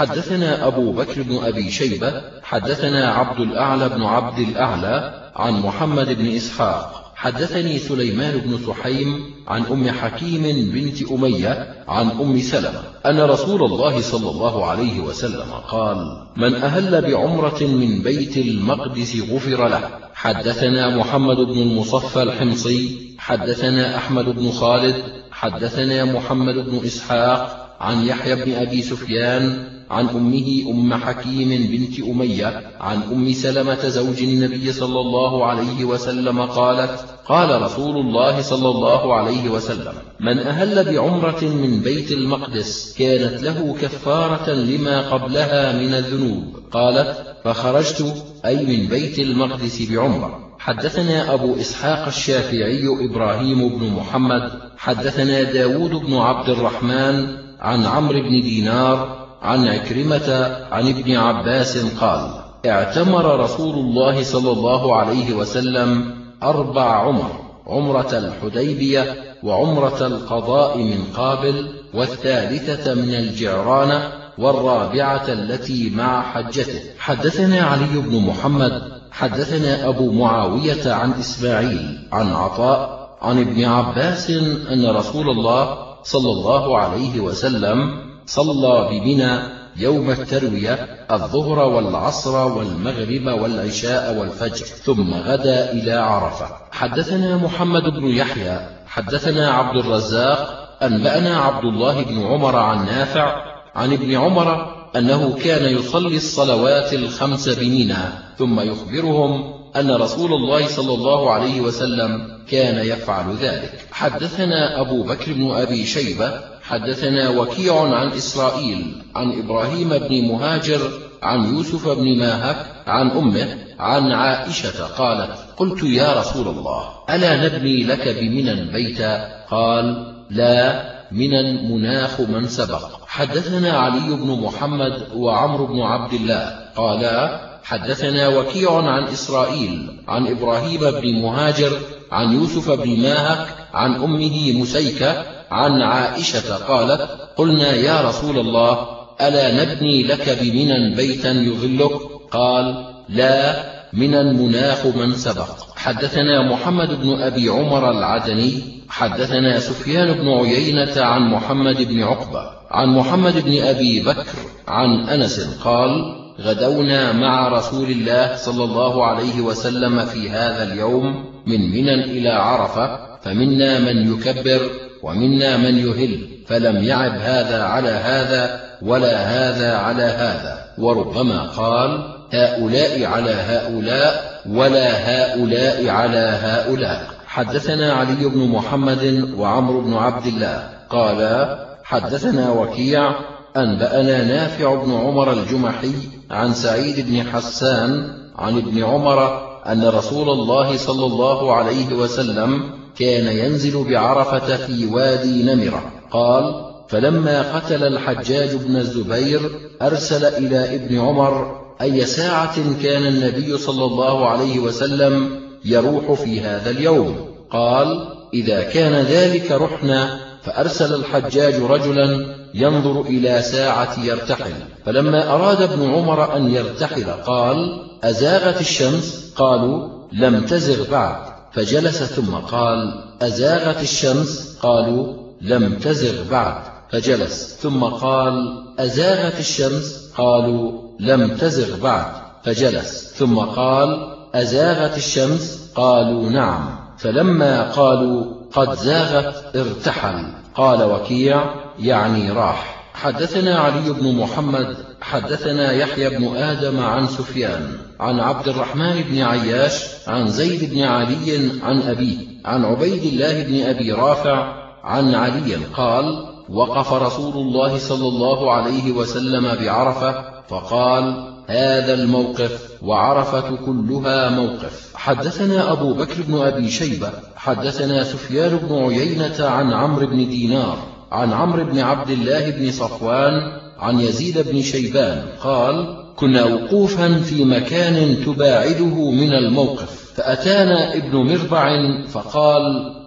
حدثنا أبو بكر بن أبي شيبة حدثنا عبد الأعلى بن عبد الأعلى عن محمد بن إسحاق. حدثني سليمان بن سحيم عن أم حكيم بنت أمية عن أم سلمة أن رسول الله صلى الله عليه وسلم قال من أهل بعمرة من بيت المقدس غفر له. حدثنا محمد بن المصفى الحمصي حدثنا أحمد بن خالد حدثنا محمد بن إسحاق عن يحيى بن أبي سفيان عن أمه أم حكيم بنت أمية عن أم سلمة زوج النبي صلى الله عليه وسلم قالت قال رسول الله صلى الله عليه وسلم من أهل بعمرة من بيت المقدس كانت له كفارة لما قبلها من الذنوب. قالت فخرجت أي من بيت المقدس بعمرة. حدثنا أبو إسحاق الشافعي إبراهيم بن محمد حدثنا داود بن عبد الرحمن عن عمرو بن دينار عن عكرمة عن ابن عباس قال اعتمر رسول الله صلى الله عليه وسلم أربع عمر عمرة الحديبية وعمرة القضاء من قابل والثالثة من الجعران والرابعة التي مع حجته. حدثنا علي بن محمد حدثنا أبو معاوية عن إسماعيل عن عطاء عن ابن عباس أن رسول الله صلى الله عليه وسلم صلى بمنى يوم التروية الظهر والعصر والمغرب والعشاء والفجر ثم غدا إلى عرفة. حدثنا محمد بن يحيى حدثنا عبد الرزاق أنبأنا عبد الله بن عمر عن نافع عن ابن عمر أنه كان يصلي الصلوات الخمس بمنى ثم يخبرهم أن رسول الله صلى الله عليه وسلم كان يفعل ذلك. حدثنا أبو بكر بن أبي شيبة حدثنا وكيع عن إسرائيل عن إبراهيم بن مهاجر عن يوسف بن ماهك عن أمه عن عائشة قالت قلت يا رسول الله ألا نبني لك بمنى بيتا؟ قال لا منى مناخ من سبق. حدثنا علي بن محمد وعمر بن عبد الله قالا حدثنا وكيع عن إسرائيل عن إبراهيم بن مهاجر عن يوسف بن ماهك عن أمه مسيكة عن عائشة قالت قلنا يا رسول الله ألا نبني لك بمنى بيتا يظلك قال لا من مناخ من سبق. حدثنا محمد بن أبي عمر العدني حدثنا سفيان بن عيينة عن محمد بن عقبة عن محمد بن أبي بكر عن أنس قال غدونا مع رسول الله صلى الله عليه وسلم في هذا اليوم من منى إلى عرفة فمنا من يكبر ومنا من يهل فلم يعب هذا على هذا ولا هذا على هذا. وربما قال هؤلاء على هؤلاء ولا هؤلاء على هؤلاء. حدثنا علي بن محمد وعمر بن عبد الله. قال حدثنا وكيع أنبأنا نافع بن عمر الجمحي عن سعيد بن حسان عن ابن عمر أن رسول الله صلى الله عليه وسلم كان ينزل بعرفة في وادي نمرة. قال فلما قتل الحجاج بن الزبير أرسل إلى ابن عمر أي ساعة كان النبي صلى الله عليه وسلم يروح في هذا اليوم؟ قال إذا كان ذلك رحنا فأرسل الحجاج رجلا ينظر إلى ساعة يرتحل. فلما أراد ابن عمر أن يرتحل قال أزاغت الشمس؟ قالوا لم تزغ بعد. فجلس ثم قال أزاغت الشمس؟ قالوا لم تزغ بعد. فجلس ثم قال أزاغت الشمس؟ قالوا لم تزغ بعد. فجلس ثم قال أزاغت الشمس؟ قالوا نعم. فلما قالوا قد زاغت ارتحل. قال وكيع يعني راح. حدثنا علي بن محمد حدثنا يحيى بن آدم عن سفيان عن عبد الرحمن بن عياش عن زيد بن علي عن أبيه عن عبيد الله بن أبي رافع عن علي قال وقف رسول الله صلى الله عليه وسلم بعرفة فقال هذا الموقف وعرفة كلها موقف. حدثنا أبو بكر بن أبي شيبة حدثنا سفيان بن عيينة عن عمرو بن دينار عن عمرو بن عبد الله بن صفوان عن يزيد بن شيبان قال كنا وقوفا في مكان تباعده من الموقف فأتانا ابن مربع فقال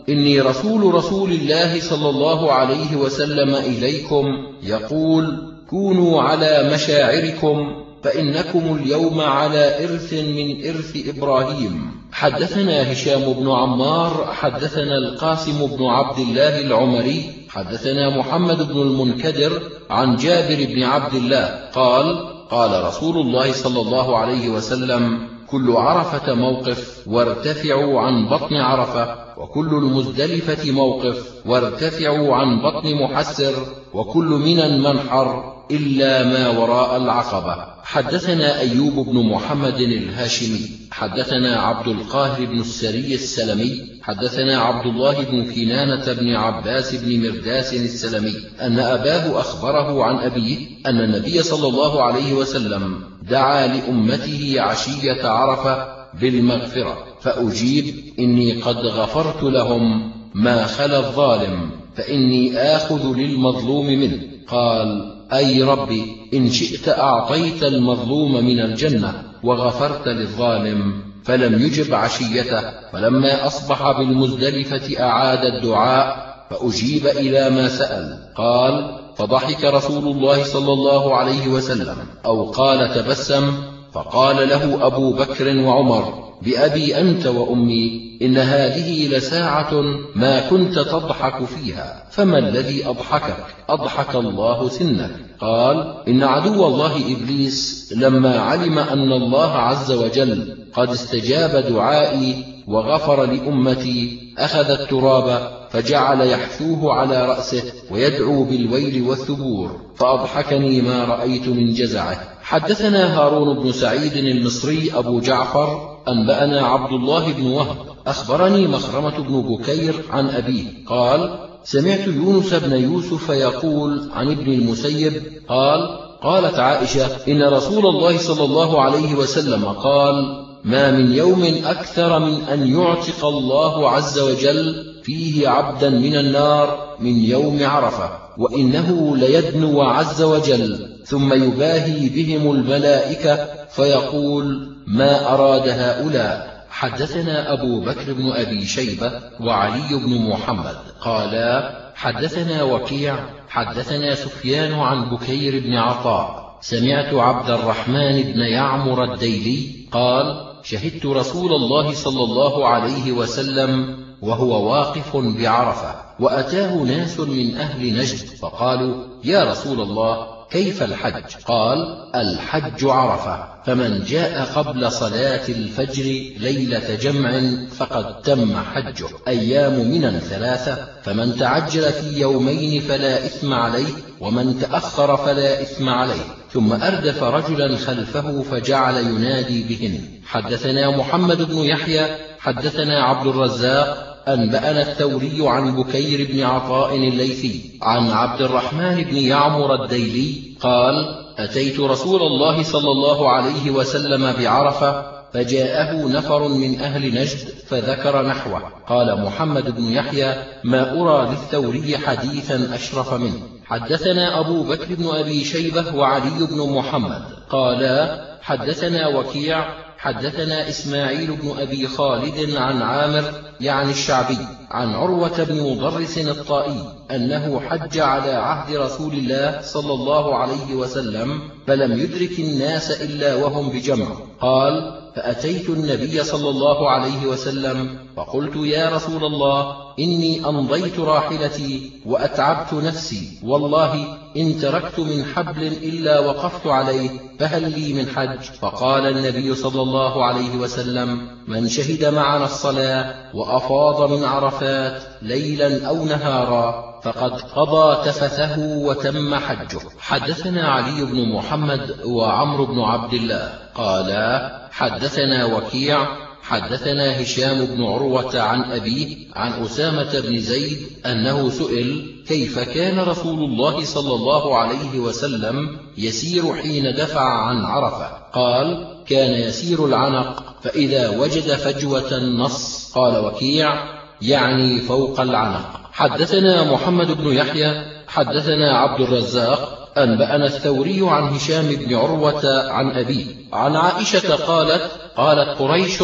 إني رسول رسول الله صلى الله عليه وسلم إليكم يقول كونوا على مشاعركم فإنكم اليوم على إرث من إرث إبراهيم. حدثنا هشام بن عمار حدثنا القاسم بن عبد الله العمري حدثنا محمد بن المنكدر عن جابر بن عبد الله قال قال رسول الله صلى الله عليه وسلم كل عرفة موقف وارتفعوا عن بطن عرفة وكل المزدلفة موقف وارتفعوا عن بطن محسر وكل من منحر إلا ما وراء العقبة. حدثنا أيوب بن محمد الهاشمي حدثنا عبد القاهر بن السري السلمي حدثنا عبد الله بن كنانة بن عباس بن مرداس السلمي أن أباه أخبره عن أبيه أن النبي صلى الله عليه وسلم دعا لأمته عشية عرفة بالمغفرة فأجيب إني قد غفرت لهم ما خلا الظالم فإني آخذ للمظلوم منه. قال أي ربي إن شئت أعطيت المظلوم من الجنة وغفرت للظالم فلم يجب عشيته فلما أصبح بالمزدلفة أعاد الدعاء فأجيب إلى ما سأل. قال فضحك رسول الله صلى الله عليه وسلم أو قال تبسم فقال له أبو بكر وعمر بأبي أنت وأمي إن هذه لساعة ما كنت تضحك فيها فما الذي أضحكك؟ أضحك الله سنك. قال إن عدو الله إبليس لما علم أن الله عز وجل قد استجاب دعائي وغفر لأمتي أخذ التراب فجعل يحثوه على رأسه ويدعو بالويل والثبور فأضحكني ما رأيت من جزعه. حدثنا هارون بن سعيد المصري أبو جعفر أنبأنا عبد الله بن وهب أخبرني مخرمة بن بكير عن أبيه. قال سمعت يونس بن يوسف يقول عن ابن المسيب قال قالت عائشة إن رسول الله صلى الله عليه وسلم قال ما من يوم أكثر من أن يعتق الله عز وجل فيه عبدا من النار من يوم عرفة. وإنه ليدنو عز وجل ثم يباهي بهم الملائكة فيقول ما أراد هؤلاء؟ حدثنا أبو بكر بن أبي شيبة وعلي بن محمد. قالا حدثنا وكيع حدثنا سفيان عن بكير بن عطاء سمعت عبد الرحمن بن يعمر الديلي قال شهدت رسول الله صلى الله عليه وسلم وهو واقف بعرفة وأتاه ناس من أهل نجد فقالوا يا رسول الله كيف الحج؟ قال الحج عرفة فمن جاء قبل صلاة الفجر ليلة جمع فقد تم حجه أيام من ثلاثة فمن تعجل في يومين فلا إثم عليه ومن تأخر فلا إثم عليه. ثم أردف رجلا خلفه فجعل ينادي بهن حدثنا محمد بن يحيى حدثنا عبد الرزاق أنبأنا الثوري عن بكير بن عطاء الليثي عن عبد الرحمن بن يعمر الديلي قال أتيت رسول الله صلى الله عليه وسلم بعرفة فجاءه نفر من أهل نجد فذكر نحوه. قال محمد بن يحيى ما أرى للثوري حديثا أشرف منه. حدثنا أبو بكر بن أبي شيبة وعلي بن محمد. قالا حدثنا وكيع حدثنا إسماعيل بن أبي خالد عن عامر يعني الشعبي عن عروة بن مضرس الطائي. أنه حج على عهد رسول الله صلى الله عليه وسلم فلم يدرك الناس إلا وهم بجمع. قال فأتيت النبي صلى الله عليه وسلم فقلت يا رسول الله إني أمضيت راحلتي وأتعبت نفسي. والله إن تركت من حبل إلا وقفت عليه فهل لي من حج؟ فقال النبي صلى الله عليه وسلم من شهد معنا الصلاة وأفاض من عرفات ليلا أو نهارا فقد قضى تفثه وتم حجه. حدثنا علي بن محمد وعمر بن عبد الله. قالا حدثنا وكيع حدثنا هشام بن عروة عن أبيه عن أسامة بن زيد أنه سئل كيف كان رسول الله صلى الله عليه وسلم يسير حين دفع عن عرفة؟ قال كان يسير العنق فإذا وجد فجوة النص. قال وكيع يعني فوق العنق. حدثنا محمد بن يحيى حدثنا عبد الرزاق أنبأنا الثوري عن هشام بن عروة عن أبيه عن عائشة قالت قالت قريش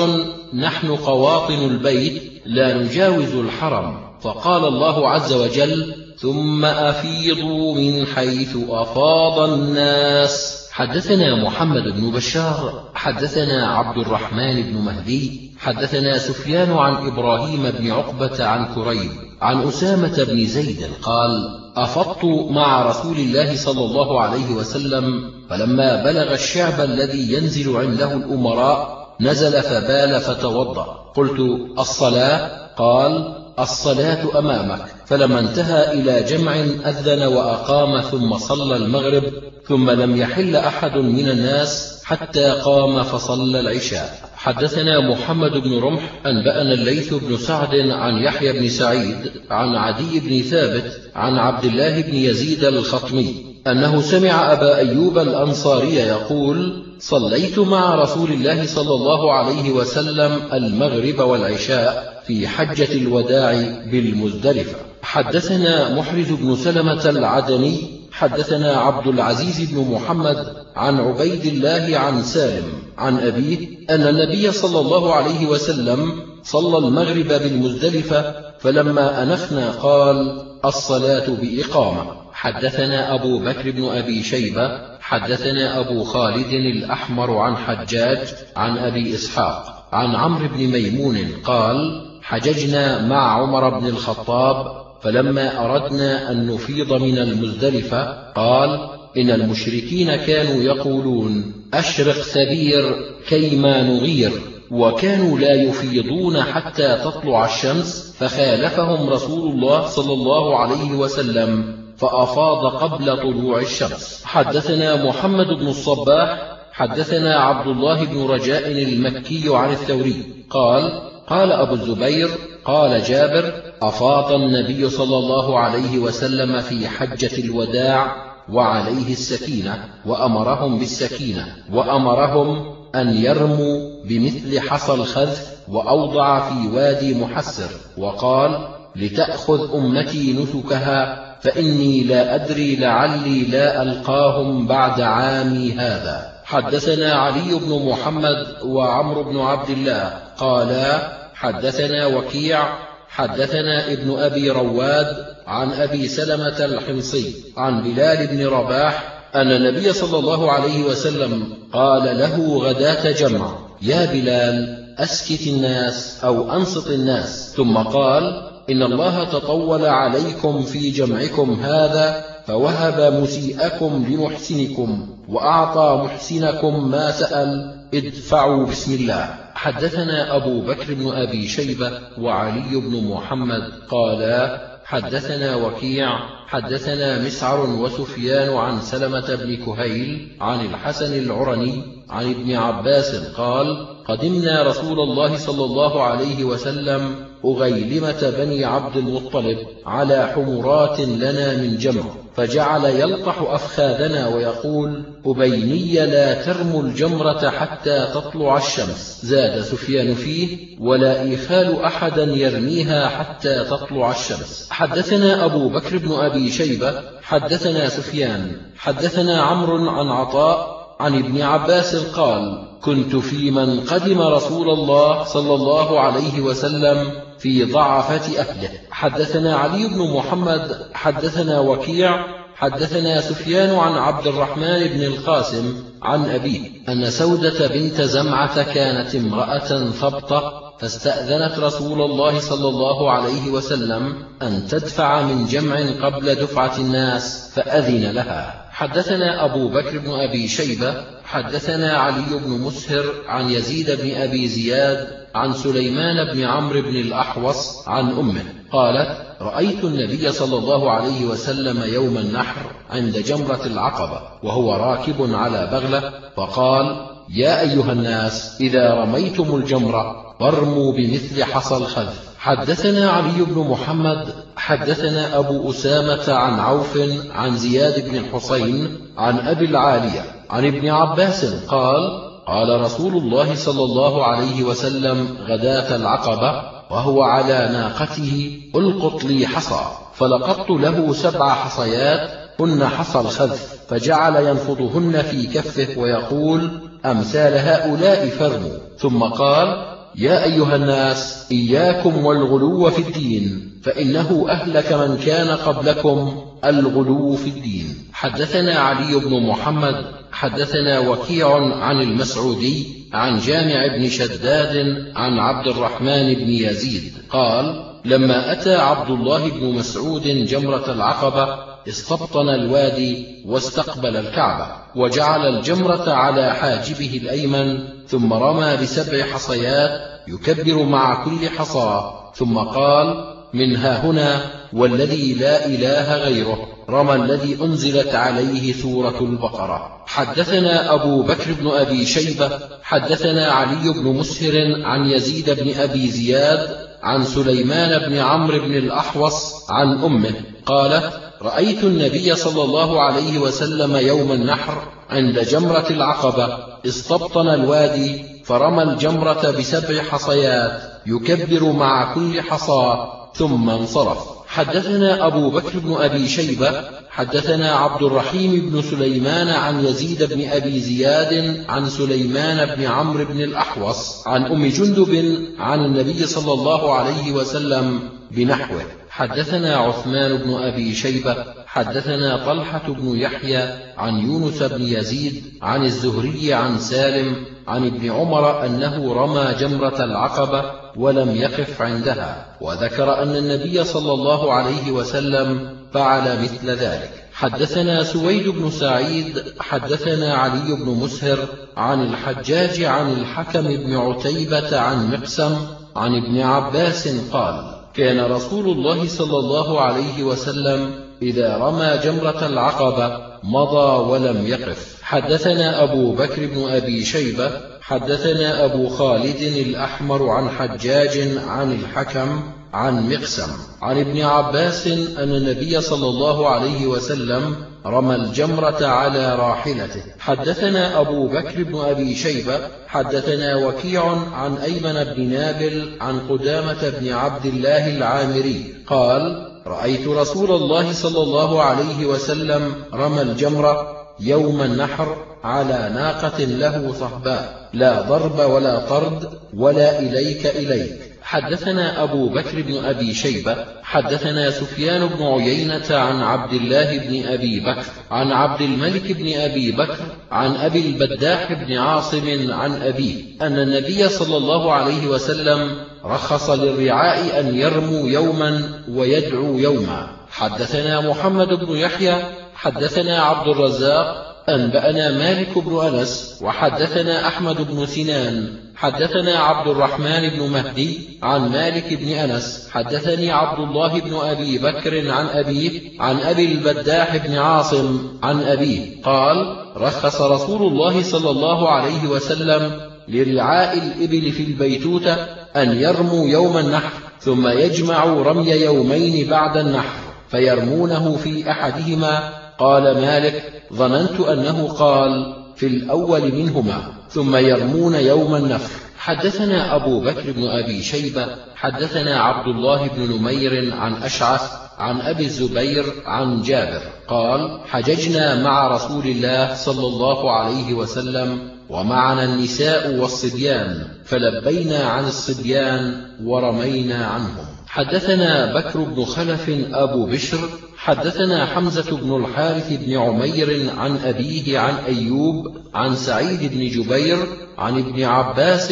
نحن قواطن البيت لا نجاوز الحرم. فقال الله عز وجل ثم أفيضوا من حيث أفاض الناس. حدثنا محمد بن بشار حدثنا عبد الرحمن بن مهدي حدثنا سفيان عن إبراهيم بن عقبة عن كريب عن أسامة بن زيد قال أفضت مع رسول الله صلى الله عليه وسلم فلما بلغ الشعب الذي ينزل عنده الأمراء نزل فبال فتوضأ. قلت الصلاة؟ قال الصلاة أمامك. فلما انتهى إلى جمع أذن وأقام ثم صلى المغرب ثم لم يحل أحد من الناس حتى قام فصلى العشاء. حدثنا محمد بن رمح أنبأنا الليث بن سعد عن يحيى بن سعيد عن عدي بن ثابت عن عبد الله بن يزيد الخطمي أنه سمع أبا أيوب الأنصاري يقول صليت مع رسول الله صلى الله عليه وسلم المغرب والعشاء في حجة الوداع بالمزدلفة. حدثنا محرز بن سلمة العدني حدثنا عبد العزيز بن محمد عن عبيد الله عن سالم عن أبيه أن النبي صلى الله عليه وسلم صلى المغرب بالمزدلفة فلما أنخنا قال الصلاة بإقامة. حدثنا أبو بكر بن أبي شيبة حدثنا أبو خالد الأحمر عن حجاج عن أبي إسحاق عن عمرو بن ميمون قال حججنا مع عمر بن الخطاب فلما أردنا أن نفيض من المزدلفة قال إن المشركين كانوا يقولون أشرق ثبير كيما نغير. وكانوا لا يفيضون حتى تطلع الشمس فخالفهم رسول الله صلى الله عليه وسلم فأفاض قبل طلوع الشمس. حدثنا محمد بن الصباح حدثنا عبد الله بن رجاء المكي عن الثوري قال قال أبو الزبير قال جابر أفاض النبي صلى الله عليه وسلم في حجة الوداع وعليه السكينة وأمرهم بالسكينة وأمرهم أن يرموا بمثل حصى الخذف وأوضع في وادي محسر وقال لتأخذ أمتي نسكها فإني لا أدري لعلي لا ألقاهم بعد عامي هذا. حدثنا علي بن محمد وعمر بن عبد الله قالا حدثنا وكيع حدثنا ابن أبي رواد عن أبي سلمة الحمصي عن بلال بن رباح أن النبي صلى الله عليه وسلم قال له غداة جمع يا بلال أسكت الناس أو أنصت الناس. ثم قال إن الله تطول عليكم في جمعكم هذا فوهب مسيئكم لمحسنكم وأعطى محسنكم ما سأل ادفعوا بسم الله. حدثنا أبو بكر بن أبي شيبة وعلي بن محمد قالا حدثنا وكيع حدثنا مسعر وسفيان عن سلمة بن كهيل عن الحسن العرني عن ابن عباس قال قدمنا رسول الله صلى الله عليه وسلم أغيلمة بني عبد المطلب على حمرات لنا من جمع. فجعل يلقح أفخاذنا ويقول أبيني لا ترموا الجمرة حتى تطلع الشمس. زاد سفيان فيه ولا إيخال أحدا يرميها حتى تطلع الشمس. حدثنا أبو بكر بن أبي شيبة حدثنا سفيان حدثنا عمرو عن عطاء عن ابن عباس قال كنت في من قدم رسول الله صلى الله عليه وسلم في ضعفة أهله. حدثنا علي بن محمد حدثنا وكيع حدثنا سفيان عن عبد الرحمن بن القاسم عن أبيه أن سودة بنت زمعة كانت امرأة ثبطة فاستأذنت رسول الله صلى الله عليه وسلم أن تدفع من جمع قبل دفعة الناس فأذن لها. حدثنا أبو بكر بن أبي شيبة حدثنا علي بن مسهر عن يزيد بن أبي زياد عن سليمان بن عمرو بن الأحوص عن أمه قالت رأيت النبي صلى الله عليه وسلم يوم النحر عند جمرة العقبة وهو راكب على بغلة فقال يا أيها الناس إذا رميتم الجمرة فارموا بمثل حصى الخذف. حدثنا علي بن محمد حدثنا أبو أسامة عن عوف عن زياد بن الحسين عن أبي العالية عن ابن عباس قال قال رسول الله صلى الله عليه وسلم غداة العقبة وهو على ناقته ألقط لي حصى. فلقطت له سبع حصيات هن حصى الخذف فجعل ينفضهن في كفه ويقول أمثال هؤلاء فرموا. ثم قال يا أيها الناس إياكم والغلو في الدين فإنه أهلك من كان قبلكم الغلو في الدين. حدثنا علي بن محمد حدثنا وكيع عن المسعودي عن جامع بن شداد عن عبد الرحمن بن يزيد. قال لما أتى عبد الله بن مسعود جمرة العقبة استبطن الوادي واستقبل الكعبة. وجعل الجمرة على حاجبه الأيمن ثم رمى بسبع حصيات يكبر مع كل حصى ثم قال من ها هنا والذي لا إله غيره رمى الذي أنزلت عليه سورة البقرة. حدثنا أبو بكر بن أبي شيبة حدثنا علي بن مسهر عن يزيد بن أبي زياد عن سليمان بن عمرو بن الأحوص عن أمه قالت رأيت النبي صلى الله عليه وسلم يوم النحر عند جمرة العقبة استبطن الوادي فرمى الجمرة بسبع حصيات يكبر مع كل حصى ثم انصرف. حدثنا أبو بكر بن أبي شيبة حدثنا عبد الرحيم بن سليمان عن يزيد بن أبي زياد عن سليمان بن عمرو بن الأحوص عن أم جندب عن النبي صلى الله عليه وسلم بنحوه. حدثنا عثمان بن أبي شيبة حدثنا طلحة بن يحيى عن يونس بن يزيد عن الزهري عن سالم عن ابن عمر أنه رمى جمرة العقبة ولم يقف عندها وذكر أن النبي صلى الله عليه وسلم فعل مثل ذلك. حدثنا سويد بن سعيد حدثنا علي بن مسهر عن الحجاج عن الحكم بن عتيبة عن مقسم عن ابن عباس قال كان رسول الله صلى الله عليه وسلم إذا رمى جمرة العقبة مضى ولم يقف. حدثنا أبو بكر بن أبي شيبة حدثنا أبو خالد الأحمر عن حجاج عن الحكم عن مقسم عن ابن عباس أن النبي صلى الله عليه وسلم رمى الجمرة على راحلته. حدثنا أبو بكر بن أبي شيبة حدثنا وكيع عن أيمن بن نابل عن قدامة بن عبد الله العامري قال رأيت رسول الله صلى الله عليه وسلم رمى الجمرة يوم النحر على ناقة له صهباء لا ضرب ولا طرد ولا إليك إليك. حدثنا أبو بكر بن أبي شيبة حدثنا سفيان بن عيينة عن عبد الله بن أبي بكر عن عبد الملك بن أبي بكر عن أبي البداح بن عاصم عن أبيه أن النبي صلى الله عليه وسلم رخص للرعاء أن يرموا يوما ويدعوا يوما. حدثنا محمد بن يحيى حدثنا عبد الرزاق أنبأنا مالك بن أنس وحدثنا أحمد بن سنان. حدثنا عبد الرحمن بن مهدي عن مالك بن أنس. حدثني عبد الله بن أبي بكر عن أبيه عن أبي البداح بن عاصم عن أبيه قال رخص رسول الله صلى الله عليه وسلم لرعاء الإبل في البيتوتة أن يرموا يوم النحر ثم يجمعوا رمي يومين بعد النحر فيرمونه في أحدهما. قال مالك ظننت أنه قال في الأول منهما ثم يرمون يوم النفر حدثنا أبو بكر بن أبي شيبة حدثنا عبد الله بن نمير عن أشعث عن أبي الزبير عن جابر. قال حججنا مع رسول الله صلى الله عليه وسلم ومعنا النساء والصبيان فلبينا عن الصبيان ورمينا عنهم. حدثنا بكر بن خلف أبو بشر حدثنا حمزة بن الحارث بن عمير عن أبيه عن أيوب عن سعيد بن جبير عن ابن عباس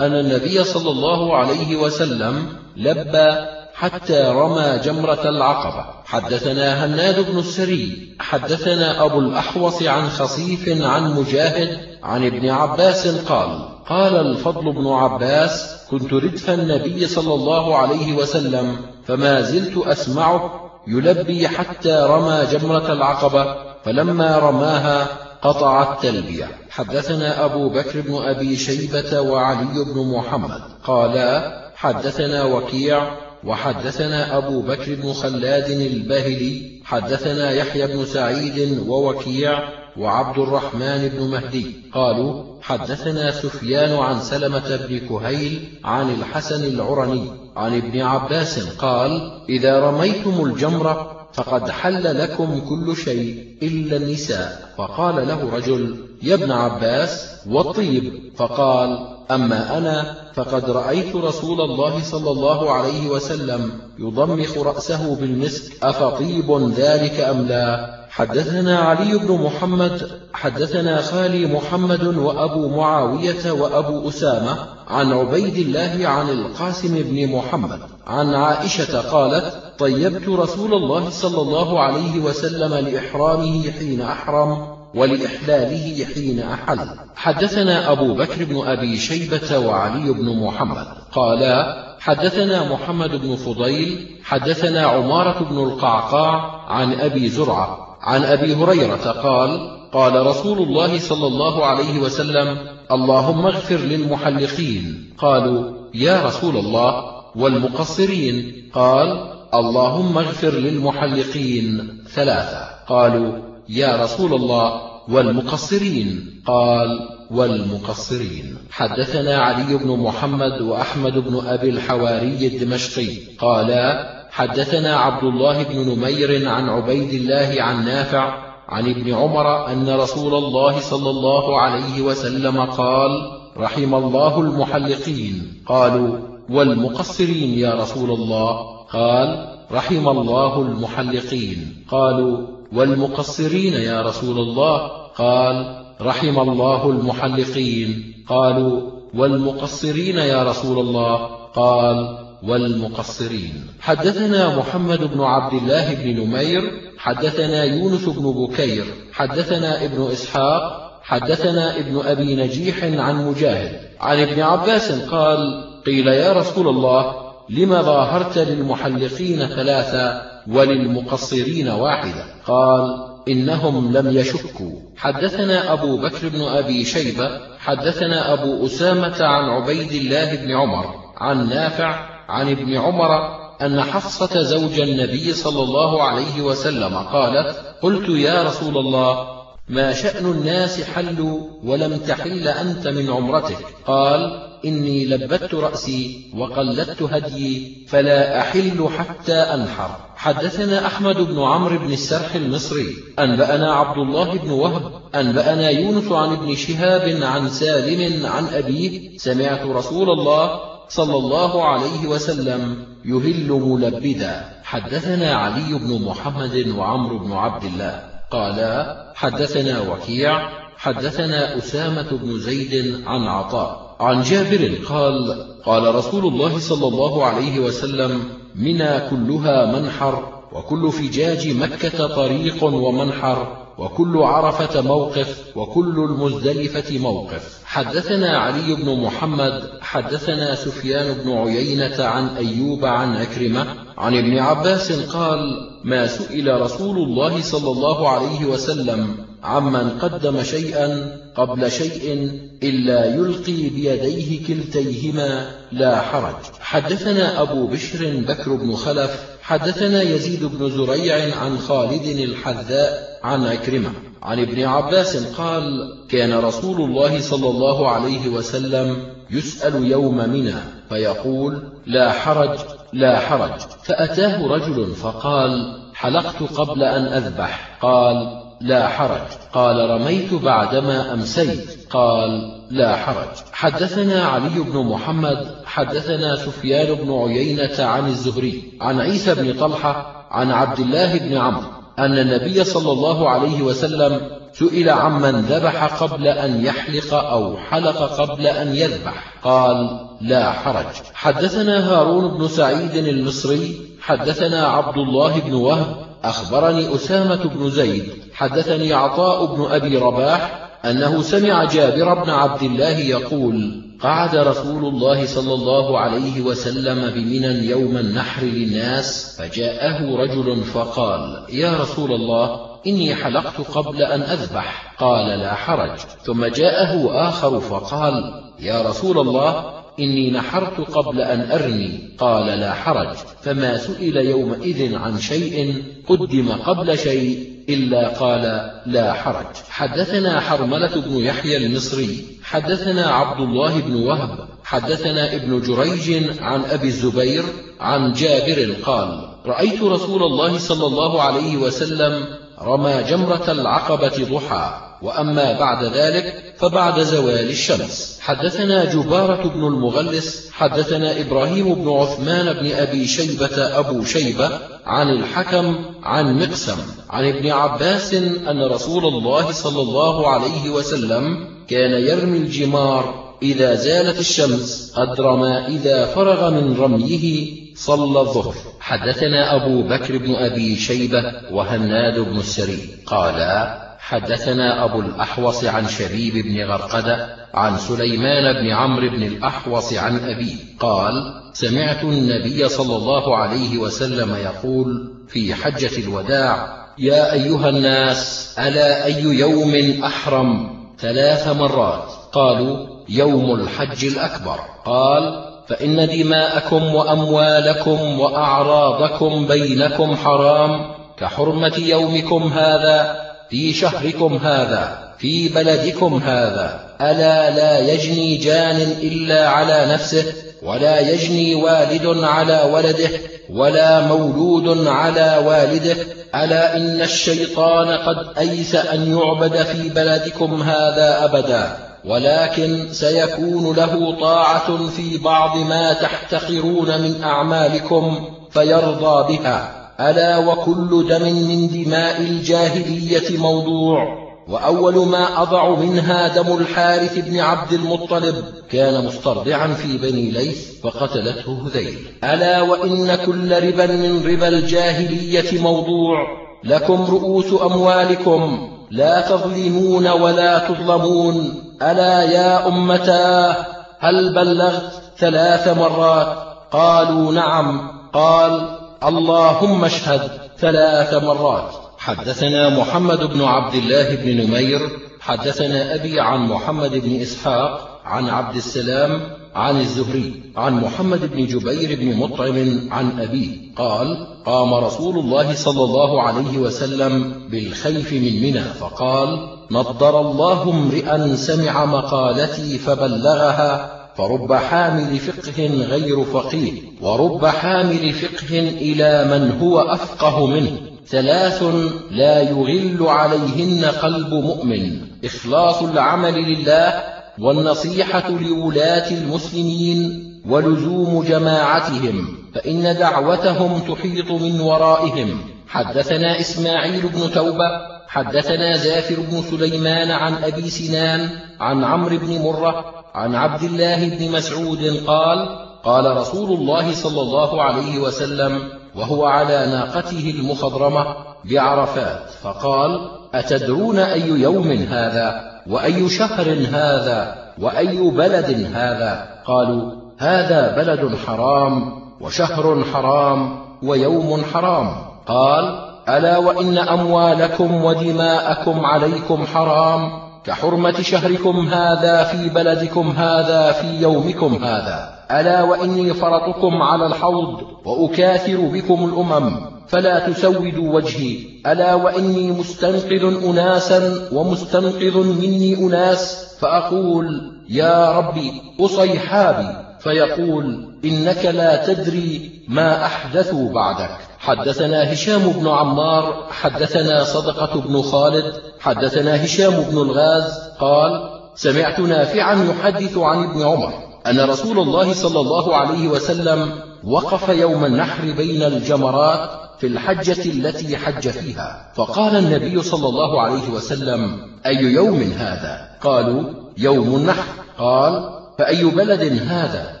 أن النبي صلى الله عليه وسلم لبى حتى رمى جمرة العقبة. حدثنا هناد بن السري حدثنا أبو الأحوص عن خصيف عن مجاهد عن ابن عباس قال قال الفضل بن عباس كنت ردف النبي صلى الله عليه وسلم فما زلت أسمعه يلبي حتى رمى جمرة العقبة فلما رماها قطع التلبية حدثنا أبو بكر بن أبي شيبة وعلي بن محمد قالا حدثنا وكيع وحدثنا أبو بكر بن خلاد الباهلي حدثنا يحيى بن سعيد ووكيع وعبد الرحمن بن مهدي قالوا حدثنا سفيان عن سلمة بن كهيل عن الحسن العرني عن ابن عباس قال إذا رميتم الجمرة فقد حل لكم كل شيء إلا النساء. فقال له رجل يا ابن عباس والطيب. فقال أما أنا فقد رأيت رسول الله صلى الله عليه وسلم يضمخ رأسه بالمسك أفطيب ذلك أم لا؟ حدثنا علي بن محمد حدثنا خالي محمد وأبو معاوية وأبو أسامة عن عبيد الله عن القاسم بن محمد عن عائشة قالت طيبت رسول الله صلى الله عليه وسلم لإحرامه حين أحرم ولإحلاله حين أحل. حدثنا أبو بكر بن أبي شيبة وعلي بن محمد قالا حدثنا محمد بن فضيل حدثنا عمارة بن القعقاع عن أبي زرعة عن أبي هريرة قال قال رسول الله صلى الله عليه وسلم اللهم اغفر للمحلقين. قالوا يا رسول الله والمقصرين. قال اللهم اغفر للمحلقين. ثلاثة. قالوا يا رسول الله والمقصرين. قال والمقصرين. حدثنا علي بن محمد وأحمد بن أبي الحواري الدمشقي. قالا حدثنا عبد الله بن نمير عن عبيد الله عن نافع عن ابن عمر أن رسول الله صلى الله عليه وسلم قال رحم الله المحلقين. قالوا والمقصرين يا رسول الله. قال رحم الله المحلقين. قالوا والمقصرين يا رسول الله. قال رحم الله المحلقين. قالوا والمقصرين يا رسول الله. قال والمقصرين. حدثنا محمد بن عبد الله بن نمير حدثنا يونس بن بكير حدثنا ابن إسحاق حدثنا ابن أبي نجيح عن مجاهد. عن ابن عباس قال قيل يا رسول الله لم ظاهرت للمحلقين ثلاثة وللمقصرين واحدة؟ قال إنهم لم يشكوا. حدثنا أبو بكر بن أبي شيبة حدثنا أبو أسامة عن عبيد الله بن عمر عن نافع عن ابن عمر أن حفصة زوج النبي صلى الله عليه وسلم قالت قلت يا رسول الله ما شأن الناس حلوا ولم تحل أنت من عمرتك؟ قال إني لبت رأسي وقلدت هديي فلا أحل حتى أنحر. حدثنا أحمد بن عمرو بن السرح المصري. أنبأنا عبد الله بن وهب. أنبأنا يونس عن ابن شهاب عن سالم عن أبيه سمعت رسول الله صلى الله عليه وسلم يهل ملبدا. حدثنا علي بن محمد وعمرو بن عبد الله. قالا حدثنا وكيع حدثنا أسامة بن زيد عن عطاء. عن جابر قال قال رسول الله صلى الله عليه وسلم منا كلها منحر وكل فجاج مكة طريق ومنحر وكل عرفة موقف وكل المزدلفة موقف. حدثنا علي بن محمد حدثنا سفيان بن عيينة عن أيوب عن أكرمة عن ابن عباس قال ما سئل رسول الله صلى الله عليه وسلم عمن قدم شيئا قبل شيء إلا يلقي بيديه كلتيهما لا حرج. حدثنا أبو بشر بكر بن خلف حدثنا يزيد بن زريع عن خالد الحذاء عن عكرمة عن ابن عباس قال كان رسول الله صلى الله عليه وسلم يسأل يوم منى فيقول لا حرج لا حرج. فأتاه رجل فقال حلقت قبل أن أذبح؟ قال لا حرج. قال رميت بعدما أمسيت؟ قال لا حرج. حدثنا علي بن محمد حدثنا سفيان بن عيينة عن الزهري عن عيسى بن طلحة عن عبد الله بن عمرو أن النبي صلى الله عليه وسلم سئل عمن ذبح قبل أن يحلق أو حلق قبل أن يذبح. قال لا حرج. حدثنا هارون بن سعيد المصري حدثنا عبد الله بن وهب أخبرني أسامة بن زيد حدثني عطاء بن أبي رباح أنه سمع جابر بن عبد الله يقول قعد رسول الله صلى الله عليه وسلم بمنى يوم النحر للناس فجاءه رجل فقال يا رسول الله إني حلقت قبل أن أذبح. قال لا حرج. ثم جاءه آخر فقال يا رسول الله إني نحرت قبل أن أرمي. قال لا حرج. فما سئل يومئذ عن شيء قدم قبل شيء إلا قال لا حرج. حدثنا حرملة بن يحيى المصري. حدثنا عبد الله بن وهب. حدثنا ابن جريج عن أبي الزبير عن جابر قال رأيت رسول الله صلى الله عليه وسلم رمى جمرة العقبة ضحى وأما بعد ذلك فبعد زوال الشمس. حدثنا جبارة بن المغلس حدثنا إبراهيم بن عثمان بن أبي شيبة أبو شيبة عن الحكم عن مقسم عن ابن عباس أن رسول الله صلى الله عليه وسلم كان يرمي الجمار إذا زالت الشمس قدر ما إذا فرغ من رميه صلى الظهر. حدثنا أبو بكر بن أبي شيبة وهناد بن السري. قالا حدثنا أبو الأحوص عن شبيب بن غرقدة عن سليمان بن عمرو بن الأحوص عن أبيه قال سمعت النبي صلى الله عليه وسلم يقول في حجة الوداع يا أيها الناس ألا أي يوم أحرم ثلاث مرات؟ قالوا يوم الحج الأكبر. قال فإن دماءكم وأموالكم وأعراضكم بينكم حرام كحرمة يومكم هذا في شهركم هذا في بلدكم هذا. ألا لا يجني جان إلا على نفسه ولا يجني والد على ولده ولا مولود على والده. ألا إن الشيطان قد أيس أن يعبد في بلدكم هذا أبدا ولكن سيكون له طاعة في بعض ما تحتقرون من أعمالكم فيرضى بها. ألا وكل دم من دماء الجاهلية موضوع وأول ما أضع منها دم الحارث بن عبد المطلب كان مسترضعا في بني ليث فقتلته هذيل. ألا وإن كل ربا من ربا الجاهلية موضوع لكم رؤوس أموالكم لا تظلمون ولا تظلمون. ألا يا أمتا هل بلغت ثلاث مرات؟ قالوا نعم. قال اللهم اشهد ثلاث مرات. حدثنا محمد بن عبد الله بن نمير حدثنا أبي عن محمد بن إسحاق عن عبد السلام عن الزهري عن محمد بن جبير بن مطعم عن أبيه. قال قام رسول الله صلى الله عليه وسلم بالخيف من منى فقال نضر الله امرئا سمع مقالتي فبلغها فرب حامل فقه غير فقيه ورب حامل فقه إلى من هو أفقه منه. ثلاث لا يغل عليهن قلب مؤمن. إخلاص العمل لله والنصيحة لولاة المسلمين ولزوم جماعتهم فإن دعوتهم تحيط من ورائهم. حدثنا إسماعيل بن توبة حدثنا زافر بن سليمان عن أبي سنان عن عمرو بن مرة عن عبد الله بن مسعود قال قال رسول الله صلى الله عليه وسلم وهو على ناقته المخضرمة بعرفات فقال أتدرون أي يوم هذا؟ وأي شهر هذا؟ وأي بلد هذا؟ قالوا هذا بلد حرام وشهر حرام ويوم حرام. قال ألا وإن أموالكم ودماءكم عليكم حرام كحرمة شهركم هذا في بلدكم هذا في يومكم هذا. ألا وإني فرطكم على الحوض وأكاثر بكم الأمم فلا تسودوا وجهي. ألا وإني مستنقذ أناسا ومستنقذ مني أناس فأقول يا ربي أصيحابي. فيقول إنك لا تدري ما أحدثوا بعدك. حدثنا هشام بن عمار حدثنا صدقة بن خالد حدثنا هشام بن الغاز قال سمعت نافعا يحدث عن ابن عمر أن رسول الله صلى الله عليه وسلم وقف يوم النحر بين الجمرات في الحجة التي حج فيها. فقال النبي صلى الله عليه وسلم أي يوم هذا؟ قالوا يوم النحر. قال فأي بلد هذا؟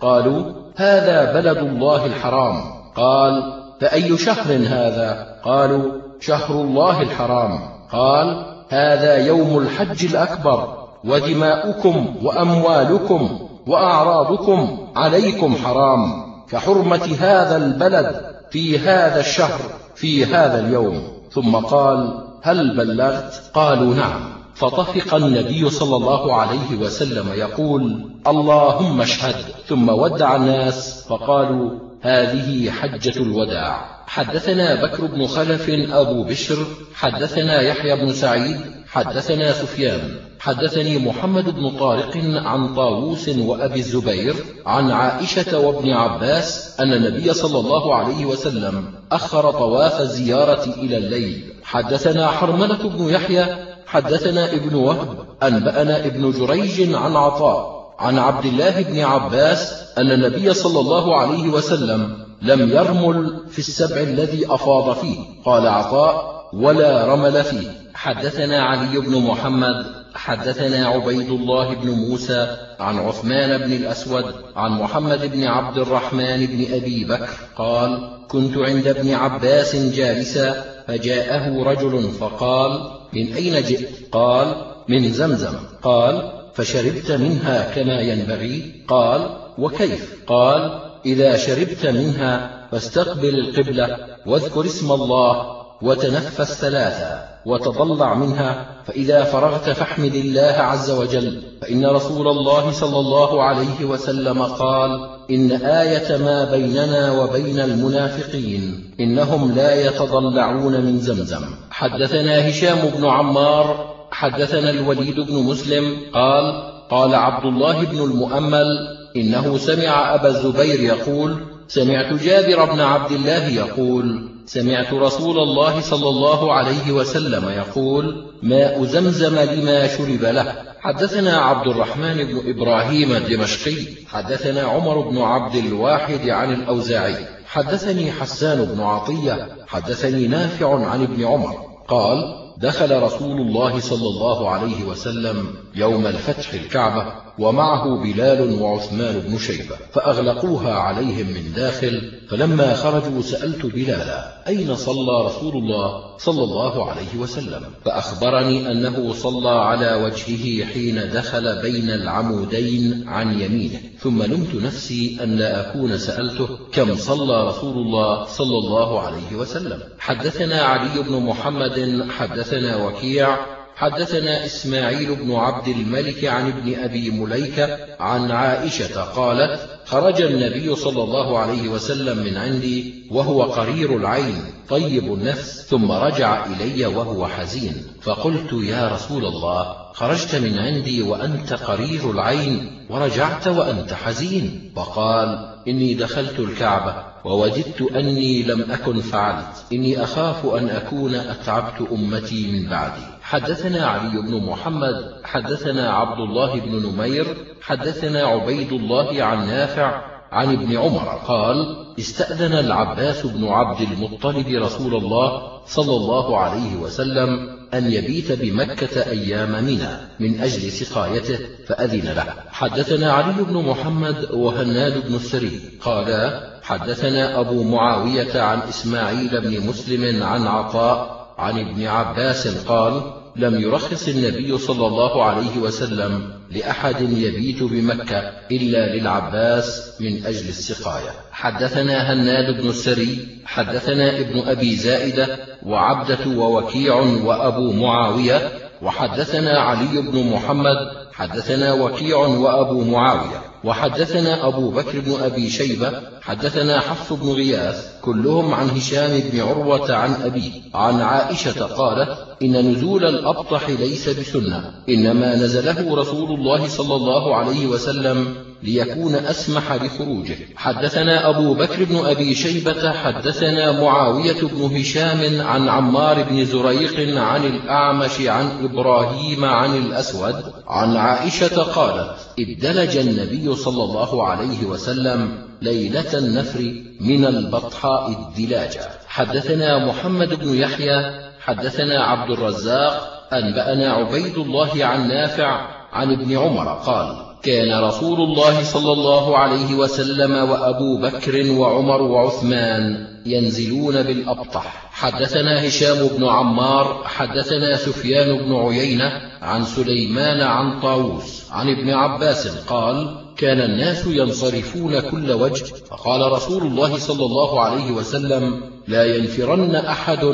قالوا هذا بلد الله الحرام. قال فأي شهر هذا؟ قالوا شهر الله الحرام. قال هذا يوم الحج الأكبر ودماؤكم وأموالكم وأعراضكم عليكم حرام كحرمة هذا البلد في هذا الشهر في هذا اليوم. ثم قال هل بلغت؟ قالوا نعم. فطفق النبي صلى الله عليه وسلم يقول اللهم اشهد. ثم ودع الناس فقالوا هذه حجة الوداع. حدثنا بكر بن خلف أبو بشر حدثنا يحيى بن سعيد حدثنا سفيان. حدثني محمد بن طارق عن طاووس وأبي الزبير عن عائشة وابن عباس أن النبي صلى الله عليه وسلم أخر طواف الزيارة إلى الليل. حدثنا حرملة بن يحيى حدثنا ابن وهب أنبأنا ابن جريج عن عطاء. عن عبد الله بن عباس أن النبي صلى الله عليه وسلم لم يرمل في السبع الذي أفاض فيه. قال عطاء ولا رمل فيه. حدثنا علي بن محمد حدثنا عبيد الله بن موسى عن عثمان بن الأسود عن محمد بن عبد الرحمن بن أبي بكر قال كنت عند ابن عباس جالسا فجاءه رجل فقال من أين جئت؟ قال من زمزم. قال فشربت منها كما ينبغي؟ قال وكيف؟ قال إذا شربت منها فاستقبل القبلة واذكر اسم الله وتنفس ثلاثا وتضلع منها فإذا فرغت فاحمد الله عز وجل فإن رسول الله صلى الله عليه وسلم قال إن آية ما بيننا وبين المنافقين إنهم لا يتضلعون من زمزم. حدثنا هشام بن عمار حدثنا الوليد بن مسلم قال قال عبد الله بن المؤمل إنه سمع أبا الزبير يقول سمعت جابر بن عبد الله يقول سمعت رسول الله صلى الله عليه وسلم يقول ماء زمزم لما شرب له. حدثنا عبد الرحمن بن إبراهيم الدمشقي حدثنا عمر بن عبد الواحد عن الأوزاعي. حدثني حسان بن عطية حدثني نافع عن ابن عمر. قال دخل رسول الله صلى الله عليه وسلم يوم الفتح الكعبة. ومعه بلال وعثمان بن شيبة فأغلقوها عليهم من داخل فلما خرجوا سألت بلالا أين صلى رسول الله صلى الله عليه وسلم؟ فأخبرني أنه صلى على وجهه حين دخل بين العمودين عن يمينه ثم لمت نفسي أن لا أكون سألته كم صلى رسول الله صلى الله عليه وسلم. حدثنا علي بن محمد حدثنا وكيع حدثنا إسماعيل بن عبد الملك عن ابن أبي مليكة عن عائشة قالت خرج النبي صلى الله عليه وسلم من عندي وهو قرير العين طيب النفس ثم رجع إلي وهو حزين فقلت يا رسول الله خرجت من عندي وأنت قرير العين ورجعت وأنت حزين. فقال إني دخلت الكعبة ووجدت أني لم أكن فعلت إني أخاف أن أكون أتعبت أمتي من بعدي. حدثنا علي بن محمد حدثنا عبد الله بن نمير حدثنا عبيد الله عن نافع عن ابن عمر قال استأذن العباس بن عبد المطلب رسول الله صلى الله عليه وسلم أن يبيت بمكة أيام منى من أجل سقايته فأذن له. حدثنا علي بن محمد وهناد بن السري قالا حدثنا أبو معاوية عن إسماعيل بن مسلم عن عطاء عن ابن عباس قال لم يرخص النبي صلى الله عليه وسلم لأحد يبيت بمكة إلا للعباس من أجل السقاية. حدثنا هناد بن السري حدثنا ابن أبي زائدة وعبدة ووكيع وأبو معاوية وحدثنا علي بن محمد حدثنا وكيع وأبو معاوية وحدثنا أبو بكر بن أبي شيبة حدثنا حفص بن غياث كلهم عن هشام بن عروة عن أبيه عن عائشة قالت إن نزول الأبطح ليس بسنة إنما نزله رسول الله صلى الله عليه وسلم ليكون أسمح بخروجه حدثنا أبو بكر بن أبي شيبة حدثنا معاوية بن هشام عن عمار بن زريق عن الأعمش عن إبراهيم عن الأسود عن عائشة قالت ادلج النبي صلى الله عليه وسلم ليلة النفر من البطحاء الدلاجة. حدثنا محمد بن يحيى حدثنا عبد الرزاق أنبأنا عبيد الله عن نافع عن ابن عمر قال كان رسول الله صلى الله عليه وسلم وأبو بكر وعمر وعثمان ينزلون بالأبطح. حدثنا هشام بن عمار حدثنا سفيان بن عيينة عن سليمان عن طاووس عن ابن عباس قال كان الناس ينصرفون كل وجه. فقال رسول الله صلى الله عليه وسلم لا ينفرن أحد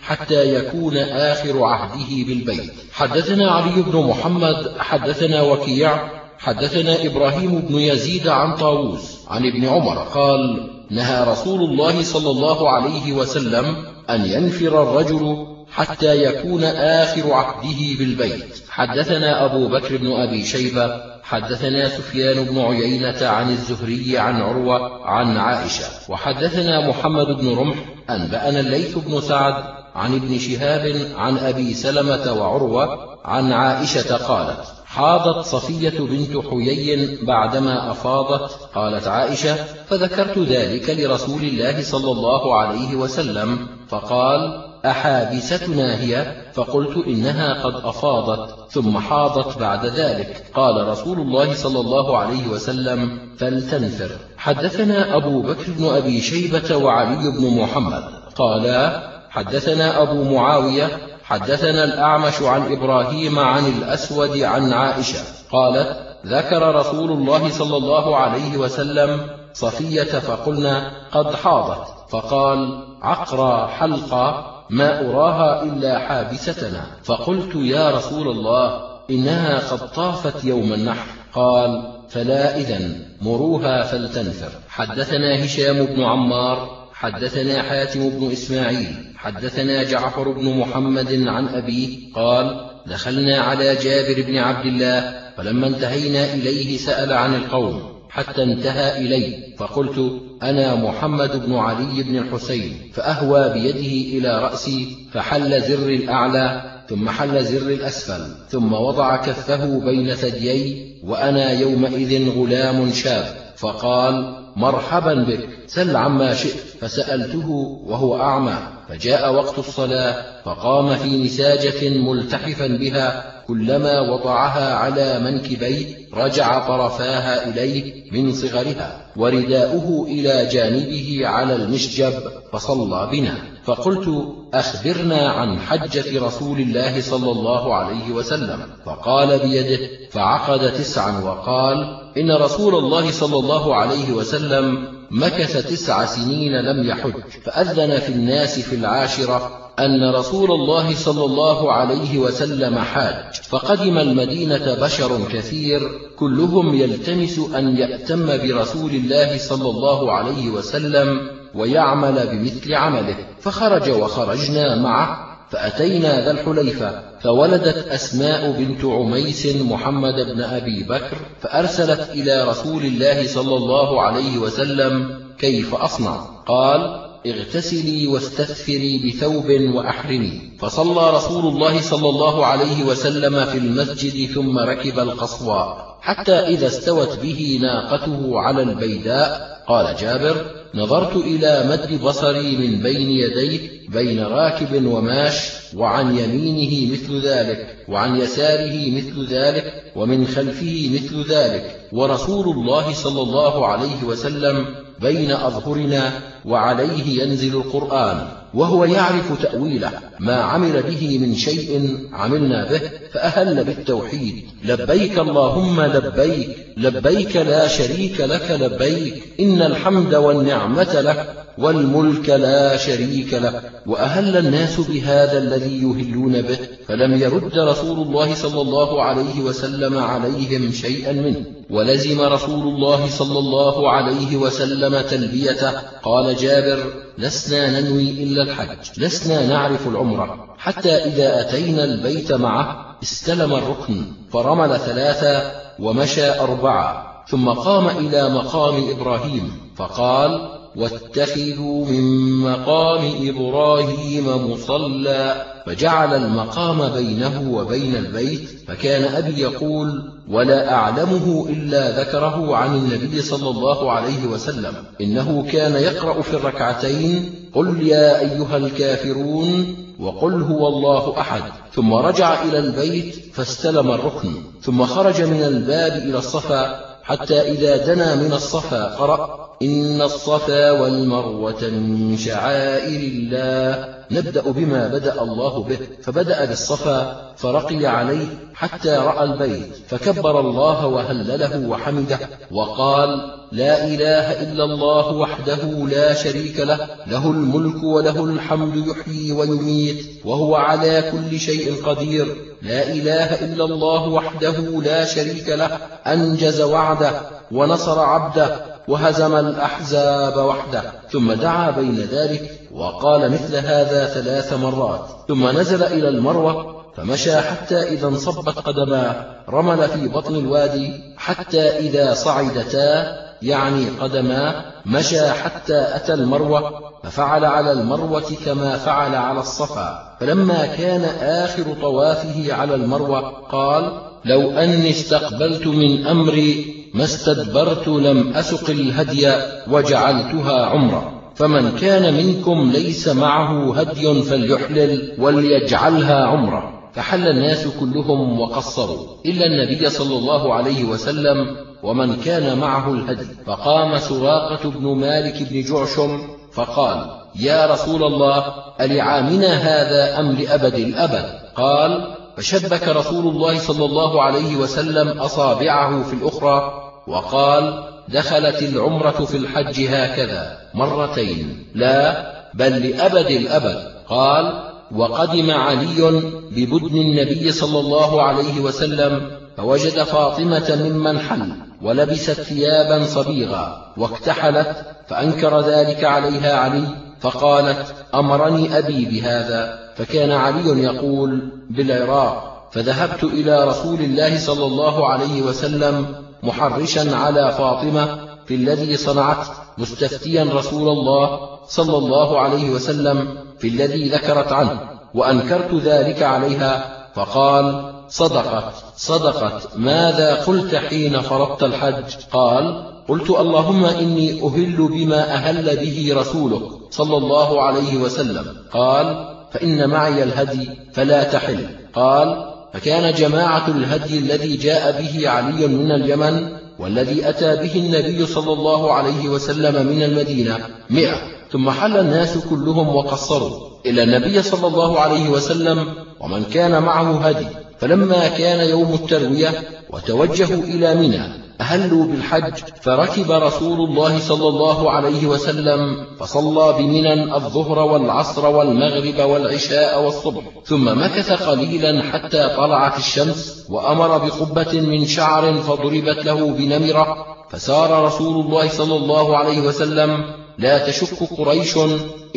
حتى يكون آخر عهده بالبيت. حدثنا علي بن محمد حدثنا وكيع حدثنا إبراهيم بن يزيد عن طاووس عن ابن عمر قال نهى رسول الله صلى الله عليه وسلم أن ينفر الرجل حتى يكون آخر عهده بالبيت. حدثنا أبو بكر بن أبي شيبة حدثنا سفيان بن عيينة عن الزهري عن عروة عن عائشة وحدثنا محمد بن رمح أنبأنا الليث بن سعد عن ابن شهاب عن أبي سلمة وعروة عن عائشة قالت حاضت صفية بنت حيي بعدما أفاضت قالت عائشة فذكرت ذلك لرسول الله صلى الله عليه وسلم فقال أحابستنا هي؟ فقلت إنها قد أفاضت ثم حاضت بعد ذلك. قال رسول الله صلى الله عليه وسلم فلتنفر. حدثنا أبو بكر بن أبي شيبة وعلي بن محمد قالا حدثنا أبو معاوية حدثنا الأعمش عن إبراهيم عن الأسود عن عائشة قالت ذكر رسول الله صلى الله عليه وسلم صفية فقلنا قد حاضت. فقال عقرى حلقة ما أراها إلا حابستنا. فقلت يا رسول الله إنها قد طافت يوم النحر. قال فلا إذن مروها فلتنفر. حدثنا هشام بن عمار حدثنا حاتم بن إسماعيل حدثنا جعفر بن محمد عن أبيه قال دخلنا على جابر بن عبد الله فلما انتهينا إليه سأل عن القوم حتى انتهى إلي فقلت أنا محمد بن علي بن الحسين فأهوى بيده إلى رأسي فحل زر الأعلى ثم حل زر الأسفل ثم وضع كفه بين ثديي وأنا يومئذ غلام شاب فقال مرحبا بك. سل عما شئت. فسألته وهو أعمى. فجاء وقت الصلاة فقام في نساجة ملتحفا بها. كلما وضعها على منكبيه رجع طرفاها إليه من صغرها ورداؤه إلى جانبه على المشجب فصلى بنا. فقلت أخبرنا عن حجة رسول الله صلى الله عليه وسلم. فقال بيده فعقد تسعا وقال إن رسول الله صلى الله عليه وسلم مكث تسع سنين لم يحج فأذن في الناس في العاشرة أن رسول الله صلى الله عليه وسلم حاج فقدم المدينة بشر كثير كلهم يلتمس أن يأتم برسول الله صلى الله عليه وسلم ويعمل بمثل عمله فخرج وخرجنا معه فأتينا ذا الحليفة فولدت أسماء بنت عميس محمد بن أبي بكر فأرسلت إلى رسول الله صلى الله عليه وسلم كيف أصنع؟ قال اغتسلي واستثفري بثوب وأحرمي. فصلى رسول الله صلى الله عليه وسلم في المسجد ثم ركب القصواء حتى إذا استوت به ناقته على البيداء قال جابر نظرت إلى مد بصري من بين يديه بين راكب وماش وعن يمينه مثل ذلك وعن يساره مثل ذلك ومن خلفه مثل ذلك. ورسول الله صلى الله عليه وسلم بين أظهرنا وعليه ينزل القرآن. وهو يعرف تأويله. ما عمل به من شيء عملنا به فأهل بالتوحيد. لبيك اللهم لبيك. لبيك لا شريك لك لبيك. إن الحمد والنعمة لك والملك لا شريك له وأهل الناس بهذا الذي يهلون به. فلم يرد رسول الله صلى الله عليه وسلم عليهم شيئا منه. ولزم رسول الله صلى الله عليه وسلم تلبيته. قال جابر لسنا ننوي إلا الحج لسنا نعرف العمرة. حتى إذا أتينا البيت معه استلم الركن فرمل ثلاثة ومشى أربعة ثم قام إلى مقام إبراهيم فقال واتخذوا من مقام إبراهيم مصلى. فجعل المقام بينه وبين البيت فكان أبي يقول ولا أعلمه إلا ذكره عن النبي صلى الله عليه وسلم. إنه كان يقرأ في الركعتين قل يا أيها الكافرون وقل هو الله أحد. ثم رجع إلى البيت فاستلم الركن. ثم خرج من الباب إلى الصفا حتى إذا دنا من الصفا قرأ إن الصفا والمروة من شعائر الله. نبدأ بما بدأ الله به فبدأ بالصفا فرقي عليه حتى رأى البيت فكبر الله وهلله وحمده وقال لا إله إلا الله وحده لا شريك له له الملك وله الحمد يحيي ويميت وهو على كل شيء قدير لا إله إلا الله وحده لا شريك له أنجز وعده ونصر عبده وهزم الأحزاب وحده ثم دعا بين ذلك وقال مثل هذا ثلاث مرات ثم نزل إلى المروة فمشى حتى إذا انصبت قدماه رمل في بطن الوادي حتى إذا صعدتا يعني قدماه مشى حتى أتى المروة ففعل على المروة كما فعل على الصفا. فلما كان آخر طوافه على المروة قال لو أني استقبلت من أمري ما استدبرت لم أسق الهدي وجعلتها عمرا فمن كان منكم ليس معه هدي فليحلل وليجعلها عمرا فحل الناس كلهم وقصروا إلا النبي صلى الله عليه وسلم ومن كان معه الهدي. فقام سراقة بن مالك بن جعشم فقال يا رسول الله ألعامنا هذا أم لأبد الأبد قال فشبك رسول الله صلى الله عليه وسلم أصابعه في الأخرى. وقال دخلت العمرة في الحج هكذا مرتين. لا بل لأبد الأبد. قال وقدم علي ببدن النبي صلى الله عليه وسلم فوجد فاطمة ممن حل ولبست ثيابا صبيغا واكتحلت فأنكر ذلك عليها علي فقالت أمرني أبي بهذا. فكان علي يقول بالعراق. فذهبت إلى رسول الله صلى الله عليه وسلم محرشا على فاطمة في الذي صنعت مستفتيا رسول الله صلى الله عليه وسلم في الذي ذكرت عنه وأنكرت ذلك عليها فقال صدقت صدقت ماذا قلت حين فرضت الحج؟ قال قلت اللهم إني أهل بما أهل به رسولك صلى الله عليه وسلم. قال فإن معي الهدي فلا تحل. قال فكان جماعة الهدي الذي جاء به علي من اليمن والذي أتى به النبي صلى الله عليه وسلم من المدينة مئة. ثم حل الناس كلهم وقصروا إلى النبي صلى الله عليه وسلم ومن كان معه هدي. فلما كان يوم التروية وتوجهوا إلى منى أهلوا بالحج فركب رسول الله صلى الله عليه وسلم فصلى بمنى الظهر والعصر والمغرب والعشاء والصبح. ثم مكث قليلا حتى طلعت الشمس وأمر بقبة من شعر فضربت له بنمرة. فسار رسول الله صلى الله عليه وسلم لا تشك قريش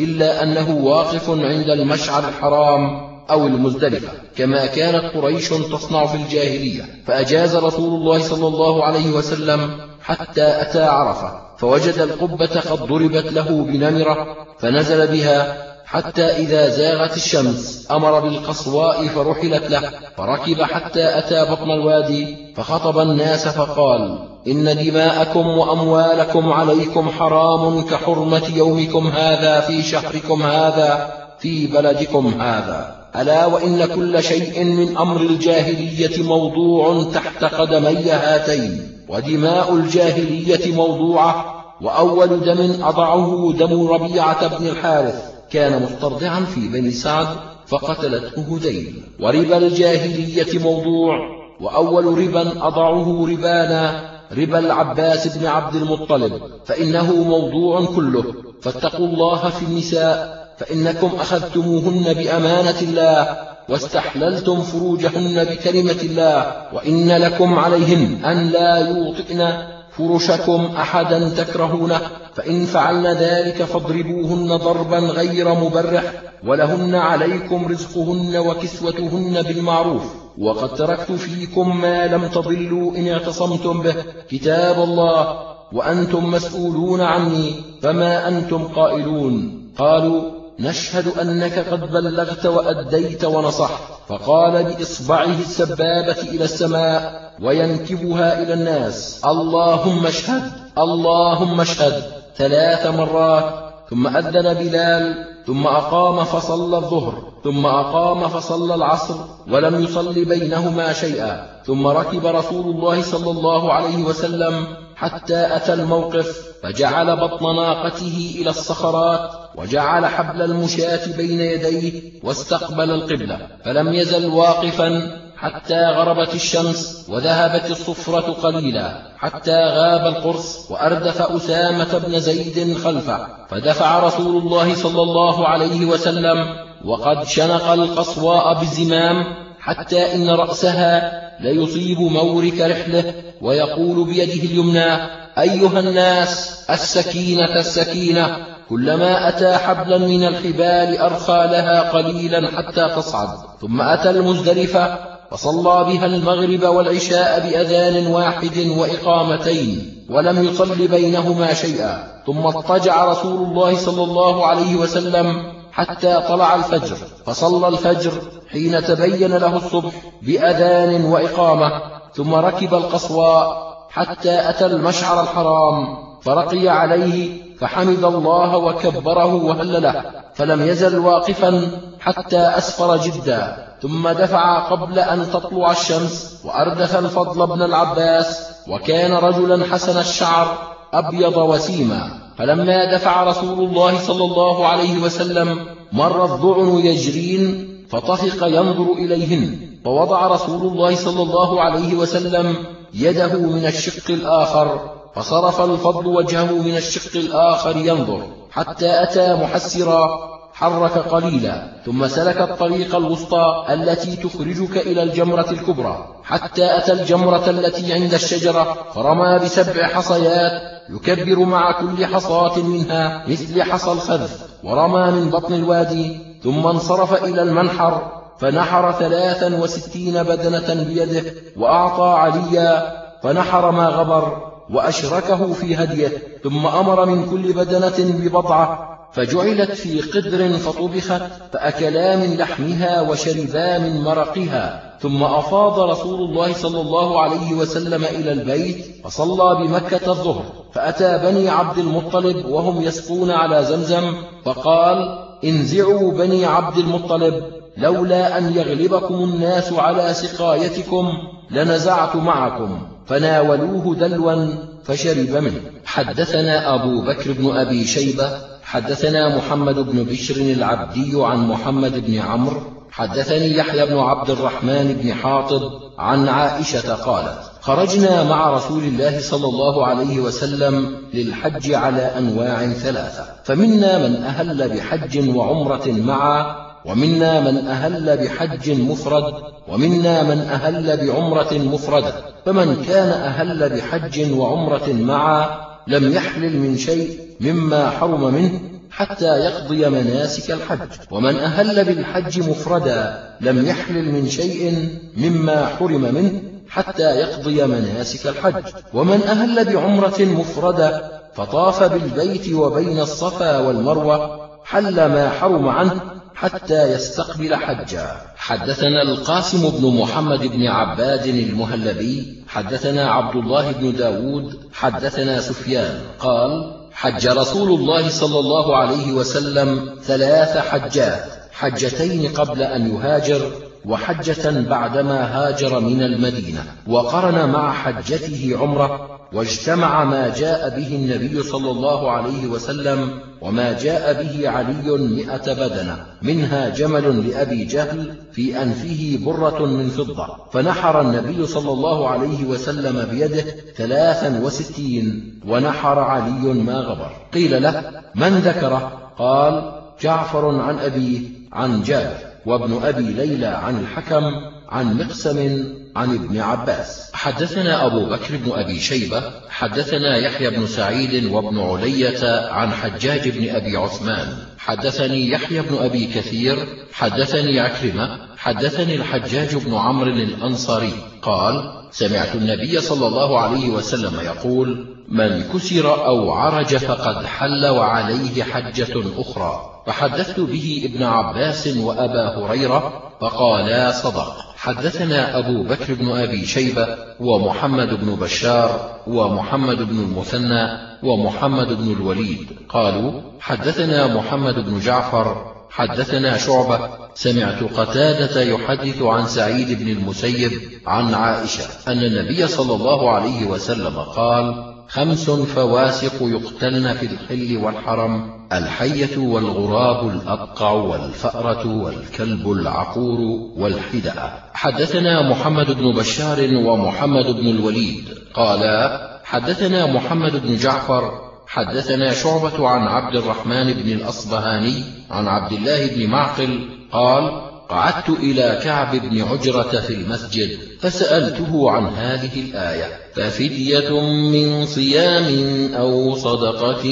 إلا أنه واقف عند المشعر الحرام أو المزدلفة كما كانت قريش تصنع في الجاهلية. فأجاز رسول الله صلى الله عليه وسلم حتى أتى عرفة فوجد القبة قد ضربت له بنمرة فنزل بها حتى إذا زاغت الشمس أمر بالقصواء فرحلت له فركب حتى أتى بطن الوادي فخطب الناس فقال إن دماءكم وأموالكم عليكم حرام كحرمة يومكم هذا في شهركم هذا في بلدكم هذا. ألا وإن كل شيء من أمر الجاهلية موضوع تحت قدمي هاتين ودماء الجاهلية موضوعة وأول دم أضعه دم ربيعة بن الحارث كان مسترضعا في بني سعد فقتلته هذيل وربا الجاهلية موضوع وأول ربا أضعه ربانا ربا العباس بن عبد المطلب فإنه موضوع كله. فاتقوا الله في النساء فإنكم أخذتموهن بأمانة الله واستحللتم فروجهن بكلمة الله وإن لكم عليهن أن لا يوطئن فرشكم أحدا تكرهونه فإن فعلن ذلك فاضربوهن ضربا غير مبرح ولهن عليكم رزقهن وكسوتهن بالمعروف وقد تركت فيكم ما لم تضلوا إن اعتصمتم به كتاب الله وأنتم مسؤولون عني فما أنتم قائلون قالوا نشهد أنك قد بلغت وأديت ونصحت. فقال بإصبعه السبابة إلى السماء وينكبها إلى الناس. اللهم اشهد اللهم اشهد. ثلاث مرات. ثم أذن بلال. ثم أقام فصلى الظهر. ثم أقام فصلى العصر. ولم يصل بينهما شيئا. ثم ركب رسول الله صلى الله عليه وسلم حتى أتى الموقف فجعل بطن ناقته إلى الصخرات وجعل حبل المشاة بين يديه واستقبل القبلة. فلم يزل واقفا حتى غربت الشمس وذهبت الصفرة قليلا حتى غاب القرص وأردف أسامة بن زيد خلفه. فدفع رسول الله صلى الله عليه وسلم وقد شنق القصواء بالزمام حتى إن رأسها ليصيب مورك رحله ويقول بيده اليمنى أيها الناس السكينة السكينة كلما أتى حبلا من الحبال أرخى لها قليلا حتى تصعد. ثم أتى المزدلفة فصلى بها المغرب والعشاء بأذان واحد وإقامتين ولم يصل بينهما شيئا. ثم اضطجع رسول الله صلى الله عليه وسلم حتى طلع الفجر فصلى الفجر حين تبين له الصبح بأذان وإقامة. ثم ركب القصواء حتى أتى المشعر الحرام فرقي عليه فحمد الله وكبره وهلله فلم يزل واقفا حتى أسفر جدا. ثم دفع قبل أن تطلع الشمس وأردف الفضل بن العباس وكان رجلا حسن الشعر أبيض وسيما. فلما دفع رسول الله صلى الله عليه وسلم مر الضعن يجرين فطفق ينظر إليهن. فوضع رسول الله صلى الله عليه وسلم يده من الشق الآخر فصرف الفضل وجهه من الشق الآخر ينظر حتى أتى محسرا حرك قليلا ثم سلك الطريق الوسطى التي تخرجك إلى الجمرة الكبرى حتى أتى الجمرة التي عند الشجرة فرمى بسبع حصيات يكبر مع كل حصاة منها مثل حصى الخذف ورمى من بطن الوادي ثم انصرف إلى المنحر فنحر ثلاثا وستين بدنة بيده وأعطى عليا فنحر ما غبر وأشركه في هديه ثم أمر من كل بدنة ببضعة فجعلت في قدر فطبخت فأكلا من لحمها وشربا من مرقها ثم أفاض رسول الله صلى الله عليه وسلم إلى البيت فصلى بمكة الظهر فأتى بني عبد المطلب وهم يسقون على زمزم فقال انزعوا بني عبد المطلب. لولا أن يغلبكم الناس على سقايتكم لنزعت معكم فناولوه دلوا فشرب منه. حدثنا أبو بكر بن أبي شيبة حدثنا محمد بن بشر العبدي عن محمد بن عمرو حدثني يحيى بن عبد الرحمن بن حاطب عن عائشة قالت خرجنا مع رسول الله صلى الله عليه وسلم للحج على أنواع ثلاثة فمنا من أهل بحج وعمرة معا ومنا من أهل بحج مفرد ومنا من أهل بعمرة مفردة فمن كان أهل بحج وعمرة معا لم يحلل من شيء مما حرم منه حتى يقضي مناسك الحج. ومن أهل بالحج مفردا لم يحلل من شيء مما حرم منه حتى يقضي مناسك الحج. ومن أهل بعمرة مفردة فطاف بالبيت وبين الصفا والمروة حل ما حرم عنه حتى يستقبل حجا. حدثنا القاسم بن محمد بن عباد المهلبي حدثنا عبد الله بن داود حدثنا سفيان قال حج رسول الله صلى الله عليه وسلم ثلاث حجات حجتين قبل أن يهاجر وحجة بعدما هاجر من المدينة وقرن مع حجته عمرة واجتمع ما جاء به النبي صلى الله عليه وسلم وما جاء به علي مئة بدنة منها جمل لأبي جهل في أنفه برة من فضة. فنحر النبي صلى الله عليه وسلم بيده ثلاثا وستين ونحر علي ما غبر. قيل له من ذكره؟ قال جعفر عن أبيه عن جابر. وابن أبي ليلى عن الحكم عن مقسم عن ابن عباس. حدثنا أبو بكر بن أبي شيبة حدثنا يحيى بن سعيد وابن علية عن حجاج بن أبي عثمان. حدثني يحيى بن أبي كثير حدثني عكرمة حدثني الحجاج بن عمرو الأنصاري. قال سمعت النبي صلى الله عليه وسلم يقول من كسر أو عرج فقد حل وعليه حجة أخرى. فحدثت به ابن عباس وأبا هريرة فقالا صدق. حدثنا أبو بكر بن أبي شيبة ومحمد بن بشار ومحمد بن المثنى ومحمد بن الوليد. قالوا حدثنا محمد بن جعفر حدثنا شعبة. سمعت قتادة يحدث عن سعيد بن المسيب عن عائشة أن النبي صلى الله عليه وسلم قال خمس فواسق يقتلن في الحل والحرم الحية والغراب الأقع والفأرة والكلب العقور والحدأة حدثنا محمد بن بشار ومحمد بن الوليد. قالا حدثنا محمد بن جعفر حدثنا شعبة عن عبد الرحمن بن الأصبهاني عن عبد الله بن معقل قال قعدت إلى كعب بن عجرة في المسجد فسألته عن هذه الآية ففدية من صيام أو صدقة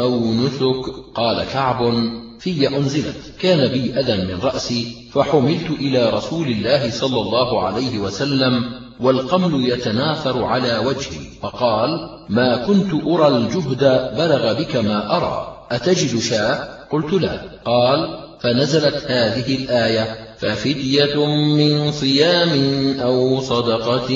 أو نسك؟ قال كعب في أنزلت. كان بي أذى من رأسي فحملت إلى رسول الله صلى الله عليه وسلم والقمل يتناثر على وجهي فقال ما كنت أرى الجهد بلغ بك ما أرى أتجد شاء قلت لا. قال فنزلت هذه الآية ففدية من صيام أو صدقة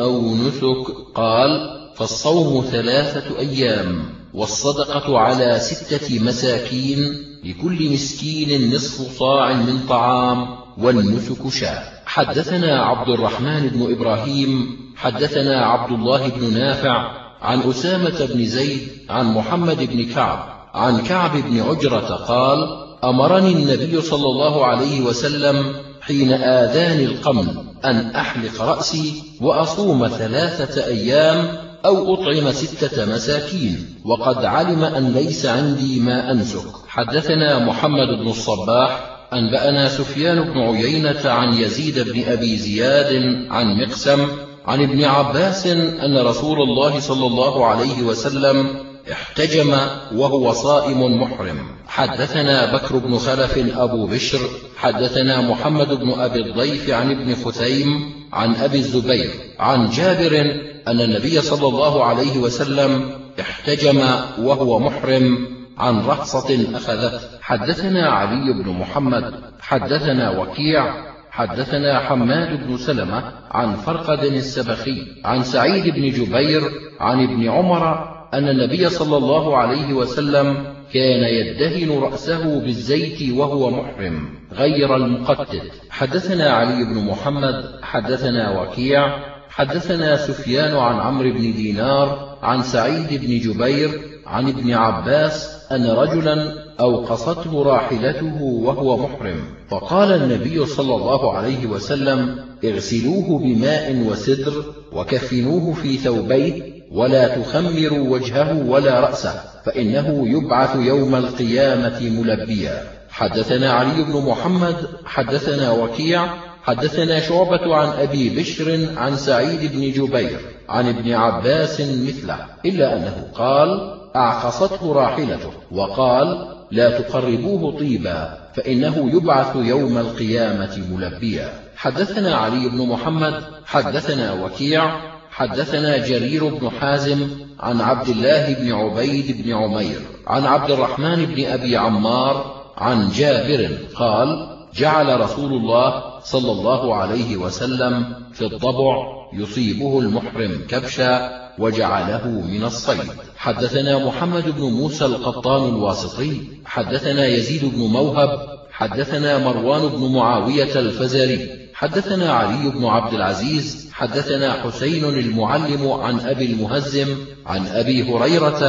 أو نسك. قال فالصوم ثلاثة أيام والصدقة على ستة مساكين لكل مسكين نصف صاع من طعام والنسك شاء حدثنا عبد الرحمن بن إبراهيم حدثنا عبد الله بن نافع عن أسامة بن زيد عن محمد بن كعب عن كعب بن عجرة قال أمرني النبي صلى الله عليه وسلم حين آذاني القمل أن أحلق رأسي وأصوم ثلاثة أيام أو أطعم ستة مساكين وقد علم أن ليس عندي ما أنسك. حدثنا محمد بن الصباح أنبأنا سفيان بن عيينة عن يزيد بن أبي زياد عن مقسم عن ابن عباس أن رسول الله صلى الله عليه وسلم احتجم وهو صائم محرم. حدثنا بكر بن خلف أبو بشر حدثنا محمد بن أبي الضيف عن ابن خثيم عن أبي الزبير عن جابر أن النبي صلى الله عليه وسلم احتجم وهو محرم عن رخصة أخذته. حدثنا علي بن محمد حدثنا وكيع حدثنا حماد بن سلمة عن فرقد السبخي عن سعيد بن جبير عن ابن عمر أن النبي صلى الله عليه وسلم كان يدهن رأسه بالزيت وهو محرم غير المقتد. حدثنا علي بن محمد حدثنا وكيع حدثنا سفيان عن عمرو بن دينار عن سعيد بن جبير عن ابن عباس أن رجلا أوقصته راحلته وهو محرم. فقال النبي صلى الله عليه وسلم اغسلوه بماء وسدر وكفنوه في ثوبيه ولا تخمروا وجهه ولا رأسه فإنه يبعث يوم القيامة ملبيا. حدثنا علي بن محمد حدثنا وكيع حدثنا شعبة عن أبي بشر عن سعيد بن جبير عن ابن عباس مثله إلا أنه قال أعقصته راحلته وقال لا تقربوه طيبا فإنه يبعث يوم القيامة ملبيا. حدثنا علي بن محمد حدثنا وكيع حدثنا جرير بن حازم عن عبد الله بن عبيد بن عمير عن عبد الرحمن بن أبي عمار عن جابر قال جعل رسول الله صلى الله عليه وسلم في الضبع يصيبه المحرم كبشا وجعله من الصيد. حدثنا محمد بن موسى القطان الواسطي حدثنا يزيد بن موهب حدثنا مروان بن معاوية الفزاري حدثنا علي بن عبد العزيز حدثنا حسين المعلم عن أبي المهزم عن أبي هريرة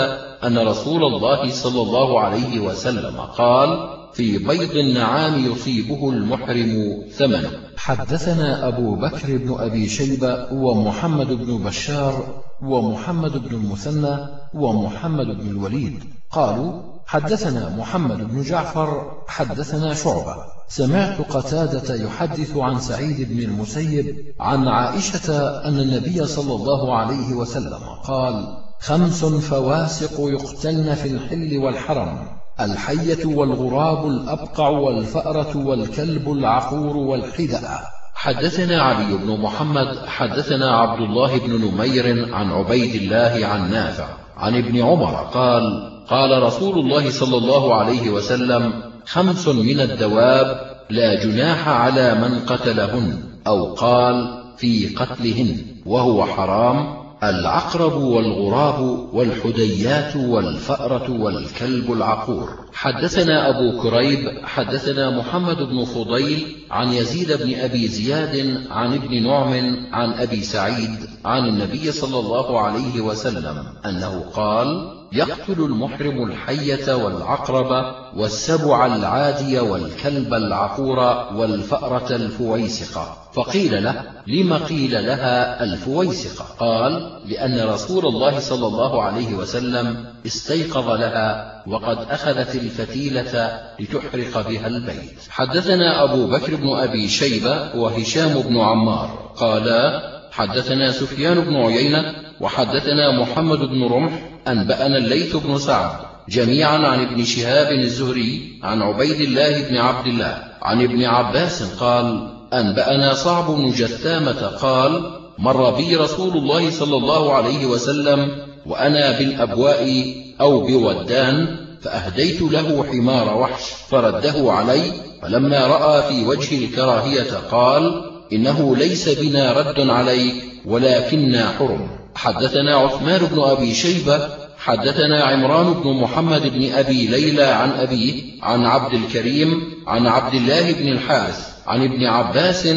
أن رسول الله صلى الله عليه وسلم قال في بيض النعام يصيبه المحرم ثمنه حدثنا أبو بكر بن أبي شيبة ومحمد بن بشار ومحمد بن المثنى ومحمد بن الوليد. قالوا حدثنا محمد بن جعفر حدثنا شعبة سمعت قتادة يحدث عن سعيد بن المسيب عن عائشة أن النبي صلى الله عليه وسلم قال خمس فواسق يقتلن في الحل والحرم الحية والغراب الأبقع والفأرة والكلب العقور والحدأ حدثنا علي بن محمد حدثنا عبد الله بن نمير عن عبيد الله عن نافع عن ابن عمر قال قال رسول الله صلى الله عليه وسلم خمس من الدواب لا جناح على من قتلهن أو قال في قتلهن وهو حرام العقرب والغراب والحديات والفأرة والكلب العقور. حدثنا أبو كريب حدثنا محمد بن فضيل عن يزيد بن أبي زياد عن ابن نعم عن أبي سعيد عن النبي صلى الله عليه وسلم أنه قال يقتل المحرم الحية والعقرب والسبع العادي والكلب العقور والفأرة الفويسقة. فقيل له لم قيل لها الفويسقة؟ قال لأن رسول الله صلى الله عليه وسلم استيقظ لها وقد أخذت الفتيلة لتحرق بها البيت. حدثنا أبو بكر بن أبي شيبة وهشام بن عمار. قالا حدثنا سفيان بن عيينة وحدثنا محمد بن رمح أنبأنا الليث بن سعد جميعا عن ابن شهاب الزهري عن عبيد الله بن عبد الله عن ابن عباس قال أنبأنا صعب بن جثامة قال مر بي رسول الله صلى الله عليه وسلم وأنا بالأبواء أو بودان فأهديت له حمار وحش فرده علي فلما رأى في وجه الكراهية قال إنه ليس بنا رد عليك ولكننا حرم. حدثنا عثمان بن أبي شيبة حدثنا عمران بن محمد بن أبي ليلى عن أبيه عن عبد الكريم عن عبد الله بن الحارث عن ابن عباس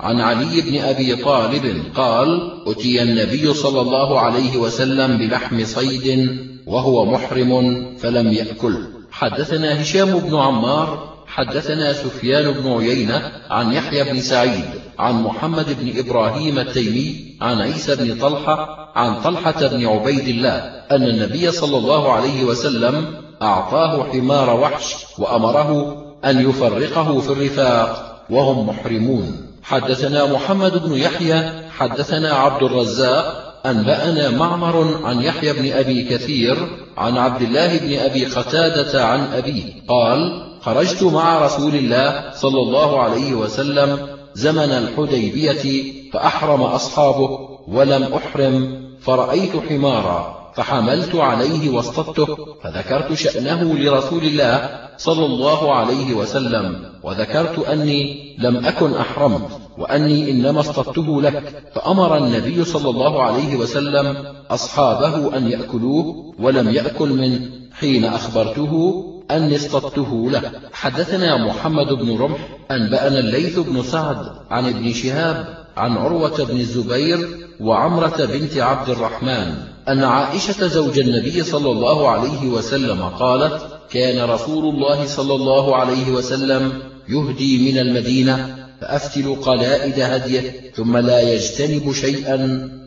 عن علي بن أبي طالب قال أتي النبي صلى الله عليه وسلم بلحم صيد وهو محرم فلم يأكل. حدثنا هشام بن عمار حدثنا سفيان بن عيينة عن يحيى بن سعيد عن محمد بن إبراهيم التيمي عن عيسى بن طلحة عن طلحة بن عبيد الله أن النبي صلى الله عليه وسلم أعطاه حمار وحش وأمره أن يفرقه في الرفاق. وهم محرمون. حدثنا محمد بن يحيى حدثنا عبد الرزاق أنبأنا معمر عن يحيى بن أبي كثير عن عبد الله بن أبي قتادة عن أبيه قال خرجت مع رسول الله صلى الله عليه وسلم زمن الحديبية فأحرم أصحابه ولم أحرم فرأيت حمارا. فحملت عليه واصطدته فذكرت شأنه لرسول الله صلى الله عليه وسلم وذكرت أني لم أكن أحرمت وأني إنما اصطدته لك فأمر النبي صلى الله عليه وسلم أصحابه أن يأكلوه ولم يأكل منه حين أخبرته أني اصطدته له. حدثنا محمد بن رمح أنبأنا الليث بن سعد عن ابن شهاب عن عروة بن الزبير وعمرة بنت عبد الرحمن أن عائشة زوج النبي صلى الله عليه وسلم قالت كان رسول الله صلى الله عليه وسلم يهدي من المدينة فأفتل قلائد هديه ثم لا يجتنب شيئا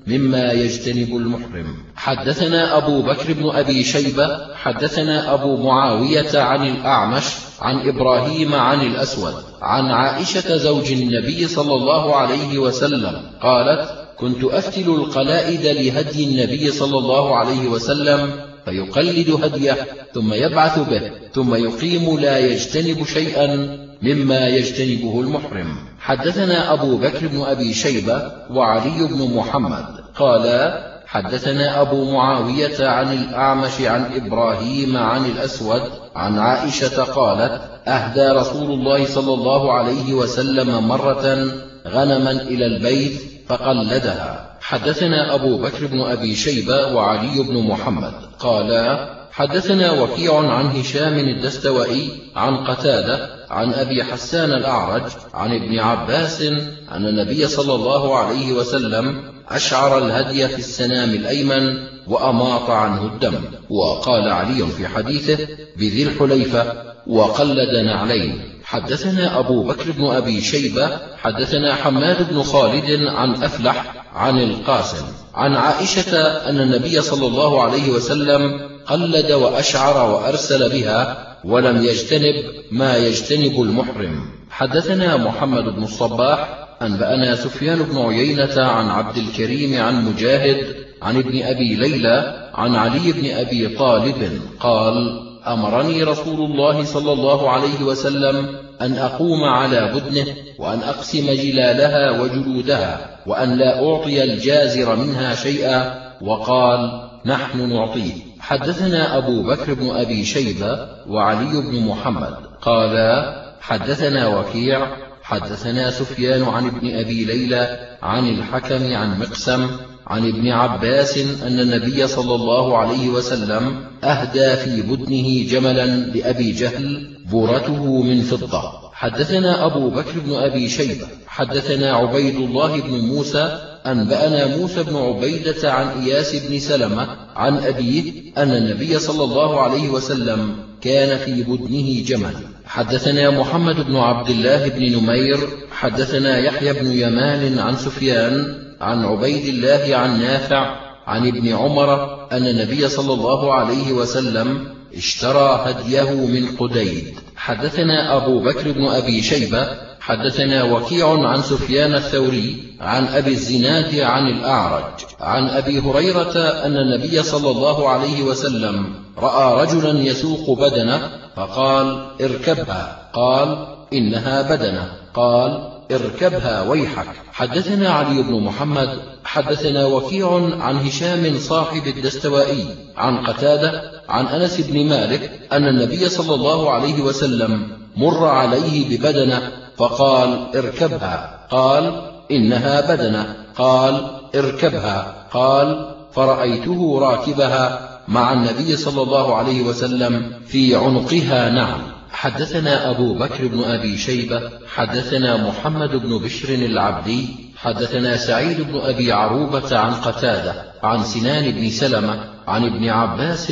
مما يجتنب المحرم. حدثنا أبو بكر بن أبي شيبة حدثنا أبو معاوية عن الأعمش عن إبراهيم عن الأسود. عن عائشة زوج النبي صلى الله عليه وسلم قالت كنت أفتل القلائد لهدي النبي صلى الله عليه وسلم فيقلد هديه ثم يبعث به ثم يقيم لا يجتنب شيئا مما يجتنبه المحرم. حدثنا أبو بكر بن أبي شيبة وعلي بن محمد قالا حدثنا أبو معاوية عن الأعمش عن إبراهيم عن الأسود عن عائشة قالت أهدى رسول الله صلى الله عليه وسلم مرة غنما إلى البيت فقلدها. حدثنا أبو بكر بن أبي شيبة وعلي بن محمد. قالا حدثنا وكيع عن هشام الدستوائي عن قتادة عن أبي حسان الأعرج عن ابن عباس أن النبي صلى الله عليه وسلم أشعر الهدي في السنام الأيمن وأماط عنه الدم وقال علي في حديثه بذي الحليفة وقلد نعلين حدثنا أبو بكر بن أبي شيبة حدثنا حماد بن خالد عن أفلح عن القاسم عن عائشة أن النبي صلى الله عليه وسلم قلد وأشعر وأرسل بها ولم يجتنب ما يجتنب المحرم. حدثنا محمد بن الصباح أنبأنا سفيان بن عيينة عن عبد الكريم عن مجاهد عن ابن أبي ليلى عن علي بن أبي طالب قال أمرني رسول الله صلى الله عليه وسلم أن أقوم على بدنه وأن أقسم جلالها وجلودها وأن لا أعطي الجازر منها شيئا وقال نحن نعطيه. حدثنا أبو بكر بن أبي شيبة وعلي بن محمد. قالا حدثنا وكيع حدثنا سفيان عن ابن أبي ليلى عن الحكم عن مقسم عن ابن عباس أن النبي صلى الله عليه وسلم أهدى في بدنه جملا لأبي جهل بورته من فضة. حدثنا أبو بكر بن أبي شيبة حدثنا عبيد الله بن موسى أنبأنا موسى بن عبيدة عن إياس بن سلمة عن أبيه أن النبي صلى الله عليه وسلم كان في بدنه جمل. حدثنا محمد بن عبد الله بن نمير حدثنا يحيى بن يمان عن سفيان عن عبيد الله عن نافع عن ابن عمر أن النبي صلى الله عليه وسلم اشترى هديه من قديد. حدثنا أبو بكر بن أبي شيبة حدثنا وكيع عن سفيان الثوري عن أبي الزناد عن الأعرج عن أبي هريرة أن النبي صلى الله عليه وسلم رأى رجلا يسوق بدنه فقال اركبها. قال إنها بدنه. قال اركبها ويحك. حدثنا علي بن محمد حدثنا وكيع عن هشام صاحب الدستوائي عن قتادة عن أنس بن مالك أن النبي صلى الله عليه وسلم مر عليه ببدنة فقال اركبها قال إنها بدنة قال اركبها قال فرأيته راكبها مع النبي صلى الله عليه وسلم في عنقها نعم. حدثنا أبو بكر بن أبي شيبة حدثنا محمد بن بشر العبدي حدثنا سعيد بن أبي عروبة عن قتادة عن سنان بن سلمة عن ابن عباس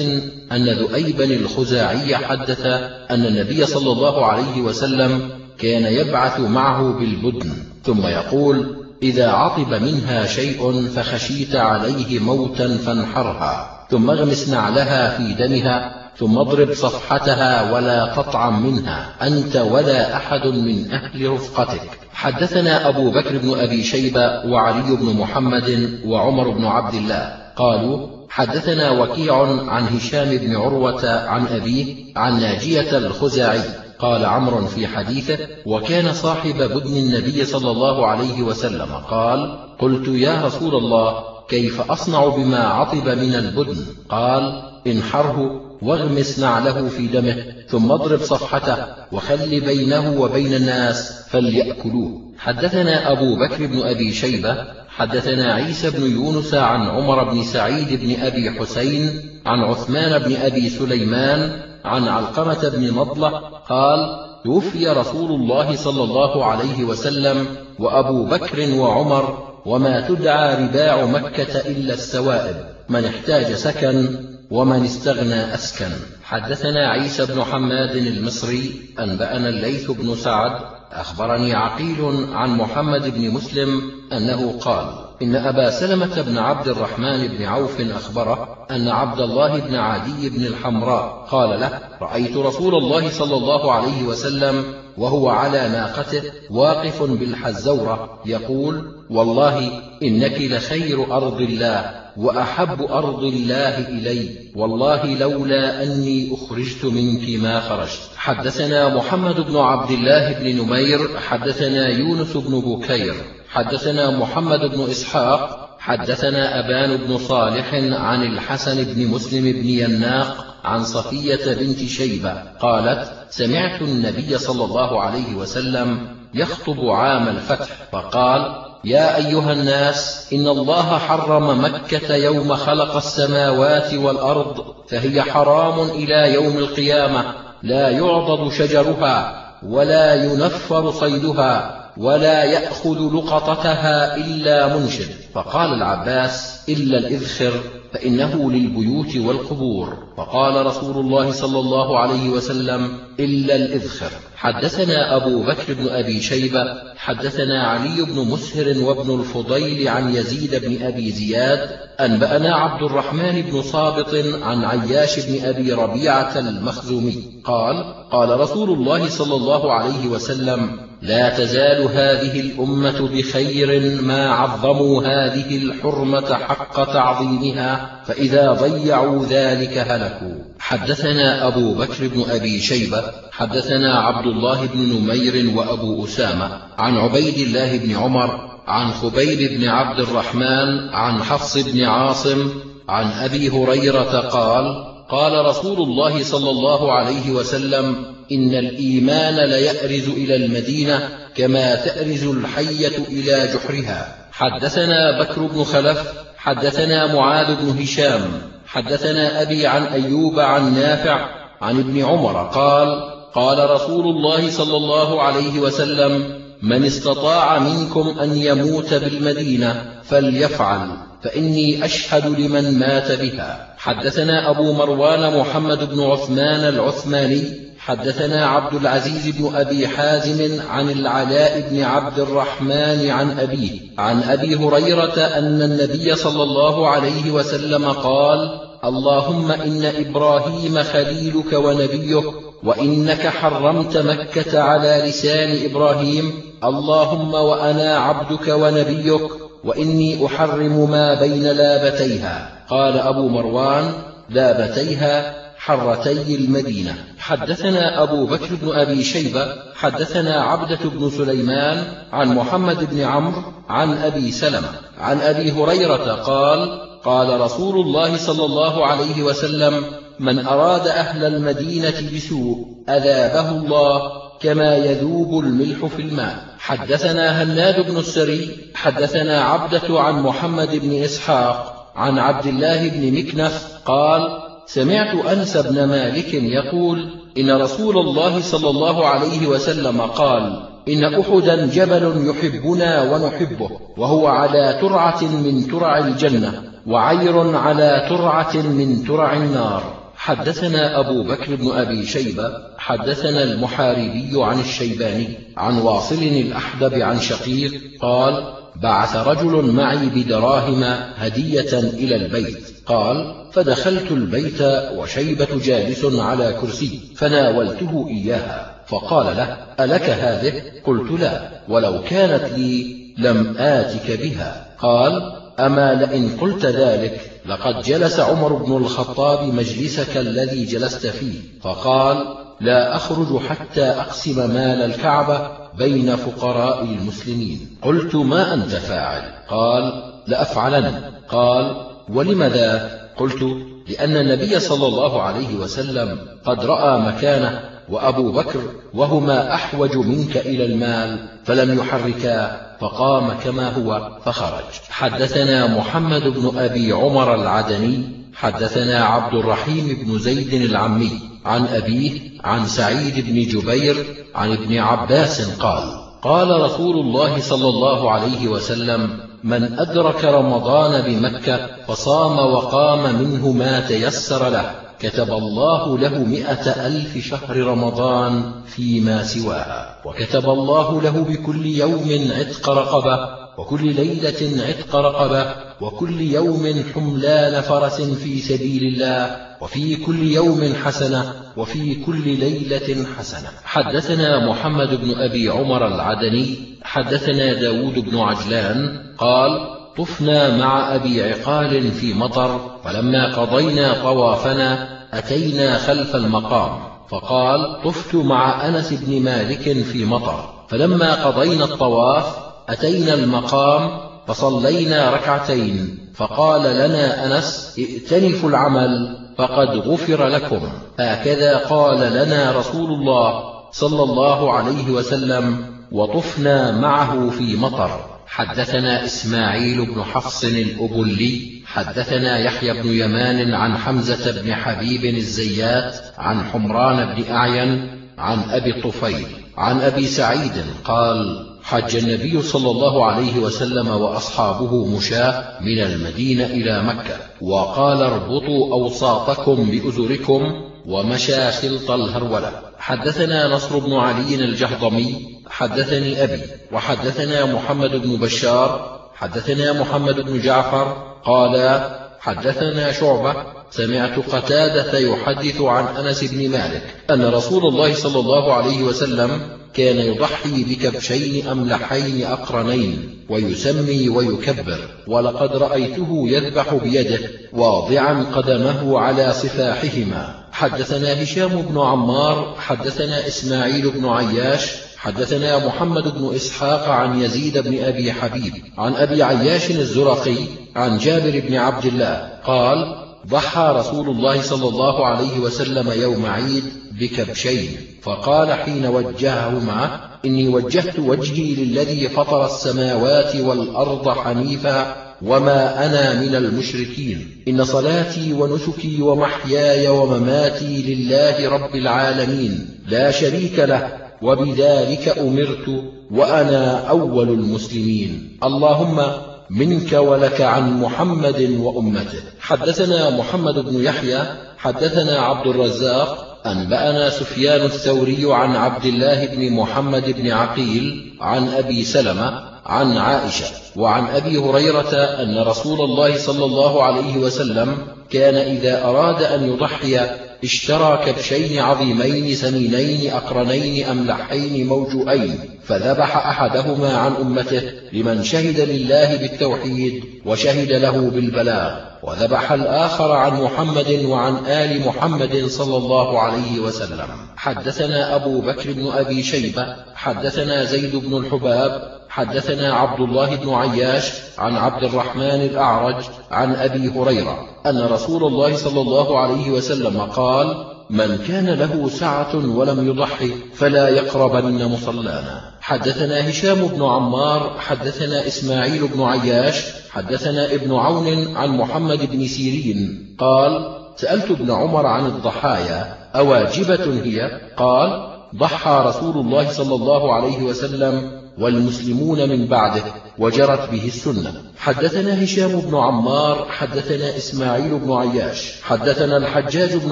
أن ذؤيبا الخزاعي حدث أن النبي صلى الله عليه وسلم كان يبعث معه بالبدن ثم يقول إذا عطب منها شيء فخشيت عليه موتا فانحرها ثم اغمس نعلها في دمها ثم اضرب صفحتها ولا قطعا منها أنت ولا أحد من أهل رفقتك. حدثنا أبو بكر بن أبي شيبة وعلي بن محمد وعمر بن عبد الله. قالوا حدثنا وكيع عن هشام بن عروة عن أبيه عن ناجية الخزاعي. قال عمرو في حديثه وكان صاحب بدن النبي صلى الله عليه وسلم قال قلت يا رسول الله كيف أصنع بما عطب من البدن؟ قال انحره واغمس نعله في دمه ثم اضرب صفحته وخل بينه وبين الناس فليأكلوه. حدثنا أبو بكر بن أبي شيبة حدثنا عيسى بن يونس عن عمر بن سعيد بن أبي حسين عن عثمان بن أبي سليمان عن علقمة بن نضلة قال توفي رسول الله صلى الله عليه وسلم وأبو بكر وعمر وما تدعى رباع مكة إلا السوائب. من احتاج سكن ومن استغنى أسكن. حدثنا عيسى بن حماد المصري أنبأنا الليث بن سعد أخبرني عقيل عن محمد بن مسلم أنه قال إن أبا سلمة بن عبد الرحمن بن عوف أخبره أن عبد الله بن عدي بن الحمراء قال له رأيت رسول الله صلى الله عليه وسلم وهو على ناقته واقف بالحزورة يقول والله إنك لخير أرض الله وأحب أرض الله إلي والله لولا أني أخرجت منك ما خرجت. حدثنا محمد بن عبد الله بن نمير حدثنا يونس بن بكير حدثنا محمد بن إسحاق حدثنا أبان بن صالح عن الحسن بن مسلم بن يناق عن صفية بنت شيبة قالت سمعت النبي صلى الله عليه وسلم يخطب عام الفتح فقال يا أيها الناس إن الله حرم مكة يوم خلق السماوات والأرض فهي حرام إلى يوم القيامة لا يعضد شجرها ولا ينفر صيدها. ولا يأخذ لقطتها إلا منشد. فقال العباس إلا الإذخر فإنه للبيوت والقبور. فقال رسول الله صلى الله عليه وسلم إلا الإذخر. حدثنا أبو بكر بن أبي شيبة حدثنا علي بن مسهر وابن الفضيل عن يزيد بن أبي زياد أنبأنا عبد الرحمن بن صابط عن عياش بن أبي ربيعة المخزومي. قال قال رسول الله صلى الله عليه وسلم لا تزال هذه الأمة بخير ما عظموا هذه الحرمة حق تعظيمها فإذا ضيعوا ذلك هلكوا. حدثنا أبو بكر بن أبي شيبة حدثنا عبد الله بن نمير وأبو أسامة عن عبيد الله بن عمر عن خبيب بن عبد الرحمن عن حفص بن عاصم عن أبي هريرة قال قال رسول الله صلى الله عليه وسلم إن الإيمان ليأرز إلى المدينة كما تأرز الحية إلى جحرها. حدثنا بكر بن خلف حدثنا معاذ بن هشام حدثنا أبي عن أيوب عن نافع عن ابن عمر قال قال رسول الله صلى الله عليه وسلم من استطاع منكم أن يموت بالمدينة فليفعل فإني أشهد لمن مات بها. حدثنا أبو مروان محمد بن عثمان العثماني حدثنا عبد العزيز بن أبي حازم عن العلاء بن عبد الرحمن عن أبيه عن أبي هريرة أن النبي صلى الله عليه وسلم قال اللهم إن إبراهيم خليلك ونبيك وإنك حرمت مكة على لسان إبراهيم اللهم وأنا عبدك ونبيك وإني أحرم ما بين لابتيها. قال أبو مروان لابتيها حرتي المدينة. حدثنا أبو بكر بن أبي شيبة حدثنا عبدة بن سليمان عن محمد بن عمرو عن أبي سلمة. عن أبي هريرة قال قال رسول الله صلى الله عليه وسلم من أراد أهل المدينة بسوء أذابه الله كما يذوب الملح في الماء. حدثنا هناد بن السري حدثنا عبدة عن محمد بن إسحاق عن عبد الله بن مكنف قال سمعت أنس بن مالك يقول إن رسول الله صلى الله عليه وسلم قال إن أحدا جبل يحبنا ونحبه وهو على ترعة من ترع الجنة وعير على ترعة من ترع النار. حدثنا أبو بكر بن أبي شيبة حدثنا المحاربي عن الشيباني عن واصل الأحدب عن شقيق قال بعث رجل معي بدراهم هدية إلى البيت. قال فدخلت البيت وشيبة جالس على كرسي فناولته إياها فقال له ألك هذه؟ قلت لا ولو كانت لي لم آتك بها. قال أما لئن قلت ذلك لقد جلس عمر بن الخطاب مجلسك الذي جلست فيه. فقال لا أخرج حتى أقسم مال الكعبة بين فقراء المسلمين. قلت ما أنت فاعل؟ قال لأفعلن. قال ولم ذا قلت لأن النبي صلى الله عليه وسلم قد رأى مكانه وأبو بكر وهما أحوج منك إلى المال فلم يحركا فقام كما هو فخرج حدثنا محمد بن أبي عمر العدني حدثنا عبد الرحيم بن زيد العمي عن أبيه عن سعيد بن جبير عن ابن عباس قال قال رسول الله صلى الله عليه وسلم من أدرك رمضان بمكة فصام وقام منه ما تيسر له كتب الله له مئة ألف شهر رمضان فيما سواها وكتب الله له بكل يوم عتق رقبة وكل ليلة عتق رقبة وكل يوم حملان فرس في سبيل الله وفي كل يوم حسنة وفي كل ليلة حسنة. حدثنا محمد بن أبي عمر العدني حدثنا داود بن عجلان قال طفنا مع أبي عقال في مطر فلما قضينا طوافنا أتينا خلف المقام فقال طفت مع أنس بن مالك في مطر فلما قضينا الطواف أتينا المقام فصلينا ركعتين فقال لنا أنس ائتنفوا العمل فقد غفر لكم. هكذا قال لنا رسول الله صلى الله عليه وسلم وطفنا معه في مطر. حدثنا إسماعيل بن حفص الأبلي حدثنا يحيى بن يمان عن حمزة بن حبيب الزيات عن حمران بن أعين عن أبي الطفيل عن أبي سعيد قال حج النبي صلى الله عليه وسلم وأصحابه مشاة من المدينة إلى مكة وقال اربطوا أوساطكم بأزركم ومشى خلط الهرولة. حدثنا نصر بن علي الجهضمي حدثني أبي وحدثنا محمد بن بشار حدثنا محمد بن جعفر قال حدثنا شعبة سمعت قتادة يحدث عن أنس بن مالك أن رسول الله صلى الله عليه وسلم كان يضحي بكبشين أملحين أقرنين ويسمي ويكبر ولقد رأيته يذبح بيده واضعا قدمه على صفاحهما حدثنا هشام بن عمار حدثنا إسماعيل بن عياش حدثنا محمد بن إسحاق عن يزيد بن أبي حبيب عن أبي عياش الزرقي عن جابر بن عبد الله قال ضحى رسول الله صلى الله عليه وسلم يوم عيد بكبشين فقال حين وجههما إني وجهت وجهي للذي فطر السماوات والأرض حنيفا وما أنا من المشركين. إن صلاتي ونسكي ومحياي ومماتي لله رب العالمين. لا شريك له وبذلك أمرت وأنا أول المسلمين. اللهم منك ولك عن محمد وأمته. حدثنا محمد بن يحيى حدثنا عبد الرزاق أنبأنا سفيان الثوري عن عبد الله بن محمد بن عقيل عن أبي سلمة عن عائشة وعن أبي هريرة أن رسول الله صلى الله عليه وسلم كان إذا أراد أن يضحي اشترى كبشين عظيمين سمينين أقرنين أملحين موجوئين فذبح أحدهما عن أمته لمن شهد لله بالتوحيد وشهد له بالبلاغ وذبح الآخر عن محمد وعن آل محمد صلى الله عليه وسلم. حدثنا أبو بكر بن أبي شيبة حدثنا زيد بن الحباب حدثنا عبد الله بن عياش عن عبد الرحمن الأعرج عن أبي هريرة أن رسول الله صلى الله عليه وسلم قال من كان له سعة ولم يضحي فلا يقربن مصلانا. حدثنا هشام بن عمار حدثنا إسماعيل بن عياش حدثنا ابن عون عن محمد بن سيرين قال سألت ابن عمر عن الضحايا أواجبة هي؟ قال ضحى رسول الله صلى الله عليه وسلم والمسلمون من بعده وجرت به السنة. حدثنا هشام بن عمار حدثنا إسماعيل بن عياش حدثنا الحجاج بن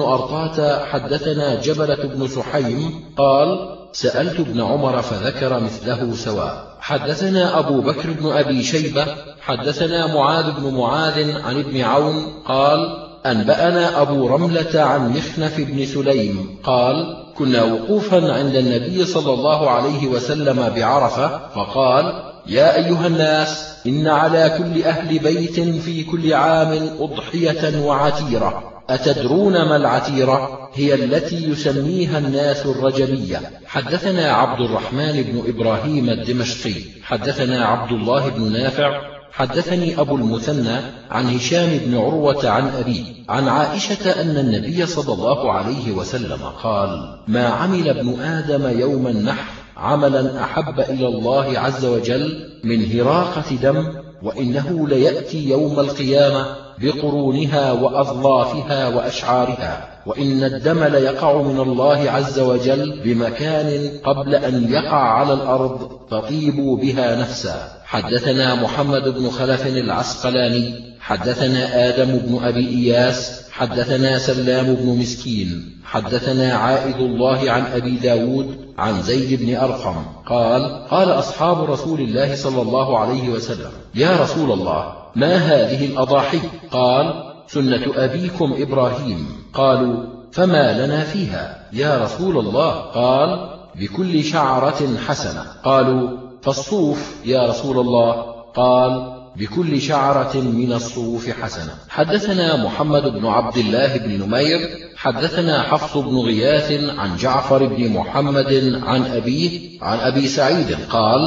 أرطاة حدثنا جبلة بن سحيم قال سألت ابن عمر فذكر مثله سواء. حدثنا أبو بكر بن أبي شيبة حدثنا معاذ بن معاذ عن ابن عون قال أنبأنا أبو رملة عن مخنف بن سليم قال كنا وقوفا عند النبي صلى الله عليه وسلم بعرفة فقال يا أيها الناس إن على كل أهل بيت في كل عام أضحية وعتيرة. أتدرون ما العتيرة؟ هي التي يسميها الناس الرجبية. حدثنا عبد الرحمن بن إبراهيم الدمشقي. حدثنا عبد الله بن نافع حدثني أبو المثنى عن هشام بن عروة عن أبيه عن عائشة أن النبي صلى الله عليه وسلم قال ما عمل ابن آدم يوم النحر عملا أحب إلى الله عز وجل من هراقة دم وإنه ليأتي يوم القيامة بقرونها وأظلافها وأشعارها وإن الدم ليقع من الله عز وجل بمكان قبل أن يقع على الأرض فطيبوا بها نفسا. حدثنا محمد بن خلف العسقلاني حدثنا آدم بن أبي إياس حدثنا سلام بن مسكين حدثنا عائد الله عن أبي داود عن زيد بن أرقم قال قال أصحاب رسول الله صلى الله عليه وسلم يا رسول الله ما هذه الأضاحي؟ قال سنة أبيكم إبراهيم. قالوا فما لنا فيها؟ يا رسول الله. قال بكل شعرة حسنة. قالوا فالصوف يا رسول الله قال بكل شعرة من الصوف حسنة. حدثنا محمد بن عبد الله بن نمير حدثنا حفص بن غياث عن جعفر بن محمد عن أبيه عن أبي سعيد قال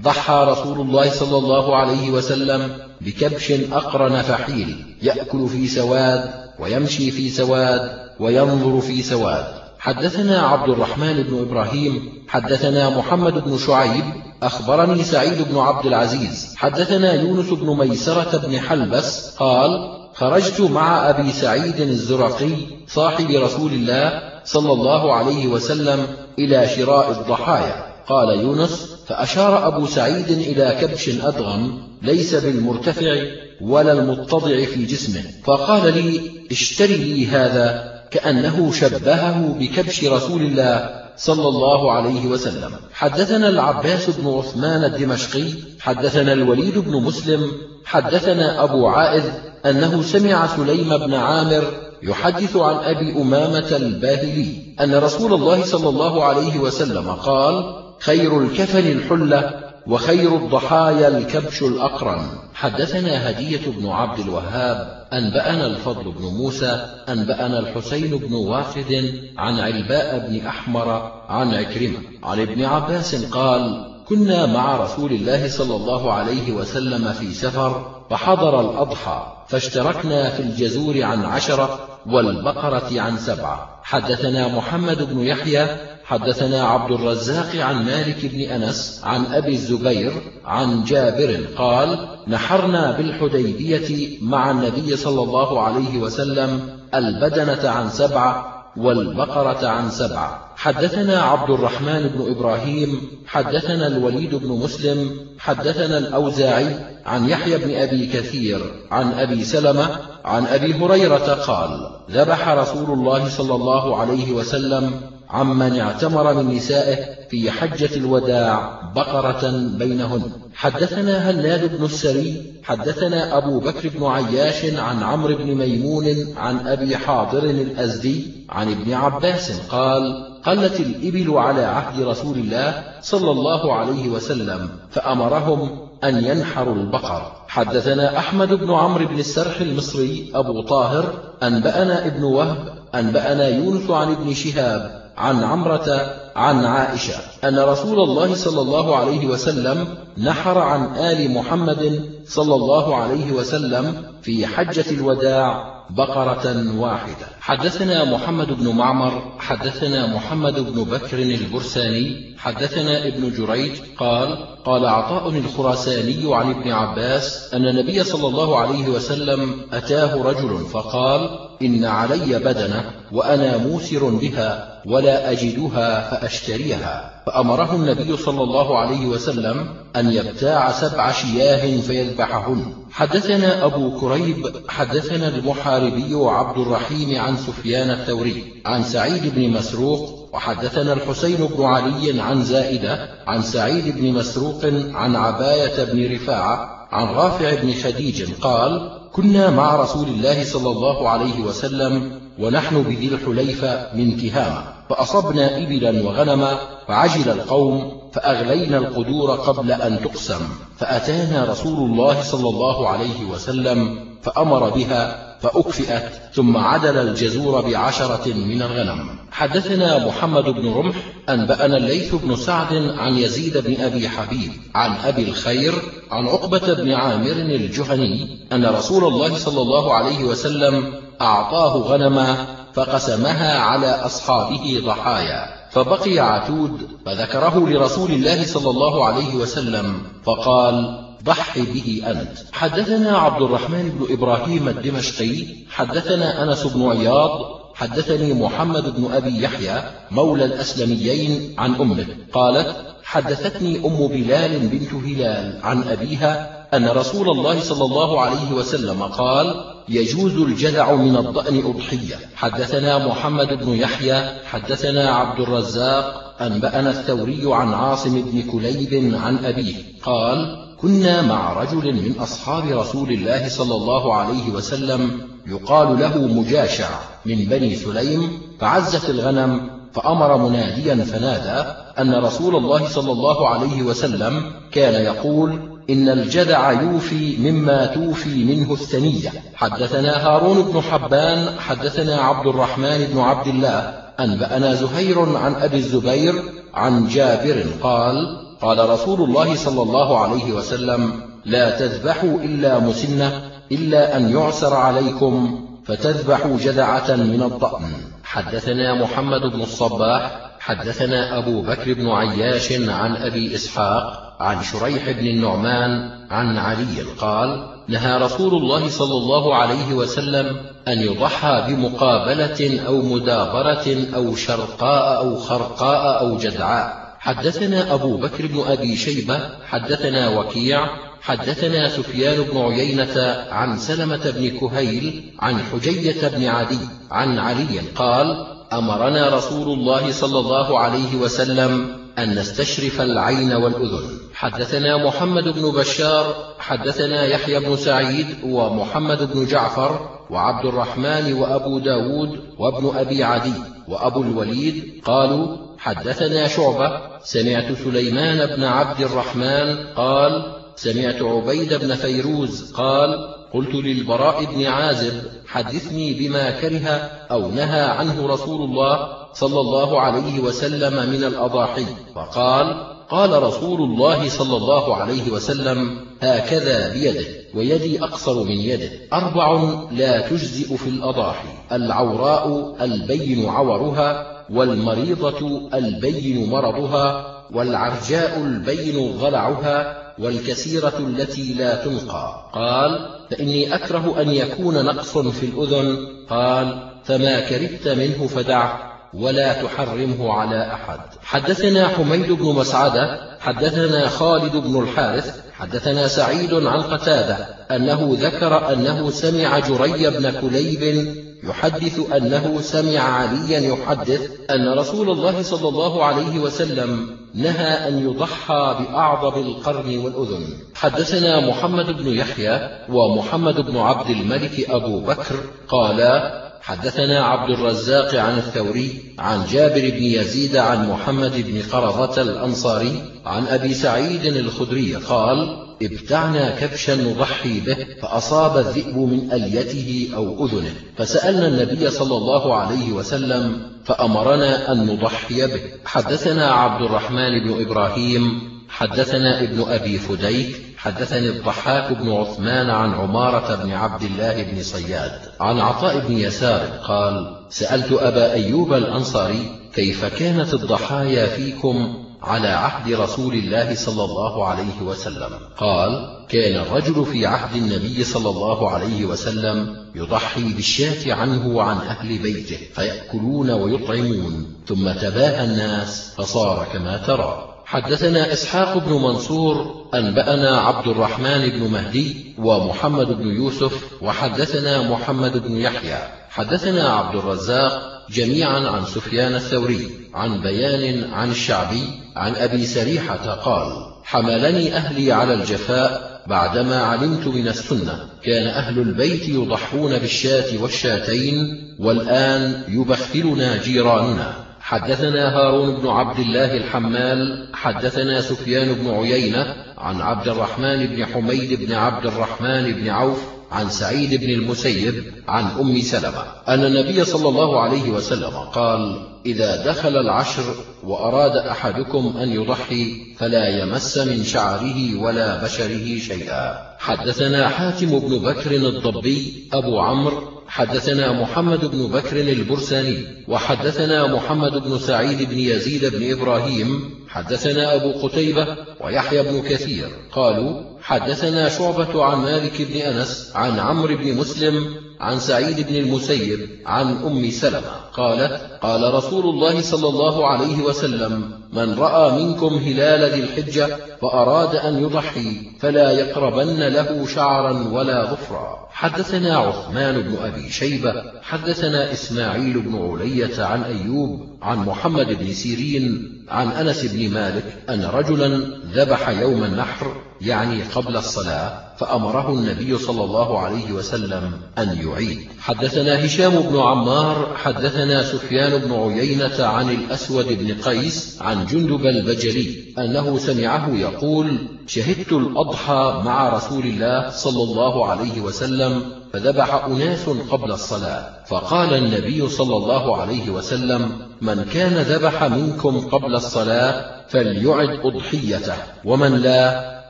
ضحى رسول الله صلى الله عليه وسلم بكبش أقرن فحيل يأكل في سواد ويمشي في سواد وينظر في سواد. حدثنا عبد الرحمن بن إبراهيم حدثنا محمد بن شعيب أخبرني سعيد بن عبد العزيز حدثنا يونس بن ميسرة بن حلبس قال خرجت مع أبي سعيد الزرقي صاحب رسول الله صلى الله عليه وسلم إلى شراء الضحايا. قال يونس فأشار أبو سعيد إلى كبش أدغم ليس بالمرتفع ولا المتضع في جسمه فقال لي اشتري لي هذا. كأنه شبهه بكبش رسول الله صلى الله عليه وسلم. حدثنا العباس بن عثمان الدمشقي حدثنا الوليد بن مسلم حدثنا أبو عائذ أنه سمع سليم بن عامر يحدث عن أبي أمامة الباهلي أن رسول الله صلى الله عليه وسلم قال خير الكفن الحلة وخير الضحايا الكبش الأقرن. حدثنا هدية بن عبد الوهاب أنبأنا الفضل بن موسى أنبأنا الحسين بن واخد عن علباء بن أحمر عن عكرمة. عن ابن عباس قال كنا مع رسول الله صلى الله عليه وسلم في سفر فحضر الأضحى فاشتركنا في الجزور عن عشرة والبقرة عن سبعة. حدثنا محمد بن يحيى حدثنا عبد الرزاق عن مالك بن أنس عن أبي الزبير عن جابر قال نحرنا بالحديبية مع النبي صلى الله عليه وسلم البدنة عن سبعة والبقرة عن سبع. حدثنا عبد الرحمن بن إبراهيم حدثنا الوليد بن مسلم حدثنا الأوزاعي عن يحيى بن أبي كثير عن أبي سلمة عن أبي هريرة قال ذبح رسول الله صلى الله عليه وسلم عمن اعتمر من نسائه في حجة الوداع بقرة بينهن حدثنا هلال بن السري حدثنا أبو بكر بن عياش عن عمرو بن ميمون عن أبي حاضر الأزدي عن ابن عباس قال قلت الإبل على عهد رسول الله صلى الله عليه وسلم فأمرهم أن ينحروا البقر. حدثنا أحمد بن عمرو بن السرح المصري أبو طاهر أنبأنا ابن وهب أنبأنا يونس عن ابن شهاب عن عمرة عن عائشة أن رسول الله صلى الله عليه وسلم نحر عن آل محمد صلى الله عليه وسلم في حجة الوداع بقرة واحدة. حدثنا محمد بن معمر حدثنا محمد بن بكر البرساني حدثنا ابن جريج قال قال عطاء الخراساني عن ابن عباس أن النبي صلى الله عليه وسلم أتاه رجل فقال إن علي بدنة وأنا موسر بها ولا أجدها فأشتريها. فأمره النبي صلى الله عليه وسلم أن يبتاع سبع شياه فيذبحهن. حدثنا أبو كريب حدثنا المحاربي عبد الرحيم عن سفيان الثوري عن سعيد بن مسروق وحدثنا الحسين بن علي عن زائدة عن سعيد بن مسروق عن عباية بن رفاعة عن رافع بن خديج قال كنا مع رسول الله صلى الله عليه وسلم ونحن بذي الحليفة من تهامة فأصبنا إبلا وغنما فعجل القوم فأغلينا القدور قبل أن تقسم فأتانا رسول الله صلى الله عليه وسلم فأمر بها فأكفئت ثم عدل الجزور بعشرة من الغنم. حدثنا محمد بن رمح أنبأنا الليث بن سعد عن يزيد بن أبي حبيب عن أبي الخير عن عقبة بن عامر الجهني أن رسول الله صلى الله عليه وسلم أعطاه غنما فقسمها على أصحابه ضحايا. فبقي عتود فذكره لرسول الله صلى الله عليه وسلم فقال ضح به أنت. حدثنا عبد الرحمن بن إبراهيم الدمشقي حدثنا أنس بن عياض حدثني محمد بن أبي يحيى مولى الأسلميين عن أمه قالت حدثتني أم بلال بنت هلال عن أبيها أن رسول الله صلى الله عليه وسلم قال يجوز الجذع من الضأن أضحية. حدثنا محمد بن يحيى حدثنا عبد الرزاق أنبأنا الثوري عن عاصم بن كليب عن أبيه قال كنا مع رجل من أصحاب رسول الله صلى الله عليه وسلم يقال له مجاشع من بني سليم فعزت الغنم فأمر مناديا فنادى أن رسول الله صلى الله عليه وسلم كان يقول إن الجدع يوفي مما توفي منه الثنية حدثنا هارون بن حبان حدثنا عبد الرحمن بن عبد الله أنبأنا زهير عن أبي الزبير عن جابر قال قال رسول الله صلى الله عليه وسلم لا تذبحوا إلا مسنة إلا أن يعسر عليكم فتذبحوا جذعة من الضأن حدثنا محمد بن الصباح حدثنا أبو بكر بن عياش عن أبي إسحاق عن شريح بن النعمان عن علي قال نهى رسول الله صلى الله عليه وسلم أن يضحى بمقابلة أو مدابرة أو شرقاء أو خرقاء أو جدعاء. حدثنا أبو بكر بن أبي شيبة حدثنا وكيع حدثنا سفيان بن عيينة عن سلمة بن كهيل عن حجية بن عدي عن علي قال أمرنا رسول الله صلى الله عليه وسلم أن نستشرف العين والأذن. حدثنا محمد بن بشار حدثنا يحيى بن سعيد ومحمد بن جعفر وعبد الرحمن وأبو داود وابن أبي عدي وأبو الوليد قالوا حدثنا شعبة سمعت سليمان بن عبد الرحمن قال سمعت عبيد بن فيروز قال قلت للبراء بن عازب حدثني بما كره أو نهى عنه رسول الله صلى الله عليه وسلم من الأضاحي. فقال قال رسول الله صلى الله عليه وسلم هكذا بيده ويدي أقصر من يده. أربع لا تجزئ في الأضاحي العوراء البين عورها والمريضة البين مرضها والعرجاء البين غلعها والكثيرة التي لا تنقى. قال فإني أكره أن يكون نقص في الأذن. قال فما كرهت منه فدعه ولا تحرمه على أحد. حدثنا حميد بن مسعدة حدثنا خالد بن الحارث حدثنا سعيد عن قتادة أنه ذكر أنه سمع جري بن كليب يحدث أنه سمع عليا يحدث أن رسول الله صلى الله عليه وسلم نهى أن يضحى بأعظم القرن والأذن. حدثنا محمد بن يحيى ومحمد بن عبد الملك أبو بكر قالا حدثنا عبد الرزاق عن الثوري عن جابر بن يزيد عن محمد بن قرظة الأنصاري عن أبي سعيد الخدري قال ابتعنا كبشا نضحي به فأصاب الذئب من أليته أو أذنه. فسألنا النبي صلى الله عليه وسلم فأمرنا أن نضحي به. حدثنا عبد الرحمن بن إبراهيم حدثنا ابن أبي فديك حدثني الضحاك بن عثمان عن عمارة بن عبد الله بن صياد عن عطاء بن يسار قال سألت أبا أيوب الأنصاري كيف كانت الضحايا فيكم على عهد رسول الله صلى الله عليه وسلم؟ قال كان الرجل في عهد النبي صلى الله عليه وسلم يضحي بالشاة عنه وعن أهل بيته فيأكلون ويطعمون ثم تباهى الناس فصار كما ترى. حدثنا إسحاق بن منصور أنبأنا عبد الرحمن بن مهدي ومحمد بن يوسف وحدثنا محمد بن يحيى. حدثنا عبد الرزاق جميعا عن سفيان الثوري عن بيان عن الشعبي عن أبي سريحة قال حملني أهلي على الجفاء بعدما علمت من السنة. كان أهل البيت يضحون بالشاة والشاتين والآن يبخلنا جيراننا. حدثنا هارون بن عبد الله الحمال حدثنا سفيان بن عيينة عن عبد الرحمن بن حميد بن عبد الرحمن بن عوف عن سعيد بن المسيب عن أم سلمة. أن النبي صلى الله عليه وسلم قال إذا دخل العشر وأراد أحدكم أن يضحي فلا يمس من شعره ولا بشره شيئا. حدثنا حاتم بن بكر الضبي أبو عمرو حدثنا محمد بن بكر البرساني وحدثنا محمد بن سعيد بن يزيد بن إبراهيم حدثنا أبو قتيبة ويحيى بن كثير قالوا حدثنا شعبة عن مالك بن أنس عن عمرو بن مسلم عن سعيد بن المسيب عن أم سلمة قالت قال رسول الله صلى الله عليه وسلم من رأى منكم هلال ذي الحجة فأراد أن يضحي فلا يقربن له شعرا ولا ظفرا. حدثنا عثمان بن أبي شيبة حدثنا إسماعيل بن علية عن أيوب عن محمد بن سيرين عن أنس بن مالك أن رجلا ذبح يوم النحر يعني قبل الصلاة فأمره النبي صلى الله عليه وسلم أن يعيد. حدثنا هشام بن عمار حدثنا سفيان بن عيينة عن الأسود بن قيس عن جندب البجلي أنه سمعه يقول شهدت الأضحى مع رسول الله صلى الله عليه وسلم فذبح أناس قبل الصلاة. فقال النبي صلى الله عليه وسلم من كان ذبح منكم قبل الصلاة فليعد أضحيته ومن لا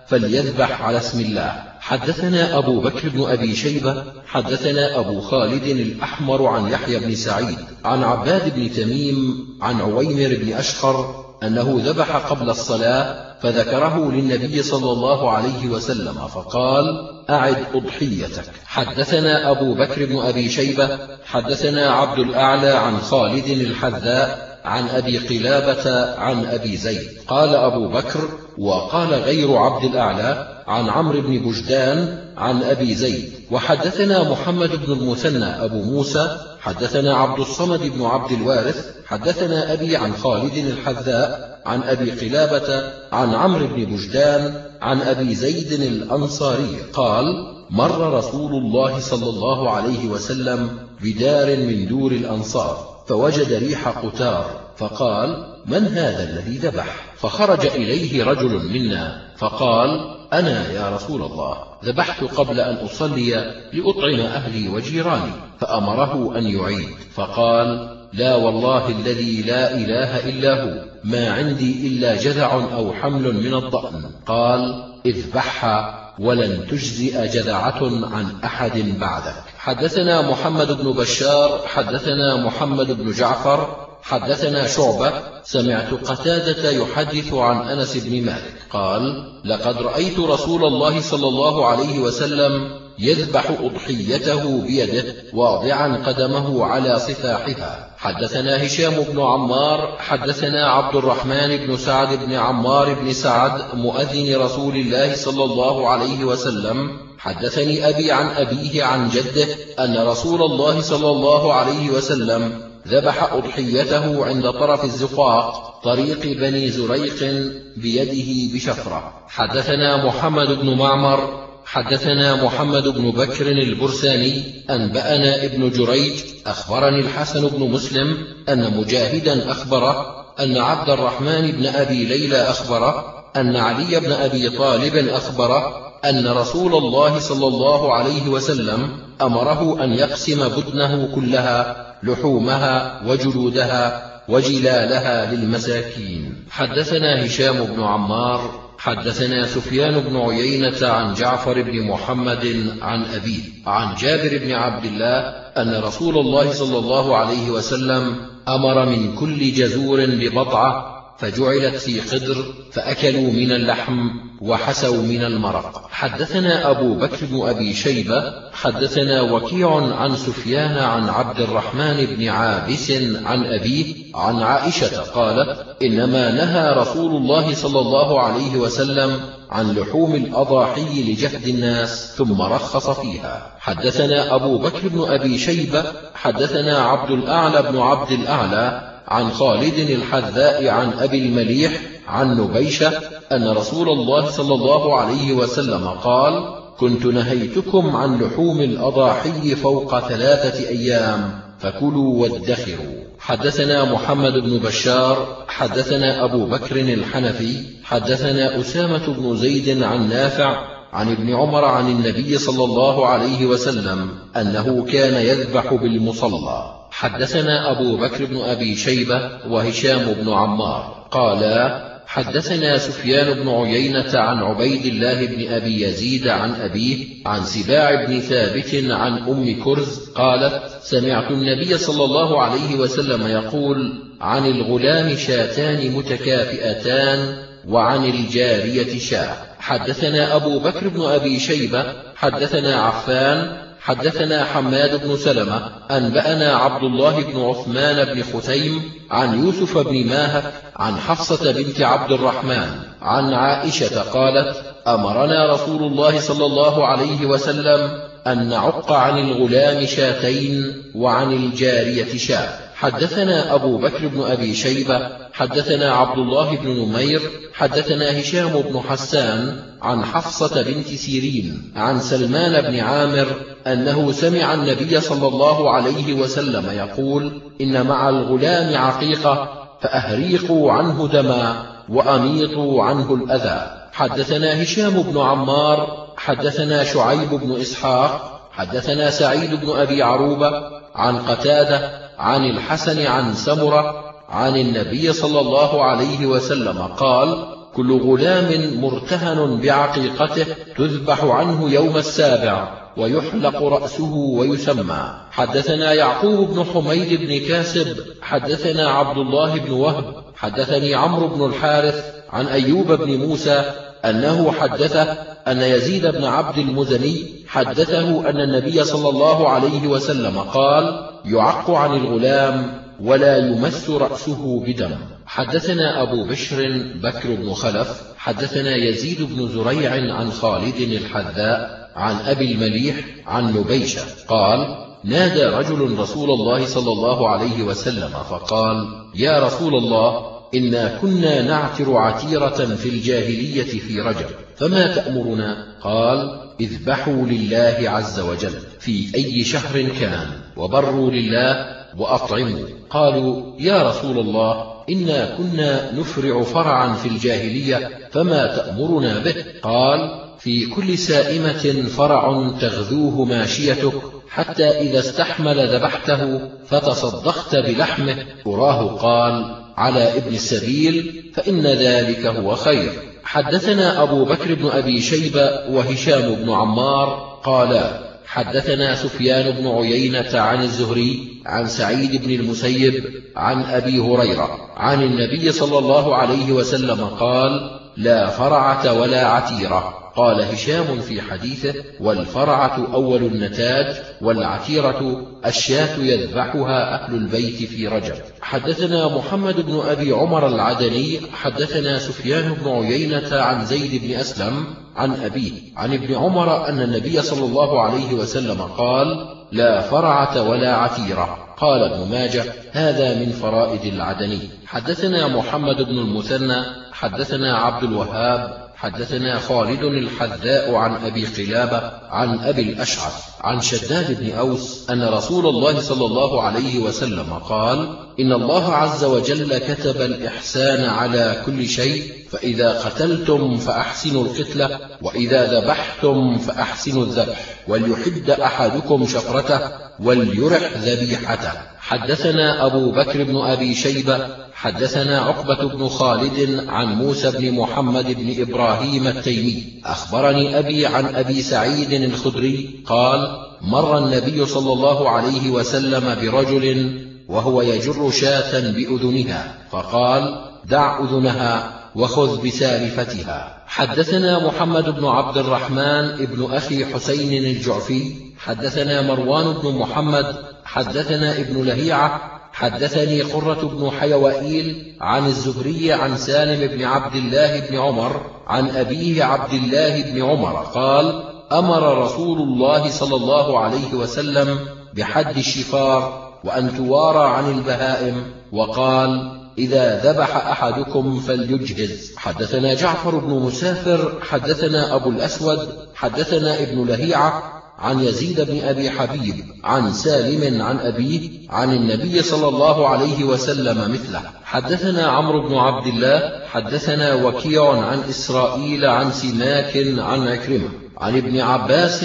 فليذبح على اسم الله. حدثنا أبو بكر بن أبي شيبة حدثنا أبو خالد الأحمر عن يحيى بن سعيد عن عباد بن تميم عن عويمر بن أشخر أنه ذبح قبل الصلاة فذكره للنبي صلى الله عليه وسلم فقال أعد أضحيتك. حدثنا أبو بكر بن أبي شيبة حدثنا عبد الأعلى عن خالد الحذاء عن أبي قلابة عن أبي زيد. قال أبو بكر وقال غير عبد الأعلى عن عمرو بن بجدان عن أبي زيد. وحدثنا محمد بن المثنى أبو موسى حدثنا عبد الصمد بن عبد الوارث حدثنا أبي عن خالد الحذاء عن أبي قلابة عن عمرو بن بجدان عن أبي زيد الأنصاري قال مر رسول الله صلى الله عليه وسلم بدار من دور الأنصار فوجد ريح قتار فقال من هذا الذي ذبح؟ فخرج إليه رجل منا فقال أنا يا رسول الله ذبحت قبل أن أصلي لأطعم أهلي وجيراني فأمره أن يعيد. فقال لا والله الذي لا إله إلا هو ما عندي إلا جذع أو حمل من الضأن قال اذبحها ولن تجزئ جذعة عن أحد بعدك. حدثنا محمد بن بشار حدثنا محمد بن جعفر حدثنا شعبة سمعت قتادة يحدث عن أنس بن مالك قال لقد رأيت رسول الله صلى الله عليه وسلم يذبح أضحيته بيده واضعا قدمه على صفاحها. حدثنا هشام بن عمار حدثنا عبد الرحمن بن سعد بن عمار بن سعد مؤذن رسول الله صلى الله عليه وسلم. حدثني أبي عن أبيه عن جده أن رسول الله صلى الله عليه وسلم ذبح أضحيته عند طرف الزقاق طريق بني زريق بيده بشفرة. حدثنا محمد بن معمر حدثنا محمد بن بكر البرساني أنبأنا ابن جريج أخبرني الحسن بن مسلم أن مجاهدا أخبره أن عبد الرحمن بن أبي ليلى أخبره أن علي بن أبي طالب أخبره أن رسول الله صلى الله عليه وسلم أمره أن يقسم بدنه كلها لحومها وجلودها وجلالها للمساكين. حدثنا هشام بن عمار حدثنا سفيان بن عيينة عن جعفر بن محمد عن أبيه عن جابر بن عبد الله أن رسول الله صلى الله عليه وسلم أمر من كل جزور ببطعة فجعلت في قدر فأكلوا من اللحم وحسوا من المرق. حدثنا أبو بكر بن أبي شيبة حدثنا وكيع عن سفيان عن عبد الرحمن بن عابس عن أبيه عن عائشة قالت إنما نهى رسول الله صلى الله عليه وسلم عن لحوم الأضاحي لجهد الناس ثم رخص فيها. حدثنا أبو بكر بن أبي شيبة حدثنا عبد الأعلى بن عبد الأعلى عن خالد الحذاء عن أبي المليح عن نبيشة أن رسول الله صلى الله عليه وسلم قال كنت نهيتكم عن لحوم الأضاحي فوق ثلاثة أيام فكلوا وادخروا. حدثنا محمد بن بشار حدثنا أبو بكر الحنفي حدثنا أسامة بن زيد عن نافع عن ابن عمر عن النبي صلى الله عليه وسلم أنه كان يذبح بالمصلى. حدثنا أبو بكر بن أبي شيبة وهشام بن عمار. قالا حدثنا سفيان بن عيينة عن عبيد الله بن أبي يزيد عن أبيه عن سباع بن ثابت عن أم كرز قالت سمعت النبي صلى الله عليه وسلم يقول عن الغلام شاتان متكافئتان وعن الجارية شاة. حدثنا أبو بكر بن أبي شيبة حدثنا عفان حدثنا حماد بن سلمة أنبأنا عبد الله بن عثمان بن ختيم عن يوسف بن ماهة عن حفصة بنت عبد الرحمن عن عائشة قالت أمرنا رسول الله صلى الله عليه وسلم أن نعق عن الغلام شاتين وعن الجارية شاة. حدثنا أبو بكر بن أبي شيبة حدثنا عبد الله بن نمير حدثنا هشام بن حسان عن حفصة بنت سيرين عن سلمان بن عامر أنه سمع النبي صلى الله عليه وسلم يقول إن مع الغلام عقيقة فأهريقوا عنه دما وأميطوا عنه الأذى. حدثنا هشام بن عمار حدثنا شعيب بن إسحاق حدثنا سعيد بن أبي عروبة عن قتادة عن الحسن عن سمرة عن النبي صلى الله عليه وسلم قال كل غلام مرتهن بعقيقته تذبح عنه يوم السابع ويحلق رأسه ويسمى. حدثنا يعقوب بن حميد بن كاسب حدثنا عبد الله بن وهب حدثني عمرو بن الحارث عن أيوب بن موسى أنه حدثه أن يزيد بن عبد المزني حدثه أن النبي صلى الله عليه وسلم قال يعق عن الغلام ولا يمس رأسه بدم. حدثنا أبو بشر بكر بن خلف حدثنا يزيد بن زريع عن خالد الحذاء عن أبي المليح عن نبيشة قال نادى رجل رسول الله صلى الله عليه وسلم فقال يا رسول الله إنا كنا نعتر عتيرة في الجاهلية في رجب. فما تأمرنا؟ قال اذبحوا لله عز وجل في أي شهر كان وبروا لله وأطعموا. قالوا يا رسول الله إنا كنا نفرع فرعا في الجاهلية فما تأمرنا به؟ قال في كل سائمة فرع تغذوه ماشيتك حتى إذا استحمل ذبحته فتصدقت بلحمه. أراه قال على ابن السبيل فإن ذلك هو خير. حدثنا أبو بكر بن أبي شيبة وهشام بن عمار قالا حدثنا سفيان بن عيينة عن الزهري عن سعيد بن المسيب عن أبي هريرة عن النبي صلى الله عليه وسلم قال لا فرعة ولا عتيرة. قال هشام في حديثه والفرعة أول النتاج والعتيرة الشاة يذبحها أهل البيت في رجب. حدثنا محمد بن أبي عمر العدني حدثنا سفيان بن عيينة عن زيد بن أسلم عن أبيه عن ابن عمر أن النبي صلى الله عليه وسلم قال لا فرعة ولا عتيرة. قال ابن ماجه هذا من فرائد العدني. حدثنا محمد بن المثنى حدثنا عبد الوهاب حدثنا خالد الحذاء عن أبي قلابة عن أبي الأشعث عن شداد بن أوس أن رسول الله صلى الله عليه وسلم قال إن الله عز وجل كتب الإحسان على كل شيء فإذا قتلتم فأحسنوا القتلة وإذا ذبحتم فأحسنوا الذبح. وليحد أحدكم شفرته وليرح ذبيحته. حدثنا أبو بكر بن أبي شيبة حدثنا عقبة بن خالد عن موسى بن محمد بن إبراهيم التيمي. أخبرني أبي عن أبي سعيد الخدري قال مر النبي صلى الله عليه وسلم برجل وهو يجر شاة بأذنها فقال دع أذنها. وخذ بسالفتها. حدثنا محمد بن عبد الرحمن ابن أخي حسين الجعفي حدثنا مروان بن محمد حدثنا ابن لهيعة حدثني قرة بن حيوائيل عن الزهري عن سالم بن عبد الله بن عمر عن أبيه عبد الله بن عمر قال أمر رسول الله صلى الله عليه وسلم بحد الشفار وأن توارى عن البهائم وقال إذا ذبح أحدكم فليجهز. حدثنا جعفر بن مسافر حدثنا أبو الأسود حدثنا ابن لهيعة عن يزيد بن أبي حبيب عن سالم عن أبيه عن النبي صلى الله عليه وسلم مثله. حدثنا عمرو بن عبد الله حدثنا وكيع عن إسرائيل عن سماك عن عكرمة. عن ابن عباس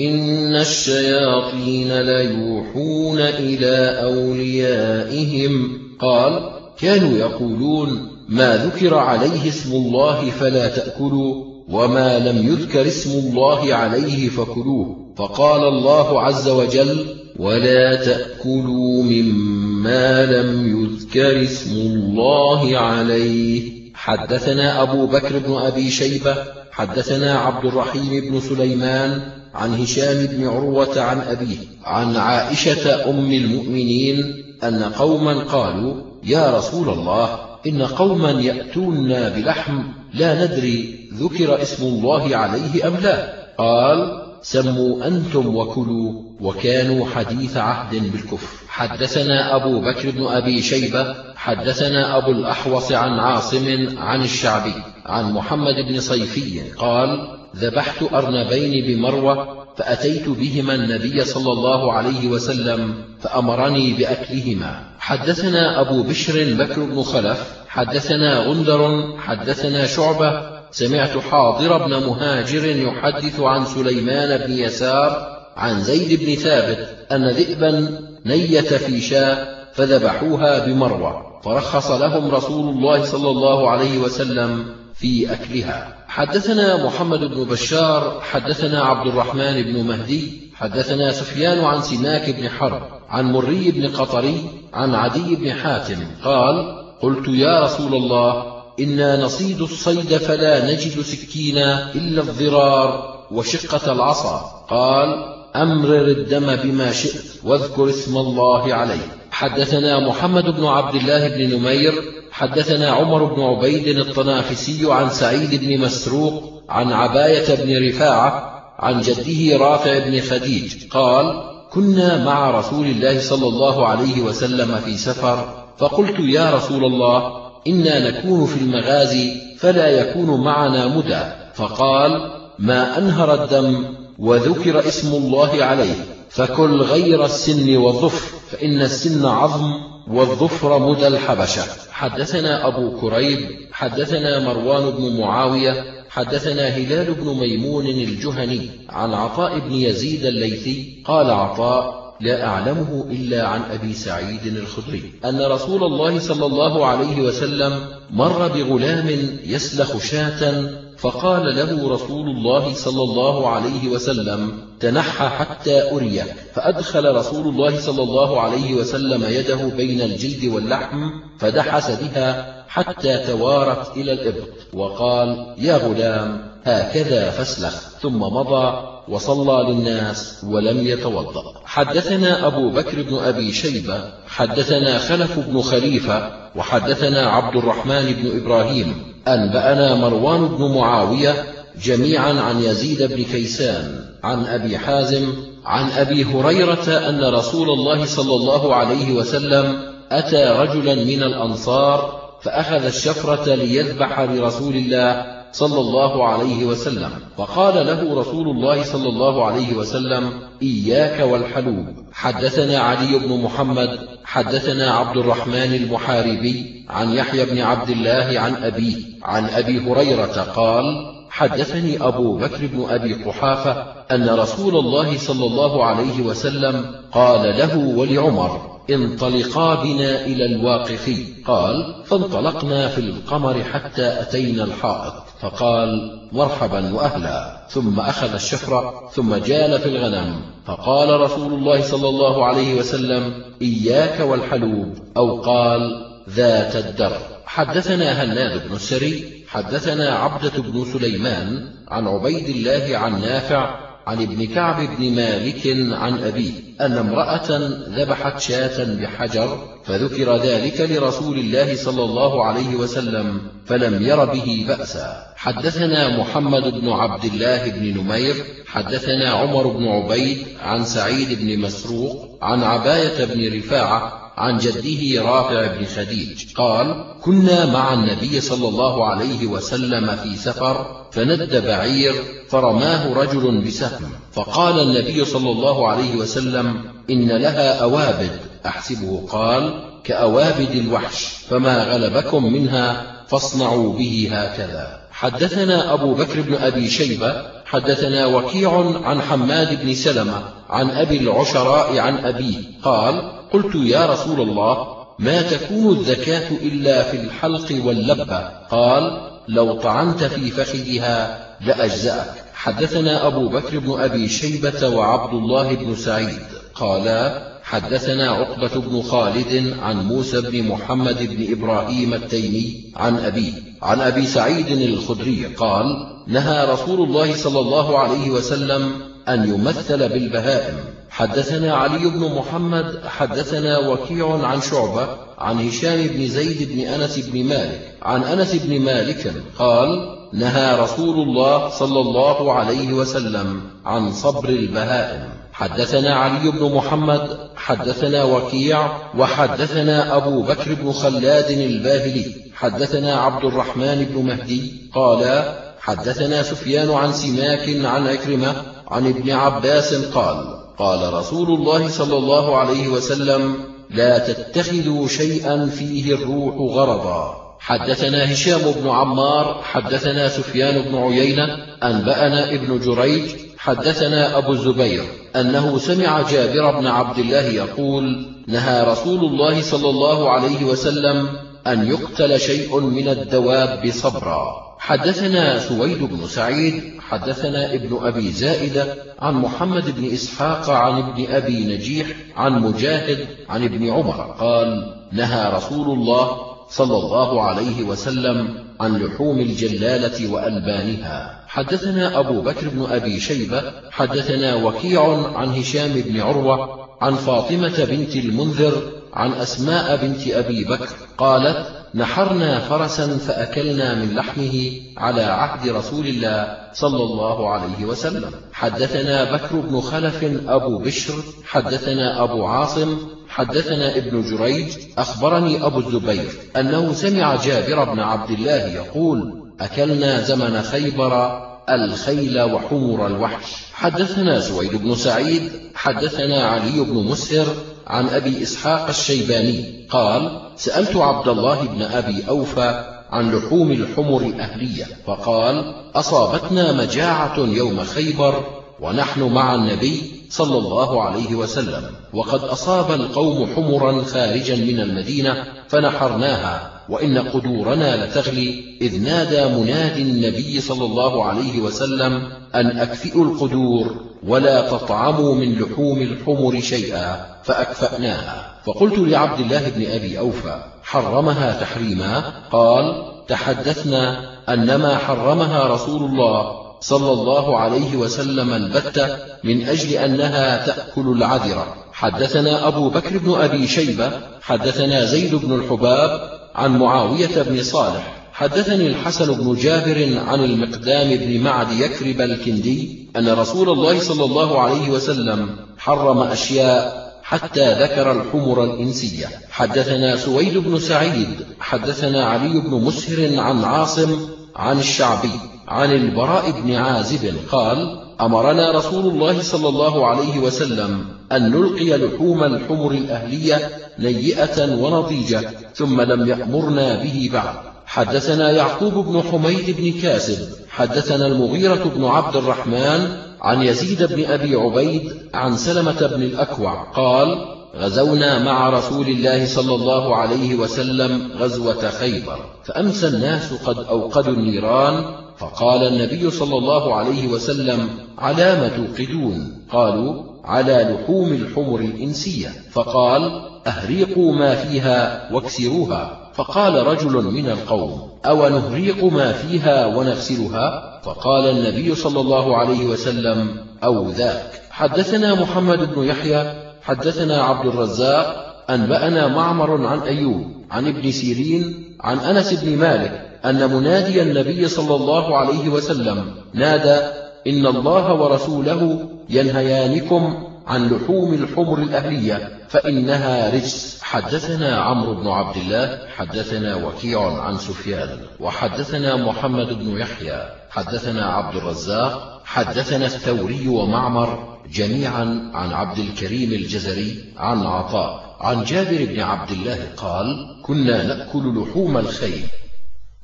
إن الشياطين ليوحون إلى أوليائهم. قال كانوا يقولون ما ذكر عليه اسم الله فلا تأكلوا وما لم يذكر اسم الله عليه فكلوه. فقال الله عز وجل ولا تأكلوا مما لم يذكر اسم الله عليه. حدثنا أبو بكر بن أبي شيبة حدثنا عبد الرحيم بن سليمان عن هشام بن عروة عن أبيه عن عائشة أم المؤمنين أن قوما قالوا يا رسول الله إن قوما يأتوننا بلحم لا ندري ذكر اسم الله عليه أم لا. قال سموا أنتم وكلوا وكانوا حديث عهد بالكفر. حدثنا أبو بكر بن أبي شيبة حدثنا أبو الأحوص عن عاصم عن الشعبي عن محمد بن صيفي قال ذبحت أرنبين بمروة فأتيت بهما النبي صلى الله عليه وسلم فأمرني بأكلهما. حدثنا أبو بشر بكر بن خلف حدثنا غندر حدثنا شعبة. سمعت حاضر بن مهاجر يحدث عن سليمان بن يسار عن زيد بن ثابت أن ذئبا نيت في شاء فذبحوها بمروة. فرخص لهم رسول الله صلى الله عليه وسلم في أكلها. حدثنا محمد بن بشار حدثنا عبد الرحمن بن مهدي حدثنا سفيان عن سماك بن حرب عن مري بن قطري عن عدي بن حاتم. قال قلت يا رسول الله إنا نصيد الصيد فلا نجد سكينا إلا الضرار وشقة العصا. قال أمرر الدم بما شئت واذكر اسم الله عليه. حدثنا محمد بن عبد الله بن نمير حدثنا عمر بن عبيد الطنافسي عن سعيد بن مسروق عن عباية بن رفاعة عن جده رافع بن خديج قال كنا مع رسول الله صلى الله عليه وسلم في سفر فقلت يا رسول الله إنا نكون في المغازي فلا يكون معنا مدى فقال ما أنهر الدم وذكر اسم الله عليه فكل غير السن والظفر فإن السن عظم والظفر مدى الحبشة. حدثنا أبو كريب حدثنا مروان بن معاوية حدثنا هلال بن ميمون الجهني عن عطاء بن يزيد الليثي قال عطاء لا أعلمه إلا عن أبي سعيد الخدري أن رسول الله صلى الله عليه وسلم مر بغلام يسلخ شاة فقال له رسول الله صلى الله عليه وسلم تنحى حتى أريه فأدخل رسول الله صلى الله عليه وسلم يده بين الجلد واللحم فدحس بها حتى توارت إلى الإبط وقال يا غلام هكذا فاسلخ. ثم مضى وصلى للناس ولم يتوضأ. حدثنا أبو بكر بن أبي شيبة حدثنا خلف بن خليفة وحدثنا عبد الرحمن بن إبراهيم أنبأنا مروان بن معاوية جميعا عن يزيد بن كيسان عن أبي حازم عن أبي هريرة أن رسول الله صلى الله عليه وسلم أتى رجلا من الأنصار فأخذ الشفرة ليذبح لرسول الله صلى الله عليه وسلم. فقال له رسول الله صلى الله عليه وسلم إياك والحلوب. حدثنا علي بن محمد حدثنا عبد الرحمن المحاربي عن يحيى بن عبد الله عن أبيه عن أبي هريرة قال حدثني أبو بكر بن أبي قحافة أن رسول الله صلى الله عليه وسلم قال له ولعمر انطلقا بنا إلى الواقفي قال فانطلقنا في القمر حتى أتينا الحائط. فقال مرحبا وأهلا. ثم أخذ الشفرة ثم جال في الغنم. فقال رسول الله صلى الله عليه وسلم إياك والحلوب. أو قال ذات الدر. حدثنا هناد بن السري حدثنا عبدة بن سليمان عن عبيد الله عن نافع عن ابن كعب بن مالك عن أبيه أن امرأة ذبحت شاة بحجر فذكر ذلك لرسول الله صلى الله عليه وسلم فلم ير به بأسا. حدثنا محمد بن عبد الله بن نمير حدثنا عمر بن عبيد عن سعيد بن مسروق عن عباية بن رفاعة عن جده رافع بن خديج قال كنا مع النبي صلى الله عليه وسلم في سفر فند بعير فرماه رجل بسهم فقال النبي صلى الله عليه وسلم إن لها أوابد. أحسبه قال كأوابد الوحش فما غلبكم منها فاصنعوا به هكذا. حدثنا أبو بكر بن أبي شيبة حدثنا وكيع عن حماد بن سلمة عن أبي العشراء عن أبيه قال قلت يا رسول الله ما تكون الزكاة إلا في الحلق واللبة. قال لو طعنت في فخذها لأجزأك. حدثنا أبو بكر بن أبي شيبة وعبد الله بن سعيد. قالا حدثنا عقبة بن خالد عن موسى بن محمد بن إبراهيم التيمي عن أبيه عن أبي سعيد الخدري. قال نهى رسول الله صلى الله عليه وسلم أن يمثل بالبهائم. حدثنا علي بن محمد حدثنا وكيع عن شعبة عن هشام بن زيد بن أنس بن مالك. عن أنس بن مالك قال نهى رسول الله صلى الله عليه وسلم عن صبر البهائم. حدثنا علي بن محمد حدثنا وكيع وحدثنا أبو بكر بن خلاد الباهلي. حدثنا عبد الرحمن بن مهدي قال حدثنا سفيان عن سماك عن عكرمة عن ابن عباس قال قال رسول الله صلى الله عليه وسلم لا تتخذوا شيئا فيه الروح غرضا. حدثنا هشام بن عمار حدثنا سفيان بن عيينة أنبأنا ابن جريج حدثنا أبو الزبير أنه سمع جابر بن عبد الله يقول نهى رسول الله صلى الله عليه وسلم أن يقتل شيء من الدواب صبرا. حدثنا سويد بن سعيد حدثنا ابن أبي زائدة عن محمد بن إسحاق عن ابن أبي نجيح عن مجاهد عن ابن عمر قال نهى رسول الله صلى الله عليه وسلم عن لحوم الجلالة وألبانها. حدثنا أبو بكر بن أبي شيبة حدثنا وكيع عن هشام بن عروة عن فاطمة بنت المنذر عن أسماء بنت أبي بكر قالت نحرنا فرسا فأكلنا من لحمه على عهد رسول الله صلى الله عليه وسلم. حدثنا بكر بن خلف أبو بشر حدثنا أبو عاصم حدثنا ابن جريج أخبرني أبو الزبير أنه سمع جابر بن عبد الله يقول أكلنا زمن خيبر الخيل وحمر الوحش. حدثنا سويد بن سعيد حدثنا علي بن مسهر عن أبي إسحاق الشيباني قال سألت عبد الله بن أبي أوفى عن لحوم الحمر الأهلية فقال أصابتنا مجاعة يوم خيبر ونحن مع النبي صلى الله عليه وسلم وقد أصاب القوم حمرا خارجا من المدينة فنحرناها وإن قدورنا لتغلي إذ نادى منادي النبي صلى الله عليه وسلم أن أكفئوا القدور ولا تطعموا من لحوم الحمر شيئا. فأكفأناها. فقلت لعبد الله بن أبي أوفى حرمها تحريما؟ قال تحدثنا أنما حرمها رسول الله صلى الله عليه وسلم البتة من أجل أنها تأكل العذرة. حدثنا أبو بكر بن أبي شيبة حدثنا زيد بن الحباب عن معاوية بن صالح. حدثني الحسن بن جابر عن المقدام بن معد يكرب الكندي أن رسول الله صلى الله عليه وسلم حرم أشياء حتى ذكر الحمر الإنسية. حدثنا سويد بن سعيد حدثنا علي بن مسهر عن عاصم عن الشعبي عن البراء بن عازب قال أمرنا رسول الله صلى الله عليه وسلم أن نلقي لحوم الحمر الأهلية نيئة ونضيجة ثم لم يأمرنا به بعد. حدثنا يعقوب بن حميد بن كاسب حدثنا المغيرة بن عبد الرحمن عن يزيد بن أبي عبيد عن سلمة بن الأكوع قال غزونا مع رسول الله صلى الله عليه وسلم غزوة خيبر فأمسى الناس قد أوقدوا النيران فقال النبي صلى الله عليه وسلم على ما توقدون؟ قالوا على لحوم الحمر الإنسية. فقال أهريقوا ما فيها واكسروها. فقال رجل من القوم أو نهريق ما فيها ونغسلها؟ فقال النبي صلى الله عليه وسلم أو ذاك. حدثنا محمد بن يحيى حدثنا عبد الرزاق أنبأنا معمر عن أيوب عن ابن سيرين عن أنس بن مالك أن منادي النبي صلى الله عليه وسلم نادى إن الله ورسوله ينهيانكم عن لحوم الحمر الأهلية فإنها رجس. حدثنا عمرو بن عبد الله حدثنا وكيع عن سفيان وحدثنا محمد بن يحيى حدثنا عبد الرزاق حدثنا الثوري ومعمر جميعا عن عبد الكريم الجزري عن عطاء عن جابر بن عبد الله قال كنا نأكل لحوم الخيل.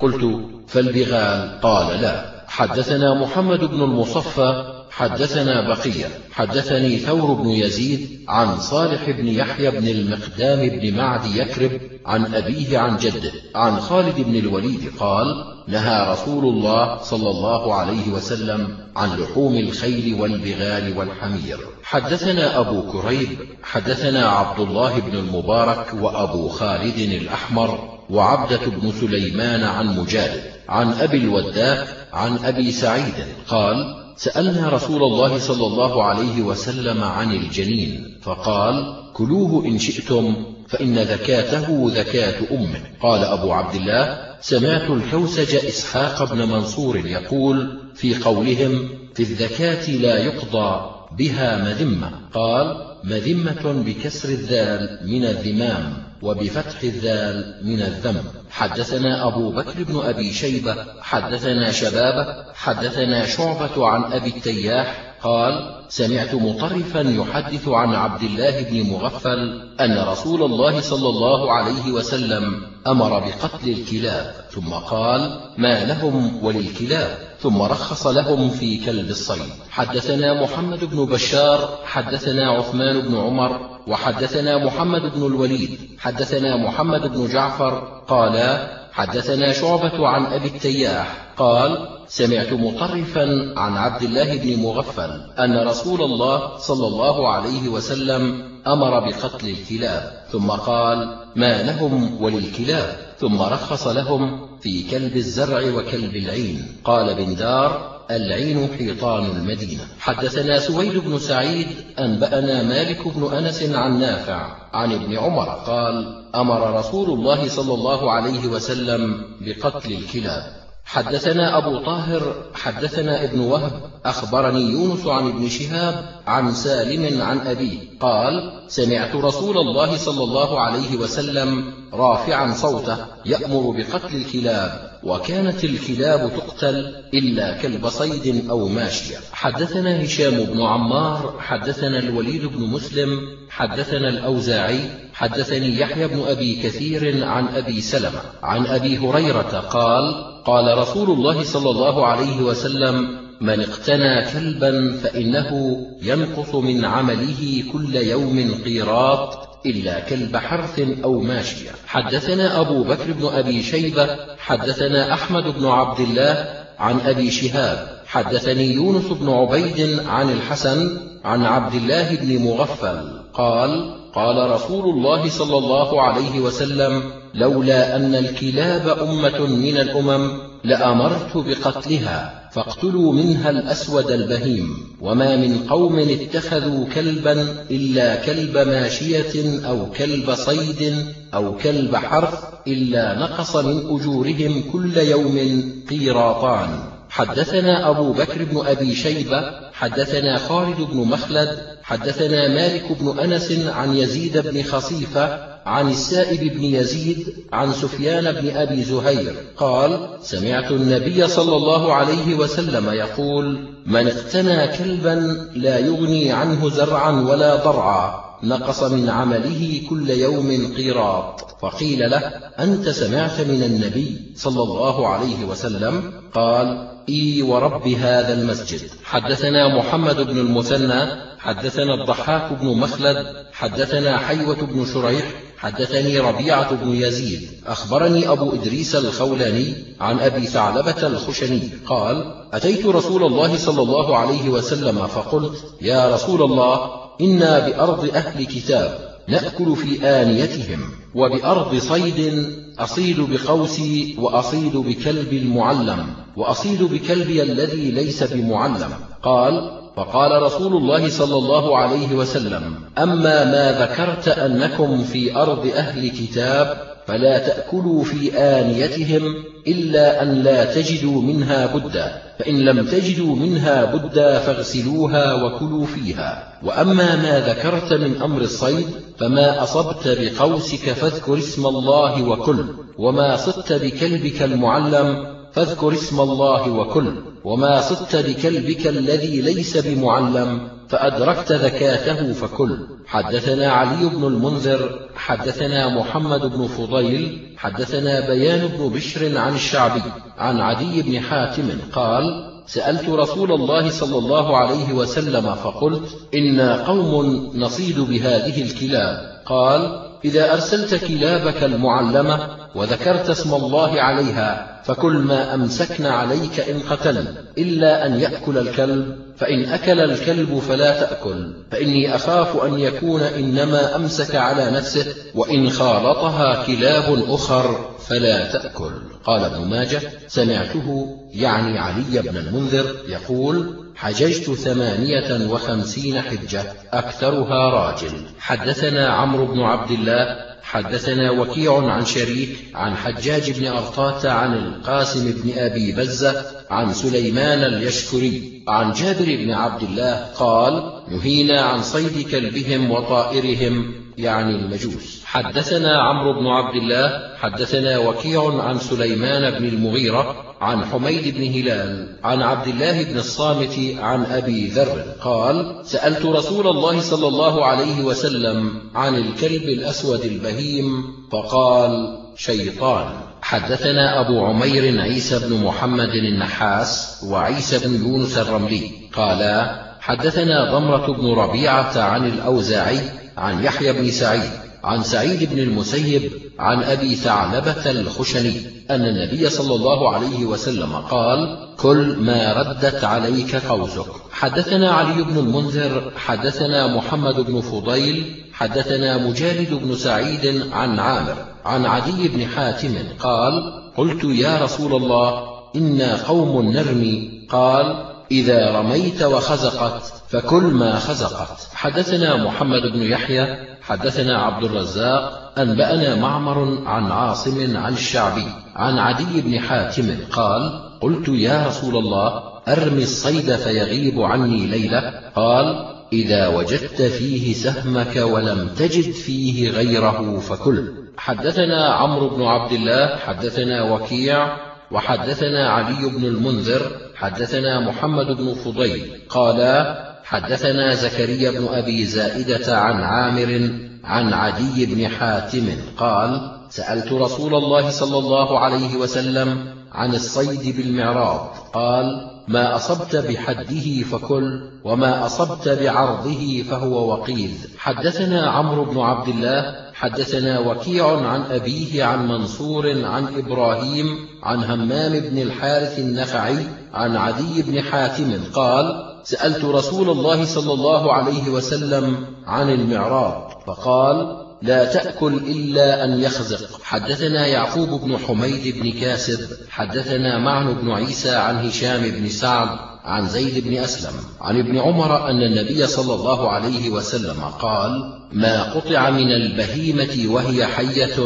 قلت فالبغال؟ قال لا. حدثنا محمد بن المصفى حدثنا بقية. حدثني ثور بن يزيد عن صالح بن يحيى بن المقدام بن معد يكرب عن أبيه عن جده عن خالد بن الوليد قال نهى رسول الله صلى الله عليه وسلم عن لحوم الخيل والبغال والحمير. حدثنا أبو كريب حدثنا عبد الله بن المبارك وأبو خالد الأحمر وعبدة بن سليمان عن مجالد عن أبي الوداك عن أبي سعيد قال سألنا رسول الله صلى الله عليه وسلم عن الجنين فقال كلوه إن شئتم فإن ذكاته ذكاة أمه. قال أبو عبد الله سمعت الكوسج إسحاق بن منصور يقول في قولهم في الذكاة لا يقضى بها مذمة. قال مذمة بكسر الذال من الذمام. وبفتح الذال من الذم. حدثنا أبو بكر بن أبي شيبة حدثنا شبابة حدثنا شعبة عن أبي التياح قال سمعت مطرفا يحدث عن عبد الله بن مغفل أن رسول الله صلى الله عليه وسلم أمر بقتل الكلاب ثم قال ما لهم وللكلاب. ثم رخص لهم في كلب الصيد. حدثنا محمد بن بشار حدثنا عثمان بن عمر وحدثنا محمد بن الوليد حدثنا محمد بن جعفر قالا حدثنا شعبة عن أبي التياح قال سمعت مطرفا عن عبد الله بن مغفل أن رسول الله صلى الله عليه وسلم أمر بقتل الكلاب ثم قال ما لهم وللكلاب؟ ثم رخص لهم في كلب الزرع وكلب العين. قال بن دار العين حيطان المدينة. حدثنا سويد بن سعيد أنبأنا مالك بن أنس عن نافع عن ابن عمر قال أمر رسول الله صلى الله عليه وسلم بقتل الكلاب. حدثنا أبو طاهر حدثنا ابن وهب أخبرني يونس عن ابن شهاب عن سالم عن أبيه قال سمعت رسول الله صلى الله عليه وسلم رافعا صوته يأمر بقتل الكلاب وكانت الكلاب تقتل إلا كلب صيد أو ماشية. حدثنا هشام بن عمار حدثنا الوليد بن مسلم حدثنا الأوزاعي حدثني يحيى بن أبي كثير عن أبي سلمة. عن أبي هريرة قال قال رسول الله صلى الله عليه وسلم من اقتنى كلبا فإنه ينقص من عمله كل يوم قيراط إلا كلب حرث أو ماشية. حدثنا أبو بكر بن أبي شيبة حدثنا أحمد بن عبد الله عن أبي شهاب حدثني يونس بن عبيد عن الحسن عن عبد الله بن مغفل قال قال رسول الله صلى الله عليه وسلم لولا أن الكلاب أمة من الأمم لأمرت بقتلها فاقتلوا منها الأسود البهيم وما من قوم اتخذوا كلبا إلا كلب ماشية أو كلب صيد أو كلب حرث إلا نقص من أجورهم كل يوم قيراطان. حدثنا أبو بكر بن أبي شيبة حدثنا خالد بن مخلد حدثنا مالك بن أنس عن يزيد بن خصيفة عن السائب بن يزيد عن سفيان بن أبي زهير قال سمعت النبي صلى الله عليه وسلم يقول من اقتنى كلبا لا يغني عنه زرعا ولا ضرعا نقص من عمله كل يوم قيراط فقيل له أنت سمعت من النبي صلى الله عليه وسلم قال إي ورب هذا المسجد حدثنا محمد بن المثنى حدثنا الضحاك بن مخلد حدثنا حيوة بن شريح حدثني ربيعة بن يزيد. أخبرني أبو إدريس الخولاني عن أبي ثعلبة الخشني قال أتيت رسول الله صلى الله عليه وسلم فقلت يا رسول الله إنا بأرض أهل كتاب نأكل في آنيتهم وبأرض صيد أصيد بقوسي وأصيد بكلب المعلم وأصيد بكلبي الذي ليس بمعلم. قال فقال رسول الله صلى الله عليه وسلم أما ما ذكرت أنكم في أرض أهل كتاب فلا تأكلوا في آنيتهم إلا أن لا تجدوا منها بدا فإن لم تجدوا منها بدا فاغسلوها وكلوا فيها. وأما ما ذكرت من أمر الصيد فما أصبت بقوسك فاذكر اسم الله وكل وما صدت بكلبك المعلم فاذكر اسم الله وكل وما صدت بكلبك الذي ليس بمعلم فأدركت ذكاته فكل حدثنا علي بن المنذر حدثنا محمد بن فضيل حدثنا بيان بن بشر عن الشعبي عن عدي بن حاتم قال سألت رسول الله صلى الله عليه وسلم فقلت إنا قوم نصيد بهذه الكلاب. قال إذا أرسلت كلابك المعلمة وذكرت اسم الله عليها فكل ما أمسكن عليك إن قتل إلا أن يأكل الكلب فإن أكل الكلب فلا تأكل فإني أخاف أن يكون إنما أمسك على نفسه وإن خالطها كلاب أخر فلا تأكل. قال ابن ماجه سمعته يعني علي بن المنذر يقول حججت ثمانية وخمسين حجة أكثرها راجل. حدثنا عمرو بن عبد الله حدثنا وكيع عن شريك عن حجاج بن أرطاة عن القاسم بن أبي بزة عن سليمان اليشكري عن جابر بن عبد الله قال نهينا عن صيد كلبهم وطائرهم. يعني المجوس. حدثنا عمرو بن عبد الله حدثنا وكيع عن سليمان بن المغيرة عن حميد بن هلال عن عبد الله بن الصامت عن أبي ذر قال سألت رسول الله صلى الله عليه وسلم عن الكلب الأسود البهيم فقال شيطان. حدثنا أبو عمير عيسى بن محمد النحاس وعيسى بن يونس الرملي قالا حدثنا ضمرة بن ربيعة عن الأوزاعي عن يحيى بن سعيد عن سعيد بن المسيب عن أبي ثعلبة الخشني أن النبي صلى الله عليه وسلم قال كل ما ردت عليك قوسك. حدثنا علي بن المنذر حدثنا محمد بن فضيل حدثنا مجالد بن سعيد عن عامر عن عدي بن حاتم قال قلت يا رسول الله إنا قوم نرمي. قال إذا رميت وخزقت فكل ما خزقت. حدثنا محمد بن يحيى حدثنا عبد الرزاق أنبأنا معمر عن عاصم عن الشعبي عن عدي بن حاتم قال قلت يا رسول الله أرمي الصيد فيغيب عني ليلة. قال إذا وجدت فيه سهمك ولم تجد فيه غيره فكل. حدثنا عمرو بن عبد الله حدثنا وكيع وحدثنا علي بن المنذر حدثنا محمد بن فضيل قالا حدثنا زكريا بن أبي زائدة عن عامر عن عدي بن حاتم قال سألت رسول الله صلى الله عليه وسلم عن الصيد بالمعراض قال ما أصبت بحده فكل وما أصبت بعرضه فهو وقيد حدثنا عمرو بن عبد الله حدثنا وكيع عن أبيه عن منصور عن إبراهيم عن همام بن الحارث النخعي عن عدي بن حاتم قال سألت رسول الله صلى الله عليه وسلم عن المعراض فقال لا تأكل إلا أن يخزق. حدثنا يعقوب بن حميد بن كاسب حدثنا معن بن عيسى عن هشام بن سعد عن زيد بن أسلم. عن ابن عمر أن النبي صلى الله عليه وسلم قال ما قطع من البهيمة وهي حية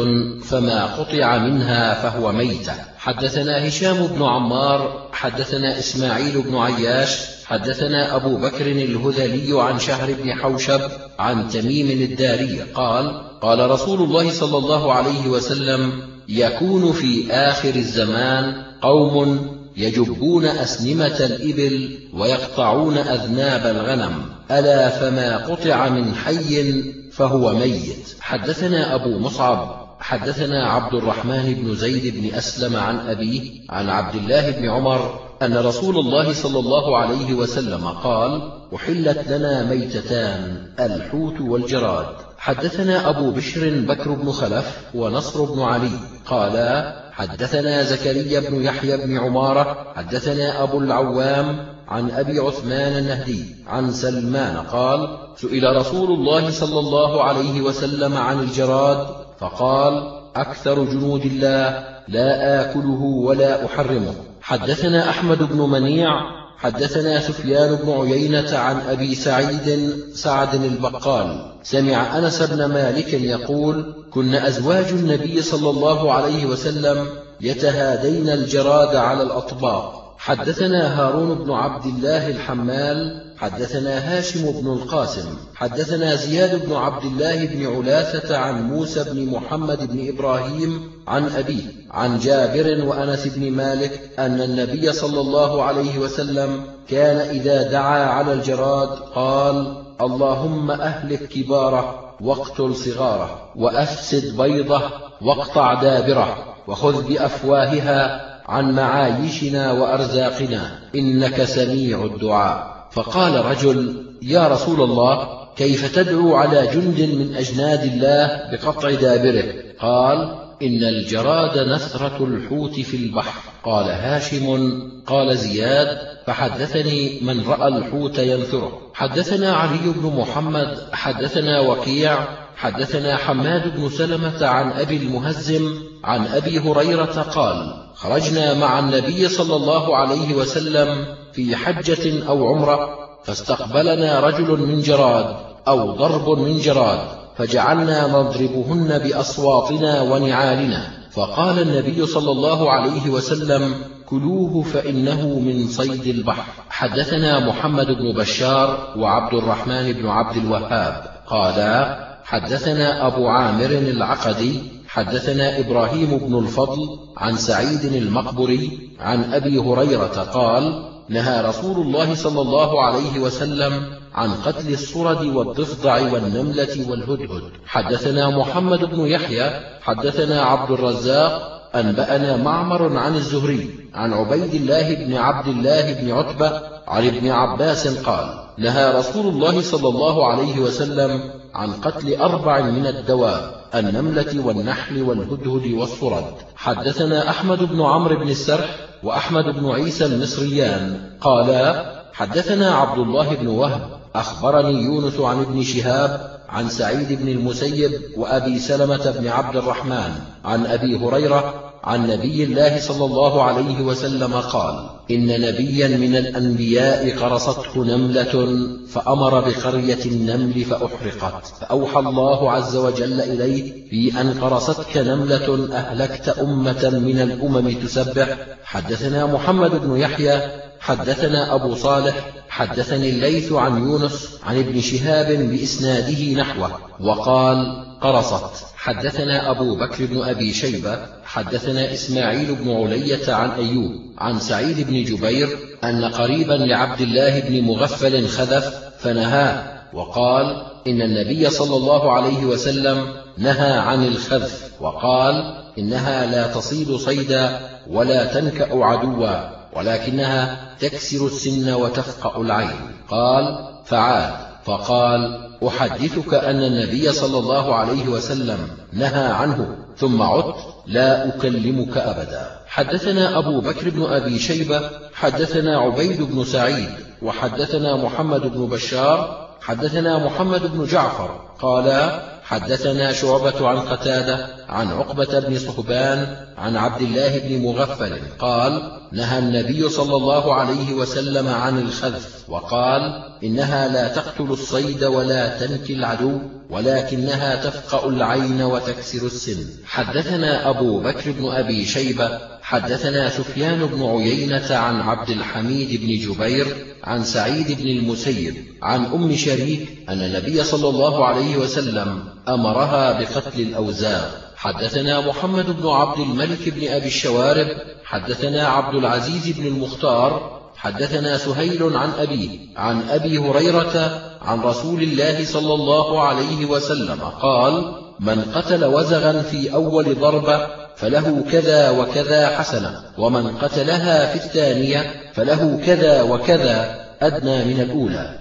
فما قطع منها فهو ميتة. حدثنا هشام بن عمار حدثنا إسماعيل بن عياش حدثنا أبو بكر الهذلي عن شهر بن حوشب عن تميم الداري قال قال رسول الله صلى الله عليه وسلم يكون في آخر الزمان قوم يجبون أسنمة الإبل ويقطعون أذناب الغنم ألا فما قطع من حي فهو ميت. حدثنا أبو مصعب حدثنا عبد الرحمن بن زيد بن أسلم عن أبيه عن عبد الله بن عمر أن رسول الله صلى الله عليه وسلم قال أحلت لنا ميتتان الحوت والجراد. حدثنا أبو بشر بكر بن خلف ونصر بن علي. قالا حدثنا زكريا بن يحيى بن عمارة حدثنا أبو العوام عن أبي عثمان النهدي عن سلمان قال سئل رسول الله صلى الله عليه وسلم عن الجراد فقال أكثر جنود الله لا آكله ولا أحرمه. حدثنا أحمد بن منيع حدثنا سفيان بن عيينة عن أبي سعيد سعد البقال. سمع أنس بن مالك يقول كن أزواج النبي صلى الله عليه وسلم يتهادين الجراد على الأطباق. حدثنا هارون بن عبد الله الحمال حدثنا هاشم بن القاسم حدثنا زياد بن عبد الله بن علاثة عن موسى بن محمد بن إبراهيم عن أبيه عن جابر وأنس بن مالك أن النبي صلى الله عليه وسلم كان إذا دعا على الجراد قال اللهم أهلك كباره واقتل صغاره وأفسد بيضه واقطع دابره وخذ بأفواهها عن معايشنا وأرزاقنا إنك سميع الدعاء. فقال رجل يا رسول الله كيف تدعو على جند من أجناد الله بقطع دابره؟ قال إن الجراد نثرة الحوت في البحر. قال هاشم. قال زياد فحدثني من رأى الحوت ينثره. حدثنا علي بن محمد حدثنا وكيع حدثنا حماد بن سلمة عن أبي المهزم عن أبي هريرة قال خرجنا مع النبي صلى الله عليه وسلم في حجة أو عمرة فاستقبلنا رجل من جراد أو ضرب من جراد فجعلنا نضربهن بأصواتنا ونعالنا. فقال النبي صلى الله عليه وسلم كلوه فإنه من صيد البحر. حدثنا محمد بن بشار وعبد الرحمن بن عبد الوهاب. قالا حدثنا أبو عامر العقدي حدثنا إبراهيم بن الفضل عن سعيد المقبري عن أبي هريرة قال نهى رسول الله صلى الله عليه وسلم عن قتل الصرد والضفدع والنملة والهدهد. حدثنا محمد بن يحيى حدثنا عبد الرزاق أنبأنا معمر عن الزهري عن عبيد الله بن عبد الله بن عتبة عن ابن عباس قال نهى رسول الله صلى الله عليه وسلم عن قتل أربع من الدواب النملة والنحل والهدهد والصرد حدثنا أحمد بن عمرو بن السرح وأحمد بن عيسى المصريان قالا حدثنا عبد الله بن وهب أخبرني يونس عن ابن شهاب عن سعيد بن المسيب وأبي سلمة بن عبد الرحمن عن أبي هريرة عن نبي الله صلى الله عليه وسلم قال إن نبيا من الأنبياء قرصته نملة فأمر بقرية النمل فأحرقت. فأوحى الله عز وجل إليه في أن قرصتك نملة أهلكت أمة من الأمم تسبح. حدثنا محمد بن يحيى حدثنا أبو صالح حدثني الليث عن يونس عن ابن شهاب بإسناده نحوه وقال قرصت. حدثنا أبو بكر بن أبي شيبة حدثنا إسماعيل بن علية عن أيوب عن سعيد بن جبير أن قريبا لعبد الله بن مغفل خذف فنهاه وقال إن النبي صلى الله عليه وسلم نهى عن الخذف وقال إنها لا تصيد صيدا ولا تنكأ عدوا ولكنها تكسر السن وتفقأ العين. قال فعاد. فقال أحدثك أن النبي صلى الله عليه وسلم نهى عنه ثم عدت لا أكلمك أبدا. حدثنا أبو بكر بن أبي شيبة حدثنا عبيد بن سعيد وحدثنا محمد بن بشار حدثنا محمد بن جعفر قال حدثنا شعبة عن قتادة عن عقبة بن صهبان عن عبد الله بن مغفل قال نهى النبي صلى الله عليه وسلم عن الخذف وقال إنها لا تقتل الصيد ولا تنكي العدو. ولكنها تفقأ العين وتكسر السن. حدثنا أبو بكر بن أبي شيبة حدثنا سفيان بن عيينة عن عبد الحميد بن جبير عن سعيد بن المسيب عن أم شريك أن النبي صلى الله عليه وسلم أمرها بقتل الأوزاغ حدثنا محمد بن عبد الملك بن أبي الشوارب حدثنا عبد العزيز بن المختار حدثنا سهيل عن أبيه عن أبي هريرة عن رسول الله صلى الله عليه وسلم قال من قتل وزغا في أول ضربة فله كذا وكذا حسنة ومن قتلها في الثانية فله كذا وكذا أدنى من الأولى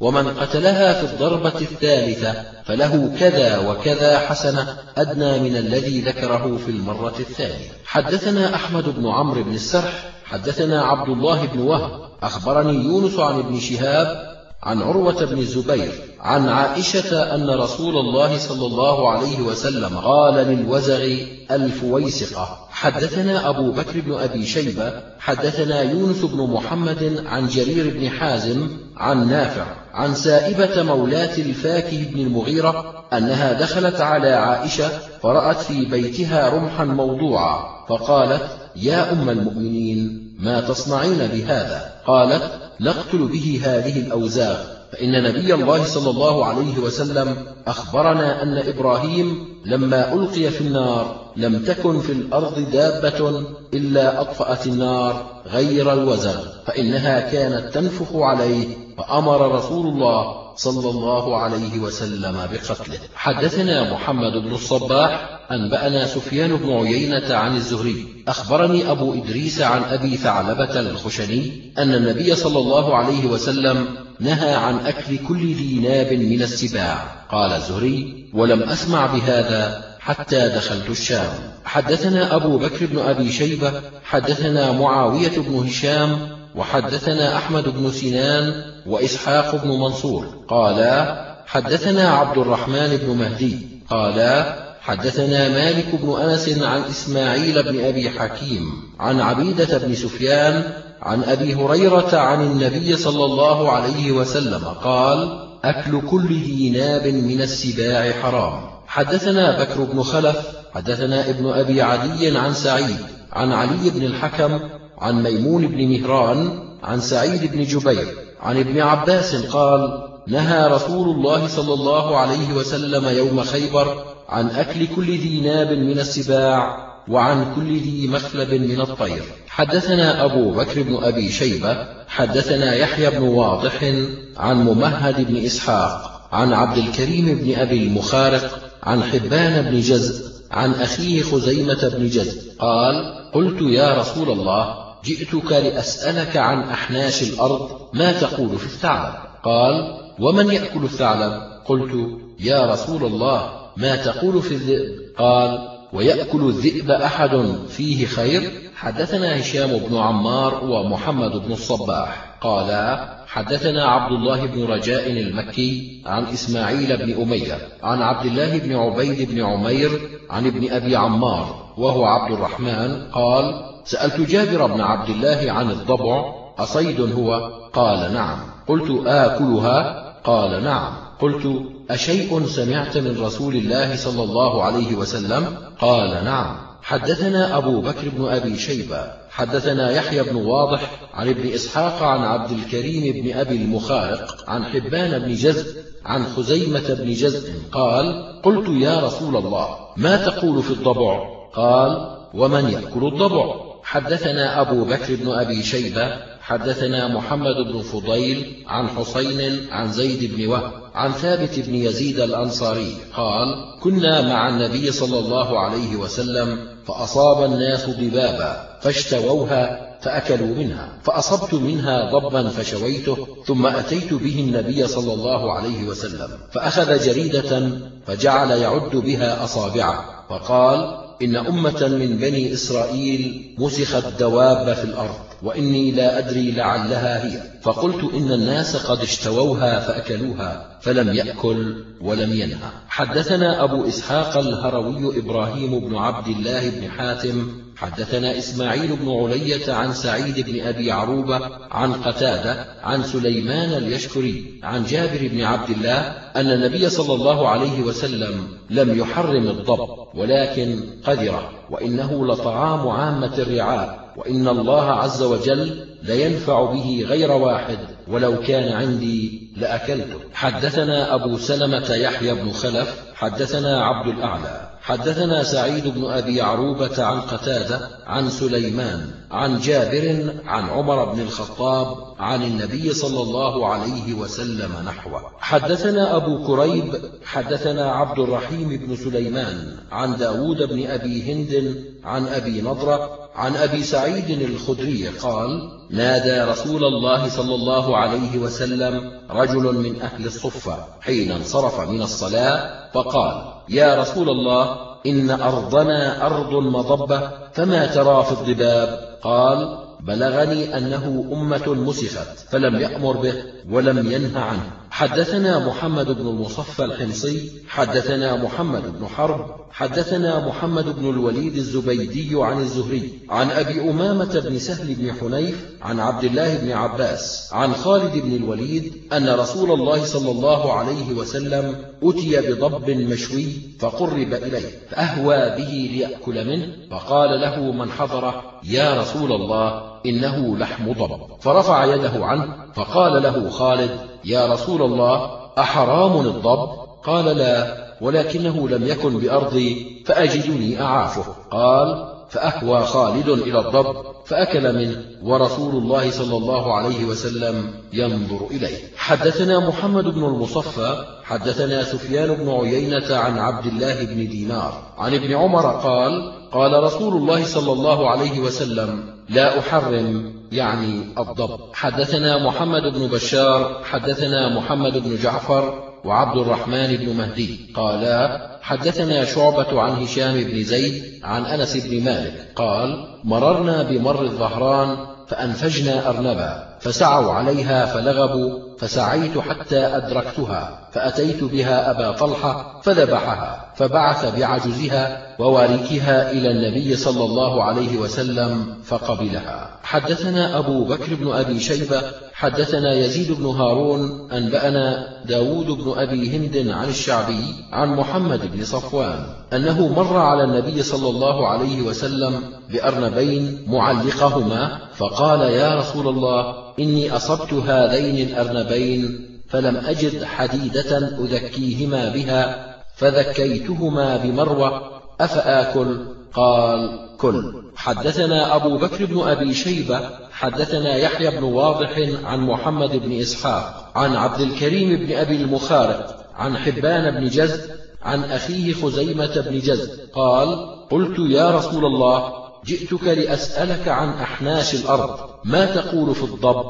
ومن قتلها في الضربة الثالثة فله كذا وكذا حسنة أدنى من الذي ذكره في المرة الثانية. حدثنا أحمد بن عمرو بن السرح حدثنا عبد الله بن وهب أخبرني يونس عن ابن شهاب عن عروة بن الزبير عن عائشة أن رسول الله صلى الله عليه وسلم قال للوزغ الفويسقة حدثنا أبو بكر بن أبي شيبة حدثنا يونس بن محمد عن جرير بن حازم عن نافع عن سائبة مولاة الفاكه بن المغيرة أنها دخلت على عائشة فرأت في بيتها رمحا موضوعا فقالت يا أم المؤمنين ما تصنعين بهذا؟ قالت نقتل به هذه الأوزاغ. فإن نبي الله صلى الله عليه وسلم أخبرنا أن إبراهيم لما ألقي في النار لم تكن في الأرض دابة إلا أطفأت النار غير الوزغ فإنها كانت تنفخ عليه فأمر رسول الله صلى الله عليه وسلم بقتله. حدثنا محمد بن الصباح أنبأنا سفيان بن عيينة عن الزهري. أخبرني أبو إدريس عن أبي ثعلبة الخشني أن النبي صلى الله عليه وسلم نهى عن أكل كل ذي ناب من السباع. قال الزهري ولم أسمع بهذا حتى دخلت الشام. حدثنا أبو بكر بن أبي شيبة حدثنا معاوية بن هشام وحدثنا أحمد بن سنان وإسحاق بن منصور قالا حدثنا عبد الرحمن بن مهدي قالا حدثنا مالك بن أنس عن إسماعيل بن أبي حكيم عن عبيدة بن سفيان عن أبي هريرة عن النبي صلى الله عليه وسلم قال أكل كل ذي ناب من السباع حرام. حدثنا بكر بن خلف حدثنا ابن أبي عدي عن سعيد عن علي بن الحكم عن ميمون بن مهران عن سعيد بن جبير عن ابن عباس قال نهى رسول الله صلى الله عليه وسلم يوم خيبر عن أكل كل ذي ناب من السباع وعن كل ذي مخلب من الطير. حدثنا أبو بكر بن أبي شيبة حدثنا يحيى بن واضح عن ممهد بن إسحاق عن عبد الكريم بن أبي المخارق عن حبان بن جزء عن أخيه خزيمة بن جزء قال قلت يا رسول الله جئتك لأسألك عن أحناش الأرض ما تقول في الثعلب؟ قال ومن يأكل الثعلب؟ قلت يا رسول الله ما تقول في الذئب؟ قال ويأكل الذئب أحد فيه خير؟ حدثنا هشام بن عمار ومحمد بن الصباح. قالا حدثنا عبد الله بن رجاء المكي عن إسماعيل بن أمية عن عبد الله بن عبيد بن عمير عن ابن أبي عمار وهو عبد الرحمن قال سألت جابر بن عبد الله عن الضبع أصيد هو؟ قال نعم. قلت آكلها؟ قال نعم. قلت أشيء سمعت من رسول الله صلى الله عليه وسلم؟ قال نعم. حدثنا أبو بكر بن أبي شيبة. حدثنا يحيى بن واضح عن ابن إسحاق عن عبد الكريم بن أبي المخارق عن حبان بن جزء عن خزيمة بن جزء قال قلت يا رسول الله ما تقول في الضبع؟ قال ومن يأكل الضبع؟ حدثنا أبو بكر بن أبي شيبة حدثنا محمد بن فضيل عن حسين عن زيد بن وهب عن ثابت بن يزيد الأنصاري قال كنا مع النبي صلى الله عليه وسلم فأصاب الناس ضبابا فاشتووها فأكلوا منها فأصبت منها ضبا فشويته ثم أتيت به النبي صلى الله عليه وسلم فأخذ جريدة فجعل يعد بها أصابعه فقال إن أمة من بني إسرائيل مسخت دواب في الأرض. وإني لا أدري لعلها هي. فقلت إن الناس قد اشتووها فأكلوها فلم يأكل ولم ينهى. حدثنا أبو إسحاق الهروي إبراهيم بن عبد الله بن حاتم حدثنا إسماعيل بن علية عن سعيد بن أبي عروبة عن قتادة عن سليمان اليشكري عن جابر بن عبد الله أن النبي صلى الله عليه وسلم لم يحرم الضب ولكن قدره وإنه لطعام عامة الرعاء. وإن الله عز وجل لينفع به غير واحد ولو كان عندي لأكلته. حدثنا أبو سلمة يحيى بن خلف حدثنا عبد الأعلى حدثنا سعيد بن أبي عروبة عن قتادة عن سليمان عن جابر عن عمر بن الخطاب عن النبي صلى الله عليه وسلم نحوه. حدثنا أبو كريب حدثنا عبد الرحيم بن سليمان عن داود بن أبي هند عن أبي نضرة عن أبي سعيد الخدري قال نادى رسول الله صلى الله عليه وسلم رجل من أهل الصفة حين انصرف من الصلاة فقال يا رسول الله إن أرضنا أرض مضبة فما ترى في الضباب؟ قال بلغني أنه أمة مسخت فلم يأمر به ولم ينه عنه. حدثنا محمد بن المصفى الحمصي حدثنا محمد بن حرب حدثنا محمد بن الوليد الزبيدي عن الزهري عن أبي أمامة بن سهل بن حنيف عن عبد الله بن عباس عن خالد بن الوليد أن رسول الله صلى الله عليه وسلم أتي بضب مشوي فقرب إليه فأهوى به ليأكل منه فقال له من حضره يا رسول الله إنه لحم ضب. فرفع يده عنه فقال له خالد يا رسول الله أحرام الضب؟ قال لا ولكنه لم يكن بأرضي فأجدني أعافه. قال فأهوى خالد إلى الضب فأكل منه ورسول الله صلى الله عليه وسلم ينظر إليه. حدثنا محمد بن المصفى حدثنا سفيان بن عيينة عن عبد الله بن دينار. عن ابن عمر قال قال رسول الله صلى الله عليه وسلم لا أحرم يعني الضب. حدثنا محمد بن بشار حدثنا محمد بن جعفر وعبد الرحمن بن مهدي قالا حدثنا شعبة عن هشام بن زيد عن أنس بن مالك قال مررنا بمر الظهران فأنفجنا أرنبا فسعوا عليها فلغبوا فسعيت حتى أدركتها فأتيت بها أبا طلحة فذبحها فبعث بعجزها وواركها إلى النبي صلى الله عليه وسلم فقبلها. حدثنا أبو بكر بن أبي شيبة حدثنا يزيد بن هارون أنبأنا داود بن أبي هند عن الشعبي عن محمد بن صفوان أنه مر على النبي صلى الله عليه وسلم بأرنبين معلقهما فقال يا رسول الله إني أصبت هذين الأرنبين فلم أجد حديدة أذكيهما بها فذكيتهما بمروة أفآكل؟ قال كل. حدثنا أبو بكر بن أبي شيبة حدثنا يحيى بن واضح عن محمد بن إسحاق عن عبد الكريم بن أبي المخارق عن حبان بن جزد عن أخيه خزيمة بن جزد قال قلت يا رسول الله جئتك لأسألك عن أحناش الأرض ما تقول في الضب؟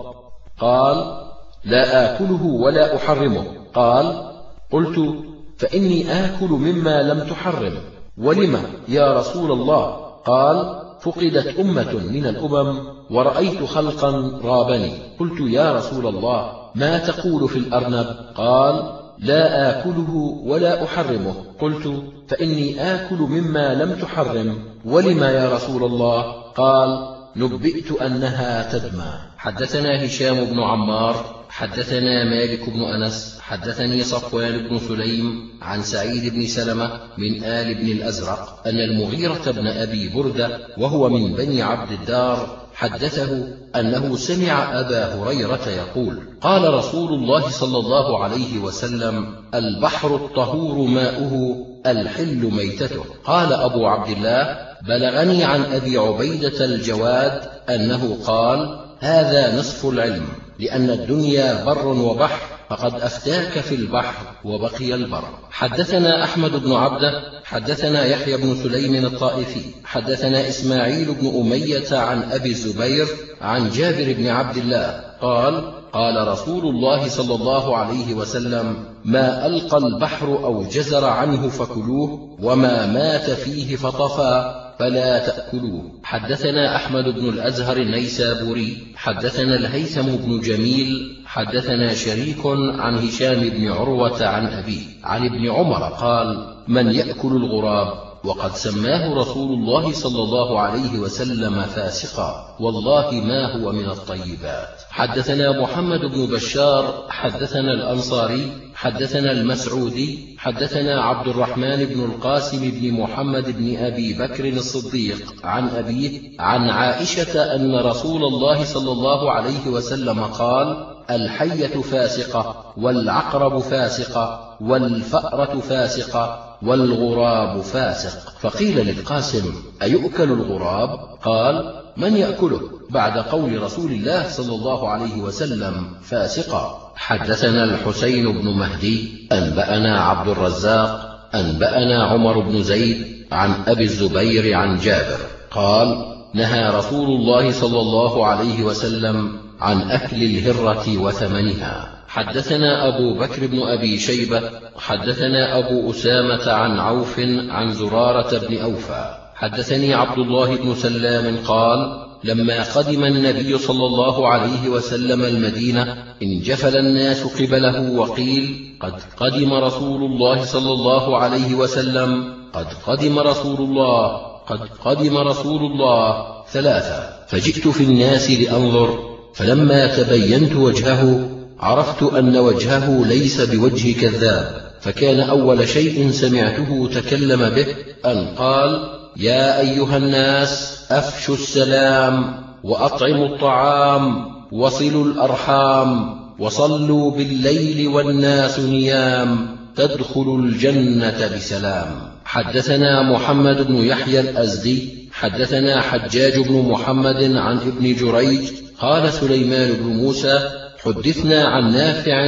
قال لا آكله ولا أحرمه. قال قلت فإني آكل مما لم تحرم. ولم يا رسول الله؟ قال فقدت أمة من الأمم ورأيت خلقا رابني. قلت يا رسول الله ما تقول في الأرنب؟ قال لا آكله ولا أحرمه. قلت فإني آكل مما لم تحرم. ولما يا رسول الله؟ قال نبئت أنها تدمى. حدثنا هشام بن عمار حدثنا مالك بن أنس حدثني صفوان بن سليم عن سعيد بن سلمة من آل بن الأزرق أن المغيرة بن أبي بردة وهو من بني عبد الدار حدثه أنه سمع أبا هريرة يقول قال رسول الله صلى الله عليه وسلم البحر الطهور ماؤه الحل ميتته. قال أبو عبد الله بلغني عن أبي عبيدة الجواد أنه قال هذا نصف العلم. لأن الدنيا بر وبحر فقد أفتاك في البحر وبقي البر. حدثنا أحمد بن عبدة حدثنا يحيى بن سليم الطائفي حدثنا إسماعيل بن أمية عن أبي الزبير عن جابر بن عبد الله قال قال رسول الله صلى الله عليه وسلم ما ألقى البحر أو جزر عنه فكلوه وما مات فيه فطفى. فلا تأكلوه. حدثنا أحمد بن الأزهر النيسابوري حدثنا الهيثم بن جميل حدثنا شريك عن هشام بن عروة عن أبيه عن ابن عمر قال من يأكل الغراب وقد سماه رسول الله صلى الله عليه وسلم فاسقا والله ما هو من الطيبات. حدثنا محمد بن بشار حدثنا الأنصاري حدثنا المسعودي حدثنا عبد الرحمن بن القاسم بن محمد بن أبي بكر الصديق عن أبيه عن عائشة أن رسول الله صلى الله عليه وسلم قال الحية فاسقة والعقرب فاسقة والفأرة فاسقة والغراب فاسق. فقيل للقاسم أيؤكل الغراب؟ قال من يأكله؟ بعد قول رسول الله صلى الله عليه وسلم فاسقا. حدثنا الحسين بن مهدي أنبأنا عبد الرزاق أنبأنا عمر بن زيد عن أبي الزبير عن جابر. قال نهى رسول الله صلى الله عليه وسلم عن أكل الهرة وثمنها. حدثنا أبو بكر بن أبي شيبة حدثنا أبو أسامة عن عوف عن زرارة بن أوفى. حدثني عبد الله بن سلام قال لما قدم النبي صلى الله عليه وسلم المدينة انجفل الناس قبله وقيل قد قدم رسول الله صلى الله عليه وسلم قد قدم رسول الله قد قدم رسول الله ثلاثة. فجئت في الناس لأنظر فلما تبينت وجهه عرفت أن وجهه ليس بوجه كذاب فكان أول شيء سمعته تكلم به أن قال يا أيها الناس أفشوا السلام وأطعموا الطعام وصلوا الأرحام وصلوا بالليل والناس نيام تدخلوا الجنة بسلام. حدثنا محمد بن يحيى الأزدي حدثنا حجاج بن محمد عن ابن جريج قال سليمان بن موسى حدثنا عن نافع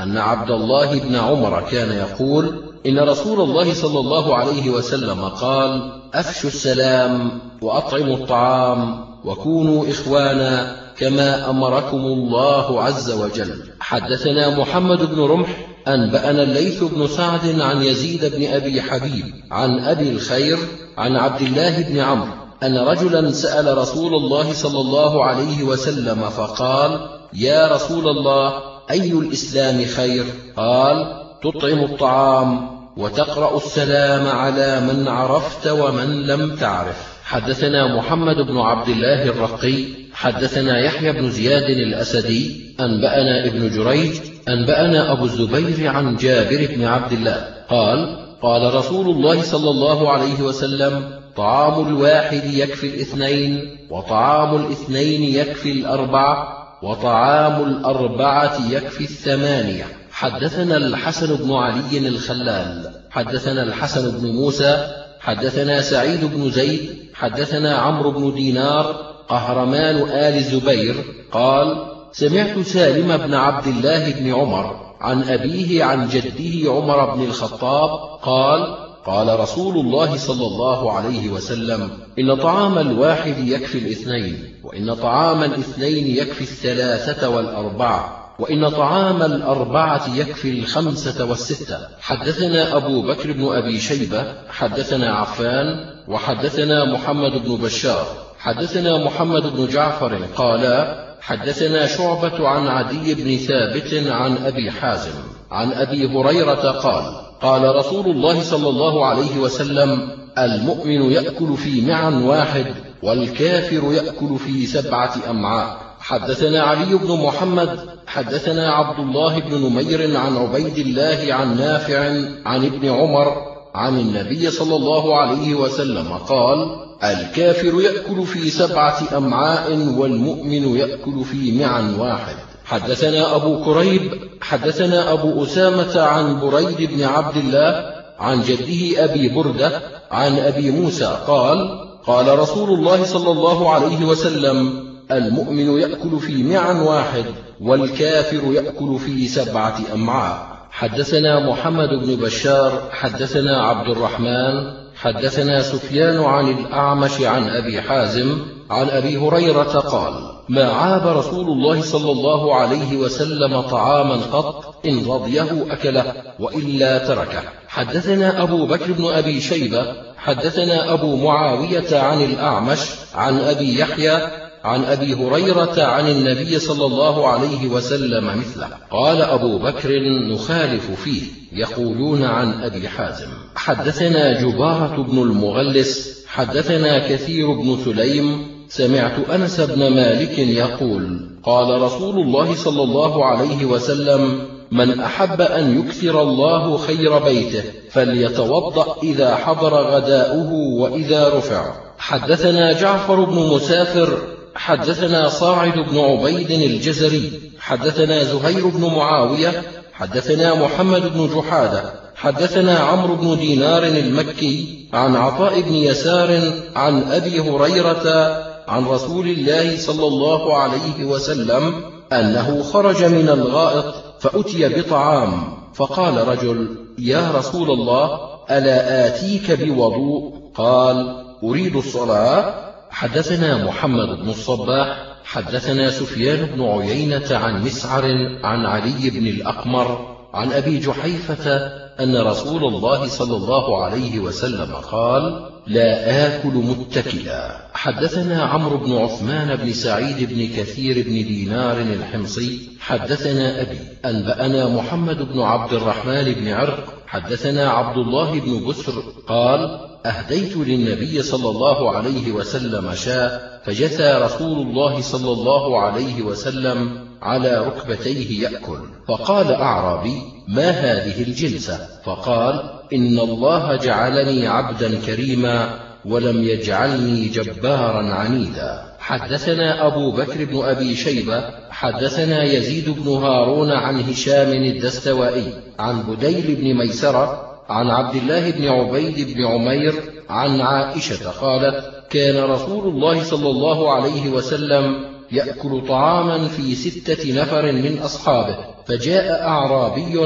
أن عبد الله بن عمر كان يقول إن رسول الله صلى الله عليه وسلم قال أفشوا السلام وأطعموا الطعام وكونوا إخوانا كما أمركم الله عز وجل. حدثنا محمد بن رمح أنبأنا الليث بن سعد عن يزيد بن أبي حبيب عن أبي الخير عن عبد الله بن عمرو أن رجلا سأل رسول الله صلى الله عليه وسلم فقال يا رسول الله أي الإسلام خير؟ قال تطعم الطعام وتقرأ السلام على من عرفت ومن لم تعرف. حدثنا محمد بن عبد الله الرقي حدثنا يحيى بن زياد الأسدي أنبأنا ابن جريج أنبأنا أبو الزبير عن جابر بن عبد الله قال قال رسول الله صلى الله عليه وسلم طعام الواحد يكفي الاثنين وطعام الاثنين يكفي الأربعة وطعام الأربعة يكفي الثمانية. حدثنا الحسن بن علي الخلال حدثنا الحسن بن موسى حدثنا سعيد بن زيد حدثنا عمرو بن دينار قهرمان آل زبير قال سمعت سالم بن عبد الله بن عمر عن أبيه عن جده عمر بن الخطاب قال قال رسول الله صلى الله عليه وسلم إن طعام الواحد يكفي الاثنين وإن طعام الاثنين يكفي الثلاثة والأربعة وإن طعام الأربعة يكفي الخمسة والستة. حدثنا أبو بكر بن أبي شيبة حدثنا عفان وحدثنا محمد بن بشار. حدثنا محمد بن جعفر قال حدثنا شعبة عن عدي بن ثابت عن أبي حازم عن أبي هريرة قال قال رسول الله صلى الله عليه وسلم المؤمن يأكل في معا واحد والكافر يأكل في سبعة أمعاء. حدثنا علي بن محمد حدثنا عبد الله بن نمير عن عبيد الله عن نافع عن ابن عمر عن النبي صلى الله عليه وسلم قال الكافر يأكل في سبعة أمعاء والمؤمن يأكل في معا واحد. حدثنا أبو كريب حدثنا أبو أسامة عن بريد بن عبد الله عن جده أبي بردة عن أبي موسى قال قال رسول الله صلى الله عليه وسلم المؤمن يأكل في معا واحد والكافر يأكل في سبعة أمعاء. حدثنا محمد بن بشار حدثنا عبد الرحمن حدثنا سفيان عن الأعمش عن أبي حازم عن أبي هريرة قال ما عاب رسول الله صلى الله عليه وسلم طعاما قط إن رضيه أكله وإلا تركه. حدثنا أبو بكر بن أبي شيبة حدثنا أبو معاوية عن الأعمش عن أبي يحيى عن أبي هريرة عن النبي صلى الله عليه وسلم مثله. قال أبو بكر نخالف فيه يقولون عن أبي حازم. حدثنا جبارة بن المغلس حدثنا كثير بن سليم سمعت أنس بن مالك يقول قال رسول الله صلى الله عليه وسلم من أحب أن يكثر الله خير بيته فليتوضأ إذا حضر غداؤه وإذا رفع. حدثنا جعفر بن مسافر حدثنا صاعد بن عبيد الجزري حدثنا زهير بن معاوية حدثنا محمد بن جحادة حدثنا عمرو بن دينار المكي عن عطاء بن يسار عن أبي هريرة عن رسول الله صلى الله عليه وسلم أنه خرج من الغائط فأتي بطعام. فقال رجل يا رسول الله ألا آتيك بوضوء؟ قال أريد الصلاة. حدثنا محمد بن الصباح حدثنا سفيان بن عيينة عن مسعر عن علي بن الأقمر عن أبي جحيفة أن رسول الله صلى الله عليه وسلم قال لا آكل متكلا. حدثنا عمرو بن عثمان بن سعيد بن كثير بن دينار الحمصي. حدثنا أبي أنبأنا محمد بن عبد الرحمن بن عرق. حدثنا عبد الله بن بسر قال أهديت للنبي صلى الله عليه وسلم شاء فجثى رسول الله صلى الله عليه وسلم على ركبتيه يأكل. فقال أعرابي ما هذه الجلسة؟ فقال إن الله جعلني عبدا كريما ولم يجعلني جبارا عنيدا. حدثنا أبو بكر بن أبي شيبة حدثنا يزيد بن هارون عن هشام الدستوائي عن بديل بن ميسرة عن عبد الله بن عبيد بن عمير عن عائشة قالت كان رسول الله صلى الله عليه وسلم يأكل طعاما في ستة نفر من أصحابه فجاء أعرابي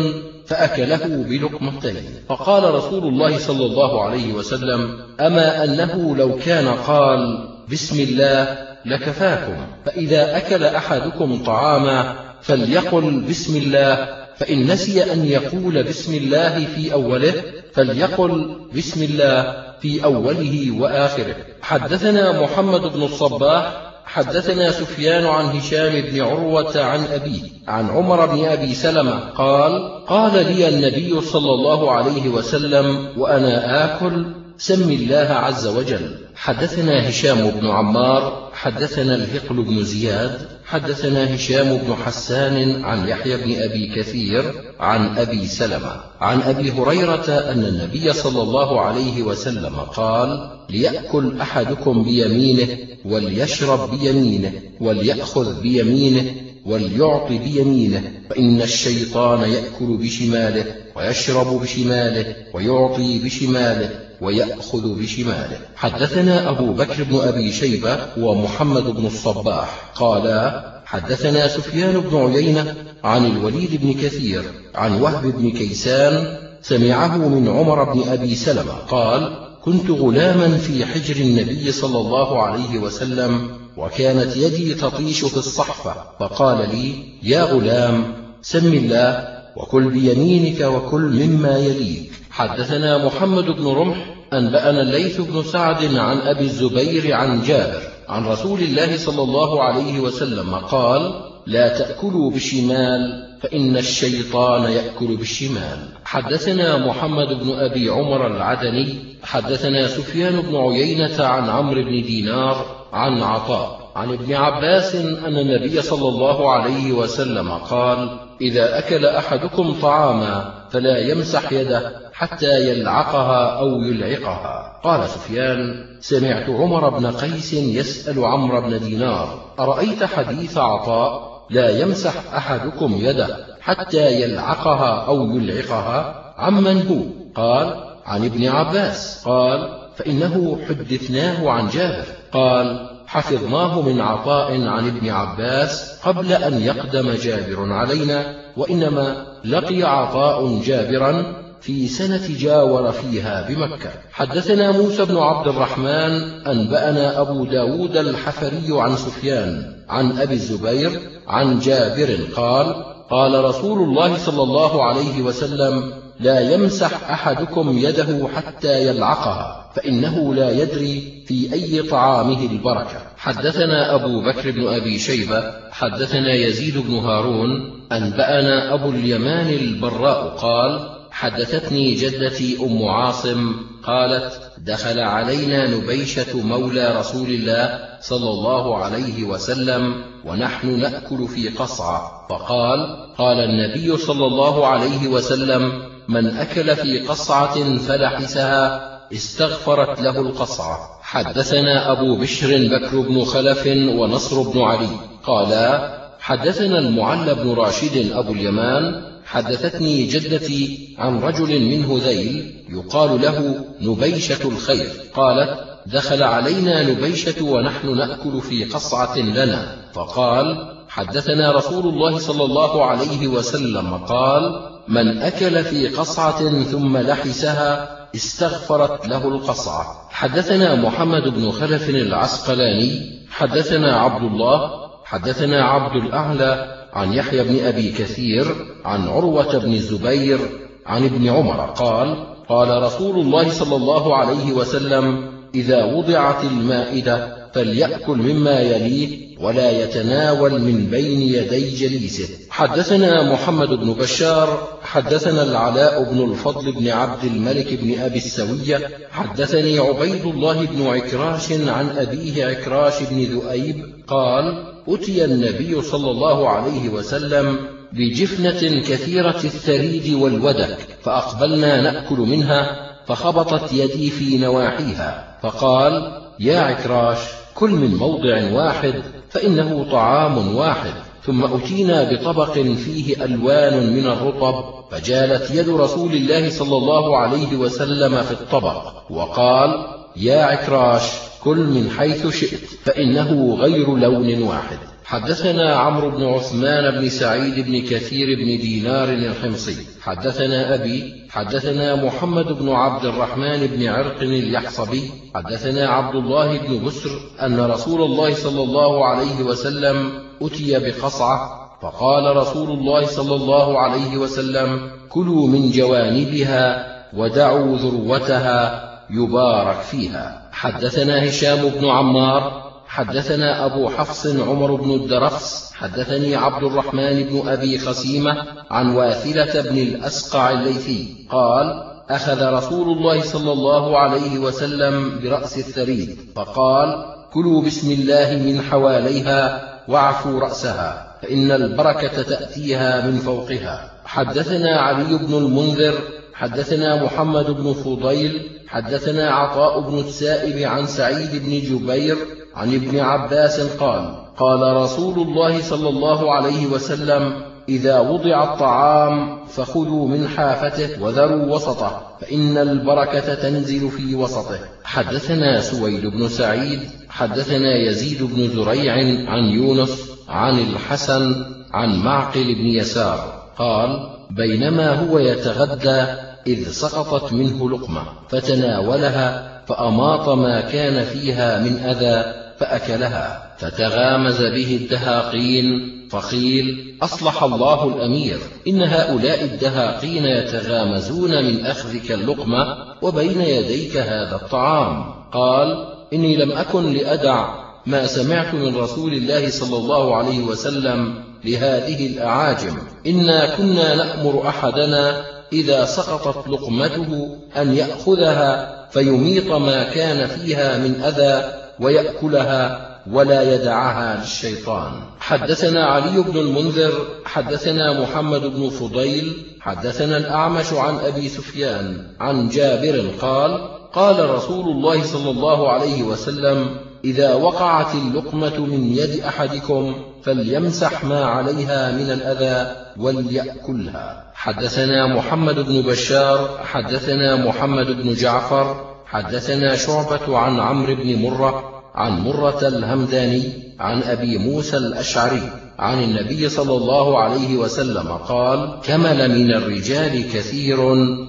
فأكله بلقمتين فقال رسول الله صلى الله عليه وسلم أما أنه لو كان قال بسم الله لكفاكم. فإذا أكل أحدكم طعاما فليقل بسم الله. فإن نسي أن يقول بسم الله في أوله فليقل بسم الله في أوله وآخره. حدثنا محمد بن الصباح حدثنا سفيان عن هشام بن عروة عن أبيه عن عمر بن أبي سلمة قال قال لي النبي صلى الله عليه وسلم وأنا آكل سم الله عز وجل. حدثنا هشام بن عمار حدثنا الهقل بن زياد حدثنا هشام بن حسان عن يحيى بن أبي كثير عن أبي سلمة عن أبي هريرة أن النبي صلى الله عليه وسلم قال ليأكل أحدكم بيمينه وليشرب بيمينه وليأخذ بيمينه وليعطي بيمينه فإن الشيطان يأكل بشماله ويشرب بشماله ويعطي بشماله. ويأخذ بشماله. حدثنا أبو بكر بن أبي شيبة ومحمد بن الصباح. قالا حدثنا سفيان بن عيينة عن الوليد بن كثير عن وهب بن كيسان سمعه من عمر بن أبي سلمة قال كنت غلاما في حجر النبي صلى الله عليه وسلم وكانت يدي تطيش في الصحفة فقال لي يا غلام سم الله وكل بيمينك وكل مما يليك. حدثنا محمد بن رمح أنبأنا الليث بن سعد عن أبي الزبير عن جابر عن رسول الله صلى الله عليه وسلم قال لا تأكلوا بالشمال فإن الشيطان يأكل بالشمال. حدثنا محمد بن أبي عمر العدني حدثنا سفيان بن عيينة عن عمرو بن دينار عن عطاء عن ابن عباس أن النبي صلى الله عليه وسلم قال إذا أكل أحدكم طعاما فلا يمسح يده حتى يلعقها أو يلعقها. قال سفيان سمعت عمر بن قيس يسأل عمرو بن دينار أرأيت حديث عطاء؟ لا يمسح أحدكم يده حتى يلعقها أو يلعقها. عمن هو؟ قال عن ابن عباس. قال فإنه حدثناه عن جابر. قال حفظناه من عطاء عن ابن عباس قبل أن يقدم جابر علينا وإنما لقي عطاء جابرا في سنة جاور فيها بمكة. حدثنا موسى بن عبد الرحمن أنبأنا أبو داود الحفري عن سفيان عن أبي الزبير عن جابر قال قال رسول الله صلى الله عليه وسلم لا يمسح أحدكم يده حتى يلعقها فإنه لا يدري في أي طعامه البركة. حدثنا أبو بكر بن أبي شيبة حدثنا يزيد بن هارون أنبأنا أبو اليمان البراء قال حدثتني جدتي أم عاصم قالت دخل علينا نبيشة مولى رسول الله صلى الله عليه وسلم ونحن نأكل في قصعة. فقال قال النبي صلى الله عليه وسلم من أكل في قصعة فلحسها استغفرت له القصعة. حدثنا أبو بشر بكر بن خلف ونصر بن علي. قالا حدثنا المعلى بن راشد أبو اليمان حدثتني جدتي عن رجل من هذيل يقال له نبيشة الخير قالت دخل علينا نبيشة ونحن نأكل في قصعة لنا. فقال حدثنا رسول الله صلى الله عليه وسلم قال من أكل في قصعة ثم لحسها استغفرت له القصعة. حدثنا محمد بن خلف العسقلاني حدثنا عبد الله حدثنا عبد الأعلى عن يحيى بن أبي كثير عن عروة بن الزبير عن ابن عمر قال قال رسول الله صلى الله عليه وسلم إذا وضعت المائدة فليأكل مما يليه ولا يتناول من بين يدي جليسه. حدثنا محمد بن بشار حدثنا العلاء بن الفضل بن عبد الملك بن أبي السوية حدثني عبيد الله بن عكراش عن أبيه عكراش بن ذؤيب قال أتي النبي صلى الله عليه وسلم بجفنة كثيرة الثريد والودك فأقبلنا نأكل منها فخبطت يدي في نواحيها فقال يا عكراش كل من موضع واحد فإنه طعام واحد. ثم أتينا بطبق فيه ألوان من الرطب فجالت يد رسول الله صلى الله عليه وسلم في الطبق وقال يا عكراش كل من حيث شئت فإنه غير لون واحد. حدثنا عمرو بن عثمان بن سعيد بن كثير بن دينار الحمصي. حدثنا أبي حدثنا محمد بن عبد الرحمن بن عرق اليحصبي. حدثنا عبد الله بن بسر أن رسول الله صلى الله عليه وسلم أتي بقصعة فقال رسول الله صلى الله عليه وسلم كلوا من جوانبها ودعوا ذروتها يبارك فيها. حدثنا هشام بن عمار حدثنا أبو حفص عمر بن الدرفس حدثني عبد الرحمن بن أبي خسيمة عن واثلة بن الأسقع الليثي قال أخذ رسول الله صلى الله عليه وسلم برأس الثريد فقال كلوا بسم الله من حواليها واعفوا رأسها فإن البركة تأتيها من فوقها. حدثنا علي بن المنذر حدثنا محمد بن فضيل حدثنا عطاء بن السائب عن سعيد بن جبير عن ابن عباس قال قال رسول الله صلى الله عليه وسلم إذا وضع الطعام فخذوا من حافته وذروا وسطه فإن البركة تنزل في وسطه. حدثنا سويد بن سعيد حدثنا يزيد بن زريع عن يونس عن الحسن عن معقل بن يسار قال بينما هو يتغدى إذ سقطت منه لقمة فتناولها فأماط ما كان فيها من أذى فأكلها فتغامز به الدهاقين فقيل أصلح الله الأمير إن هؤلاء الدهاقين يتغامزون من أخذك اللقمة وبين يديك هذا الطعام. قال إني لم أكن لأدع ما سمعت من رسول الله صلى الله عليه وسلم لهذه الأعاجم. إنا كنا نأمر أحدنا إذا سقطت لقمته أن يأخذها فيميط ما كان فيها من أذى ويأكلها ولا يدعها للشيطان. حدثنا علي بن المنذر حدثنا محمد بن فضيل حدثنا الأعمش عن أبي سفيان عن جابر قال قال رسول الله صلى الله عليه وسلم إذا وقعت اللقمة من يد أحدكم فليمسح ما عليها من الأذى وليأكلها. حدثنا محمد بن بشار حدثنا محمد بن جعفر حدثنا شعبة عن عمرو بن مرة عن مرة الهمداني عن أبي موسى الأشعري عن النبي صلى الله عليه وسلم قال كمل من الرجال كثير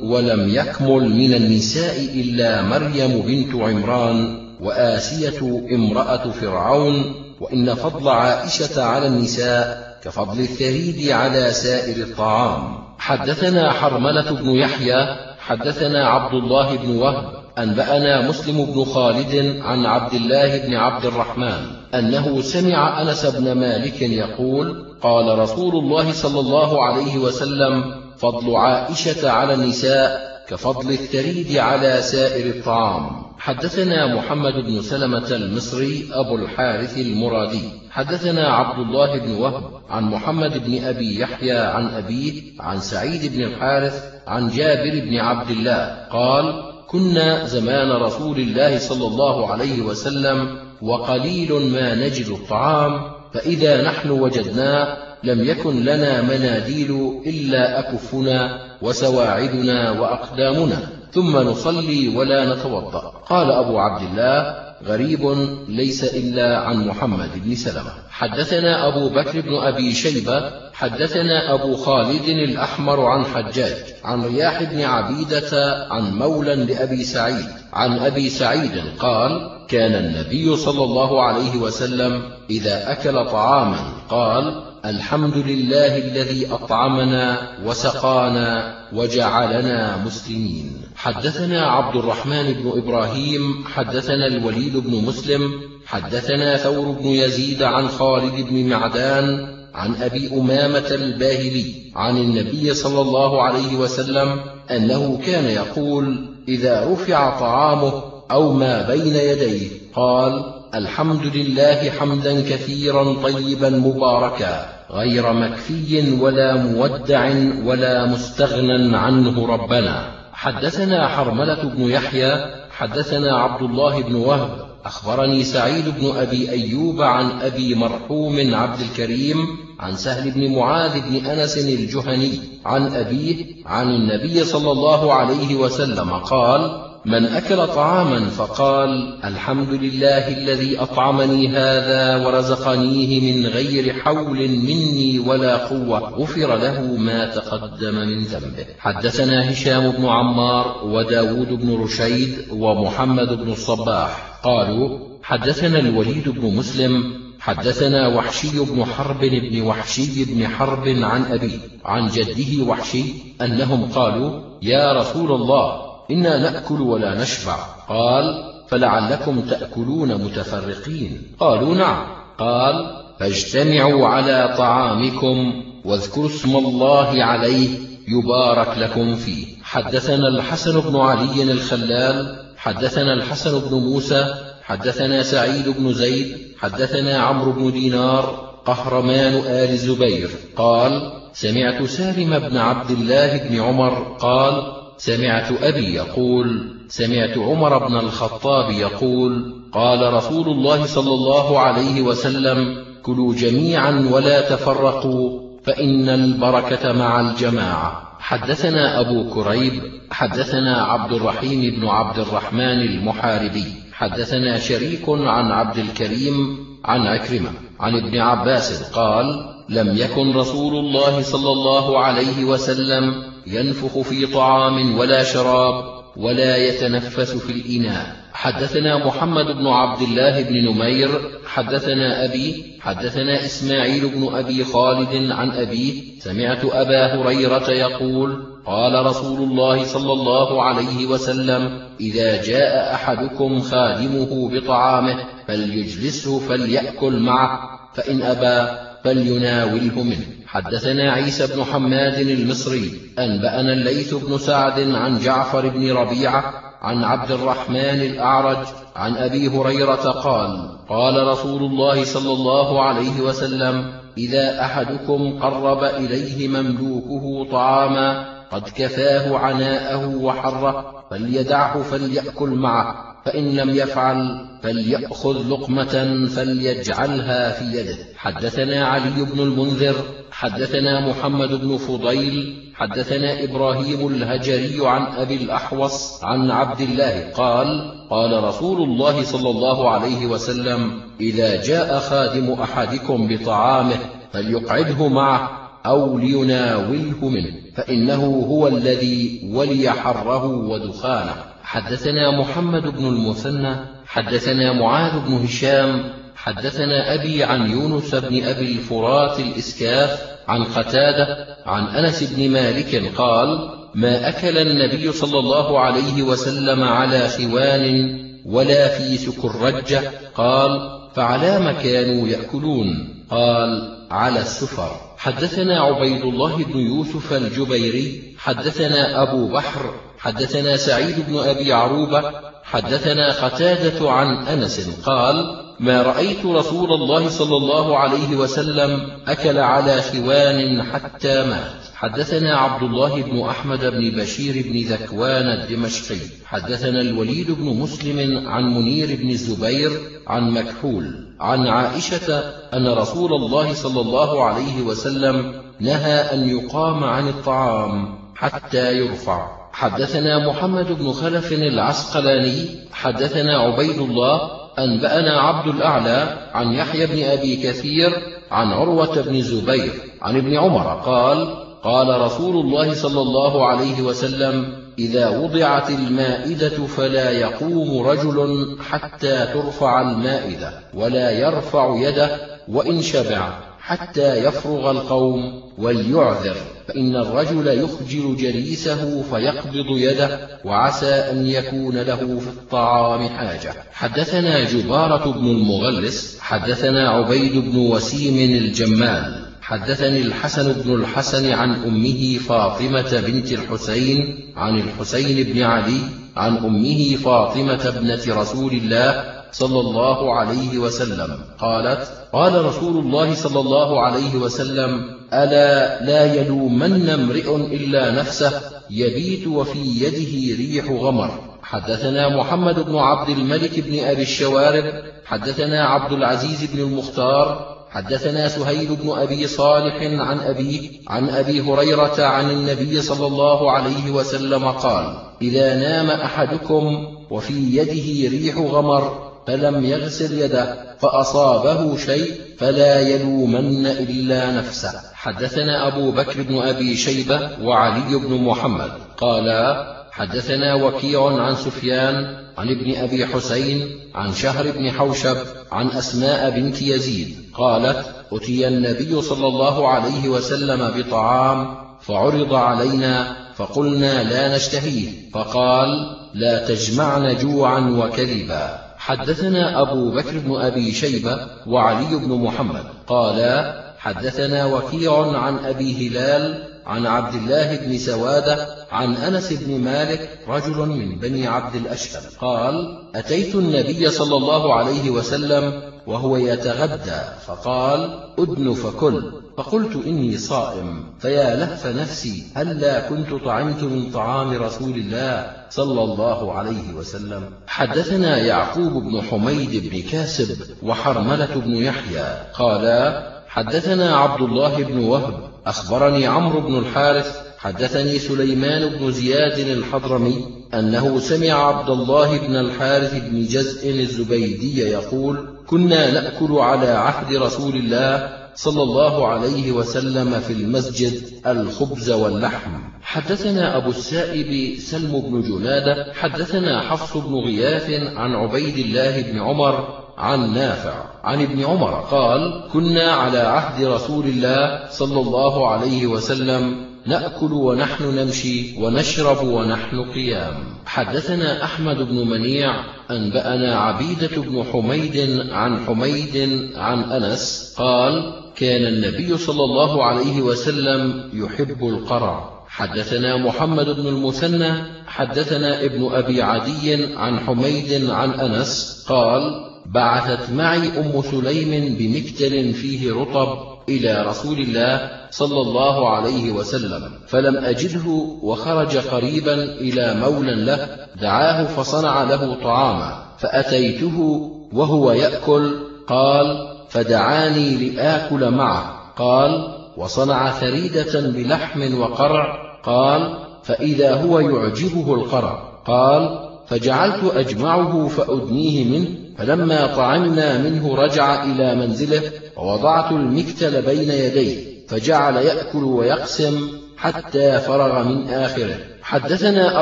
ولم يكمل من النساء إلا مريم بنت عمران وآسية امرأة فرعون وإن فضل عائشة على النساء كفضل الثريد على سائر الطعام. حدثنا حرملة بن يحيى حدثنا عبد الله بن وهب أنبأنا مسلم بن خالد عن عبد الله بن عبد الرحمن أنه سمع أنس بن مالك يقول قال رسول الله صلى الله عليه وسلم فضل عائشة على النساء كفضل الثريد على سائر الطعام. حدثنا محمد بن سلمة المصري أبو الحارث المرادي. حدثنا عبد الله بن وهب عن محمد بن أبي يحيى عن أبيه عن سعيد بن الحارث عن جابر بن عبد الله. قال كنا زمان رسول الله صلى الله عليه وسلم وقليل ما نجد الطعام فإذا نحن وجدناه لم يكن لنا مناديل إلا أكفنا وسواعدنا وأقدامنا. ثم نصلي ولا نتوضأ. قال أبو عبد الله غريب ليس إلا عن محمد بن سلمة. حدثنا أبو بكر بن أبي شيبة حدثنا أبو خالد الأحمر عن حجاج عن رياح بن عبيدة عن مولى لأبي سعيد. عن أبي سعيد قال كان النبي صلى الله عليه وسلم إذا أكل طعاما قال الحمد لله الذي أطعمنا وسقانا وجعلنا مسلمين. حدثنا عبد الرحمن بن إبراهيم حدثنا الوليد بن مسلم حدثنا ثور بن يزيد عن خالد بن معدان عن أبي أمامة الباهلي عن النبي صلى الله عليه وسلم أنه كان يقول إذا رفع طعامه أو ما بين يديه قال الحمد لله حمدا كثيرا طيبا مباركا غير مكفي ولا مودع ولا مستغنى عنه ربنا حدثنا حرملة بن يحيى حدثنا عبد الله بن وهب أخبرني سعيد بن أبي أيوب عن أبي مرحوم عبد الكريم عن سهل بن معاذ بن أنس الجهني عن أبيه عن النبي صلى الله عليه وسلم قال من أكل طعاما فقال الحمد لله الذي أطعمني هذا ورزقنيه من غير حول مني ولا قوة. غفر له ما تقدم من ذنبه. حدثنا هشام بن عمار وداود بن رشيد ومحمد بن الصباح. قالوا حدثنا الوليد بن مسلم حدثنا وحشي بن حرب بن وحشي بن حرب عن أبي عن جده وحشي أنهم قالوا يا رسول الله إنا نأكل ولا نشبع. قال فلعلكم تأكلون متفرقين. قالوا نعم. قال فاجتمعوا على طعامكم واذكروا اسم الله عليه يبارك لكم فيه. حدثنا الحسن بن علي الخلال حدثنا الحسن بن موسى حدثنا سعيد بن زيد حدثنا عمرو بن دينار قهرمان آل الزبير. قال سمعت سالم بن عبد الله بن عمر قال سمعت أبي يقول سمعت عمر بن الخطاب يقول قال رسول الله صلى الله عليه وسلم كلوا جميعا ولا تفرقوا فإن البركة مع الجماعة. حدثنا أبو كريب حدثنا عبد الرحيم بن عبد الرحمن المحاربي حدثنا شريك عن عبد الكريم عن عكرمة عن ابن عباس قال لم يكن رسول الله صلى الله عليه وسلم ينفخ في طعام ولا شراب ولا يتنفس في الإناء. حدثنا محمد بن عبد الله بن نمير حدثنا أبي حدثنا إسماعيل بن أبي خالد عن أبيه سمعت أبا هريرة يقول قال رسول الله صلى الله عليه وسلم إذا جاء أحدكم خادمه بطعامه فليجلسه فليأكل معه فإن أبى فليناوله منه. حدثنا عيسى بن حماد المصري أنبأنا الليث بن سعد عن جعفر بن ربيعة عن عبد الرحمن الأعرج عن أبي هريرة قال قال رسول الله صلى الله عليه وسلم إذا أحدكم قرب إليه مملوكه طعاما قد كفاه عناءه وحره فليدعه فليأكل معه. فإن لم يفعل فليأخذ لقمة فليجعلها في يده. حدثنا علي بن المنذر حدثنا محمد بن فضيل حدثنا إبراهيم الهجري عن أبي الأحوص عن عبد الله قال قال رسول الله صلى الله عليه وسلم إذا جاء خادم أحدكم بطعامه فليقعده معه أو ليناوله منه فإنه هو الذي ولي حره ودخانه. حدثنا محمد بن المثنى حدثنا معاذ بن هشام حدثنا أبي عن يونس بن أبي الفرات الإسكاف عن قتادة عن أنس بن مالك قال ما أكل النبي صلى الله عليه وسلم على خوان ولا في سكرجة قال فعلى ما كانوا يأكلون. قال على السفر. حدثنا عبيد الله بن يوسف الجبيري حدثنا أبو بحر حدثنا سعيد بن أبي عروبة حدثنا قتادة عن أنس قال ما رأيت رسول الله صلى الله عليه وسلم أكل على خوان حتى مات. حدثنا عبد الله بن أحمد بن بشير بن ذكوان الدمشقي. حدثنا الوليد بن مسلم عن منير بن الزبير عن مكحول عن عائشة أن رسول الله صلى الله عليه وسلم نهى أن يقام عن الطعام حتى يرفع. حدثنا محمد بن خلف العسقلاني حدثنا عبيد الله أنبأنا عبد الأعلى عن يحيى بن أبي كثير عن عروة بن الزبير عن ابن عمر قال قال رسول الله صلى الله عليه وسلم إذا وضعت المائدة فلا يقوم رجل حتى ترفع المائدة ولا يرفع يده وإن شبع حتى يفرغ القوم وليعذر فإن الرجل يخجل جليسه فيقبض يده وعسى أن يكون له في الطعام حاجة. حدثنا جبارة بن المغلس حدثنا عبيد بن وسيم الجمال حدثني الحسن بن الحسن عن أمه فاطمة بنت الحسين عن الحسين بن علي عن أمه فاطمة ابنة رسول الله صلى الله عليه وسلم. قالت قال رسول الله صلى الله عليه وسلم ألا لا يلومن امرئ إلا نفسه يبيت وفي يده ريح غمر. حدثنا محمد بن عبد الملك بن أبي الشوارب حدثنا عبد العزيز بن المختار حدثنا سهيل بن أبي صالح عن أبيه عن أبي هريرة عن النبي صلى الله عليه وسلم قال إذا نام أحدكم وفي يده ريح غمر فلم يغسل يده فأصابه شيء فلا يلومن إلا نفسه. حدثنا أبو بكر بن أبي شيبة وعلي بن محمد. قالا حدثنا وكيع عن سفيان عن ابن أبي حسين عن شهر بن حوشب عن أسماء بنت يزيد. قالت أتي النبي صلى الله عليه وسلم بطعام فعرض علينا فقلنا لا نشتهيه. فقال لا تجمعن جوعا وكذبا. حدثنا أبو بكر بن أبي شيبة وعلي بن محمد قالا حدثنا وكيع عن أبي هلال عن عبد الله بن سوادة عن أنس بن مالك رجل من بني عبد الأشهر قال أتيت النبي صلى الله عليه وسلم وهو يتغدى فقال أدن فكل. فقلت إني صائم. فيا لهف نفسي هلا كنت طعمت من طعام رسول الله صلى الله عليه وسلم. حدثنا يعقوب بن حميد بن كاسب وحرملة بن يحيى قالا حدثنا عبد الله بن وهب أخبرني عمرو بن الحارث حدثني سليمان بن زياد الحضرمي أنه سمع عبد الله بن الحارث بن جزء الزبيدي يقول كنا نأكل على عهد رسول الله صلى الله عليه وسلم في المسجد الخبز واللحم. حدثنا أبو السائب سلم بن جنادة حدثنا حفص بن غياث عن عبيد الله بن عمر عن نافع عن ابن عمر قال كنا على عهد رسول الله صلى الله عليه وسلم نأكل ونحن نمشي ونشرب ونحن قيام. حدثنا أحمد بن منيع أنبأنا عبيدة بن حميد عن حميد عن أنس قال كان النبي صلى الله عليه وسلم يحب القرع. حدثنا محمد بن المثنى حدثنا ابن أبي عدي عن حميد عن أنس قال بعثت معي أم سليم بمكتل فيه رطب إلى رسول الله صلى الله عليه وسلم فلم أجده وخرج قريبا إلى مولى له دعاه فصنع له طعاما فأتيته وهو يأكل قال فدعاني لآكل معه. قال وصنع ثريدة بلحم وقرع. قال فإذا هو يعجبه القرع. قال فجعلت أجمعه فأدنيه منه فلما طعمنا منه رجع إلى منزله ووضعت المكتل بين يديه فجعل يأكل ويقسم حتى فرغ من آخره. حدثنا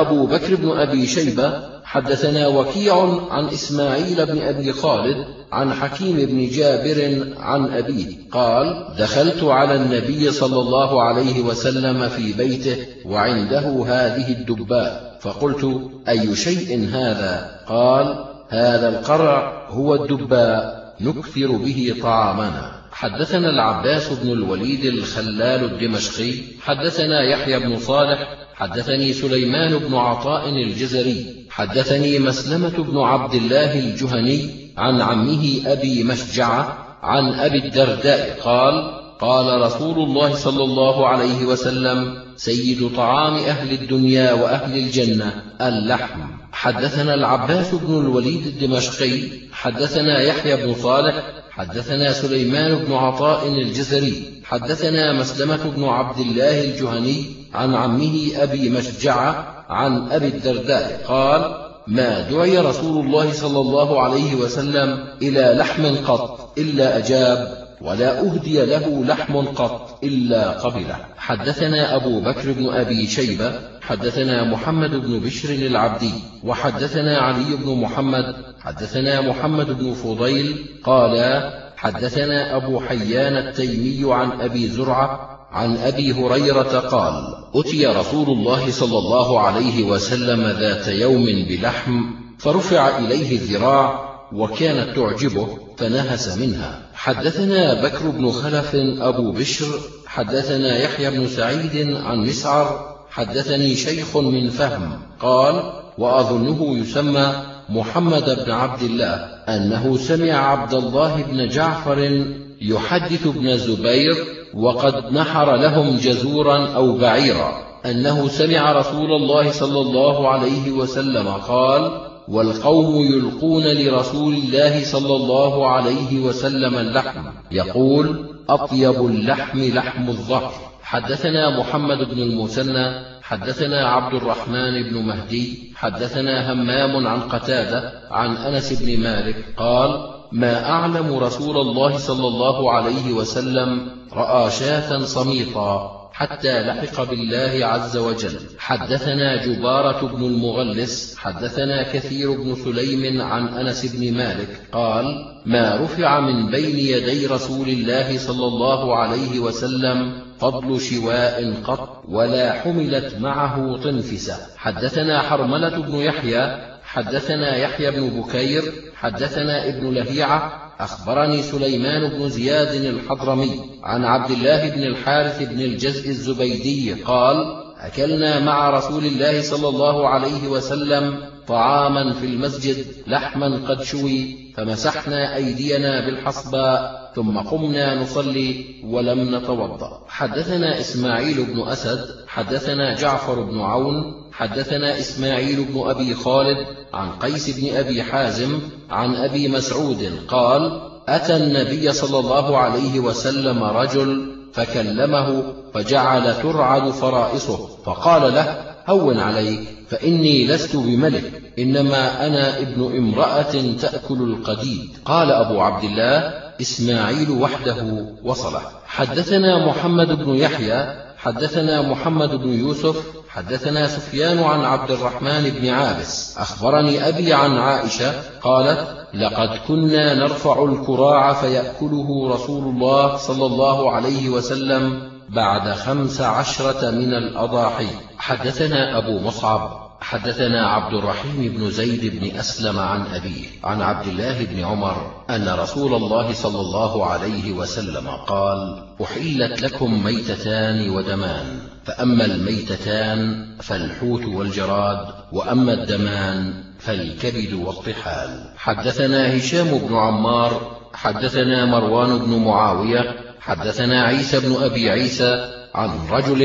أبو بكر بن أبي شيبة حدثنا وكيع عن إسماعيل بن أبي خالد عن حكيم بن جابر عن أبيه قال دخلت على النبي صلى الله عليه وسلم في بيته وعنده هذه الدباء. فقلت أي شيء هذا؟ قال هذا القرع هو الدباء. نكثر به طعامنا. حدثنا العباس بن الوليد الخلال الدمشقي حدثنا يحيى بن صالح حدثني سليمان بن عطاء الجزري حدثني مسلمة بن عبد الله الجهني عن عمه أبي مشجعة عن أبي الدرداء قال قال رسول الله صلى الله عليه وسلم سيد طعام أهل الدنيا وأهل الجنة اللحم. حدثنا العباس بن الوليد الدمشقي حدثنا يحيى بن صالح حدثنا سليمان بن عطاء الجزري حدثنا مسلمة بن عبد الله الجهني عن عمه أبي مشجعة عن أبي الدرداء قال ما دعي رسول الله صلى الله عليه وسلم إلى لحم قط إلا أجاب ولا أهدي له لحم قط إلا قبله. حدثنا أبو بكر بن أبي شيبة حدثنا محمد بن بشر العبدي وحدثنا علي بن محمد حدثنا محمد بن فضيل قال حدثنا أبو حيان التيمي عن أبي زرعة عن أبي هريرة قال أتي رسول الله صلى الله عليه وسلم ذات يوم بلحم فرفع إليه الذراع وكانت تعجبه فنهس منها. حدثنا بكر بن خلف أبو بشر حدثنا يحيى بن سعيد عن مسعر حدثني شيخ من فهم قال وأظنه يسمى محمد بن عبد الله أنه سمع عبد الله بن جعفر يحدث ابن زبير وقد نحر لهم جزورا أو بعيرا أنه سمع رسول الله صلى الله عليه وسلم قال والقوم يلقون لرسول الله صلى الله عليه وسلم اللحم. يقول أطيب اللحم لحم الظهر. حدثنا محمد بن المثنى حدثنا عبد الرحمن بن مهدي حدثنا همام عن قتادة عن أنس بن مالك قال ما أعلم رسول الله صلى الله عليه وسلم رأى شاة صميطا. حتى لحق بالله عز وجل. حدثنا جبارة بن المغلس حدثنا كثير بن سليم عن أنس بن مالك قال ما رفع من بين يدي رسول الله صلى الله عليه وسلم فضل شواء قط ولا حملت معه طنفسة. حدثنا حرملة بن يحيى حدثنا يحيى بن بكير حدثنا ابن لهيعة أخبرني سليمان بن زياد الحضرمي عن عبد الله بن الحارث بن الجزء الزبيدي قال أكلنا مع رسول الله صلى الله عليه وسلم طعاما في المسجد لحما قد شوي فمسحنا أيدينا بالحصباء ثم قمنا نصلي ولم نتوضأ. حدثنا إسماعيل بن أسد حدثنا جعفر بن عون حدثنا إسماعيل بن أبي خالد عن قيس بن أبي حازم عن أبي مسعود قال أتى النبي صلى الله عليه وسلم رجل فكلمه فجعل ترعد فرائصه فقال له هون عليك فإني لست بملك إنما أنا ابن امرأة تأكل القديد. قال أبو عبد الله إسماعيل وحده وصله. حدثنا محمد بن يحيى حدثنا محمد بن يوسف حدثنا سفيان عن عبد الرحمن بن عابس أخبرني أبي عن عائشة قالت لقد كنا نرفع الكراع فيأكله رسول الله صلى الله عليه وسلم بعد خمس عشرة من الأضاحي. حدثنا أبو مصعب. حدثنا عبد الرحيم بن زيد بن أسلم عن أبيه عن عبد الله بن عمر أن رسول الله صلى الله عليه وسلم قال أحلت لكم ميتتان ودمان فأما الميتتان فالحوت والجراد وأما الدمان فالكبد والطحال. حدثنا هشام بن عمار حدثنا مروان بن معاوية حدثنا عيسى بن أبي عيسى عن رجل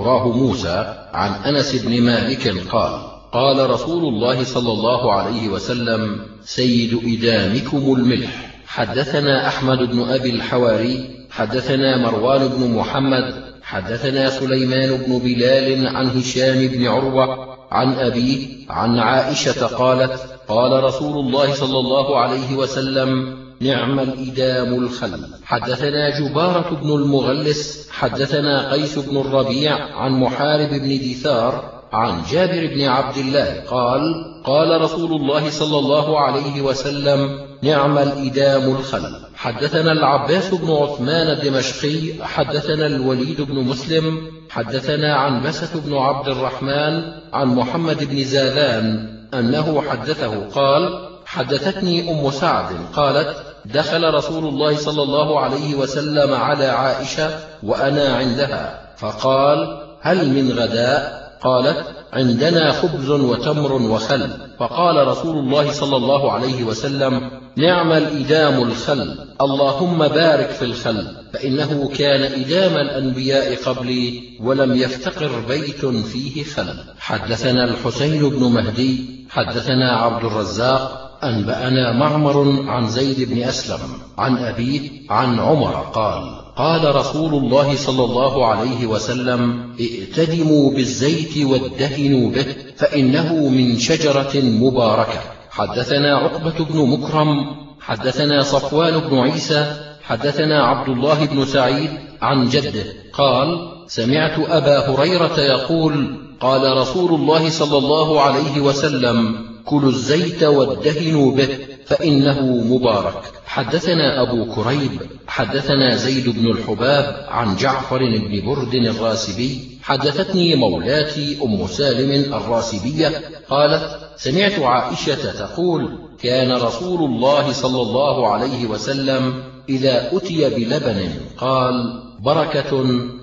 أراه موسى عن أنس بن مالك قال قال رسول الله صلى الله عليه وسلم سيد إدامكم الملح. حدثنا أحمد بن أبي الحواري حدثنا مروان بن محمد حدثنا سليمان بن بلال عن هشام بن عروة عن أبيه عن عائشة قالت قال رسول الله صلى الله عليه وسلم نعم الإدام الخل حدثنا جبارة بن المغلس حدثنا قيس بن الربيع عن محارب بن دثار عن جابر بن عبد الله قال قال رسول الله صلى الله عليه وسلم نعم الإدام الخل حدثنا العباس بن عثمان الدمشقي حدثنا الوليد بن مسلم حدثنا عن بسة بن عبد الرحمن عن محمد بن زاذان أنه حدثه قال حدثتني أم سعد قالت دخل رسول الله صلى الله عليه وسلم على عائشة وأنا عندها فقال هل من غداء؟ قالت عندنا خبز وتمر وخل. فقال رسول الله صلى الله عليه وسلم نعم الإدام الخل اللهم بارك في الخل فإنه كان إدام الأنبياء قبلي ولم يفتقر بيت فيه خل. حدثنا الحسين بن مهدي حدثنا عبد الرزاق أنبأنا معمر عن زيد بن أسلم عن أبيه عن عمر قال قال رسول الله صلى الله عليه وسلم ائتدموا بالزيت وادهنوا به فإنه من شجرة مباركة. حدثنا عقبة بن مكرم حدثنا صفوان بن عيسى حدثنا عبد الله بن سعيد عن جده قال سمعت أبا هريرة يقول قال رسول الله صلى الله عليه وسلم كلوا الزيت وادهنوا به فإنه مبارك. حدثنا أبو كريب حدثنا زيد بن الحباب عن جعفر بن برد الراسبي حدثتني مولاتي أم سالم الراسبية قالت سمعت عائشة تقول كان رسول الله صلى الله عليه وسلم إذا أتي بلبن قال بركة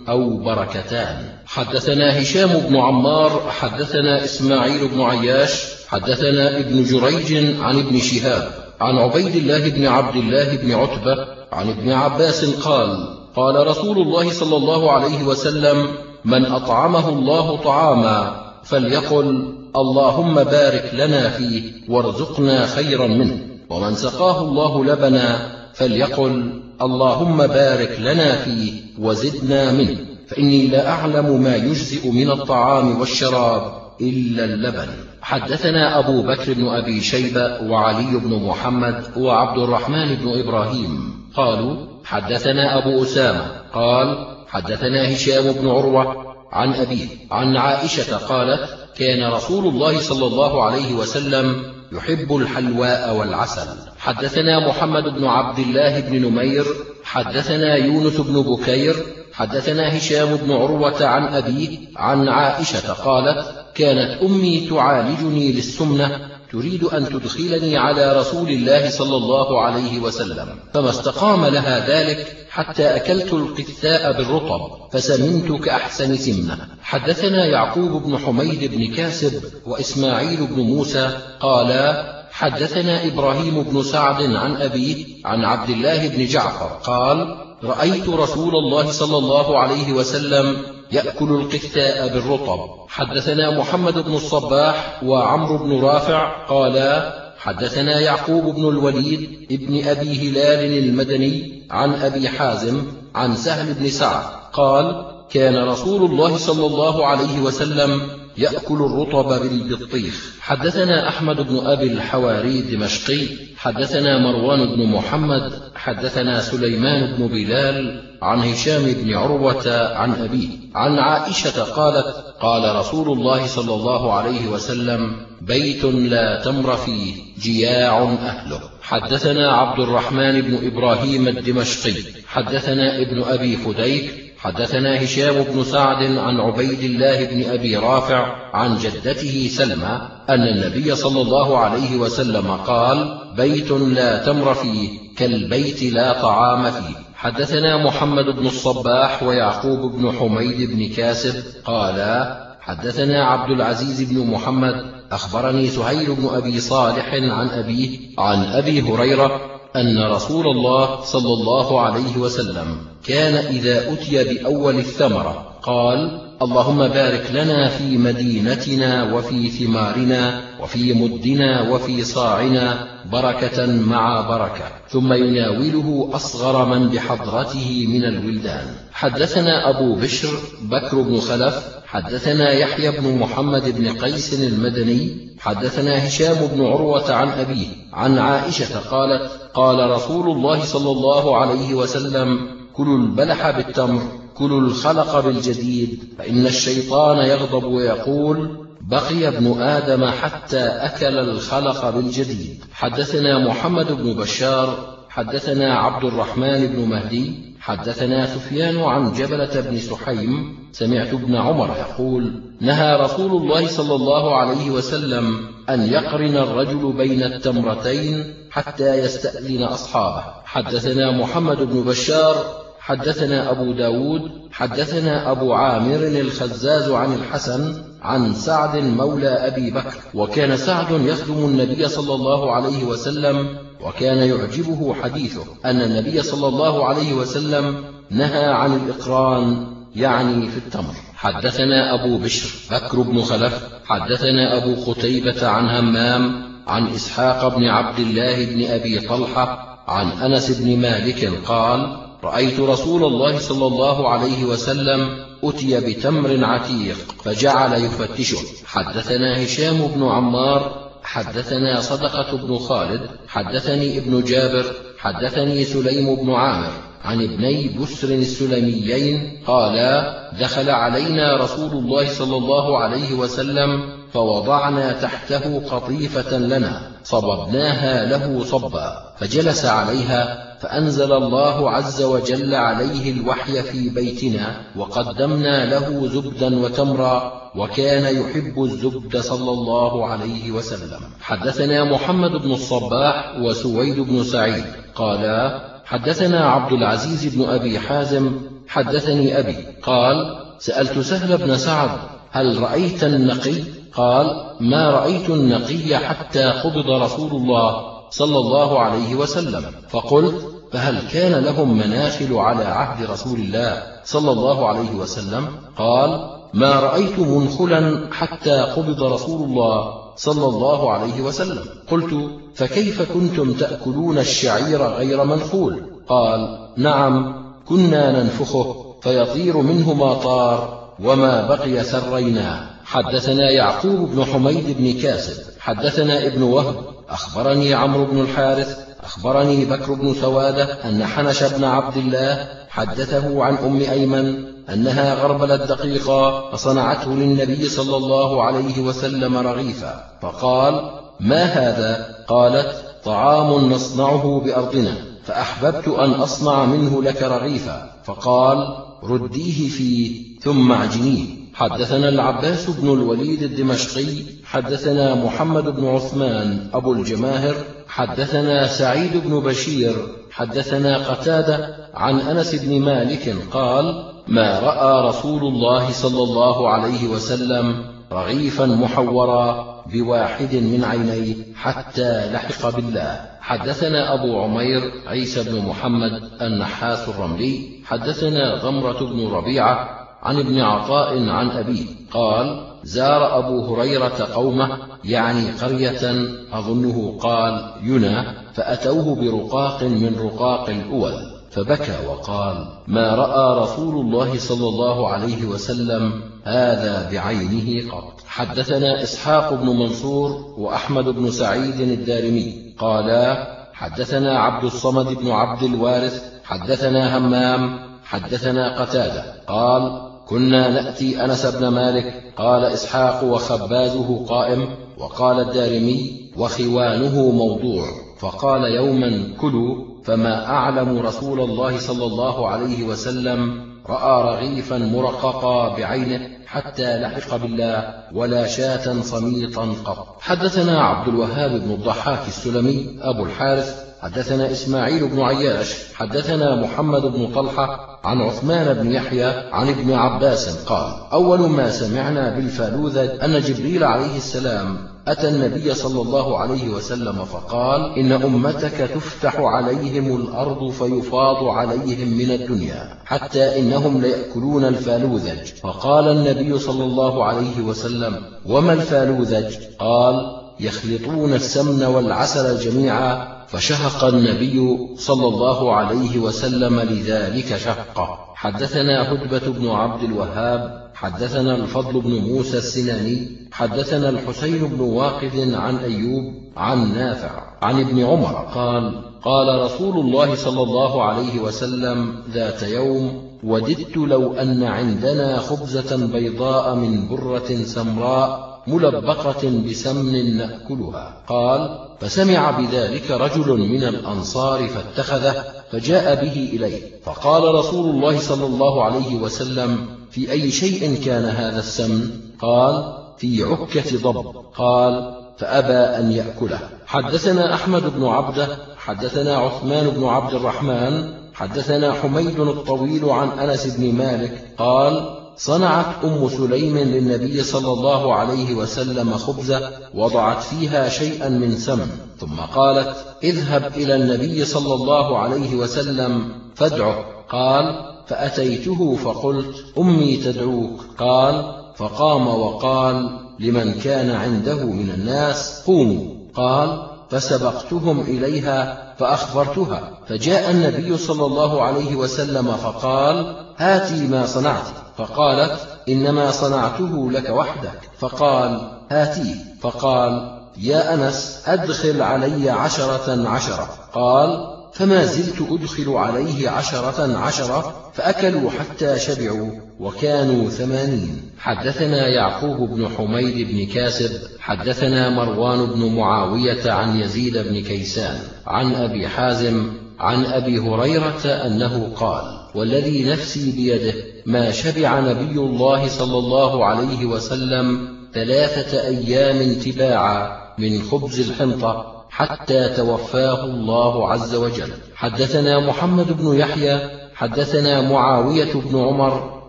أو بركتان. حدثنا هشام بن عمار حدثنا إسماعيل بن عياش حدثنا ابن جريج عن ابن شهاب عن عبيد الله بن عبد الله بن عتبة عن ابن عباس قال قال رسول الله صلى الله عليه وسلم من أطعمه الله طعاما فليقل اللهم بارك لنا فيه وارزقنا خيرا منه ومن سقاه الله لبنا فليقل اللهم بارك لنا فيه وزدنا منه. فإني لا أعلم ما يجزئ من الطعام والشراب إلا اللبن. حدثنا أبو بكر بن أبي شيبة وعلي بن محمد وعبد الرحمن بن إبراهيم. قالوا حدثنا أبو أسامة. قال حدثنا هشام بن عروة عن أبيه عن عائشة قالت كان رسول الله صلى الله عليه وسلم يحب الحلواء والعسل. حدثنا محمد بن عبد الله بن نمير حدثنا يونس بن بكير حدثنا هشام بن عروة عن أبيه عن عائشة قالت كانت أمي تعالجني للسمنة تريد أن تدخلني على رسول الله صلى الله عليه وسلم. فما استقام لها ذلك حتى أكلت القثاء بالرطب فسمنت كأحسن سمنة. حدثنا يعقوب بن حميد بن كاسب وإسماعيل بن موسى قالا حدثنا إبراهيم بن سعد عن أبيه عن عبد الله بن جعفر قال رأيت رسول الله صلى الله عليه وسلم يأكل القثاء بالرطب. حدثنا محمد بن الصباح وعمرو بن رافع قالا حدثنا يعقوب بن الوليد ابن أبي هلال المدني عن أبي حازم عن سهل بن سعد قال كان رسول الله صلى الله عليه وسلم يأكل الرطب بالبطيخ. حدثنا أحمد بن أبي الحواري الدمشقي حدثنا مروان بن محمد. حدثنا سليمان بن بلال عن هشام بن عروة عن أبيه. عن عائشة قالت قال رسول الله صلى الله عليه وسلم بيت لا تمر فيه جياع أهله. حدثنا عبد الرحمن بن إبراهيم الدمشقي. حدثنا ابن أبي فديك. حدثنا هشام بن سعد عن عبيد الله بن أبي رافع عن جدته سلمى أن النبي صلى الله عليه وسلم قال بيت لا تمر فيه كالبيت لا طعام فيه. حدثنا محمد بن الصباح ويعقوب بن حميد بن كاسب قالا حدثنا عبد العزيز بن محمد أخبرني سهيل بن أبي صالح عن أبيه عن أبي هريرة أن رسول الله صلى الله عليه وسلم كان إذا أتي بأول الثمرة قال اللهم بارك لنا في مدينتنا وفي ثمارنا وفي مدنا وفي صاعنا بركة مع بركة ثم يناوله أصغر من بحضرته من الولدان. حدثنا أبو بشر بكر بن خلف حدثنا يحيى بن محمد بن قيس المدني حدثنا هشام بن عروة عن أبيه عن عائشة قالت قال رسول الله صلى الله عليه وسلم كلوا البلح بالتمر كلوا الخلق بالجديد فإن الشيطان يغضب ويقول بقي ابن آدم حتى أكل الخلق بالجديد. حدثنا محمد بن بشار حدثنا عبد الرحمن بن مهدي حدثنا سفيان عن جبلة بن سحيم سمعت ابن عمر يقول نهى رسول الله صلى الله عليه وسلم أن يقرن الرجل بين التمرتين حتى يستأذن أصحابه. حدثنا محمد بن بشار حدثنا أبو داود حدثنا أبو عامر الخزاز عن الحسن عن سعد مولى أبي بكر وكان سعد يخدم النبي صلى الله عليه وسلم وكان يعجبه حديثه أن النبي صلى الله عليه وسلم نهى عن الإقران يعني في التمر. حدثنا أبو بشر بكر بن خلف حدثنا أبو قتيبة عن همام عن إسحاق بن عبد الله بن أبي طلحة عن أنس بن مالك قال رأيت رسول الله صلى الله عليه وسلم أتي بتمر عتيق فجعل يفتشه. حدثنا هشام بن عمار حدثنا صدقة بن خالد حدثني ابن جابر حدثني سليم بن عامر عن ابني بسر السلميين قالا دخل علينا رسول الله صلى الله عليه وسلم فوضعنا تحته قطيفة لنا صببناها له صبا فجلس عليها فأنزل الله عز وجل عليه الوحي في بيتنا وقدمنا له زبدا وتمرا وكان يحب الزبد صلى الله عليه وسلم. حدثنا محمد بن الصباح وسويد بن سعيد قالا حدثنا عبد العزيز بن أبي حازم حدثني أبي قال سألت سهل بن سعد هل رأيت النقي؟ قال ما رأيت النقي حتى قبض رسول الله صلى الله عليه وسلم. فقلت فهل كان لهم مناخل على عهد رسول الله صلى الله عليه وسلم؟ قال ما رأيت منخلا حتى قبض رسول الله صلى الله عليه وسلم. قلت فكيف كنتم تأكلون الشعير غير منخول؟ قال نعم كنا ننفخه فيطير منه ما طار وما بقي سريناه حدثنا يعقوب بن حميد بن كاسب. حدثنا ابن وهب. أخبرني عمرو بن الحارث. أخبرني بكر بن سوادة أن حنش بن عبد الله حدثه عن أم أيمن أنها غربلت دقيقا فصنعته للنبي صلى الله عليه وسلم رغيفا. فقال ما هذا؟ قالت طعام نصنعه بأرضنا فأحببت أن أصنع منه لك رغيفا. فقال رديه فيه ثم اعجنيه حدثنا العباس بن الوليد الدمشقي حدثنا محمد بن عثمان أبو الجماهر حدثنا سعيد بن بشير حدثنا قتادة عن أنس بن مالك قال ما رأى رسول الله صلى الله عليه وسلم رغيفا محورا بواحد من عينيه حتى لحق بالله. حدثنا أبو عمير عيسى بن محمد النحاس الرملي حدثنا غمرة بن ربيعة عن ابن عطاء عن أبيه قال زار أبو هريرة قومه يعني قرية أظنه قال ينا فأتوه برقاق من رقاق الأول فبكى وقال ما رأى رسول الله صلى الله عليه وسلم هذا بعينه قط. حدثنا إسحاق بن منصور وأحمد بن سعيد الدارمي قالا حدثنا عبد الصمد بن عبد الوارث حدثنا همام حدثنا قتادة. قال كنا نأتي أنس بن مالك قال إسحاق وخبازه قائم وقال الدارمي وخوانه موضوع. فقال يوما كلوا. فما أعلم رسول الله صلى الله عليه وسلم رأى رغيفا مرققا بعينه حتى لحق بالله ولا شاة صميطا قط. حدثنا عبد الوهاب بن الضحاك السلمي أبو الحارث حدثنا إسماعيل بن عياش حدثنا محمد بن طلحة عن عثمان بن يحيى عن ابن عباس قال أول ما سمعنا بالفالوذة أن جبريل عليه السلام أتى النبي صلى الله عليه وسلم فقال إن أمتك تفتح عليهم الأرض فيفاض عليهم من الدنيا حتى إنهم ليأكلون الفالوذج. فقال النبي صلى الله عليه وسلم وما الفالوذج؟ قال يخلطون السمن والعسل جميعا فشهق النبي صلى الله عليه وسلم لذلك شهقه. حدثنا هدبة بن عبد الوهاب حدثنا الفضل بن موسى السناني حدثنا الحسين بن واقد عن أيوب عن نافع عن ابن عمر قال قال رسول الله صلى الله عليه وسلم ذات يوم وددت لو أن عندنا خبزة بيضاء من برة سمراء ملبقة بسمن نأكلها. قال فسمع بذلك رجل من الأنصار فاتخذه فجاء به إليه. فقال رسول الله صلى الله عليه وسلم في أي شيء كان هذا السمن؟ قال في عكة ضب. قال فأبى أن يأكله. حدثنا أحمد بن عبده حدثنا عثمان بن عبد الرحمن حدثنا حميد الطويل عن أنس بن مالك قال صنعت أم سليم للنبي صلى الله عليه وسلم خبزة وضعت فيها شيئا من سمن. ثم قالت اذهب إلى النبي صلى الله عليه وسلم فادعه. قال فأتيته فقلت أمي تدعوك. قال فقام وقال لمن كان عنده من الناس قوموا. قال فسبقتهم إليها فأخبرتها. فجاء النبي صلى الله عليه وسلم فقال هاتي ما صنعت. فقالت إنما صنعته لك وحدك. فقال هاتيه فقال يا أنس أدخل علي عشرة عشرة. قال فما زلت أدخل عليه عشرة عشرة فأكلوا حتى شبعوا وكانوا ثمانين. حدثنا يعقوب بن حميد بن كاسب حدثنا مروان بن معاوية عن يزيد بن كيسان عن أبي حازم عن أبي هريرة أنه قال والذي نفسي بيده ما شبع نبي الله صلى الله عليه وسلم ثلاثة أيام تباعا من خبز الحنطة حتى توفاه الله عز وجل. حدثنا محمد بن يحيى حدثنا معاوية بن عمر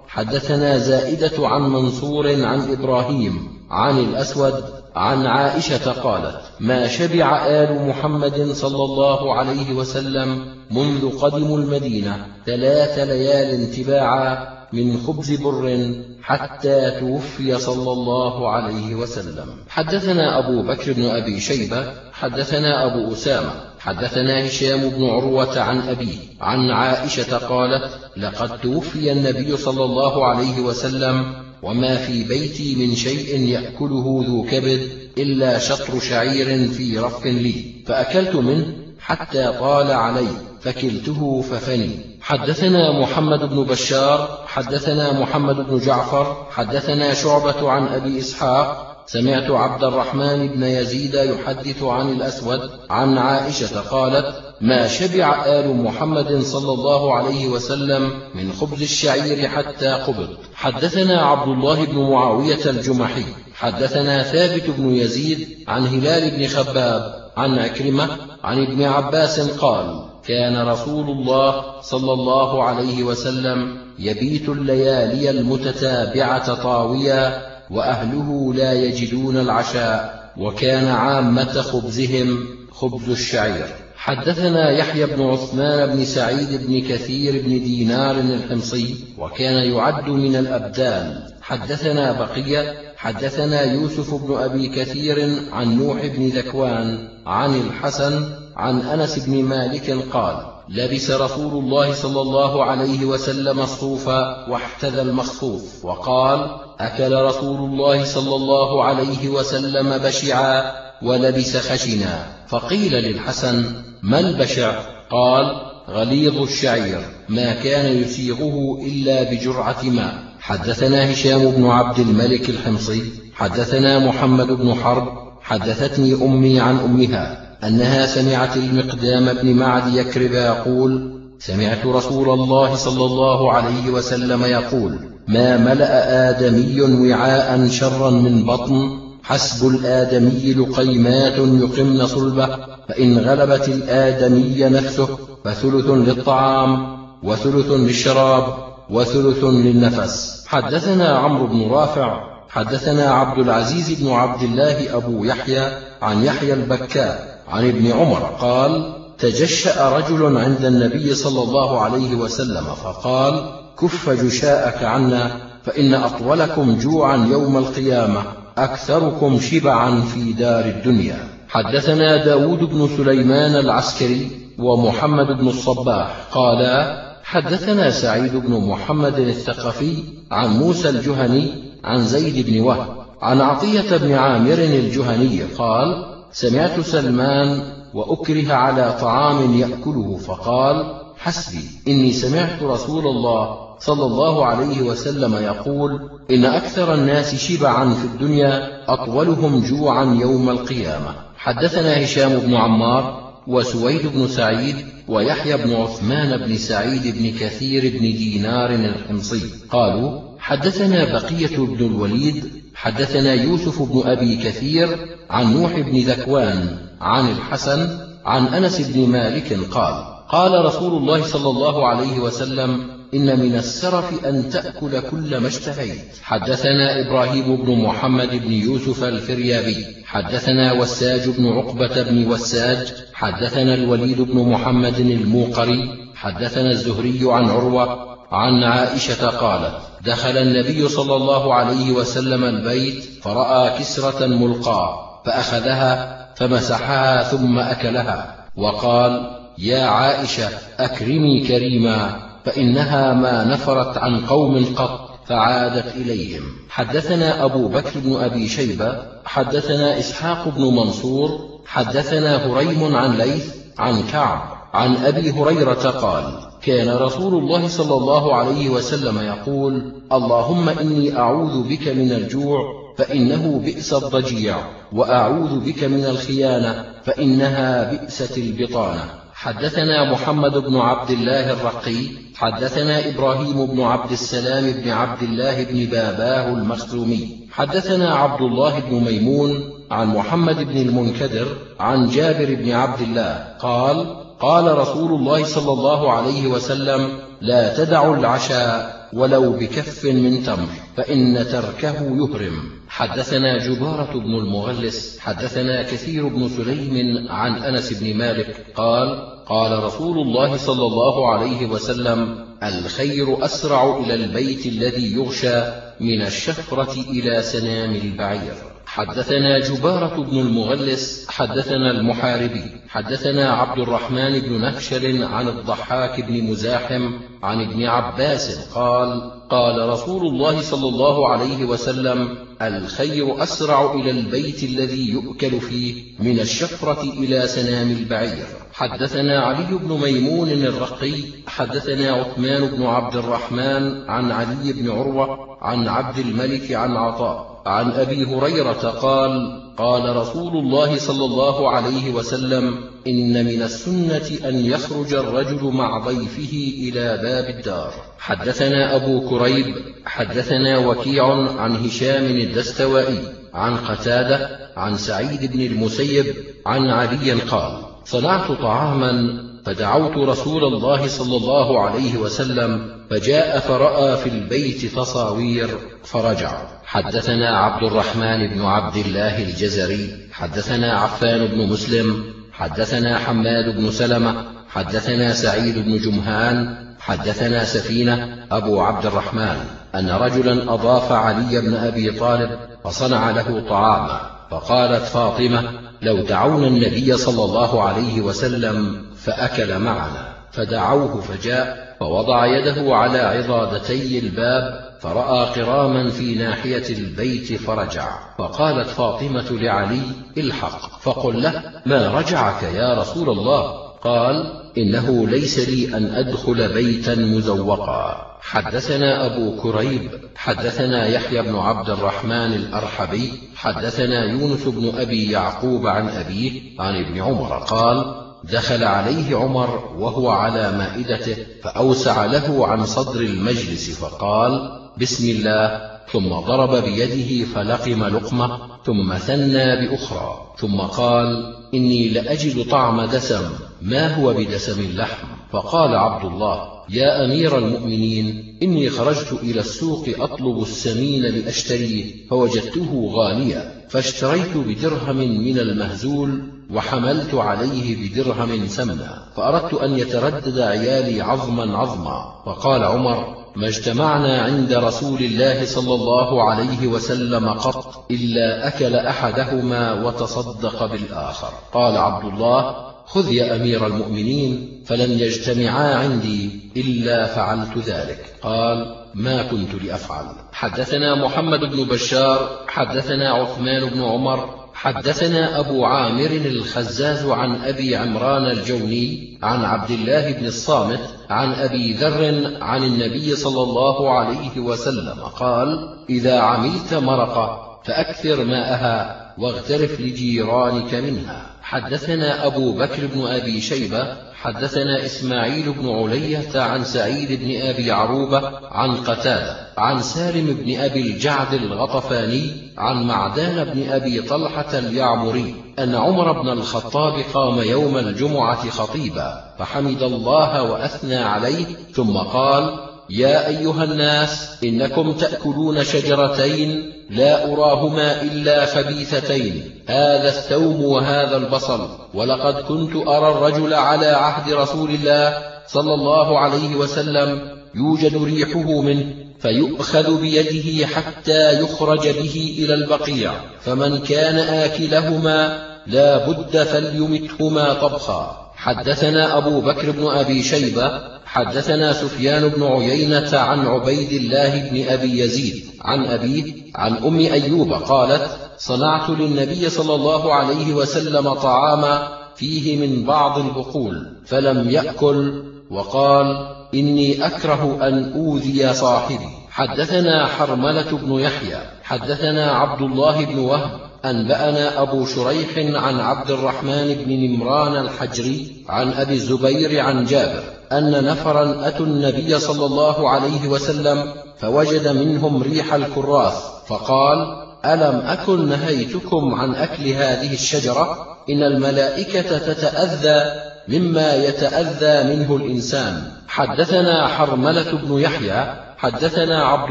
حدثنا زائدة عن منصور عن إبراهيم عن الأسود عن عائشة قالت ما شبع آل محمد صلى الله عليه وسلم منذ قدموا المدينة ثلاث ليال تباعا من خبز بر حتى توفي صلى الله عليه وسلم. حدثنا أبو بكر بن أبي شيبة حدثنا أبو أسامة حدثنا هشام بن عروة عن أبيه عن عائشة قالت لقد توفي النبي صلى الله عليه وسلم وما في بيتي من شيء يأكله ذو كبد إلا شطر شعير في رف لي. فأكلت منه حتى طال علي فكلته ففني. حدثنا محمد بن بشار حدثنا محمد بن جعفر حدثنا شعبة عن أبي إسحاق سمعت عبد الرحمن بن يزيد يحدث عن الأسود عن عائشة قالت ما شبع آل محمد صلى الله عليه وسلم من خبز الشعير حتى قبض حدثنا عبد الله بن معاوية الجمحي. حدثنا ثابت بن يزيد عن هلال بن خباب عن عكرمة عن ابن عباس قال كان رسول الله صلى الله عليه وسلم يبيت الليالي المتتابعة طاويا وأهله لا يجدون العشاء وكان عامة خبزهم خبز الشعير. حدثنا يحيى بن عثمان بن سعيد بن كثير بن دينار الحمصي وكان يعد من الأبدال حدثنا بقية حدثنا يوسف بن أبي كثير عن نوح بن ذكوان عن الحسن عن أنس بن مالك قال لبس رسول الله صلى الله عليه وسلم الصوف واحتذى المخصوف وقال أكل رسول الله صلى الله عليه وسلم بشعا ولبس خشنا. فقيل للحسن ما البشع؟ قال غليظ الشعير ما كان يسيغه إلا بجرعة ماء. حدثنا هشام بن عبد الملك الحمصي حدثنا محمد بن حرب حدثتني أمي عن أمها أنها سمعت المقدام بن معد يكرب يقول سمعت رسول الله صلى الله عليه وسلم يقول ما ملأ آدمي وعاء شرا من بطن حسب الآدمي لقيمات يقمن صلبه فإن غلبت الآدمي نفسه فثلث للطعام وثلث للشراب وثلث للنفس. حدثنا عمرو بن رافع حدثنا عبد العزيز بن عبد الله أبو يحيى عن يحيى البكاء عن ابن عمر قال تجشأ رجل عند النبي صلى الله عليه وسلم فقال كف جشاءك عنا فإن أطولكم جوعا يوم القيامة أكثركم شبعا في دار الدنيا. حدثنا داود بن سليمان العسكري ومحمد بن الصباح قالا حدثنا سعيد بن محمد الثقفي عن موسى الجهني عن زيد بن وهب عن عطية بن عامر الجهني قال سمعت سلمان وأكره على طعام يأكله فقال حسبي إني سمعت رسول الله صلى الله عليه وسلم يقول إن أكثر الناس شبعا في الدنيا أطولهم جوعا يوم القيامة. حدثنا هشام بن عمار وسويد بن سعيد ويحيى بن عثمان بن سعيد بن كثير بن دينار الحمصي قالوا حدثنا بقية بن الوليد حدثنا يوسف بن أبي كثير عن نوح بن ذكوان عن الحسن عن أنس بن مالك قال قال رسول الله صلى الله عليه وسلم إن من السرف أن تأكل كل ما اشتهيت. حدثنا إبراهيم بن محمد بن يوسف الفريابي حدثنا وساج بن عقبة بن وساج حدثنا الوليد بن محمد الموقري حدثنا الزهري عن عروة عن عائشة قالت دخل النبي صلى الله عليه وسلم البيت فرأى كسرة ملقاة فأخذها فمسحها ثم أكلها. وقال يا عائشة أكرمي كريما فإنها ما نفرت عن قوم قط فعادت إليهم. حدثنا أبو بكر بن أبي شيبة حدثنا إسحاق بن منصور حدثنا هريم عن ليث عن كعب عن أبي هريرة قال كان رسول الله صلى الله عليه وسلم يقول اللهم إني أعوذ بك من الجوع فإنه بئس الضجيع وأعوذ بك من الخيانة فإنها بئست البطانة. حدثنا محمد بن عبد الله الرقي حدثنا إبراهيم بن عبد السلام بن عبد الله بن باباه المخزومي. حدثنا عبد الله بن ميمون عن محمد بن المنكدر عن جابر بن عبد الله قال قال رسول الله صلى الله عليه وسلم لا تدعوا العشاء ولو بكف من تمر فإن تركه يهرم. حدثنا جبارة بن المغلس حدثنا كثير بن سليم عن أنس بن مالك قال قال رسول الله صلى الله عليه وسلم الخير أسرع إلى البيت الذي يغشى من الشفرة إلى سنام البعير. حدثنا جبارة بن المغلس حدثنا المحاربي حدثنا عبد الرحمن بن نفشل عن الضحاك بن مزاحم عن ابن عباس قال قال رسول الله صلى الله عليه وسلم الخير أسرع إلى البيت الذي يؤكل فيه من الشفرة إلى سنام البعير. حدثنا علي بن ميمون الرقي حدثنا عثمان بن عبد الرحمن عن علي بن عروة عن عبد الملك عن عطاء عن أبي هريرة قال قال رسول الله صلى الله عليه وسلم إن من السنة أن يخرج الرجل مع ضيفه إلى باب الدار. حدثنا أبو كريب حدثنا وكيع عن هشام الدستوائي عن قتادة عن سعيد بن المسيب عن علي قال صنعت طعاما فدعوت رسول الله صلى الله عليه وسلم فجاء فرأى في البيت تصاوير فرجع. حدثنا عبد الرحمن بن عبد الله الجزري حدثنا عفان بن مسلم حدثنا حماد بن سلمة حدثنا سعيد بن جمهان حدثنا سفينة أبو عبد الرحمن أن رجلا أضاف علي بن أبي طالب فصنع له طعاما فقالت فاطمة لو دعونا النبي صلى الله عليه وسلم فأكل معنا. فدعوه فجاء فوضع يده على عضادتي الباب فرأى قراما في ناحية البيت فرجع فقالت فاطمة لعلي الحق فقل له ما رجعك يا رسول الله؟ قال إنه ليس لي أن أدخل بيتا مزوقا. حدثنا أبو كريب حدثنا يحيى بن عبد الرحمن الأرحبي حدثنا يونس بن أبي يعقوب عن أبيه عن ابن عمر قال دخل عليه عمر وهو على مائدته فأوسع له عن صدر المجلس فقال بسم الله ثم ضرب بيده فلقم لقمة ثم ثنى بأخرى ثم قال إني لأجد طعم دسم ما هو بدسم اللحم؟ فقال عبد الله يا أمير المؤمنين إني خرجت إلى السوق أطلب السمين لأشتريه فوجدته غاليا فاشتريت بدرهم من المهزول وحملت عليه بدرهم سمنا فأردت أن يتردد عيالي عظما عظما. فقال عمر ما اجتمعنا عند رسول الله صلى الله عليه وسلم قط إلا أكل أحدهما وتصدق بالآخر. قال عبد الله خذ يا أمير المؤمنين فلن يجتمعا عندي إلا فعلت ذلك. قال ما كنت لأفعل. حدثنا محمد بن بشار حدثنا عثمان بن عمر حدثنا أبو عامر الخزاز عن أبي عمران الجوني عن عبد الله بن الصامت عن أبي ذر عن النبي صلى الله عليه وسلم قال إذا عملت مرقة فأكثر ماءها واغترف لجيرانك منها. حدثنا أبو بكر بن أبي شيبة حدثنا إسماعيل بن علية عن سعيد بن أبي عروبة عن قتادة عن سالم بن أبي الجعد الغطفاني عن معدان بن أبي طلحة اليعمري أن عمر بن الخطاب قام يوم الجمعة خطيبا فحمد الله وأثنى عليه ثم قال يا أيها الناس إنكم تأكلون شجرتين لا أراهما إلا خبيثتين هذا الثوم وهذا البصل. ولقد كنت أرى الرجل على عهد رسول الله صلى الله عليه وسلم يوجد ريحه منه فيؤخذ بيده حتى يخرج به إلى البقيع. فمن كان آكلهما لا بد فليمتهما طبخا. حدثنا أبو بكر بن أبي شيبة حدثنا سفيان بن عيينة عن عبيد الله بن أبي يزيد عن أبيه عن أم أيوب قالت صنعت للنبي صلى الله عليه وسلم طعاما فيه من بعض البقول فلم يأكل وقال إني أكره أن أوذي صاحبي حدثنا حرملة بن يحيى حدثنا عبد الله بن وهب أنبأنا أبو شريح عن عبد الرحمن بن نمران الحجري عن أبي الزبير عن جابر أن نفرا أتوا النبي صلى الله عليه وسلم فوجد منهم ريح الكراث فقال ألم أكن نهيتكم عن أكل هذه الشجرة؟ إن الملائكة تتأذى مما يتأذى منه الإنسان. حدثنا حرملة بن يحيى حدثنا عبد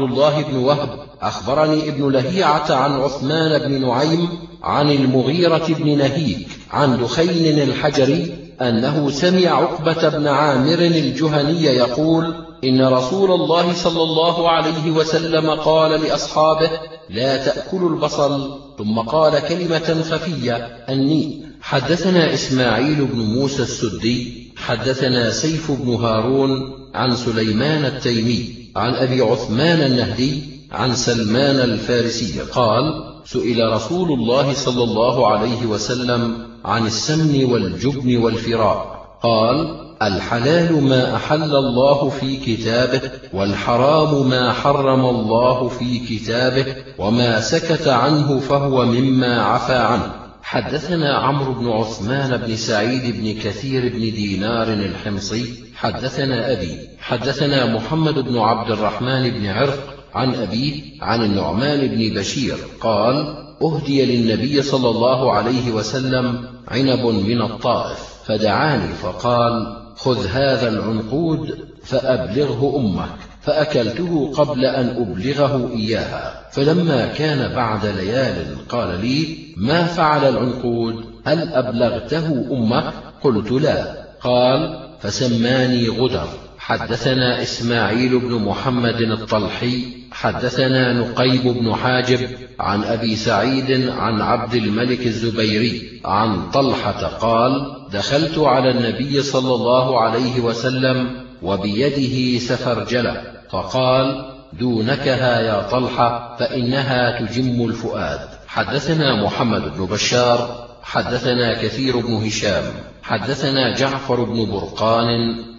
الله بن وهب أخبرني ابن لهيعة عن عثمان بن نعيم عن المغيرة بن نهيك عن دخين الحجري أنه سمع عقبة بن عامر الجهني يقول إن رسول الله صلى الله عليه وسلم قال لأصحابه لا تأكلوا البصل. ثم قال كلمة خفية أني حدثنا إسماعيل بن موسى السدي حدثنا سيف بن هارون عن سليمان التيمي عن أبي عثمان النهدي عن سلمان الفارسي قال سئل رسول الله صلى الله عليه وسلم عن السمن والجبن والفراء قال الحلال ما أحل الله في كتابه والحرام ما حرم الله في كتابه وما سكت عنه فهو مما عفى عنه. حدثنا عمرو بن عثمان بن سعيد بن كثير بن دينار الحمصي حدثنا أبي حدثنا محمد بن عبد الرحمن بن عرق عن أبيه عن النعمان بن بشير قال أهدي للنبي صلى الله عليه وسلم عنب من الطائف فدعاني فقال خذ هذا العنقود فأبلغه أمك. فأكلته قبل أن أبلغه إياها. فلما كان بعد ليال قال لي ما فعل العنقود؟ هل أبلغته أمك قلت لا. قال فسماني غدر. حدثنا إسماعيل بن محمد الطلحي حدثنا نقيب بن حاجب عن أبي سعيد عن عبد الملك الزبيري عن طلحة قال دخلت على النبي صلى الله عليه وسلم وبيده سفرجلة فقال دونكها يا طلحة فإنها تجم الفؤاد. حدثنا محمد بن بشار حدثنا كثير بن هشام حدثنا جعفر بن برقان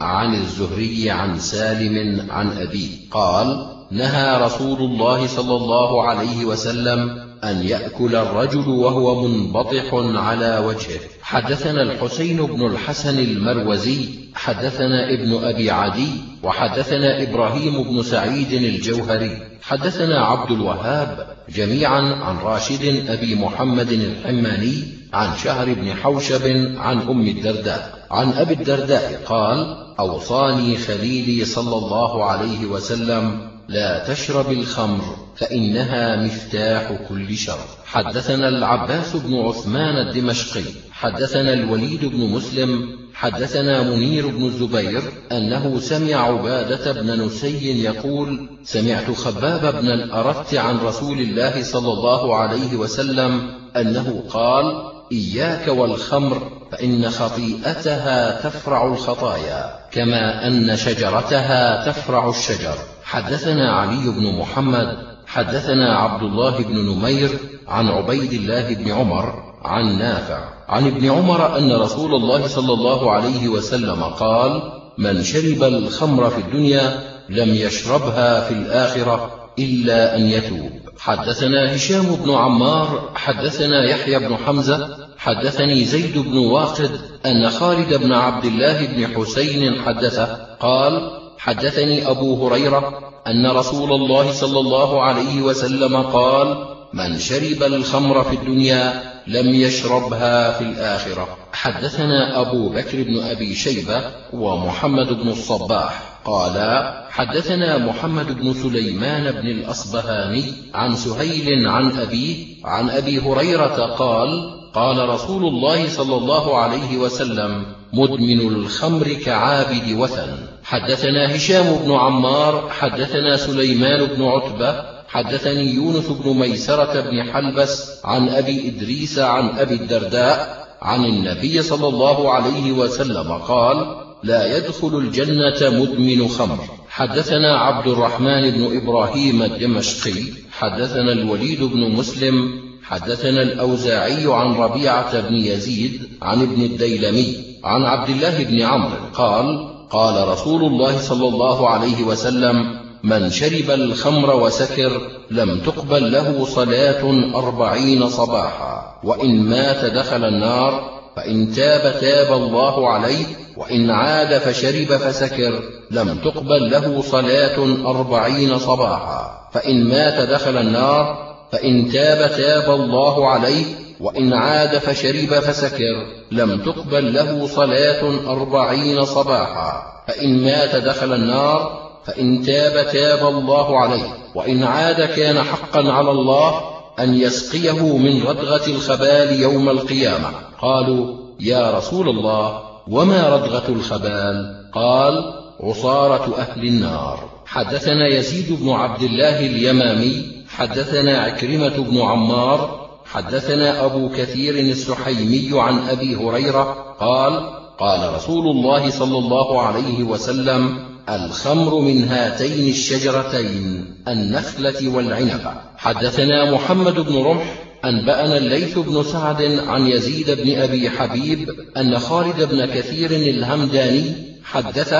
عن الزهري عن سالم عن أبيه قال نهى رسول الله صلى الله عليه وسلم أن يأكل الرجل وهو منبطح على وجهه. حدثنا الحسين بن الحسن المروزي حدثنا ابن أبي عدي وحدثنا إبراهيم بن سعيد الجوهري. حدثنا عبد الوهاب جميعا عن راشد أبي محمد الحماني عن شهر بن حوشب عن أم الدرداء. عن أبي الدرداء قال أوصاني خليلي صلى الله عليه وسلم لا تشرب الخمر فإنها مفتاح كل شر حدثنا العباس بن عثمان الدمشقي حدثنا الوليد بن مسلم حدثنا منير بن الزبير أنه سمع عبادة بن نسي يقول سمعت خباب بن الأرت عن رسول الله صلى الله عليه وسلم أنه قال إياك والخمر فإن خطيئتها تفرع الخطايا كما أن شجرتها تفرع الشجر. حدثنا علي بن محمد حدثنا عبد الله بن نمير عن عبيد الله بن عمر عن نافع عن ابن عمر أن رسول الله صلى الله عليه وسلم قال من شرب الخمر في الدنيا لم يشربها في الآخرة إلا أن يتوب. حدثنا هشام بن عمار حدثنا يحيى بن حمزة حدثني زيد بن واقد أن خالد بن عبد الله بن حسين حدثه قال حدثني أبو هريرة أن رسول الله صلى الله عليه وسلم قال من شرب الخمر في الدنيا لم يشربها في الآخرة. حدثنا أبو بكر بن أبي شيبة ومحمد بن الصباح قالا حدثنا محمد بن سليمان بن الأصبهاني عن سهيل عن أبيه عن أبي هريرة قال قال رسول الله صلى الله عليه وسلم مدمن الخمر كعابد وثن. حدثنا هشام بن عمار حدثنا سليمان بن عتبة حدثني يونس بن ميسرة بن حلبس عن أبي إدريس عن أبي الدرداء عن النبي صلى الله عليه وسلم قال لا يدخل الجنة مدمن خمر. حدثنا عبد الرحمن بن إبراهيم الدمشقي حدثنا الوليد بن مسلم حدثنا الأوزاعي عن ربيعة بن يزيد عن ابن الديلمي عن عبد الله بن عمرو قال قال رسول الله صلى الله عليه وسلم من شرب الخمر وسكر لم تقبل له صلاة أربعين صباحا وإن مات دخل النار فإن تاب تاب الله عليه وإن عاد فشرب فسكر لم تقبل له صلاة أربعين صباحا فإن مات دخل النار فإن تاب تاب الله عليه وإن عاد فشرب فسكر لم تقبل له صلاة أربعين صباحا. فإن مات دخل النار فإن تاب تاب الله عليه. وإن عاد كان حقا على الله أن يسقيه من ردغة الخبال يوم القيامة. قالوا يا رسول الله وما ردغة الخبال؟ قال عصارة أهل النار. حدثنا يزيد بن عبد الله اليمامي حدثنا عكرمة بن عمار حدثنا أبو كثير السحيمي عن أبي هريرة قال قال رسول الله صلى الله عليه وسلم الخمر من هاتين الشجرتين النخلة والعنب. حدثنا محمد بن رمح أنبأنا الليث بن سعد عن يزيد بن أبي حبيب أن خالد بن كثير الهمداني حدث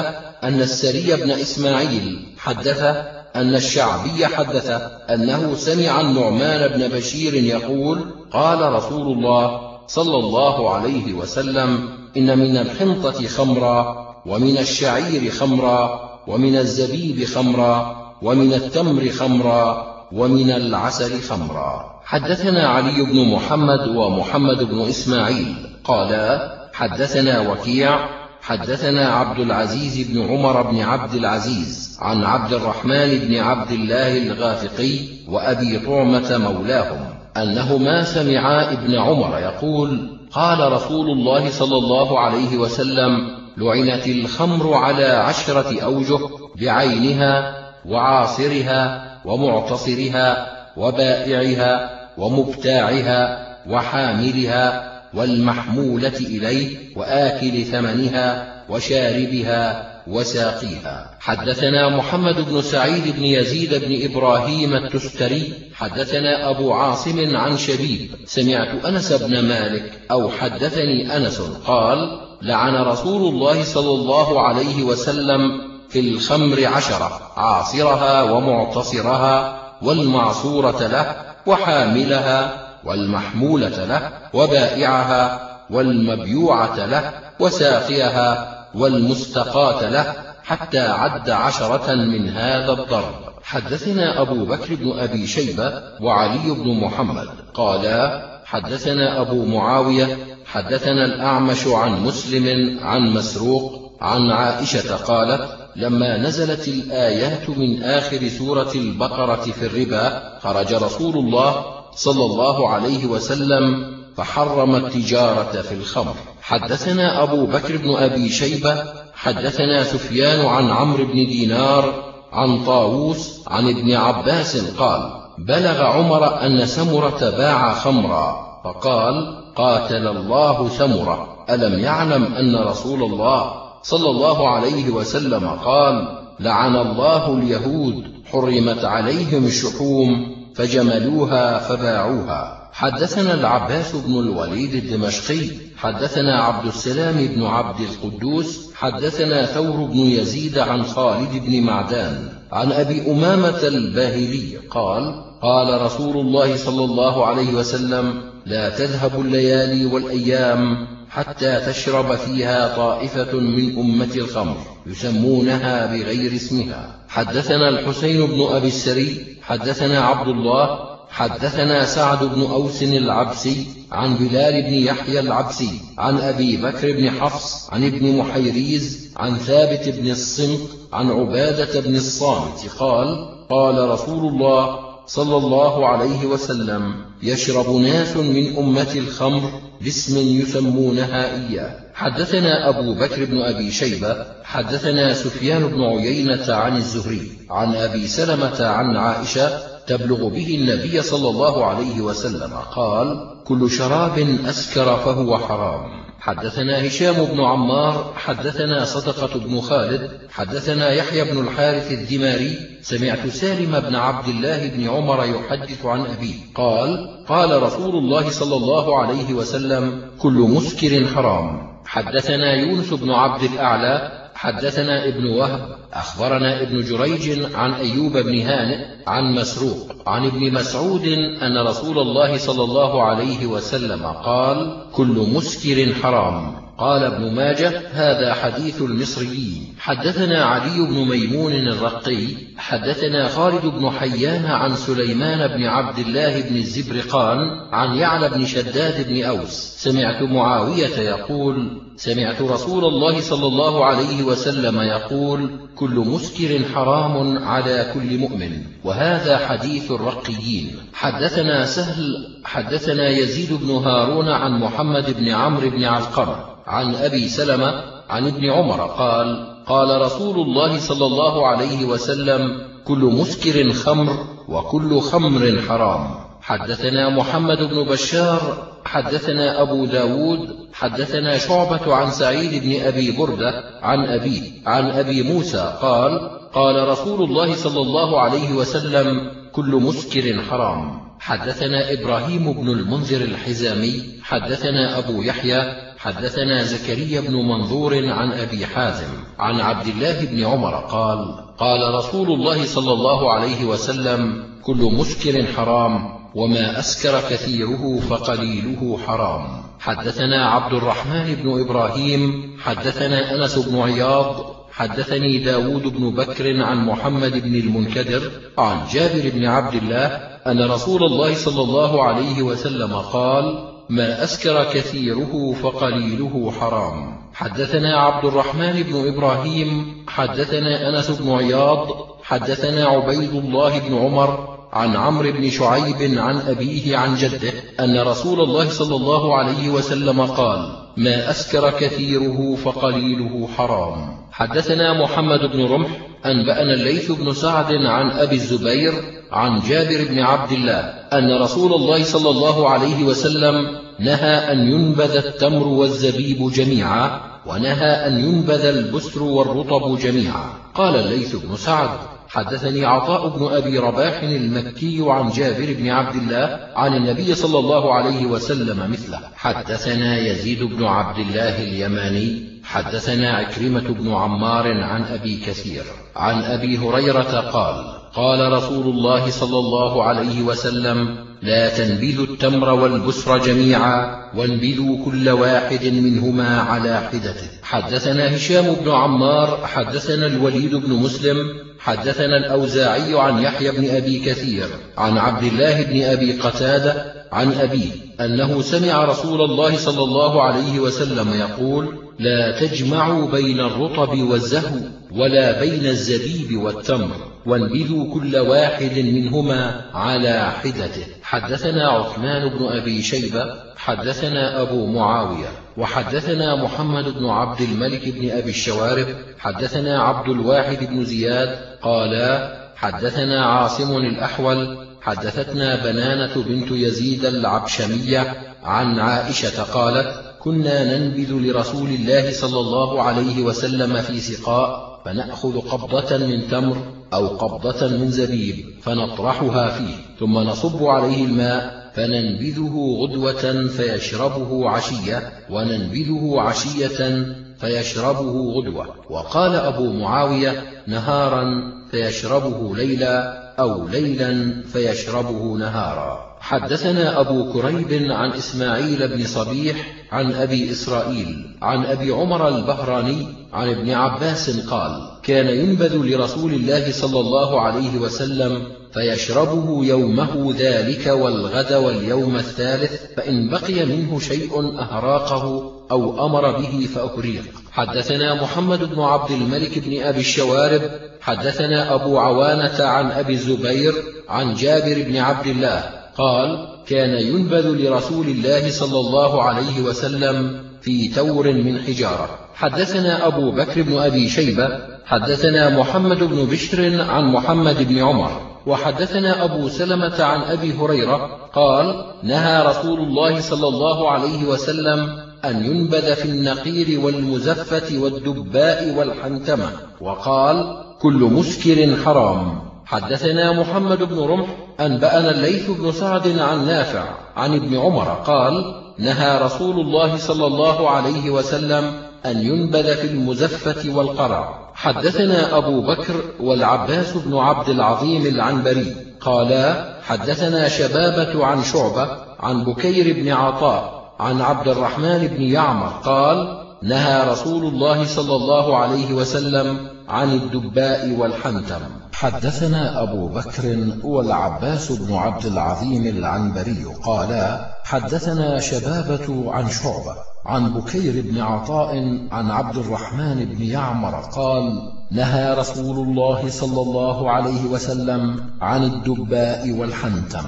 أن السري بن إسماعيل حدث أن الشعبي حدث أنه سمع النعمان بن بشير يقول قال رسول الله صلى الله عليه وسلم إن من الحنطة خمرا ومن الشعير خمرا ومن الزبيب خمرا ومن التمر خمرا ومن العسل خمرا. حدثنا علي بن محمد ومحمد بن إسماعيل. قالا حدثنا وكيع حدثنا عبد العزيز بن عمر بن عبد العزيز. عن عبد الرحمن بن عبد الله الغافقي وأبي طعمة مولاهم أنهما سمعا ابن عمر يقول قال رسول الله صلى الله عليه وسلم لعنت الخمر على عشرة أوجه بعينها وعاصرها ومعتصرها وبائعها ومبتاعها وحاملها والمحمولة إليه وآكل ثمنها وشاربها وساقيها. حدثنا محمد بن سعيد بن يزيد بن إبراهيم التستري. حدثنا أبو عاصم عن شبيب. سمعت أنس بن مالك أو حدثني أنس قال لعن رسول الله صلى الله عليه وسلم في الخمر عشرة عاصرها ومعتصرها والمعصورة له وحاملها والمحمولة له وبائعها والمبيوعة له وساقيها والمستقاة له حتى عد عشرة من هذا الضرب. حدثنا أبو بكر بن أبي شيبة وعلي بن محمد. قالا حدثنا أبو معاوية حدثنا الأعمش عن مسلم عن مسروق عن عائشة قالت لما نزلت الآيات من آخر سورة البقرة في الربا خرج رسول الله صلى الله عليه وسلم فحرم التجارة في الخمر. حدثنا أبو بكر بن أبي شيبة حدثنا سفيان عن عمرو بن دينار عن طاووس عن ابن عباس قال بلغ عمر أن سمرة باع خمرا فقال قاتل الله سمرة. ألم يعلم أن رسول الله صلى الله عليه وسلم قال لعن الله اليهود حرمت عليهم الشحوم فجملوها فباعوها. حدثنا العباس بن الوليد الدمشقي حدثنا عبد السلام بن عبد القدوس حدثنا ثور بن يزيد عن خالد بن معدان عن أبي أمامة الباهلي قال قال رسول الله صلى الله عليه وسلم لا تذهب الليالي والأيام حتى تشرب فيها طائفة من أمة الخمر يسمونها بغير اسمها. حدثنا الحسين بن أبي السري حدثنا عبد الله حدثنا سعد بن أوس العبسي عن بلال بن يحيى العبسي عن أبي بكر بن حفص عن ابن محيريز عن ثابت بن الصمت عن عبادة بن الصامت قال قال رسول الله صلى الله عليه وسلم يشرب ناس من أمة الخمر باسم يسمونها إياه. حدثنا أبو بكر بن أبي شيبة حدثنا سفيان بن عيينة عن الزهري عن أبي سلمة عن عائشة تبلغ به النبي صلى الله عليه وسلم قال كل شراب أسكر فهو حرام. حدثنا هشام بن عمار حدثنا صدقة بن خالد حدثنا يحيى بن الحارث الدماري سمعت سالم بن عبد الله بن عمر يحدث عن أبيه قال قال رسول الله صلى الله عليه وسلم كل مسكر حرام. حدثنا يونس بن عبد الأعلى حدثنا ابن وهب أخبرنا ابن جريج عن أيوب بن هانئ عن مسروق عن ابن مسعود أن رسول الله صلى الله عليه وسلم قال كل مسكر حرام. قال ابن ماجه هذا حديث المصريين. حدثنا علي بن ميمون الرقي حدثنا خالد بن حيان عن سليمان بن عبد الله بن الزبرقان عن يعلى بن شداد بن أوس سمعت معاوية يقول سمعت رسول الله صلى الله عليه وسلم يقول كل مسكر حرام على كل مؤمن وهذا حديث الرقيين. حدثنا سهل حدثنا يزيد بن هارون عن محمد بن عمرو بن علقمة عن أبي سلمة عن ابن عمر قال قال رسول الله صلى الله عليه وسلم كل مسكر خمر وكل خمر حرام. حدثنا محمد بن بشار حدثنا أبو داود حدثنا شعبة عن سعيد بن أبي بردة عن أبي عن أبي موسى قال قال رسول الله صلى الله عليه وسلم كل مسكر حرام. حدثنا إبراهيم بن المنذر الحزامي حدثنا أبو يحيى حدثنا زكريا بن منظور عن أبي حازم عن عبد الله بن عمر قال قال رسول الله صلى الله عليه وسلم كل مسكر حرام وما أسكر كثيره فقليله حرام. حدثنا عبد الرحمن بن إبراهيم حدثنا أنس بن عياض حدثني داود بن بكر عن محمد بن المنكدر عن جابر بن عبد الله أن رسول الله صلى الله عليه وسلم قال ما أسكر كثيره فقليله حرام. حدثنا عبد الرحمن بن إبراهيم حدثنا أنس بن عياض حدثنا عبيد الله بن عمر عن عمرو بن شعيب عن أبيه عن جده أن رسول الله صلى الله عليه وسلم قال ما أسكر كثيره فقليله حرام. حدثنا محمد بن رمح أنبأنا الليث بن سعد عن أبي الزبير عن جابر بن عبد الله أن رسول الله صلى الله عليه وسلم نهى أن ينبذ التمر والزبيب جميعا ونهى أن ينبذ البسر والرطب جميعا. قال الليث بن سعد حدثني عطاء بن أبي رباح المكي عن جابر بن عبد الله عن النبي صلى الله عليه وسلم مثله. حدثنا يزيد بن عبد الله اليماني حدثنا عكرمة بن عمار عن أبي كثير عن أبي هريرة قال قال رسول الله صلى الله عليه وسلم لا تنبذوا التمر والبسر جميعا وانبذوا كل واحد منهما على حدته. حدثنا هشام بن عمار حدثنا الوليد بن مسلم حدثنا الأوزاعي عن يحيى بن أبي كثير عن عبد الله بن أبي قتادة عن أبيه أنه سمع رسول الله صلى الله عليه وسلم يقول لا تجمعوا بين الرطب والزهو ولا بين الزبيب والتمر وانبذوا كل واحد منهما على حدته. حدثنا عثمان بن أبي شيبة حدثنا أبو معاوية وحدثنا محمد بن عبد الملك بن أبي الشوارب حدثنا عبد الواحد بن زياد قالا حدثنا عاصم الأحول حدثتنا بنانة بنت يزيد العبشمية عن عائشة قالت كنا ننبذ لرسول الله صلى الله عليه وسلم في سقاء فنأخذ قبضة من تمر أو قبضة من زبيب فنطرحها فيه ثم نصب عليه الماء فننبذه غدوة فيشربه عشية وننبذه عشية فيشربه غدوة. وقال أبو معاوية نهارا فيشربه ليلا أو ليلا فيشربه نهارا. حدثنا أبو كريب عن إسماعيل بن صبيح عن أبي إسرائيل عن أبي عمر البهراني عن ابن عباس قال كان ينبذ لرسول الله صلى الله عليه وسلم فيشربه يومه ذلك والغد واليوم الثالث فإن بقي منه شيء أهراقه أو أمر به فأهريق حدثنا محمد بن عبد الملك بن أبي الشوارب حدثنا أبو عوانة عن أبي الزبير عن جابر بن عبد الله قال كان ينبذ لرسول الله صلى الله عليه وسلم في تور من حجارة. حدثنا أبو بكر بن أبي شيبة حدثنا محمد بن بشر عن محمد بن عمر وحدثنا أبو سلمة عن أبي هريرة قال نهى رسول الله صلى الله عليه وسلم أن ينبذ في النقير والمزفة والدباء والحنتمة وقال كل مسكر حرام. حدثنا محمد بن رمح أنبأنا الليث بن سعد عن نافع عن ابن عمر قال نهى رسول الله صلى الله عليه وسلم أن ينبذ في المزفة والقرع. حدثنا أبو بكر والعباس بن عبد العظيم العنبري قالا حدثنا شبابة عن شعبة عن بكير بن عطاء عن عبد الرحمن بن يعمر قال نهى رسول الله صلى الله عليه وسلم عن الدباء والحنتم حدثنا أبو بكر والعباس بن عبد العظيم العنبري قالا حدثنا شبابة عن شعبة عن بكير بن عطاء عن عبد الرحمن بن يعمر قال نهى رسول الله صلى الله عليه وسلم عن الدباء والحنتم.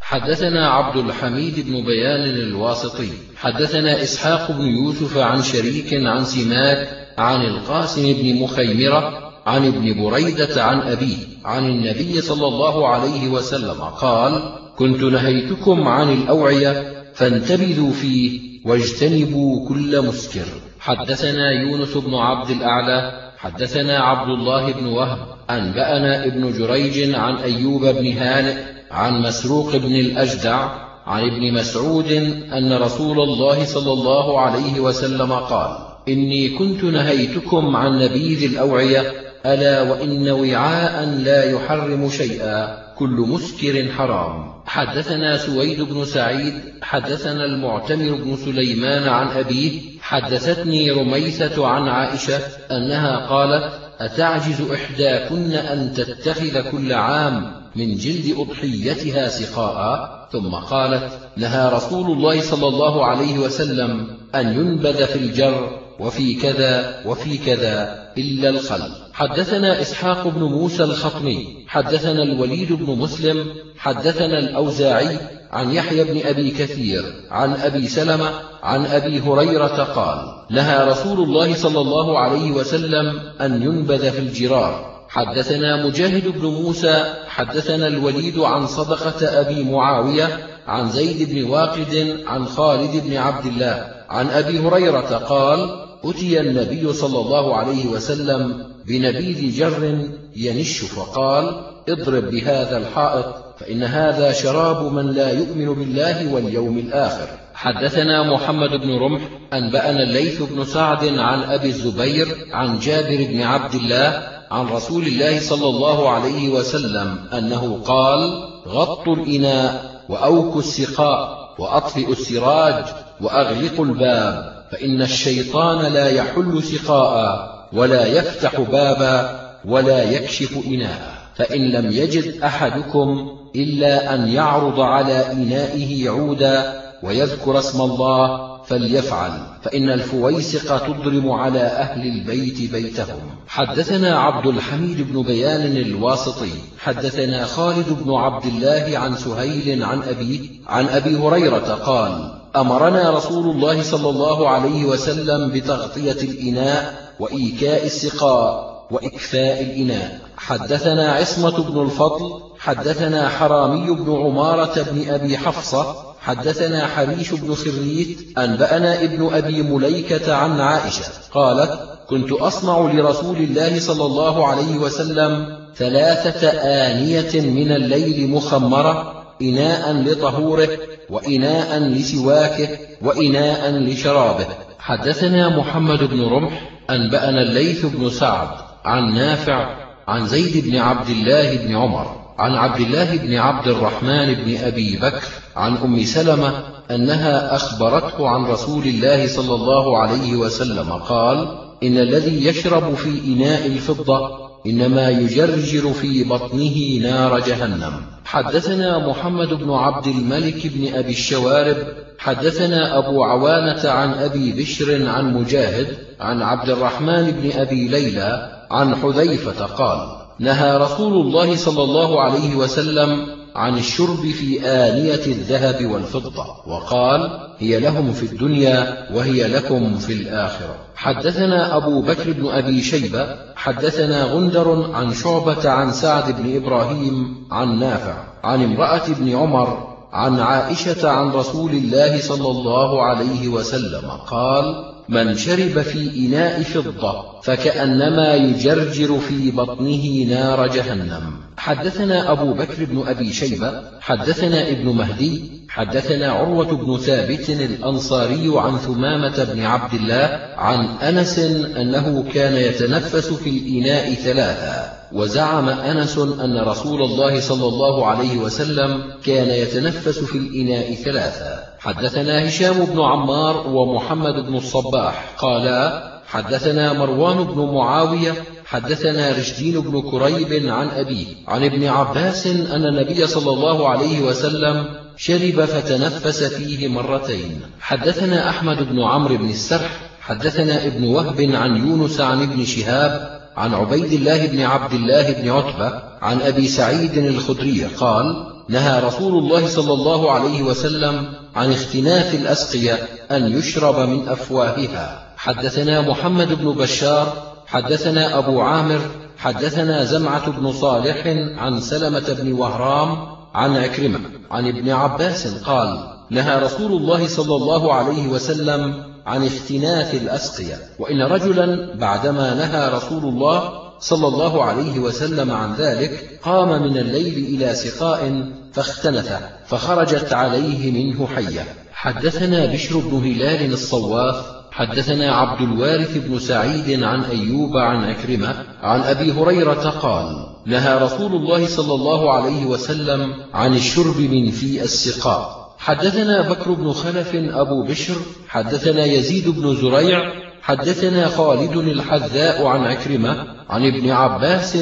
حدثنا عبد الحميد بن بيان الواسطي حدثنا إسحاق بن يوسف عن شريك عن سماك عن القاسم بن مخيمرة عن ابن بريدة عن أبيه عن النبي صلى الله عليه وسلم قال كنت نهيتكم عن الأوعية فانتبذوا فيه واجتنبوا كل مسكر. حدثنا يونس بن عبد الأعلى حدثنا عبد الله بن وهب أنبأنا ابن جريج عن أيوب بن هانئ عن مسروق بن الأجدع عن ابن مسعود أن رسول الله صلى الله عليه وسلم قال إني كنت نهيتكم عن نبيذ الأوعية ألا وإن وعاء لا يحرم شيئا. كل مسكر حرام. حدثنا سويد بن سعيد حدثنا المعتمر بن سليمان عن أبيه حدثتني رميثة عن عائشة أنها قالت أتعجز إحداكن أن تتخذ كل عام من جلد أضحيتها سقاء؟ ثم قالت نهى رسول الله صلى الله عليه وسلم أن ينبذ في الجر وفي كذا وفي كذا إلا الخل. حدثنا إسحاق بن موسى الخطمي حدثنا الوليد بن مسلم حدثنا الأوزاعي عن يحيى بن أبي كثير عن أبي سلمة عن أبي هريرة قال نهى رسول الله صلى الله عليه وسلم أن ينبذ في الجرار. حدثنا مجاهد بن موسى حدثنا الوليد عن صدقة أبي معاوية عن زيد بن واقد عن خالد بن عبد الله عن أبي هريرة قال أتي النبي صلى الله عليه وسلم بنبيذ جر ينش فقال اضرب بهذا الحائط فإن هذا شراب من لا يؤمن بالله واليوم الآخر. حدثنا محمد بن رمح أنبأنا الليث بن سعد عن أبي الزبير عن جابر بن عبد الله عن رسول الله صلى الله عليه وسلم أنه قال غطوا الإناء وأوكوا السقاء وأطفئوا السراج وأغلقوا الباب. فإن الشيطان لا يحل سقاء ولا يفتح بابا ولا يكشف إناء. فإن لم يجد أحدكم إلا أن يعرض على إنائه عودا ويذكر اسم الله فليفعل. فإن الفويسق تضرم على أهل البيت بيتهم. حدثنا عبد الحميد بن بيان الواسطي. حدثنا خالد بن عبد الله عن سهيل عن أبيه عن أبي هريرة قال أمرنا رسول الله صلى الله عليه وسلم بتغطية الإناء وإيكاء السقاء وإكفاء الإناء. حدثنا عصمة بن الفضل حدثنا حرامي بن عمارة بن أبي حفصة حدثنا حريش بن خريت أنبأنا ابن أبي مليكة عن عائشة قالت كنت أصنع لرسول الله صلى الله عليه وسلم ثلاثة آنية من الليل مخمرة إناء لطهوره وإناء لسواكه وإناء لشرابه. حدثنا محمد بن رمح أنبأنا الليث بن سعد عن نافع عن زيد بن عبد الله بن عمر عن عبد الله بن عبد الرحمن بن أبي بكر عن أم سلمة أنها أخبرته عن رسول الله صلى الله عليه وسلم قال إن الذي يشرب في إناء الفضة إنما يجرجر في بطنه نار جهنم. حدثنا محمد بن عبد الملك بن أبي الشوارب حدثنا أبو عوانة عن أبي بشر عن مجاهد عن عبد الرحمن بن أبي ليلى عن حذيفة قال نهى رسول الله صلى الله عليه وسلم عن الشرب في آنية الذهب والفضة وقال هي لهم في الدنيا وهي لكم في الآخرة. حدثنا أبو بكر بن أبي شيبة حدثنا غندر عن شعبة عن سعد بن إبراهيم عن نافع عن امرأة بن عمر عن عائشة عن رسول الله صلى الله عليه وسلم قال من شرب في إناء فضة فكأنما يجرجر في بطنه نار جهنم. حدثنا أبو بكر بن أبي شيبة حدثنا ابن مهدي حدثنا عروة بن ثابت الأنصاري عن ثمامة بن عبد الله عن أنس أنه كان يتنفس في الإناء ثلاثا وزعم أنس أن رسول الله صلى الله عليه وسلم كان يتنفس في الإناء ثلاثا حدثنا هشام بن عمار ومحمد بن الصباح قالا حدثنا مروان بن معاوية حدثنا رشدين بن كريب عن أبيه عن ابن عباس أن النبي صلى الله عليه وسلم شرب فتنفس فيه مرتين. حدثنا أحمد بن عمرو بن السرح حدثنا ابن وهب عن يونس عن ابن شهاب عن عبيد الله بن عبد الله بن عتبة عن أبي سعيد الخدري قال نهى رسول الله صلى الله عليه وسلم عن اختناف الأسقية أن يشرب من أفواهها. حدثنا محمد بن بشار حدثنا أبو عامر حدثنا زمعة بن صالح عن سلمة بن وهرام عن عكرمة عن ابن عباس قال نهى رسول الله صلى الله عليه وسلم عن اختناث الأسقية وإن رجلا بعدما نهى رسول الله صلى الله عليه وسلم عن ذلك قام من الليل إلى سقاء فاختنث فخرجت عليه منه حية. حدثنا بشر بن هلال الصواف حدثنا عبد الوارث بن سعيد عن أيوب عن أكرمة عن أبي هريرة قال نهى رسول الله صلى الله عليه وسلم عن الشرب من في السقاء. حدثنا بكر بن خلف أبو بشر حدثنا يزيد بن زريع حدثنا خالد الحذاء عن عكرمة عن ابن عباس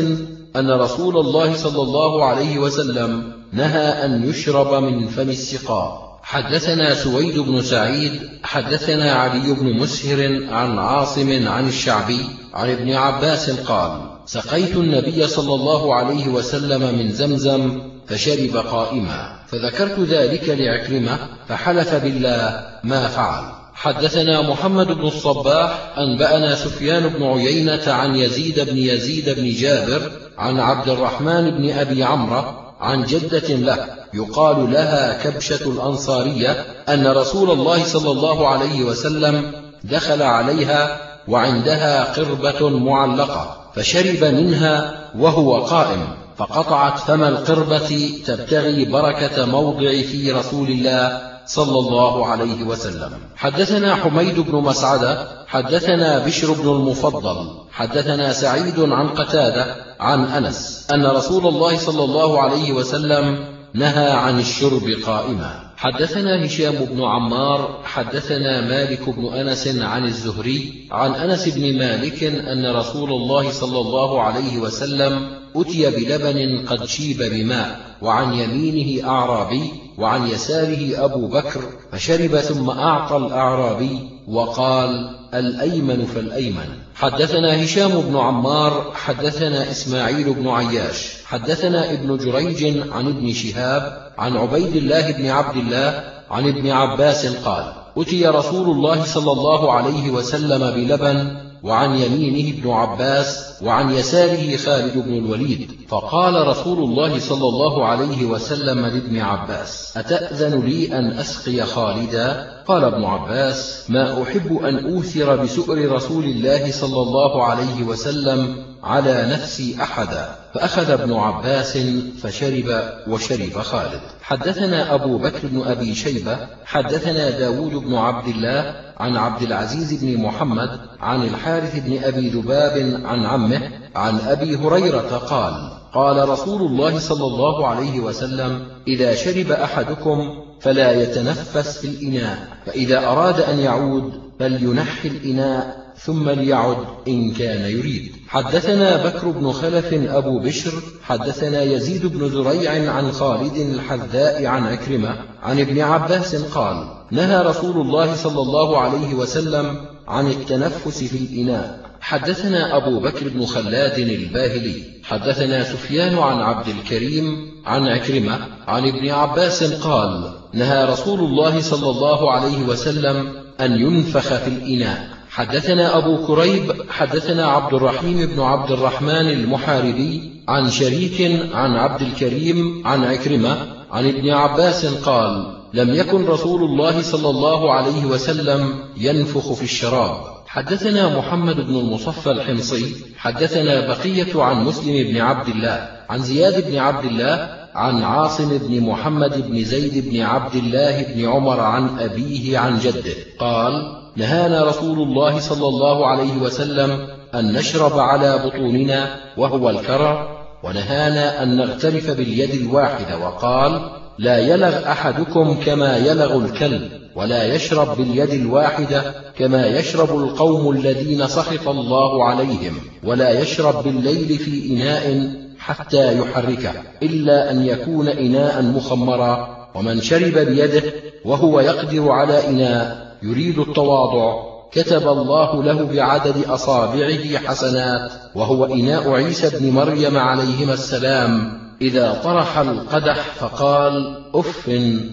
أن رسول الله صلى الله عليه وسلم نهى أن يشرب من فم السقاء. حدثنا سويد بن سعيد حدثنا علي بن مسهر عن عاصم عن الشعبي عن ابن عباس قال سقيت النبي صلى الله عليه وسلم من زمزم فشرب قائما فذكرت ذلك لعكرمة فحلف بالله ما فعل. حدثنا محمد بن الصباح أنبأنا سفيان بن عيينة عن يزيد بن يزيد بن جابر عن عبد الرحمن بن أبي عمرو عن جدة له يقال لها كبشة الأنصارية أن رسول الله صلى الله عليه وسلم دخل عليها وعندها قربة معلقة. فشرب منها وهو قائم فقطعت فم القربة تبتغي بركة موضع في رسول الله صلى الله عليه وسلم. حدثنا حميد بن مسعدة حدثنا بشر بن المفضل حدثنا سعيد عن قتادة عن أنس أن رسول الله صلى الله عليه وسلم نهى عن الشرب قائما. حدثنا هشام بن عمار حدثنا مالك بن أنس عن الزهري عن أنس بن مالك أن رسول الله صلى الله عليه وسلم أتي بلبن قد شيب بماء وعن يمينه أعرابي وعن يساره أبو بكر فشرب ثم أعطى الأعرابي وقال الأيمن فالأيمن. حدثنا هشام بن عمار حدثنا إسماعيل بن عياش حدثنا ابن جريج عن ابن شهاب عن عبيد الله بن عبد الله عن ابن عباس قال أتي رسول الله صلى الله عليه وسلم بلبن وعن يمينه ابن عباس وعن يساره خالد بن الوليد فقال رسول الله صلى الله عليه وسلم لابن عباس أتأذن لي أن أسقي خالدا؟ قال ابن عباس ما أحب أن أوثر بسؤر رسول الله صلى الله عليه وسلم على نفسي أحدا فأخذ ابن عباس فشرب وشرب خالد. حدثنا أبو بكر بن أبي شيبة حدثنا داود بن عبد الله عن عبد العزيز بن محمد عن الحارث بن أبي ذباب عن عمه عن أبي هريرة قال قال رسول الله صلى الله عليه وسلم إذا شرب أحدكم فلا يتنفس في الإناء فإذا أراد أن يعود فلينحي الإناء ثم ليعد إن كان يريد. حدثنا بكر بن خلف أبو بشر حدثنا يزيد بن زريع عن خالد الحذاء عن عكرمة عن ابن عباس قال نهى رسول الله صلى الله عليه وسلم عن التنفس في الإناء. حدثنا أبو بكر بن خلاد الباهلي. حدثنا سفيان عن عبد الكريم عن عكرمة عن ابن عباس قال نهى رسول الله صلى الله عليه وسلم أن ينفخ في الإناء. حدثنا أبو كريب حدثنا عبد الرحيم بن عبد الرحمن المحاربي عن شريك عن عبد الكريم عن عكرمة عن ابن عباس قال لم يكن رسول الله صلى الله عليه وسلم ينفخ في الشراب. حدثنا محمد بن المصفى الحمصي حدثنا بقية عن مسلم بن عبد الله عن زياد بن عبد الله عن عاصم بن محمد بن زيد بن عبد الله بن عمر عن أبيه عن جده قال نهانا رسول الله صلى الله عليه وسلم أن نشرب على بطوننا وهو الكرى ونهانا أن نغترف باليد الواحدة وقال لا يلغ أحدكم كما يلغ الكلب ولا يشرب باليد الواحدة كما يشرب القوم الذين سخط الله عليهم ولا يشرب بالليل في إناء حتى يحركه إلا أن يكون إناء مخمرا ومن شرب بيده وهو يقدر على إناء يريد التواضع. كتب الله له بعدد أصابعه حسنات وهو إناء عيسى بن مريم عليهما السلام. إذا طرح القدح فقال أف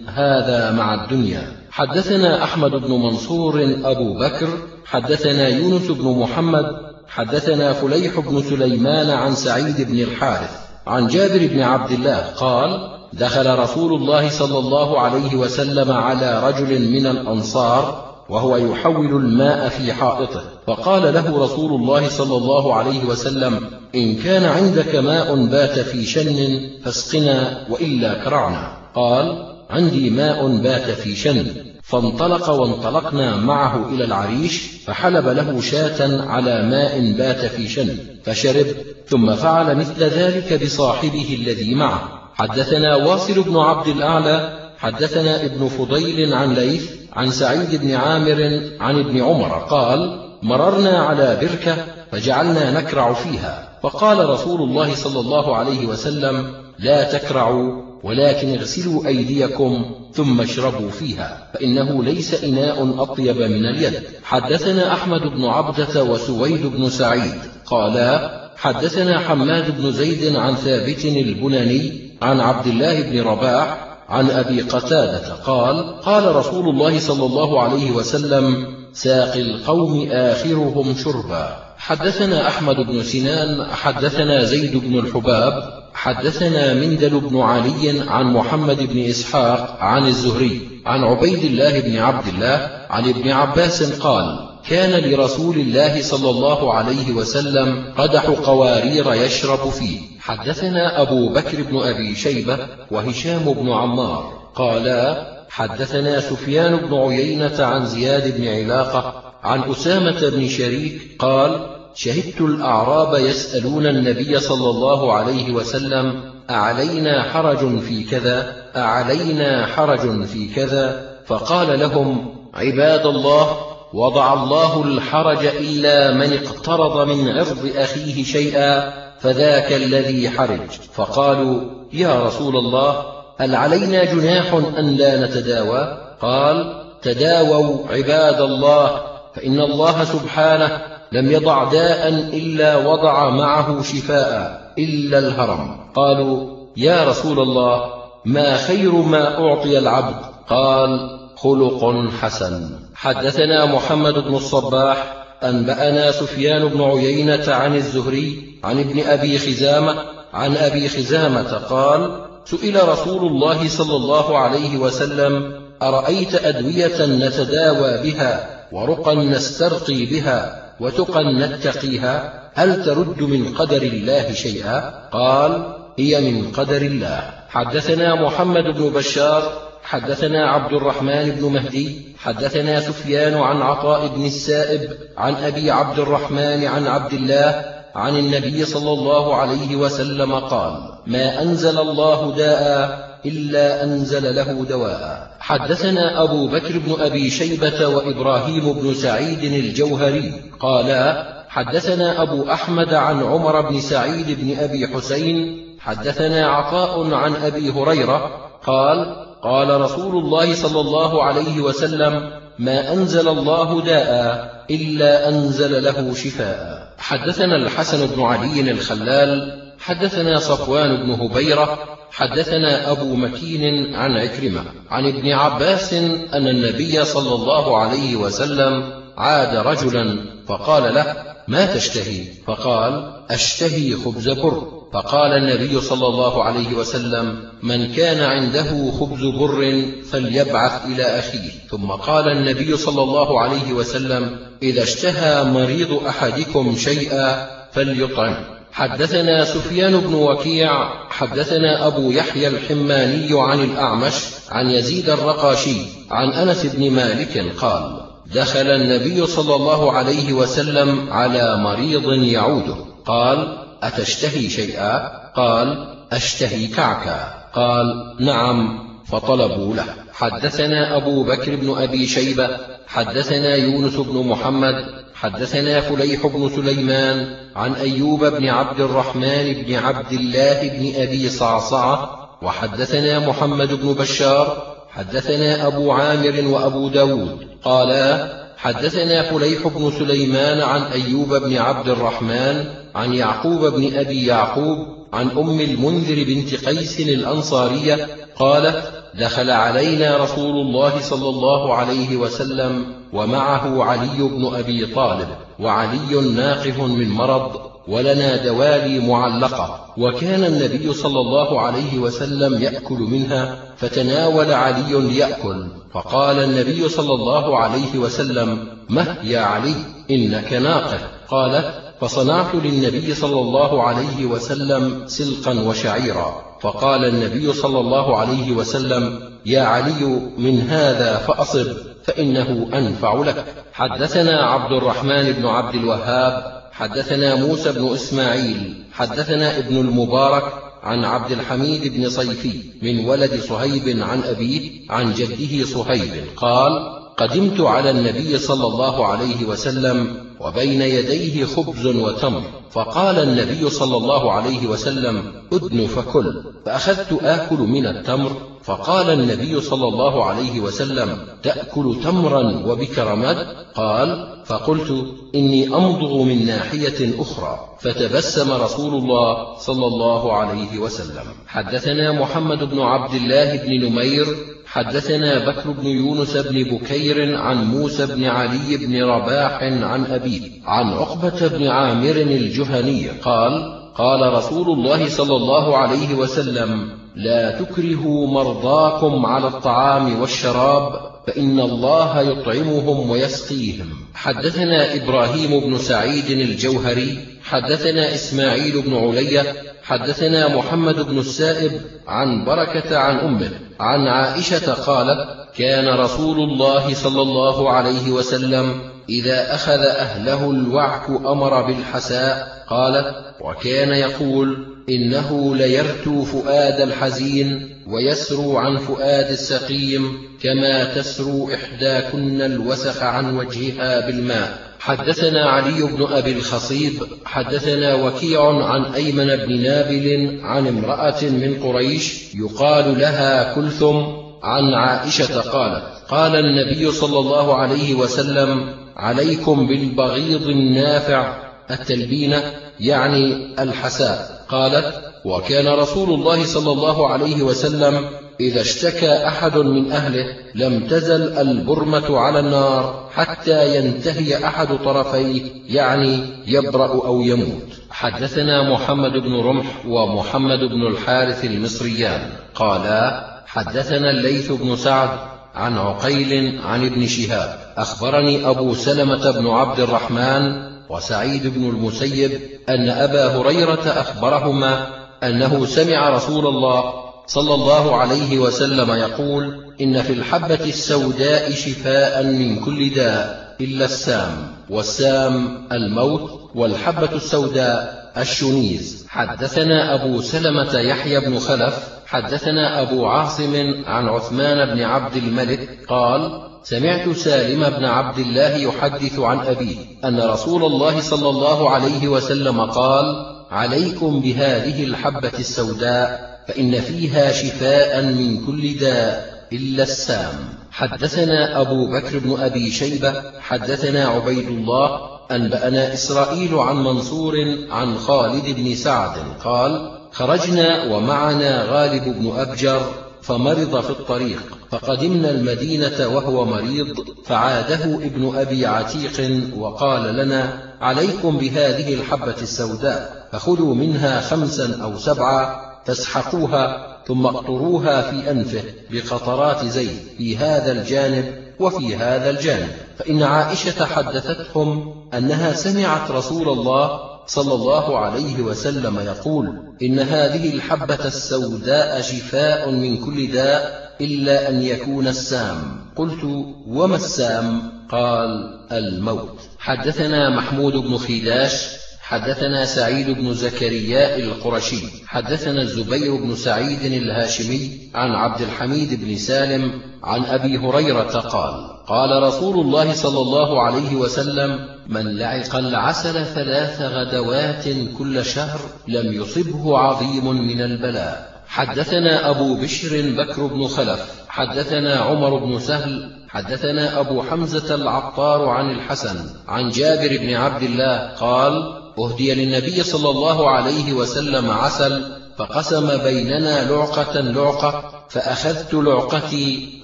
هذا مع الدنيا. حدثنا أحمد بن منصور أبو بكر. حدثنا يونس بن محمد. حدثنا فليح بن سليمان عن سعيد بن الحارث. عن جابر بن عبد الله قال دخل رسول الله صلى الله عليه وسلم على رجل من الأنصار وهو يحول الماء في حائطه. فقال له رسول الله صلى الله عليه وسلم إن كان عندك ماء بات في شن فاسقنا وإلا كرعنا. قال عندي ماء بات في شن. فانطلق وانطلقنا معه إلى العريش فحلب له شاة على ماء بات في شن فشرب ثم فعل مثل ذلك بصاحبه الذي معه. حدثنا واصل بن عبد الأعلى حدثنا ابن فضيل عن ليث عن سعيد بن عامر عن ابن عمر قال مررنا على بركة فجعلنا نكرع فيها. فقال رسول الله صلى الله عليه وسلم لا تكرعوا ولكن اغسلوا أيديكم ثم اشربوا فيها فإنه ليس إناء أطيب من اليد. حدثنا أحمد بن عبدة وسويد بن سعيد قالا حدثنا حماد بن زيد عن ثابت البناني عن عبد الله بن رباح عن أبي قتادة قال قال رسول الله صلى الله عليه وسلم ساقي القوم آخرهم شربا. حدثنا أحمد بن سنان حدثنا زيد بن الحباب حدثنا مندل بن علي عن محمد بن إسحاق عن الزهري عن عبيد الله بن عبد الله عن ابن عباس قال كان لرسول الله صلى الله عليه وسلم قدح قوارير يشرب فيه. حدثنا أبو بكر بن أبي شيبة وهشام بن عمار قالا حدثنا سفيان بن عيينة عن زياد بن علاقة عن أسامة بن شريك قال شهدت الأعراب يسألون النبي صلى الله عليه وسلم أعلينا حرج في كذا أعلينا حرج في كذا؟ فقال لهم عباد الله وضع الله الحرج إلا من اقترض من عرض أخيه شيئا فذاك الذي حرج. فقالوا يا رسول الله هل علينا جناح أن لا نتداوى؟ قال تداووا عباد الله فإن الله سبحانه لم يضع داء إلا وضع معه شفاء إلا الهرم. قالوا يا رسول الله ما خير ما أعطي العبد؟ قال خلق حسن. حدثنا محمد بن الصباح أنبأنا سفيان بن عيينة عن الزهري عن ابن أبي خزامة عن أبي خزامة قال سئل رسول الله صلى الله عليه وسلم أرأيت أدوية نتداوى بها ورقا نسترقي بها وتقا نتقيها؟ هل ترد من قدر الله شيئا؟ قال هي من قدر الله. حدثنا محمد بن بشار حدثنا عبد الرحمن بن مهدي حدثنا سفيان عن عطاء بن السائب عن أبي عبد الرحمن عن عبد الله عن النبي صلى الله عليه وسلم قال ما أنزل الله داء إلا أنزل له دواء. حدثنا أبو بكر بن أبي شيبة وإبراهيم بن سعيد الجوهري قالا حدثنا أبو أحمد عن عمر بن سعيد بن أبي حسين حدثنا عطاء عن أبي هريرة قال قال رسول الله صلى الله عليه وسلم ما أنزل الله داء إلا أنزل له شفاء. حدثنا الحسن بن علي الخلال حدثنا صفوان بن هبيرة حدثنا أبو مكين عن عكرمة عن ابن عباس أن النبي صلى الله عليه وسلم عاد رجلا فقال له ما تشتهي؟ فقال أشتهي خبز بر. فقال النبي صلى الله عليه وسلم من كان عنده خبز بر فليبعث إلى أخيه. ثم قال النبي صلى الله عليه وسلم إذا اشتهى مريض أحدكم شيئا فليطعم. حدثنا سفيان بن وكيع حدثنا أبو يحيى الحماني عن الأعمش عن يزيد الرقاشي عن أنس بن مالك قال دخل النبي صلى الله عليه وسلم على مريض يعوده. قال أتشتهي شيئا؟ قال أشتهي كعكا. قال نعم. فطلبوا له. حدثنا أبو بكر بن أبي شيبة حدثنا يونس بن محمد حدثنا فليح بن سليمان عن أيوب بن عبد الرحمن بن عبد الله بن أبي صعصعة وحدثنا محمد بن بشار حدثنا أبو عامر وأبو داود. قالا حدثنا فليح بن سليمان عن أيوب بن عبد الرحمن عن يعقوب بن أبي يعقوب عن أم المنذر بنت قيس الأنصارية قالت دخل علينا رسول الله صلى الله عليه وسلم ومعه علي بن أبي طالب وعلي ناقف من مرض. ولنا دوالي معلقة. وكان النبي صلى الله عليه وسلم يأكل منها فتناول علي ليأكل فقال النبي صلى الله عليه وسلم مه يا علي إنك ناقف قال فصنعت للنبي صلى الله عليه وسلم سلقا وشعيرا. فقال النبي صلى الله عليه وسلم يا علي من هذا فأصب فإنه أنفع لك. حدثنا عبد الرحمن بن عبد الوهاب حدثنا موسى بن إسماعيل حدثنا ابن المبارك عن عبد الحميد بن صيفي من ولد صهيب عن أبيه عن جده صهيب قال قدمت على النبي صلى الله عليه وسلم وبين يديه خبز وتمر. فقال النبي صلى الله عليه وسلم أدن فكل. فأخذت آكل من التمر. فقال النبي صلى الله عليه وسلم تأكل تمرا وبكرمات قال فقلت إني أمضغ من ناحية أخرى. فتبسم رسول الله صلى الله عليه وسلم. حدثنا محمد بن عبد الله بن نمير حدثنا بكر بن يونس بن بكير عن موسى بن علي بن رباح عن أبيه عن عقبة بن عامر الجهني قال قال رسول الله صلى الله عليه وسلم لا تكرهوا مرضاكم على الطعام والشراب فإن الله يطعمهم ويسقيهم. حدثنا إبراهيم بن سعيد الجوهري حدثنا إسماعيل بن علية حدثنا محمد بن السائب عن بركة عن أمه عن عائشة قالت كان رسول الله صلى الله عليه وسلم إذا أخذ أهله الوعك أمر بالحساء قالت وكان يقول إنه ليرتو فؤاد الحزين ويسرو عن فؤاد السقيم كما تسرو إحداكن الوسخ عن وجهها بالماء. حدثنا علي بن أبي الخصيب حدثنا وكيع عن أيمن بن نابل عن امرأة من قريش يقال لها كلثم عن عائشة قالت قال النبي صلى الله عليه وسلم عليكم بالبغيض النافع التلبينة يعني الحساء. قالت وكان رسول الله صلى الله عليه وسلم إذا اشتكى أحد من أهله لم تزل البرمة على النار حتى ينتهي أحد طرفيه يعني يبرأ أو يموت. حدثنا محمد بن رمح ومحمد بن الحارث المصريان. قالا حدثنا الليث بن سعد عن عقيل عن ابن شهاب. أخبرني أبو سلمة بن عبد الرحمن وسعيد بن المسيب أن أبا هريرة أخبرهما أنه سمع رسول الله صلى الله عليه وسلم يقول إن في الحبة السوداء شفاء من كل داء إلا السام والسام الموت والحبة السوداء الشنيز. حدثنا أبو سلمة يحيى بن خلف حدثنا أبو عاصم عن عثمان بن عبد الملك قال سمعت سالم بن عبد الله يحدث عن أبيه أن رسول الله صلى الله عليه وسلم قال عليكم بهذه الحبة السوداء فإن فيها شفاء من كل داء إلا السام. حدثنا أبو بكر بن أبي شيبة حدثنا عبيد الله أنبأنا إسرائيل عن منصور عن خالد بن سعد قال خرجنا ومعنا غالب بن أبجر فمرض في الطريق فقدمنا المدينة وهو مريض فعاده ابن أبي عتيق وقال لنا عليكم بهذه الحبة السوداء فخذوا منها خمسا أو سبعا فاسحقوها ثم اقطروها في أنفه بقطرات زيت في هذا الجانب وفي هذا الجانب. فإن عائشة حدثتهم أنها سمعت رسول الله صلى الله عليه وسلم يقول إن هذه الحبة السوداء شفاء من كل داء إلا أن يكون السام. قلت وما السام؟ قال الموت. حدثنا محمود بن خيداش حدثنا سعيد بن زكريا القرشي حدثنا الزبير بن سعيد الهاشمي عن عبد الحميد بن سالم عن أبي هريرة قال قال رسول الله صلى الله عليه وسلم من لعق العسل ثلاث غدوات كل شهر لم يصبه عظيم من البلاء. حدثنا أبو بشر بكر بن خلف حدثنا عمر بن سهل حدثنا أبو حمزة العطار عن الحسن عن جابر بن عبد الله قال أهدي للنبي صلى الله عليه وسلم عسل فقسم بيننا لعقة لعقة فأخذت لعقتي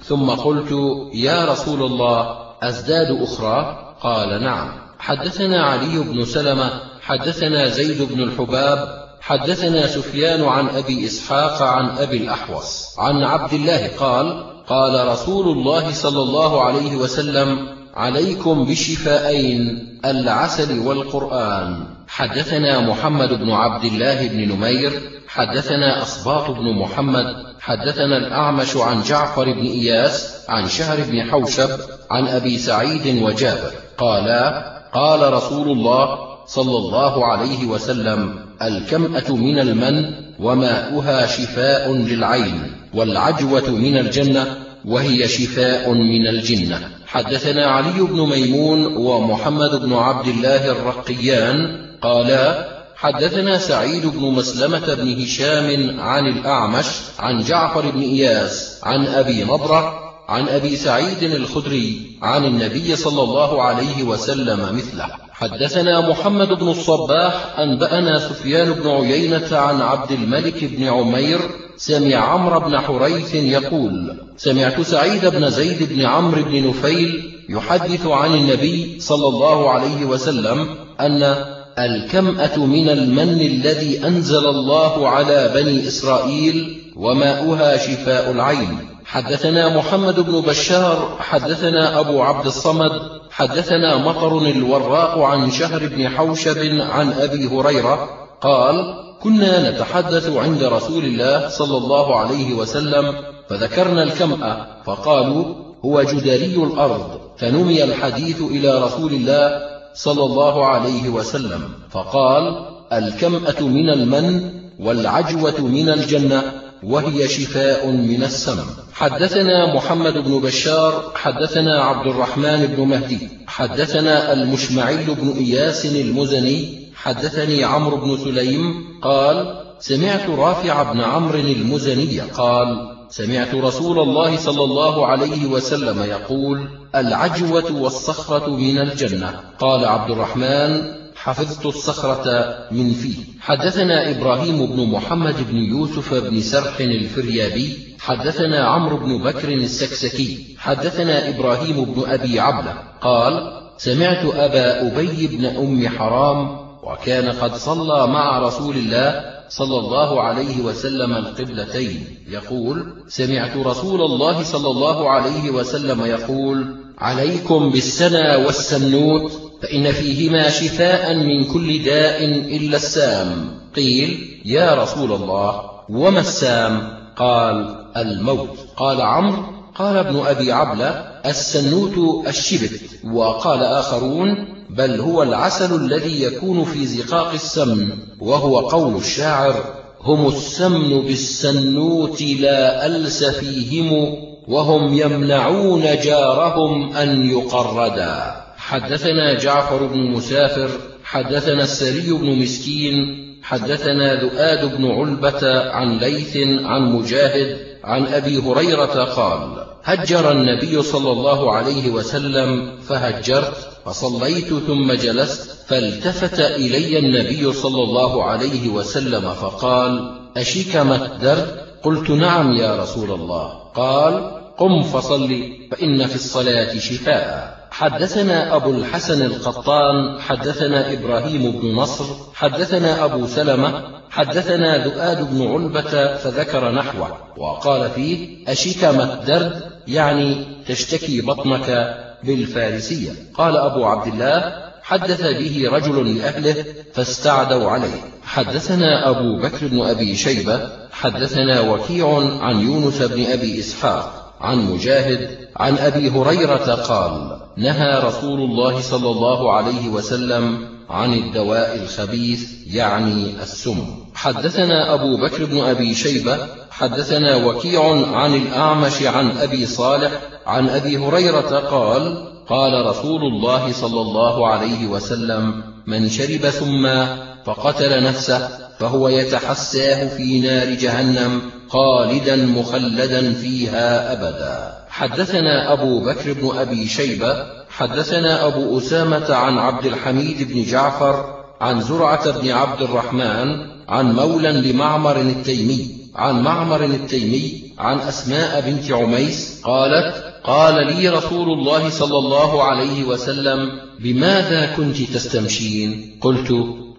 ثم قلت يا رسول الله أزداد أخرى؟ قال نعم. حدثنا علي بن سلمة حدثنا زيد بن الحباب حدثنا سفيان عن أبي إسحاق عن أبي الأحوص. عن عبد الله قال قال رسول الله صلى الله عليه وسلم عليكم بالشفاءين العسل والقرآن. حدثنا محمد بن عبد الله بن نمير حدثنا أصباط بن محمد حدثنا الأعمش عن جعفر بن إياس عن شهر بن حوشب عن أبي سعيد وجابر. قالا قال رسول الله صلى الله عليه وسلم الكمأة من المن وماؤها شفاء للعين والعجوة من الجنة وهي شفاء من الجنة. حدثنا علي بن ميمون ومحمد بن عبد الله الرقيان قالا حدثنا سعيد بن مسلمة بن هشام عن الأعمش عن جعفر بن إياس عن أبي نضرة عن أبي سعيد الخدري عن النبي صلى الله عليه وسلم مثله. حدثنا محمد بن الصباح أنبأنا سفيان بن عيينة عن عبد الملك بن عمير سمع عمرو بن حريث يقول سمعت سعيد بن زيد بن عمرو بن نفيل يحدث عن النبي صلى الله عليه وسلم أن الكمأة من المن الذي أنزل الله على بني إسرائيل وماؤها شفاء العين. حدثنا محمد بن بشار حدثنا أبو عبد الصمد حدثنا مطر الوراق عن شهر بن حوشب عن أبي هريرة قال كنا نتحدث عند رسول الله صلى الله عليه وسلم فذكرنا الكمأة فقالوا هو جدري الأرض فنمي الحديث إلى رسول الله صلى الله عليه وسلم فقال الكمأة من المن والعجوة من الجنة وهي شفاء من السم حدثنا محمد بن بشار حدثنا عبد الرحمن بن مهدي حدثنا المشمعي بن إياس المزني حدثني عمرو بن سليم قال سمعت رافع بن عمرو المزني قال سمعت رسول الله صلى الله عليه وسلم يقول العجوة والصخرة من الجنة. قال عبد الرحمن حفظت الصخرة من فيه. حدثنا إبراهيم بن محمد بن يوسف بن سرح الفريابي حدثنا عمرو بن بكر السكسكي حدثنا إبراهيم بن أبي عبلة قال سمعت أبا أبي بن أم حرام وكان قد صلى مع رسول الله صلى الله عليه وسلم القبلتين. يقول سمعت رسول الله صلى الله عليه وسلم يقول عليكم بالسنا والسنوت. فإن فيهما شفاء من كل داء إلا السام. قيل يا رسول الله وما السام؟ قال الموت. قال عمرو قال ابن أبي عبلة السنوت الشبت. وقال آخرون بل هو العسل الذي يكون في زقاق السمن وهو قول الشاعر هم السمن بالسنوت لا ألس فيهم وهم يمنعون جارهم أن يقردا. حدثنا جعفر بن مسافر حدثنا السري بن مسكين حدثنا ذؤاد بن علبة عن ليث عن مجاهد عن أبي هريرة قال هجر النبي صلى الله عليه وسلم فهجرت فصليت ثم جلست فالتفت إلي النبي صلى الله عليه وسلم فقال أشكم الدرد قلت نعم يا رسول الله. قال قم فصل فإن في الصلاة شفاء. حدثنا أبو الحسن القطان حدثنا إبراهيم بن نصر حدثنا أبو سلمة حدثنا ذؤاد بن علبة فذكر نحوه وقال فيه أشكم الدرد يعني تشتكي بطنك بالفارسية. قال أبو عبد الله حدث به رجل لأهله فاستعدوا عليه. حدثنا أبو بكر بن أبي شيبة حدثنا وكيع عن يونس بن أبي إسحاق عن مجاهد عن أبي هريرة قال نهى رسول الله صلى الله عليه وسلم عن الدواء الخبيث يعني السم. حدثنا أبو بكر بن أبي شيبة حدثنا وكيع عن الأعمش عن أبي صالح عن أبي هريرة قال قال رسول الله صلى الله عليه وسلم من شرب ثما فقتل نفسه فهو يتحساه في نار جهنم خالدا مخلدا فيها أبدا. حدثنا أبو بكر بن أبي شيبة حدثنا أبو أسامة عن عبد الحميد بن جعفر عن زرعة بن عبد الرحمن عن مولى لمعمر التيمي عن معمر التيمي عن أسماء بنت عميس قالت قال لي رسول الله صلى الله عليه وسلم بماذا كنت تستمشين؟ قلت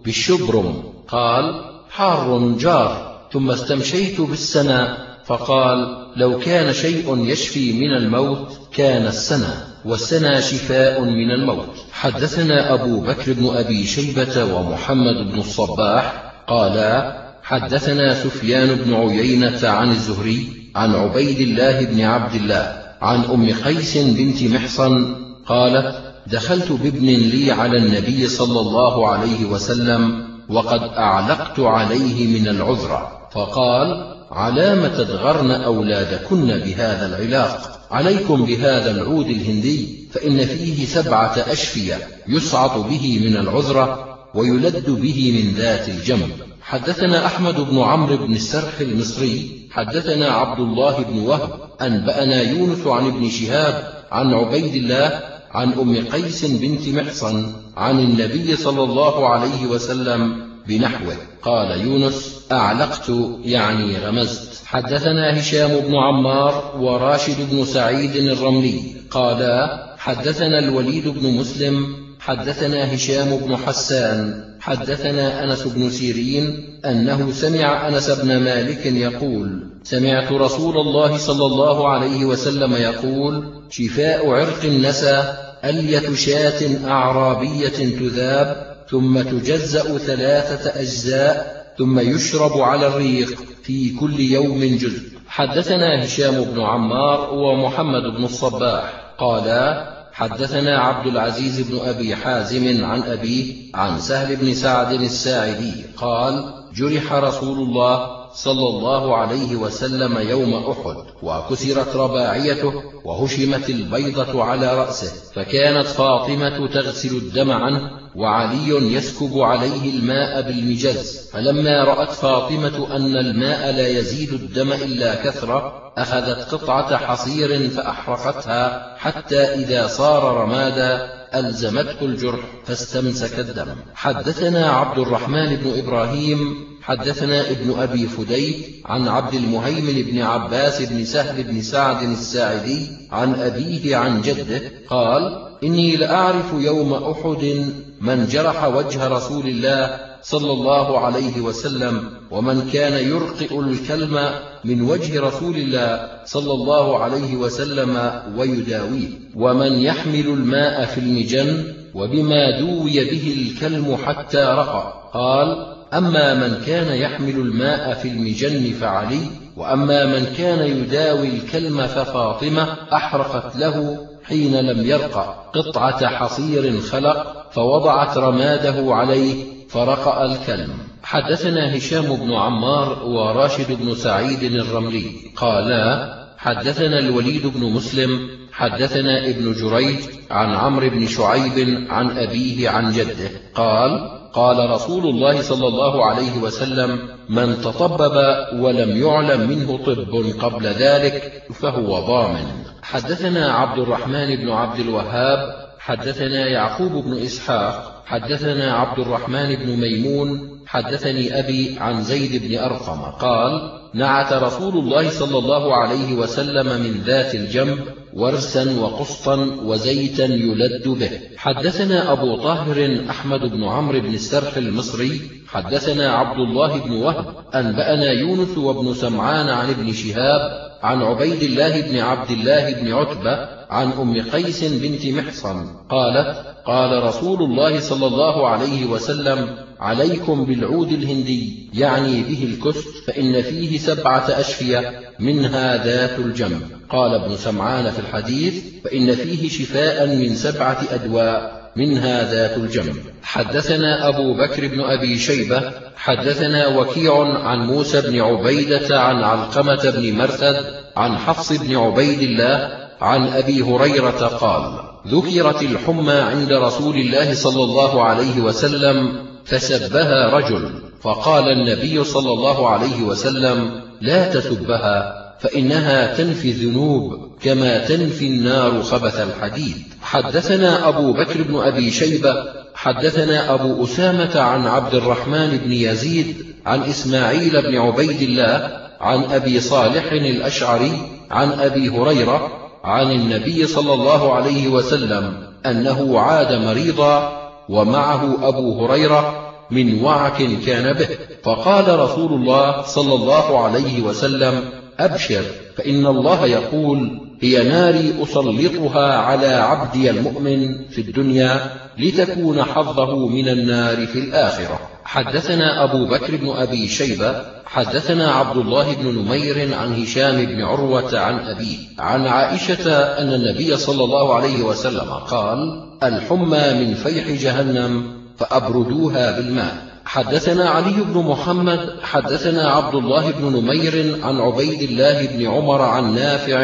بالشبرم قال حار جار ثم استمشيت بالسنا فقال لو كان شيء يشفي من الموت كان السنا والسنا شفاء من الموت. حدثنا أبو بكر بن أبي شيبة ومحمد بن الصباح قالا حدثنا سفيان بن عيينة عن الزهري عن عبيد الله بن عبد الله عن أم قيس بنت محصن قالت دخلت بابن لي على النبي صلى الله عليه وسلم وقد أعلقت عليه من العذرة فقال علام تدغرن أولادكن بهذا العلاق عليكم بهذا العود الهندي فإن فيه سبعة أشفية يصعد به من العذرة ويلد به من ذات الجنب حدثنا أحمد بن عمرو بن السرح المصري حدثنا عبد الله بن وهب أنبأنا يونس عن ابن شهاب عن عبيد الله عن أم قيس بنت محصن عن النبي صلى الله عليه وسلم بنحوه. قال يونس أعلقت يعني غمزت حدثنا هشام بن عمار وراشد بن سعيد الرملي. قالا حدثنا الوليد بن مسلم حدثنا هشام بن حسان حدثنا أنس بن سيرين أنه سمع أنس بن مالك يقول سمعت رسول الله صلى الله عليه وسلم يقول شفاء عرق النسى ألية شاة أعرابية تذاب ثم تجزأ ثلاثة أجزاء ثم يشرب على الريق في كل يوم جزء. حدثنا هشام بن عمار ومحمد بن الصباح قالا حدثنا عبد العزيز بن أبي حازم عن أبيه عن سهل بن سعد الساعدي قال جرح رسول الله صلى الله عليه وسلم يوم أحد وكسرت رباعيته وهشمت البيضة على رأسه فكانت فاطمة تغسل الدم عنه وعلي يسكب عليه الماء بالمجز. فلما رأت فاطمة أن الماء لا يزيد الدم إلا كثرة أخذت قطعة حصير فأحرقتها حتى إذا صار رمادا ألزمته الجرح فاستمسك الدم. حدثنا عبد الرحمن بن إبراهيم حدثنا ابن أبي فدي عن عبد المهيمن بن عباس بن سهل بن سعد الساعدي عن أبيه عن جده قال إني لأعرف يوم أحد من جرح وجه رسول الله صلى الله عليه وسلم ومن كان يرقئ الكلم من وجه رسول الله صلى الله عليه وسلم ويداويه. ومن يحمل الماء في المجن وبما دوي به الكلم حتى رقى قال أما من كان يحمل الماء في المجن فعلي وأما من كان يداوي الكلم ففاطمة أحرقت له حين لم يرقى قطعة حصير خلق فوضعت رماده عليه فرقأ الكلم. حدثنا هشام بن عمار وراشد بن سعيد الرملي. قالا حدثنا الوليد بن مسلم حدثنا ابن جريج عن عمرو بن شعيب عن أبيه عن جده. قال قال رسول الله صلى الله عليه وسلم من تطبب ولم يعلم منه طب قبل ذلك فهو ضامن. حدثنا عبد الرحمن بن عبد الوهاب حدثنا يعقوب بن إسحاق حدثنا عبد الرحمن بن ميمون حدثني أبي عن زيد بن أرقم قال نعت رسول الله صلى الله عليه وسلم من ذات الجنب ورسا وقسطا وزيتا يلد به. حدثنا أبو طاهر أحمد بن عمرو بن السرح المصري حدثنا عبد الله بن وهب أنبأنا يونس وابن سمعان عن ابن شهاب عن عبيد الله بن عبد الله بن عتبة عن أم قيس بنت محصن قالت قال رسول الله صلى الله عليه وسلم عليكم بالعود الهندي يعني به الكست فإن فيه سبعة أشفية منها ذات الجنب قال ابن سمعان في الحديث فإن فيه شفاء من سبعة أدواء منها ذات الجنب حدثنا أبو بكر بن أبي شيبة حدثنا وكيع عن موسى بن عبيدة عن علقمة بن مرثد عن حفص بن عبيد الله عن أبي هريرة قال ذكرت الحمى عند رسول الله صلى الله عليه وسلم فسبها رجل فقال النبي صلى الله عليه وسلم لا تسبها فإنها تنفي الذنوب كما تنفي النار خبث الحديد. حدثنا أبو بكر بن أبي شيبة حدثنا أبو أسامة عن عبد الرحمن بن يزيد عن إسماعيل بن عبيد الله عن أبي صالح الأشعري عن أبي هريرة عن النبي صلى الله عليه وسلم أنه عاد مريضا ومعه أبو هريرة من وعك كان به فقال رسول الله صلى الله عليه وسلم أبشر فإن الله يقول هي ناري أسلطها على عبدي المؤمن في الدنيا لتكون حظه من النار في الآخرة. حدثنا أبو بكر بن أبي شيبة حدثنا عبد الله بن نمير عن هشام بن عروة عن أبيه عن عائشة أن النبي صلى الله عليه وسلم قال الحمى من فيح جهنم فأبردوها بالماء. حدثنا علي بن محمد حدثنا عبد الله بن نمير عن عبيد الله بن عمر عن نافع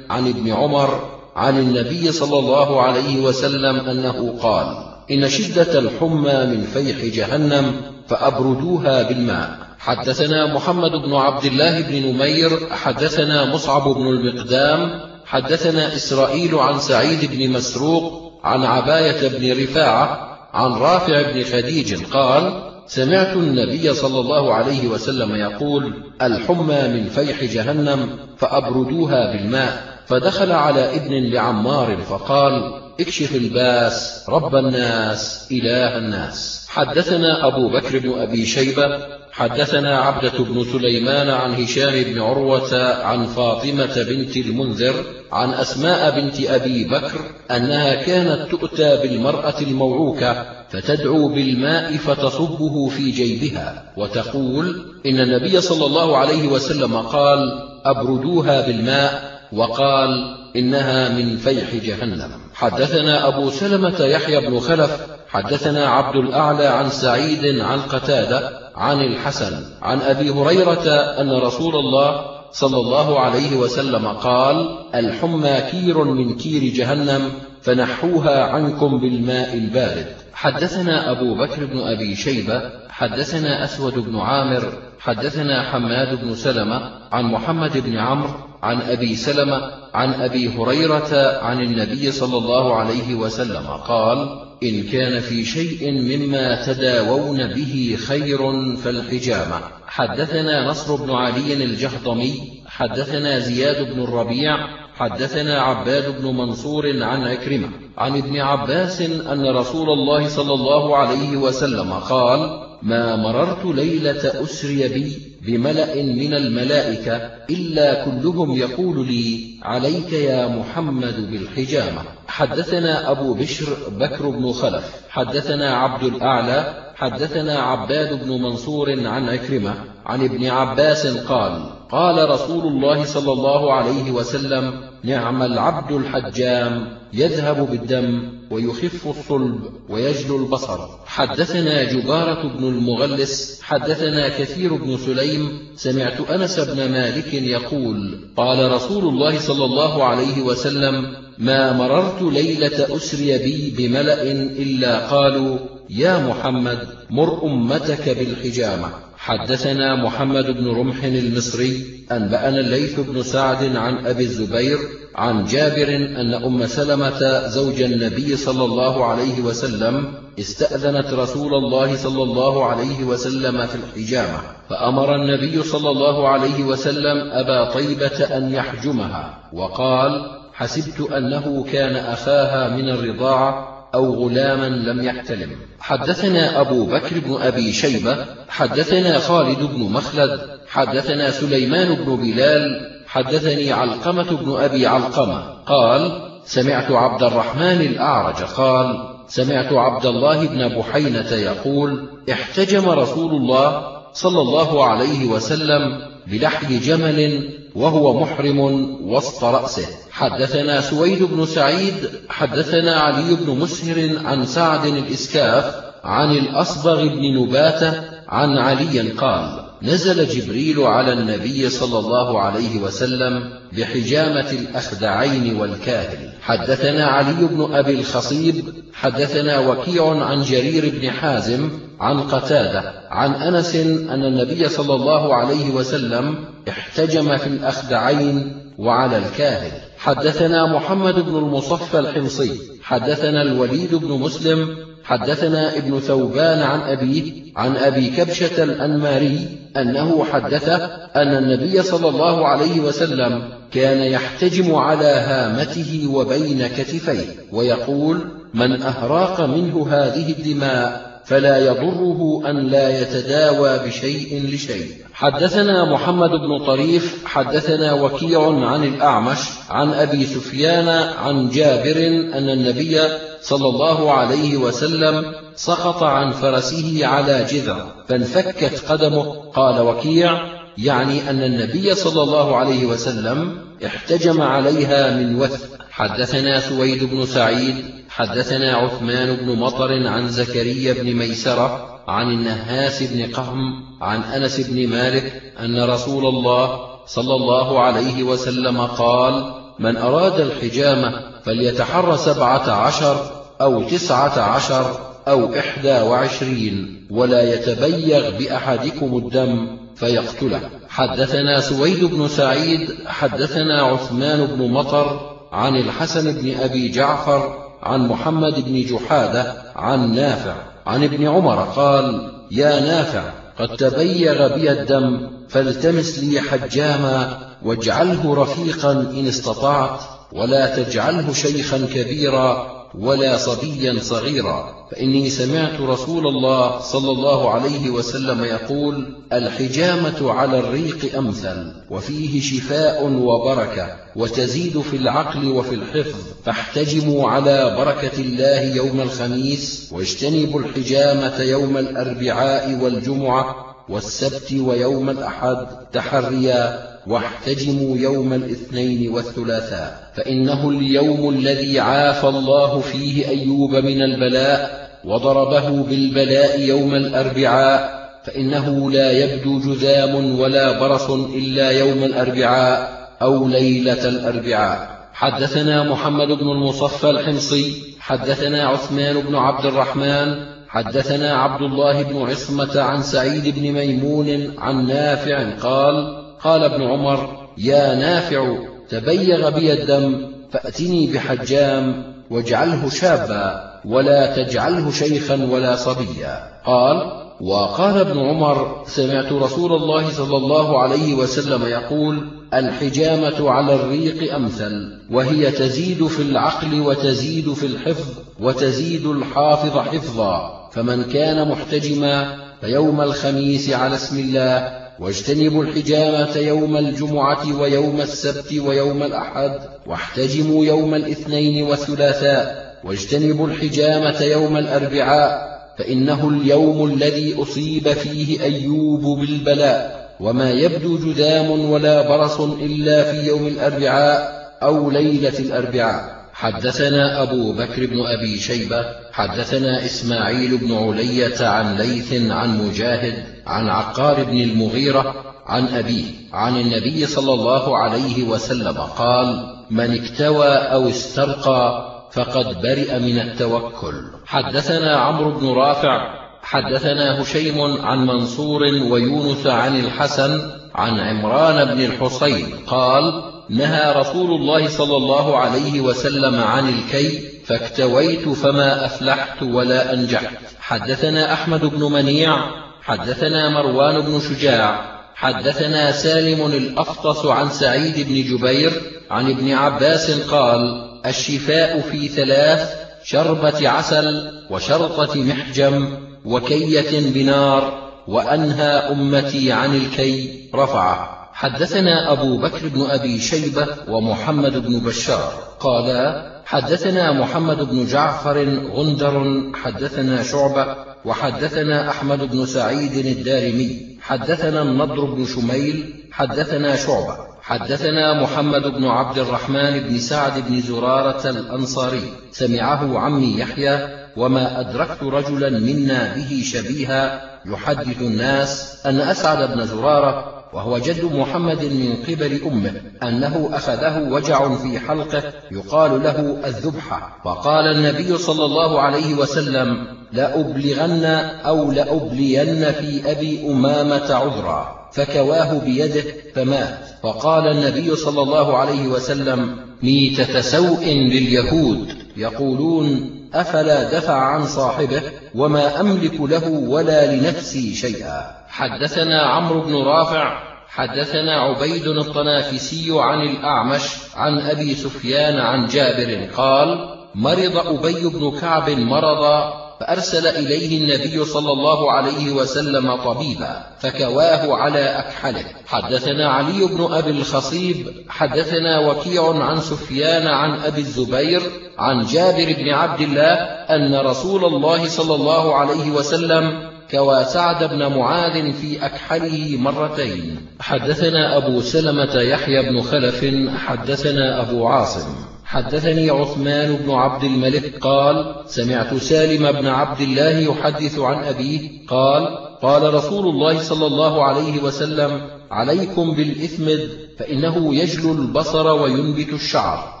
عن ابن عمر عن النبي صلى الله عليه وسلم أنه قال إن شدة الحمى من فيح جهنم فأبردوها بالماء. حدثنا محمد بن عبد الله بن نمير حدثنا مصعب بن المقدام حدثنا إسرائيل عن سعيد بن مسروق عن عباية بن رفاعة عن رافع بن خديج قال سمعت النبي صلى الله عليه وسلم يقول الحمى من فيح جهنم فأبردوها بالماء. فدخل على ابن لعمار فقال اكشف الباس رب الناس إله الناس. حدثنا أبو بكر بن أبي شيبة حدثنا عبدة بن سليمان عن هشام بن عروة عن فاطمة بنت المنذر عن أسماء بنت أبي بكر أنها كانت تؤتى بالمرأة الموعوكة فتدعو بالماء فتصبه في جيبها وتقول إن النبي صلى الله عليه وسلم قال أبردوها بالماء وقال إنها من فيح جهنم. حدثنا أبو سلمة يحيى بن خلف حدثنا عبد الأعلى عن سعيد عن قتادة عن الحسن عن أبي هريرة أن رسول الله صلى الله عليه وسلم قال الحمى كير من كير جهنم فنحوها عنكم بالماء البارد. حدثنا أبو بكر بن أبي شيبة حدثنا أسود بن عامر حدثنا حماد بن سلمة عن محمد بن عمرو عن أبي سلمة عن أبي هريرة عن النبي صلى الله عليه وسلم قال إن كان في شيء مما تداوون به خير فالحجامة. حدثنا نصر بن علي الجهضمي حدثنا زياد بن الربيع حدثنا عباد بن منصور عن عكرمة عن ابن عباس أن رسول الله صلى الله عليه وسلم قال ما مررت ليلة أسري بي بملأ من الملائكة إلا كلهم يقول لي عليك يا محمد بالحجامة. حدثنا أبو بشر بكر بن خلف حدثنا عبد الأعلى حدثنا عباد بن منصور عن عكرمة عن ابن عباس قال قال رسول الله صلى الله عليه وسلم نعم العبد الحجام يذهب بالدم ويخف الصلب ويجلو البصر. حدثنا جبارة بن المغلس حدثنا كثير بن سليم سمعت أنس بن مالك يقول قال رسول الله صلى الله عليه وسلم ما مررت ليلة أسري بي بملأ إلا قالوا يا محمد مر أمتك بالحجامة. حدثنا محمد بن رمح المصري أنبأنا الليث بن سعد عن أبي الزبير عن جابر أن أم سلمة زوج النبي صلى الله عليه وسلم استأذنت رسول الله صلى الله عليه وسلم في الحجامة فأمر النبي صلى الله عليه وسلم أبا طيبة أن يحجمها وقال حسبت أنه كان أخاها من الرضاعة أو غلاما لم يحتلم. حدثنا أبو بكر بن أبي شيبة حدثنا خالد بن مخلد حدثنا سليمان بن بلال حدثني علقمة بن أبي علقمة. قال سمعت عبد الرحمن الأعرج قال سمعت عبد الله بن بحينة يقول احتجم رسول الله صلى الله عليه وسلم بلحي جمل وهو محرم وسط رأسه. حدثنا سويد بن سعيد حدثنا علي بن مسهر عن سعد الإسكاف عن الأصبغ بن نباتة عن علي قال نزل جبريل على النبي صلى الله عليه وسلم بحجامة الأخدعين والكاهل. حدثنا علي بن أبي الخصيب حدثنا وكيع عن جرير بن حازم عن قتادة عن أنس أن النبي صلى الله عليه وسلم احتجم في الأخدعين وعلى الكاهل حدثنا محمد بن المصفى الحمصي حدثنا الوليد بن مسلم حدثنا ابن ثوبان عن أبيه عن أبي كبشة الأنماري أنه حدثه أن النبي صلى الله عليه وسلم كان يحتجم على هامته وبين كتفيه ويقول من أهراق منه هذه الدماء فلا يضره أن لا يتداوى بشيء لشيء. حدثنا محمد بن طريف حدثنا وكيع عن الأعمش عن أبي سفيان عن جابر أن النبي صلى الله عليه وسلم سقط عن فرسه على جذع فانفكت قدمه. قال وكيع يعني أن النبي صلى الله عليه وسلم احتجم عليها من وث حدثنا سويد بن سعيد حدثنا عثمان بن مطر عن زكريا بن ميسرة عن النهاس بن قهم عن أنس بن مالك أن رسول الله صلى الله عليه وسلم قال من أراد الحجامة فليتحر سبعة عشر أو تسعة عشر أو إحدى وعشرين ولا يتبيغ بأحدكم الدم فيقتله. حدثنا سويد بن سعيد حدثنا عثمان بن مطر عن الحسن بن أبي جعفر عن محمد بن جحادة عن نافع عن ابن عمر قال يا نافع قد تبيغ بي الدم فالتمس لي حجاما واجعله رفيقا إن استطعت ولا تجعله شيخا كبيرا ولا صبيا صغيرا. فإني سمعت رسول الله صلى الله عليه وسلم يقول الحجامة على الريق أمثل وفيه شفاء وبركة وتزيد في العقل وفي الحفظ. فاحتجموا على بركة الله يوم الخميس واجتنبوا الحجامة يوم الأربعاء والجمعة والسبت ويوم الأحد. تحريا. واحتجموا يوم الاثنين والثلاثاء فإنه اليوم الذي عافى الله فيه أيوب من البلاء وضربه بالبلاء يوم الأربعاء فإنه لا يبدو جذام ولا برص إلا يوم الأربعاء أو ليلة الأربعاء. حدثنا محمد بن المصفى الحمصي حدثنا عثمان بن عبد الرحمن حدثنا عبد الله بن عصمة عن سعيد بن ميمون عن نافع قال قال ابن عمر يا نافع تبيغ بي الدم فأتني بحجام واجعله شابا ولا تجعله شيخا ولا صبيا. قال وقال ابن عمر سمعت رسول الله صلى الله عليه وسلم يقول الحجامة على الريق أمثل وهي تزيد في العقل وتزيد في الحفظ وتزيد الحافظ حفظا فمن كان محتجما فيوم الخميس على اسم الله واجتنبوا الحجامة يوم الجمعة ويوم السبت ويوم الأحد واحتجموا يوم الاثنين والثلاثاء واجتنبوا الحجامة يوم الأربعاء فإنه اليوم الذي أصيب فيه أيوب بالبلاء وما يبدو جذام ولا برص إلا في يوم الأربعاء أو ليلة الأربعاء حدثنا أبو بكر بن أبي شيبة حدثنا إسماعيل بن علية عن ليث عن مجاهد عن عقار بن المغيرة عن أبيه عن النبي صلى الله عليه وسلم قال من اكتوى أو استرقى فقد برئ من التوكل. حدثنا عمرو بن رافع حدثنا هشيم عن منصور ويونس عن الحسن عن عمران بن الحصين قال نهى رسول الله صلى الله عليه وسلم عن الكي فاكتويت فما أفلحت ولا أنجحت. حدثنا أحمد بن منيع حدثنا مروان بن شجاع حدثنا سالم الأفطس عن سعيد بن جبير عن ابن عباس قال الشفاء في ثلاث شربة عسل وشرطة محجم وكية بنار وأنهى أمتي عن الكي رفعه. حدثنا أبو بكر بن أبي شيبة ومحمد بن بشار. قالا حدثنا محمد بن جعفر غندر حدثنا شعبة وحدثنا أحمد بن سعيد الدارمي. حدثنا النضر بن شميل حدثنا شعبة. حدثنا محمد بن عبد الرحمن بن سعد بن زرارة الأنصاري. سمعه عمي يحيى وما أدركت رجلا منا به شبيها يحدث الناس أن أسعد بن زرارة وهو جد محمد من قبل أمه أنه أخذه وجع في حلقه يقال له الذبحة فقال النبي صلى الله عليه وسلم لأبلغن أو لأبلين في أبي أمامة عذرا فكواه بيده فمات. فقال النبي صلى الله عليه وسلم ميتة سوء لليهود. يقولون أفلا دفع عن صاحبه وما أملك له ولا لنفسي شيئا. حدثنا عمرو بن رافع حدثنا عبيد الطنافسي عن الأعمش عن أبي سفيان عن جابر قال مرض أبي بن كعب مرضا فأرسل إليه النبي صلى الله عليه وسلم طبيبا فكواه على أكحله. حدثنا علي بن أبي الخصيب حدثنا وكيع عن سفيان عن أبي الزبير عن جابر بن عبد الله أن رسول الله صلى الله عليه وسلم كوى سعد بن معاذ في أكحله مرتين. حدثنا أبو سلمة يحيى بن خلف حدثنا أبو عاصم. حدثني عثمان بن عبد الملك قال سمعت سالم بن عبد الله يحدث عن أبيه قال قال رسول الله صلى الله عليه وسلم عليكم بالإثمد فإنه يجلو البصر وينبت الشعر.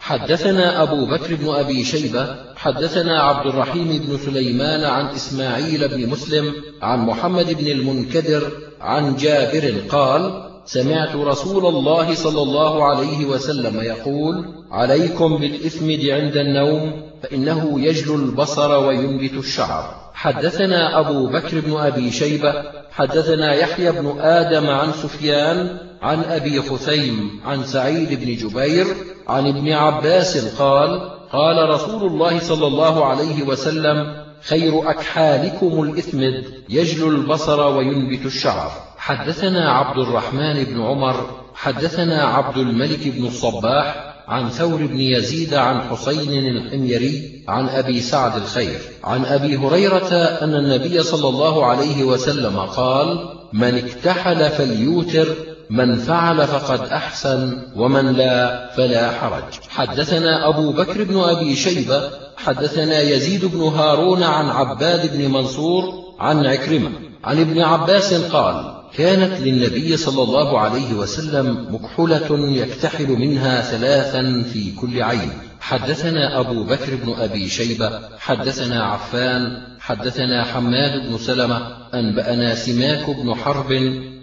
حدثنا أبو بكر بن أبي شيبة حدثنا عبد الرحيم بن سليمان عن إسماعيل بن مسلم عن محمد بن المنكدر عن جابر قال سمعت رسول الله صلى الله عليه وسلم يقول عليكم بالإثمد عند النوم فإنه يجلو البصر وينبت الشعر. حدثنا أبو بكر بن أبي شيبة حدثنا يحيى بن آدم عن سفيان عن أبي خثيم عن سعيد بن جبير عن ابن عباس قال قال رسول الله صلى الله عليه وسلم خير أكحالكم الإثمد يجلو البصر وينبت الشعر. حدثنا عبد الرحمن بن عمر حدثنا عبد الملك بن الصباح عن ثور بن يزيد عن حسين الحميري عن أبي سعد الخير. عن أبي هريرة أن النبي صلى الله عليه وسلم قال من اكتحل فليوتر من فعل فقد أحسن ومن لا فلا حرج. حدثنا أبو بكر بن أبي شيبة حدثنا يزيد بن هارون عن عباد بن منصور عن عكرمة عن ابن عباس قال كانت للنبي صلى الله عليه وسلم مكحلة يكتحل منها ثلاثا في كل عين. حدثنا أبو بكر بن أبي شيبة حدثنا عفان حدثنا حماد بن سلمة أنبأنا سماك بن حرب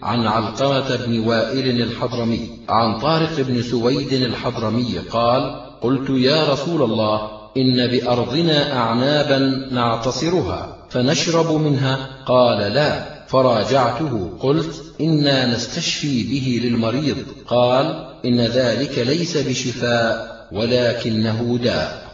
عن علقمة بن وائل الحضرمي عن طارق بن سويد الحضرمي قال قلت يا رسول الله إن بأرضنا أعنابا نعتصرها فنشرب منها؟ قال لا. فراجعته. قلت إنا نستشفي به للمريض. قال إن ذلك ليس بشفاء ولكنه داء.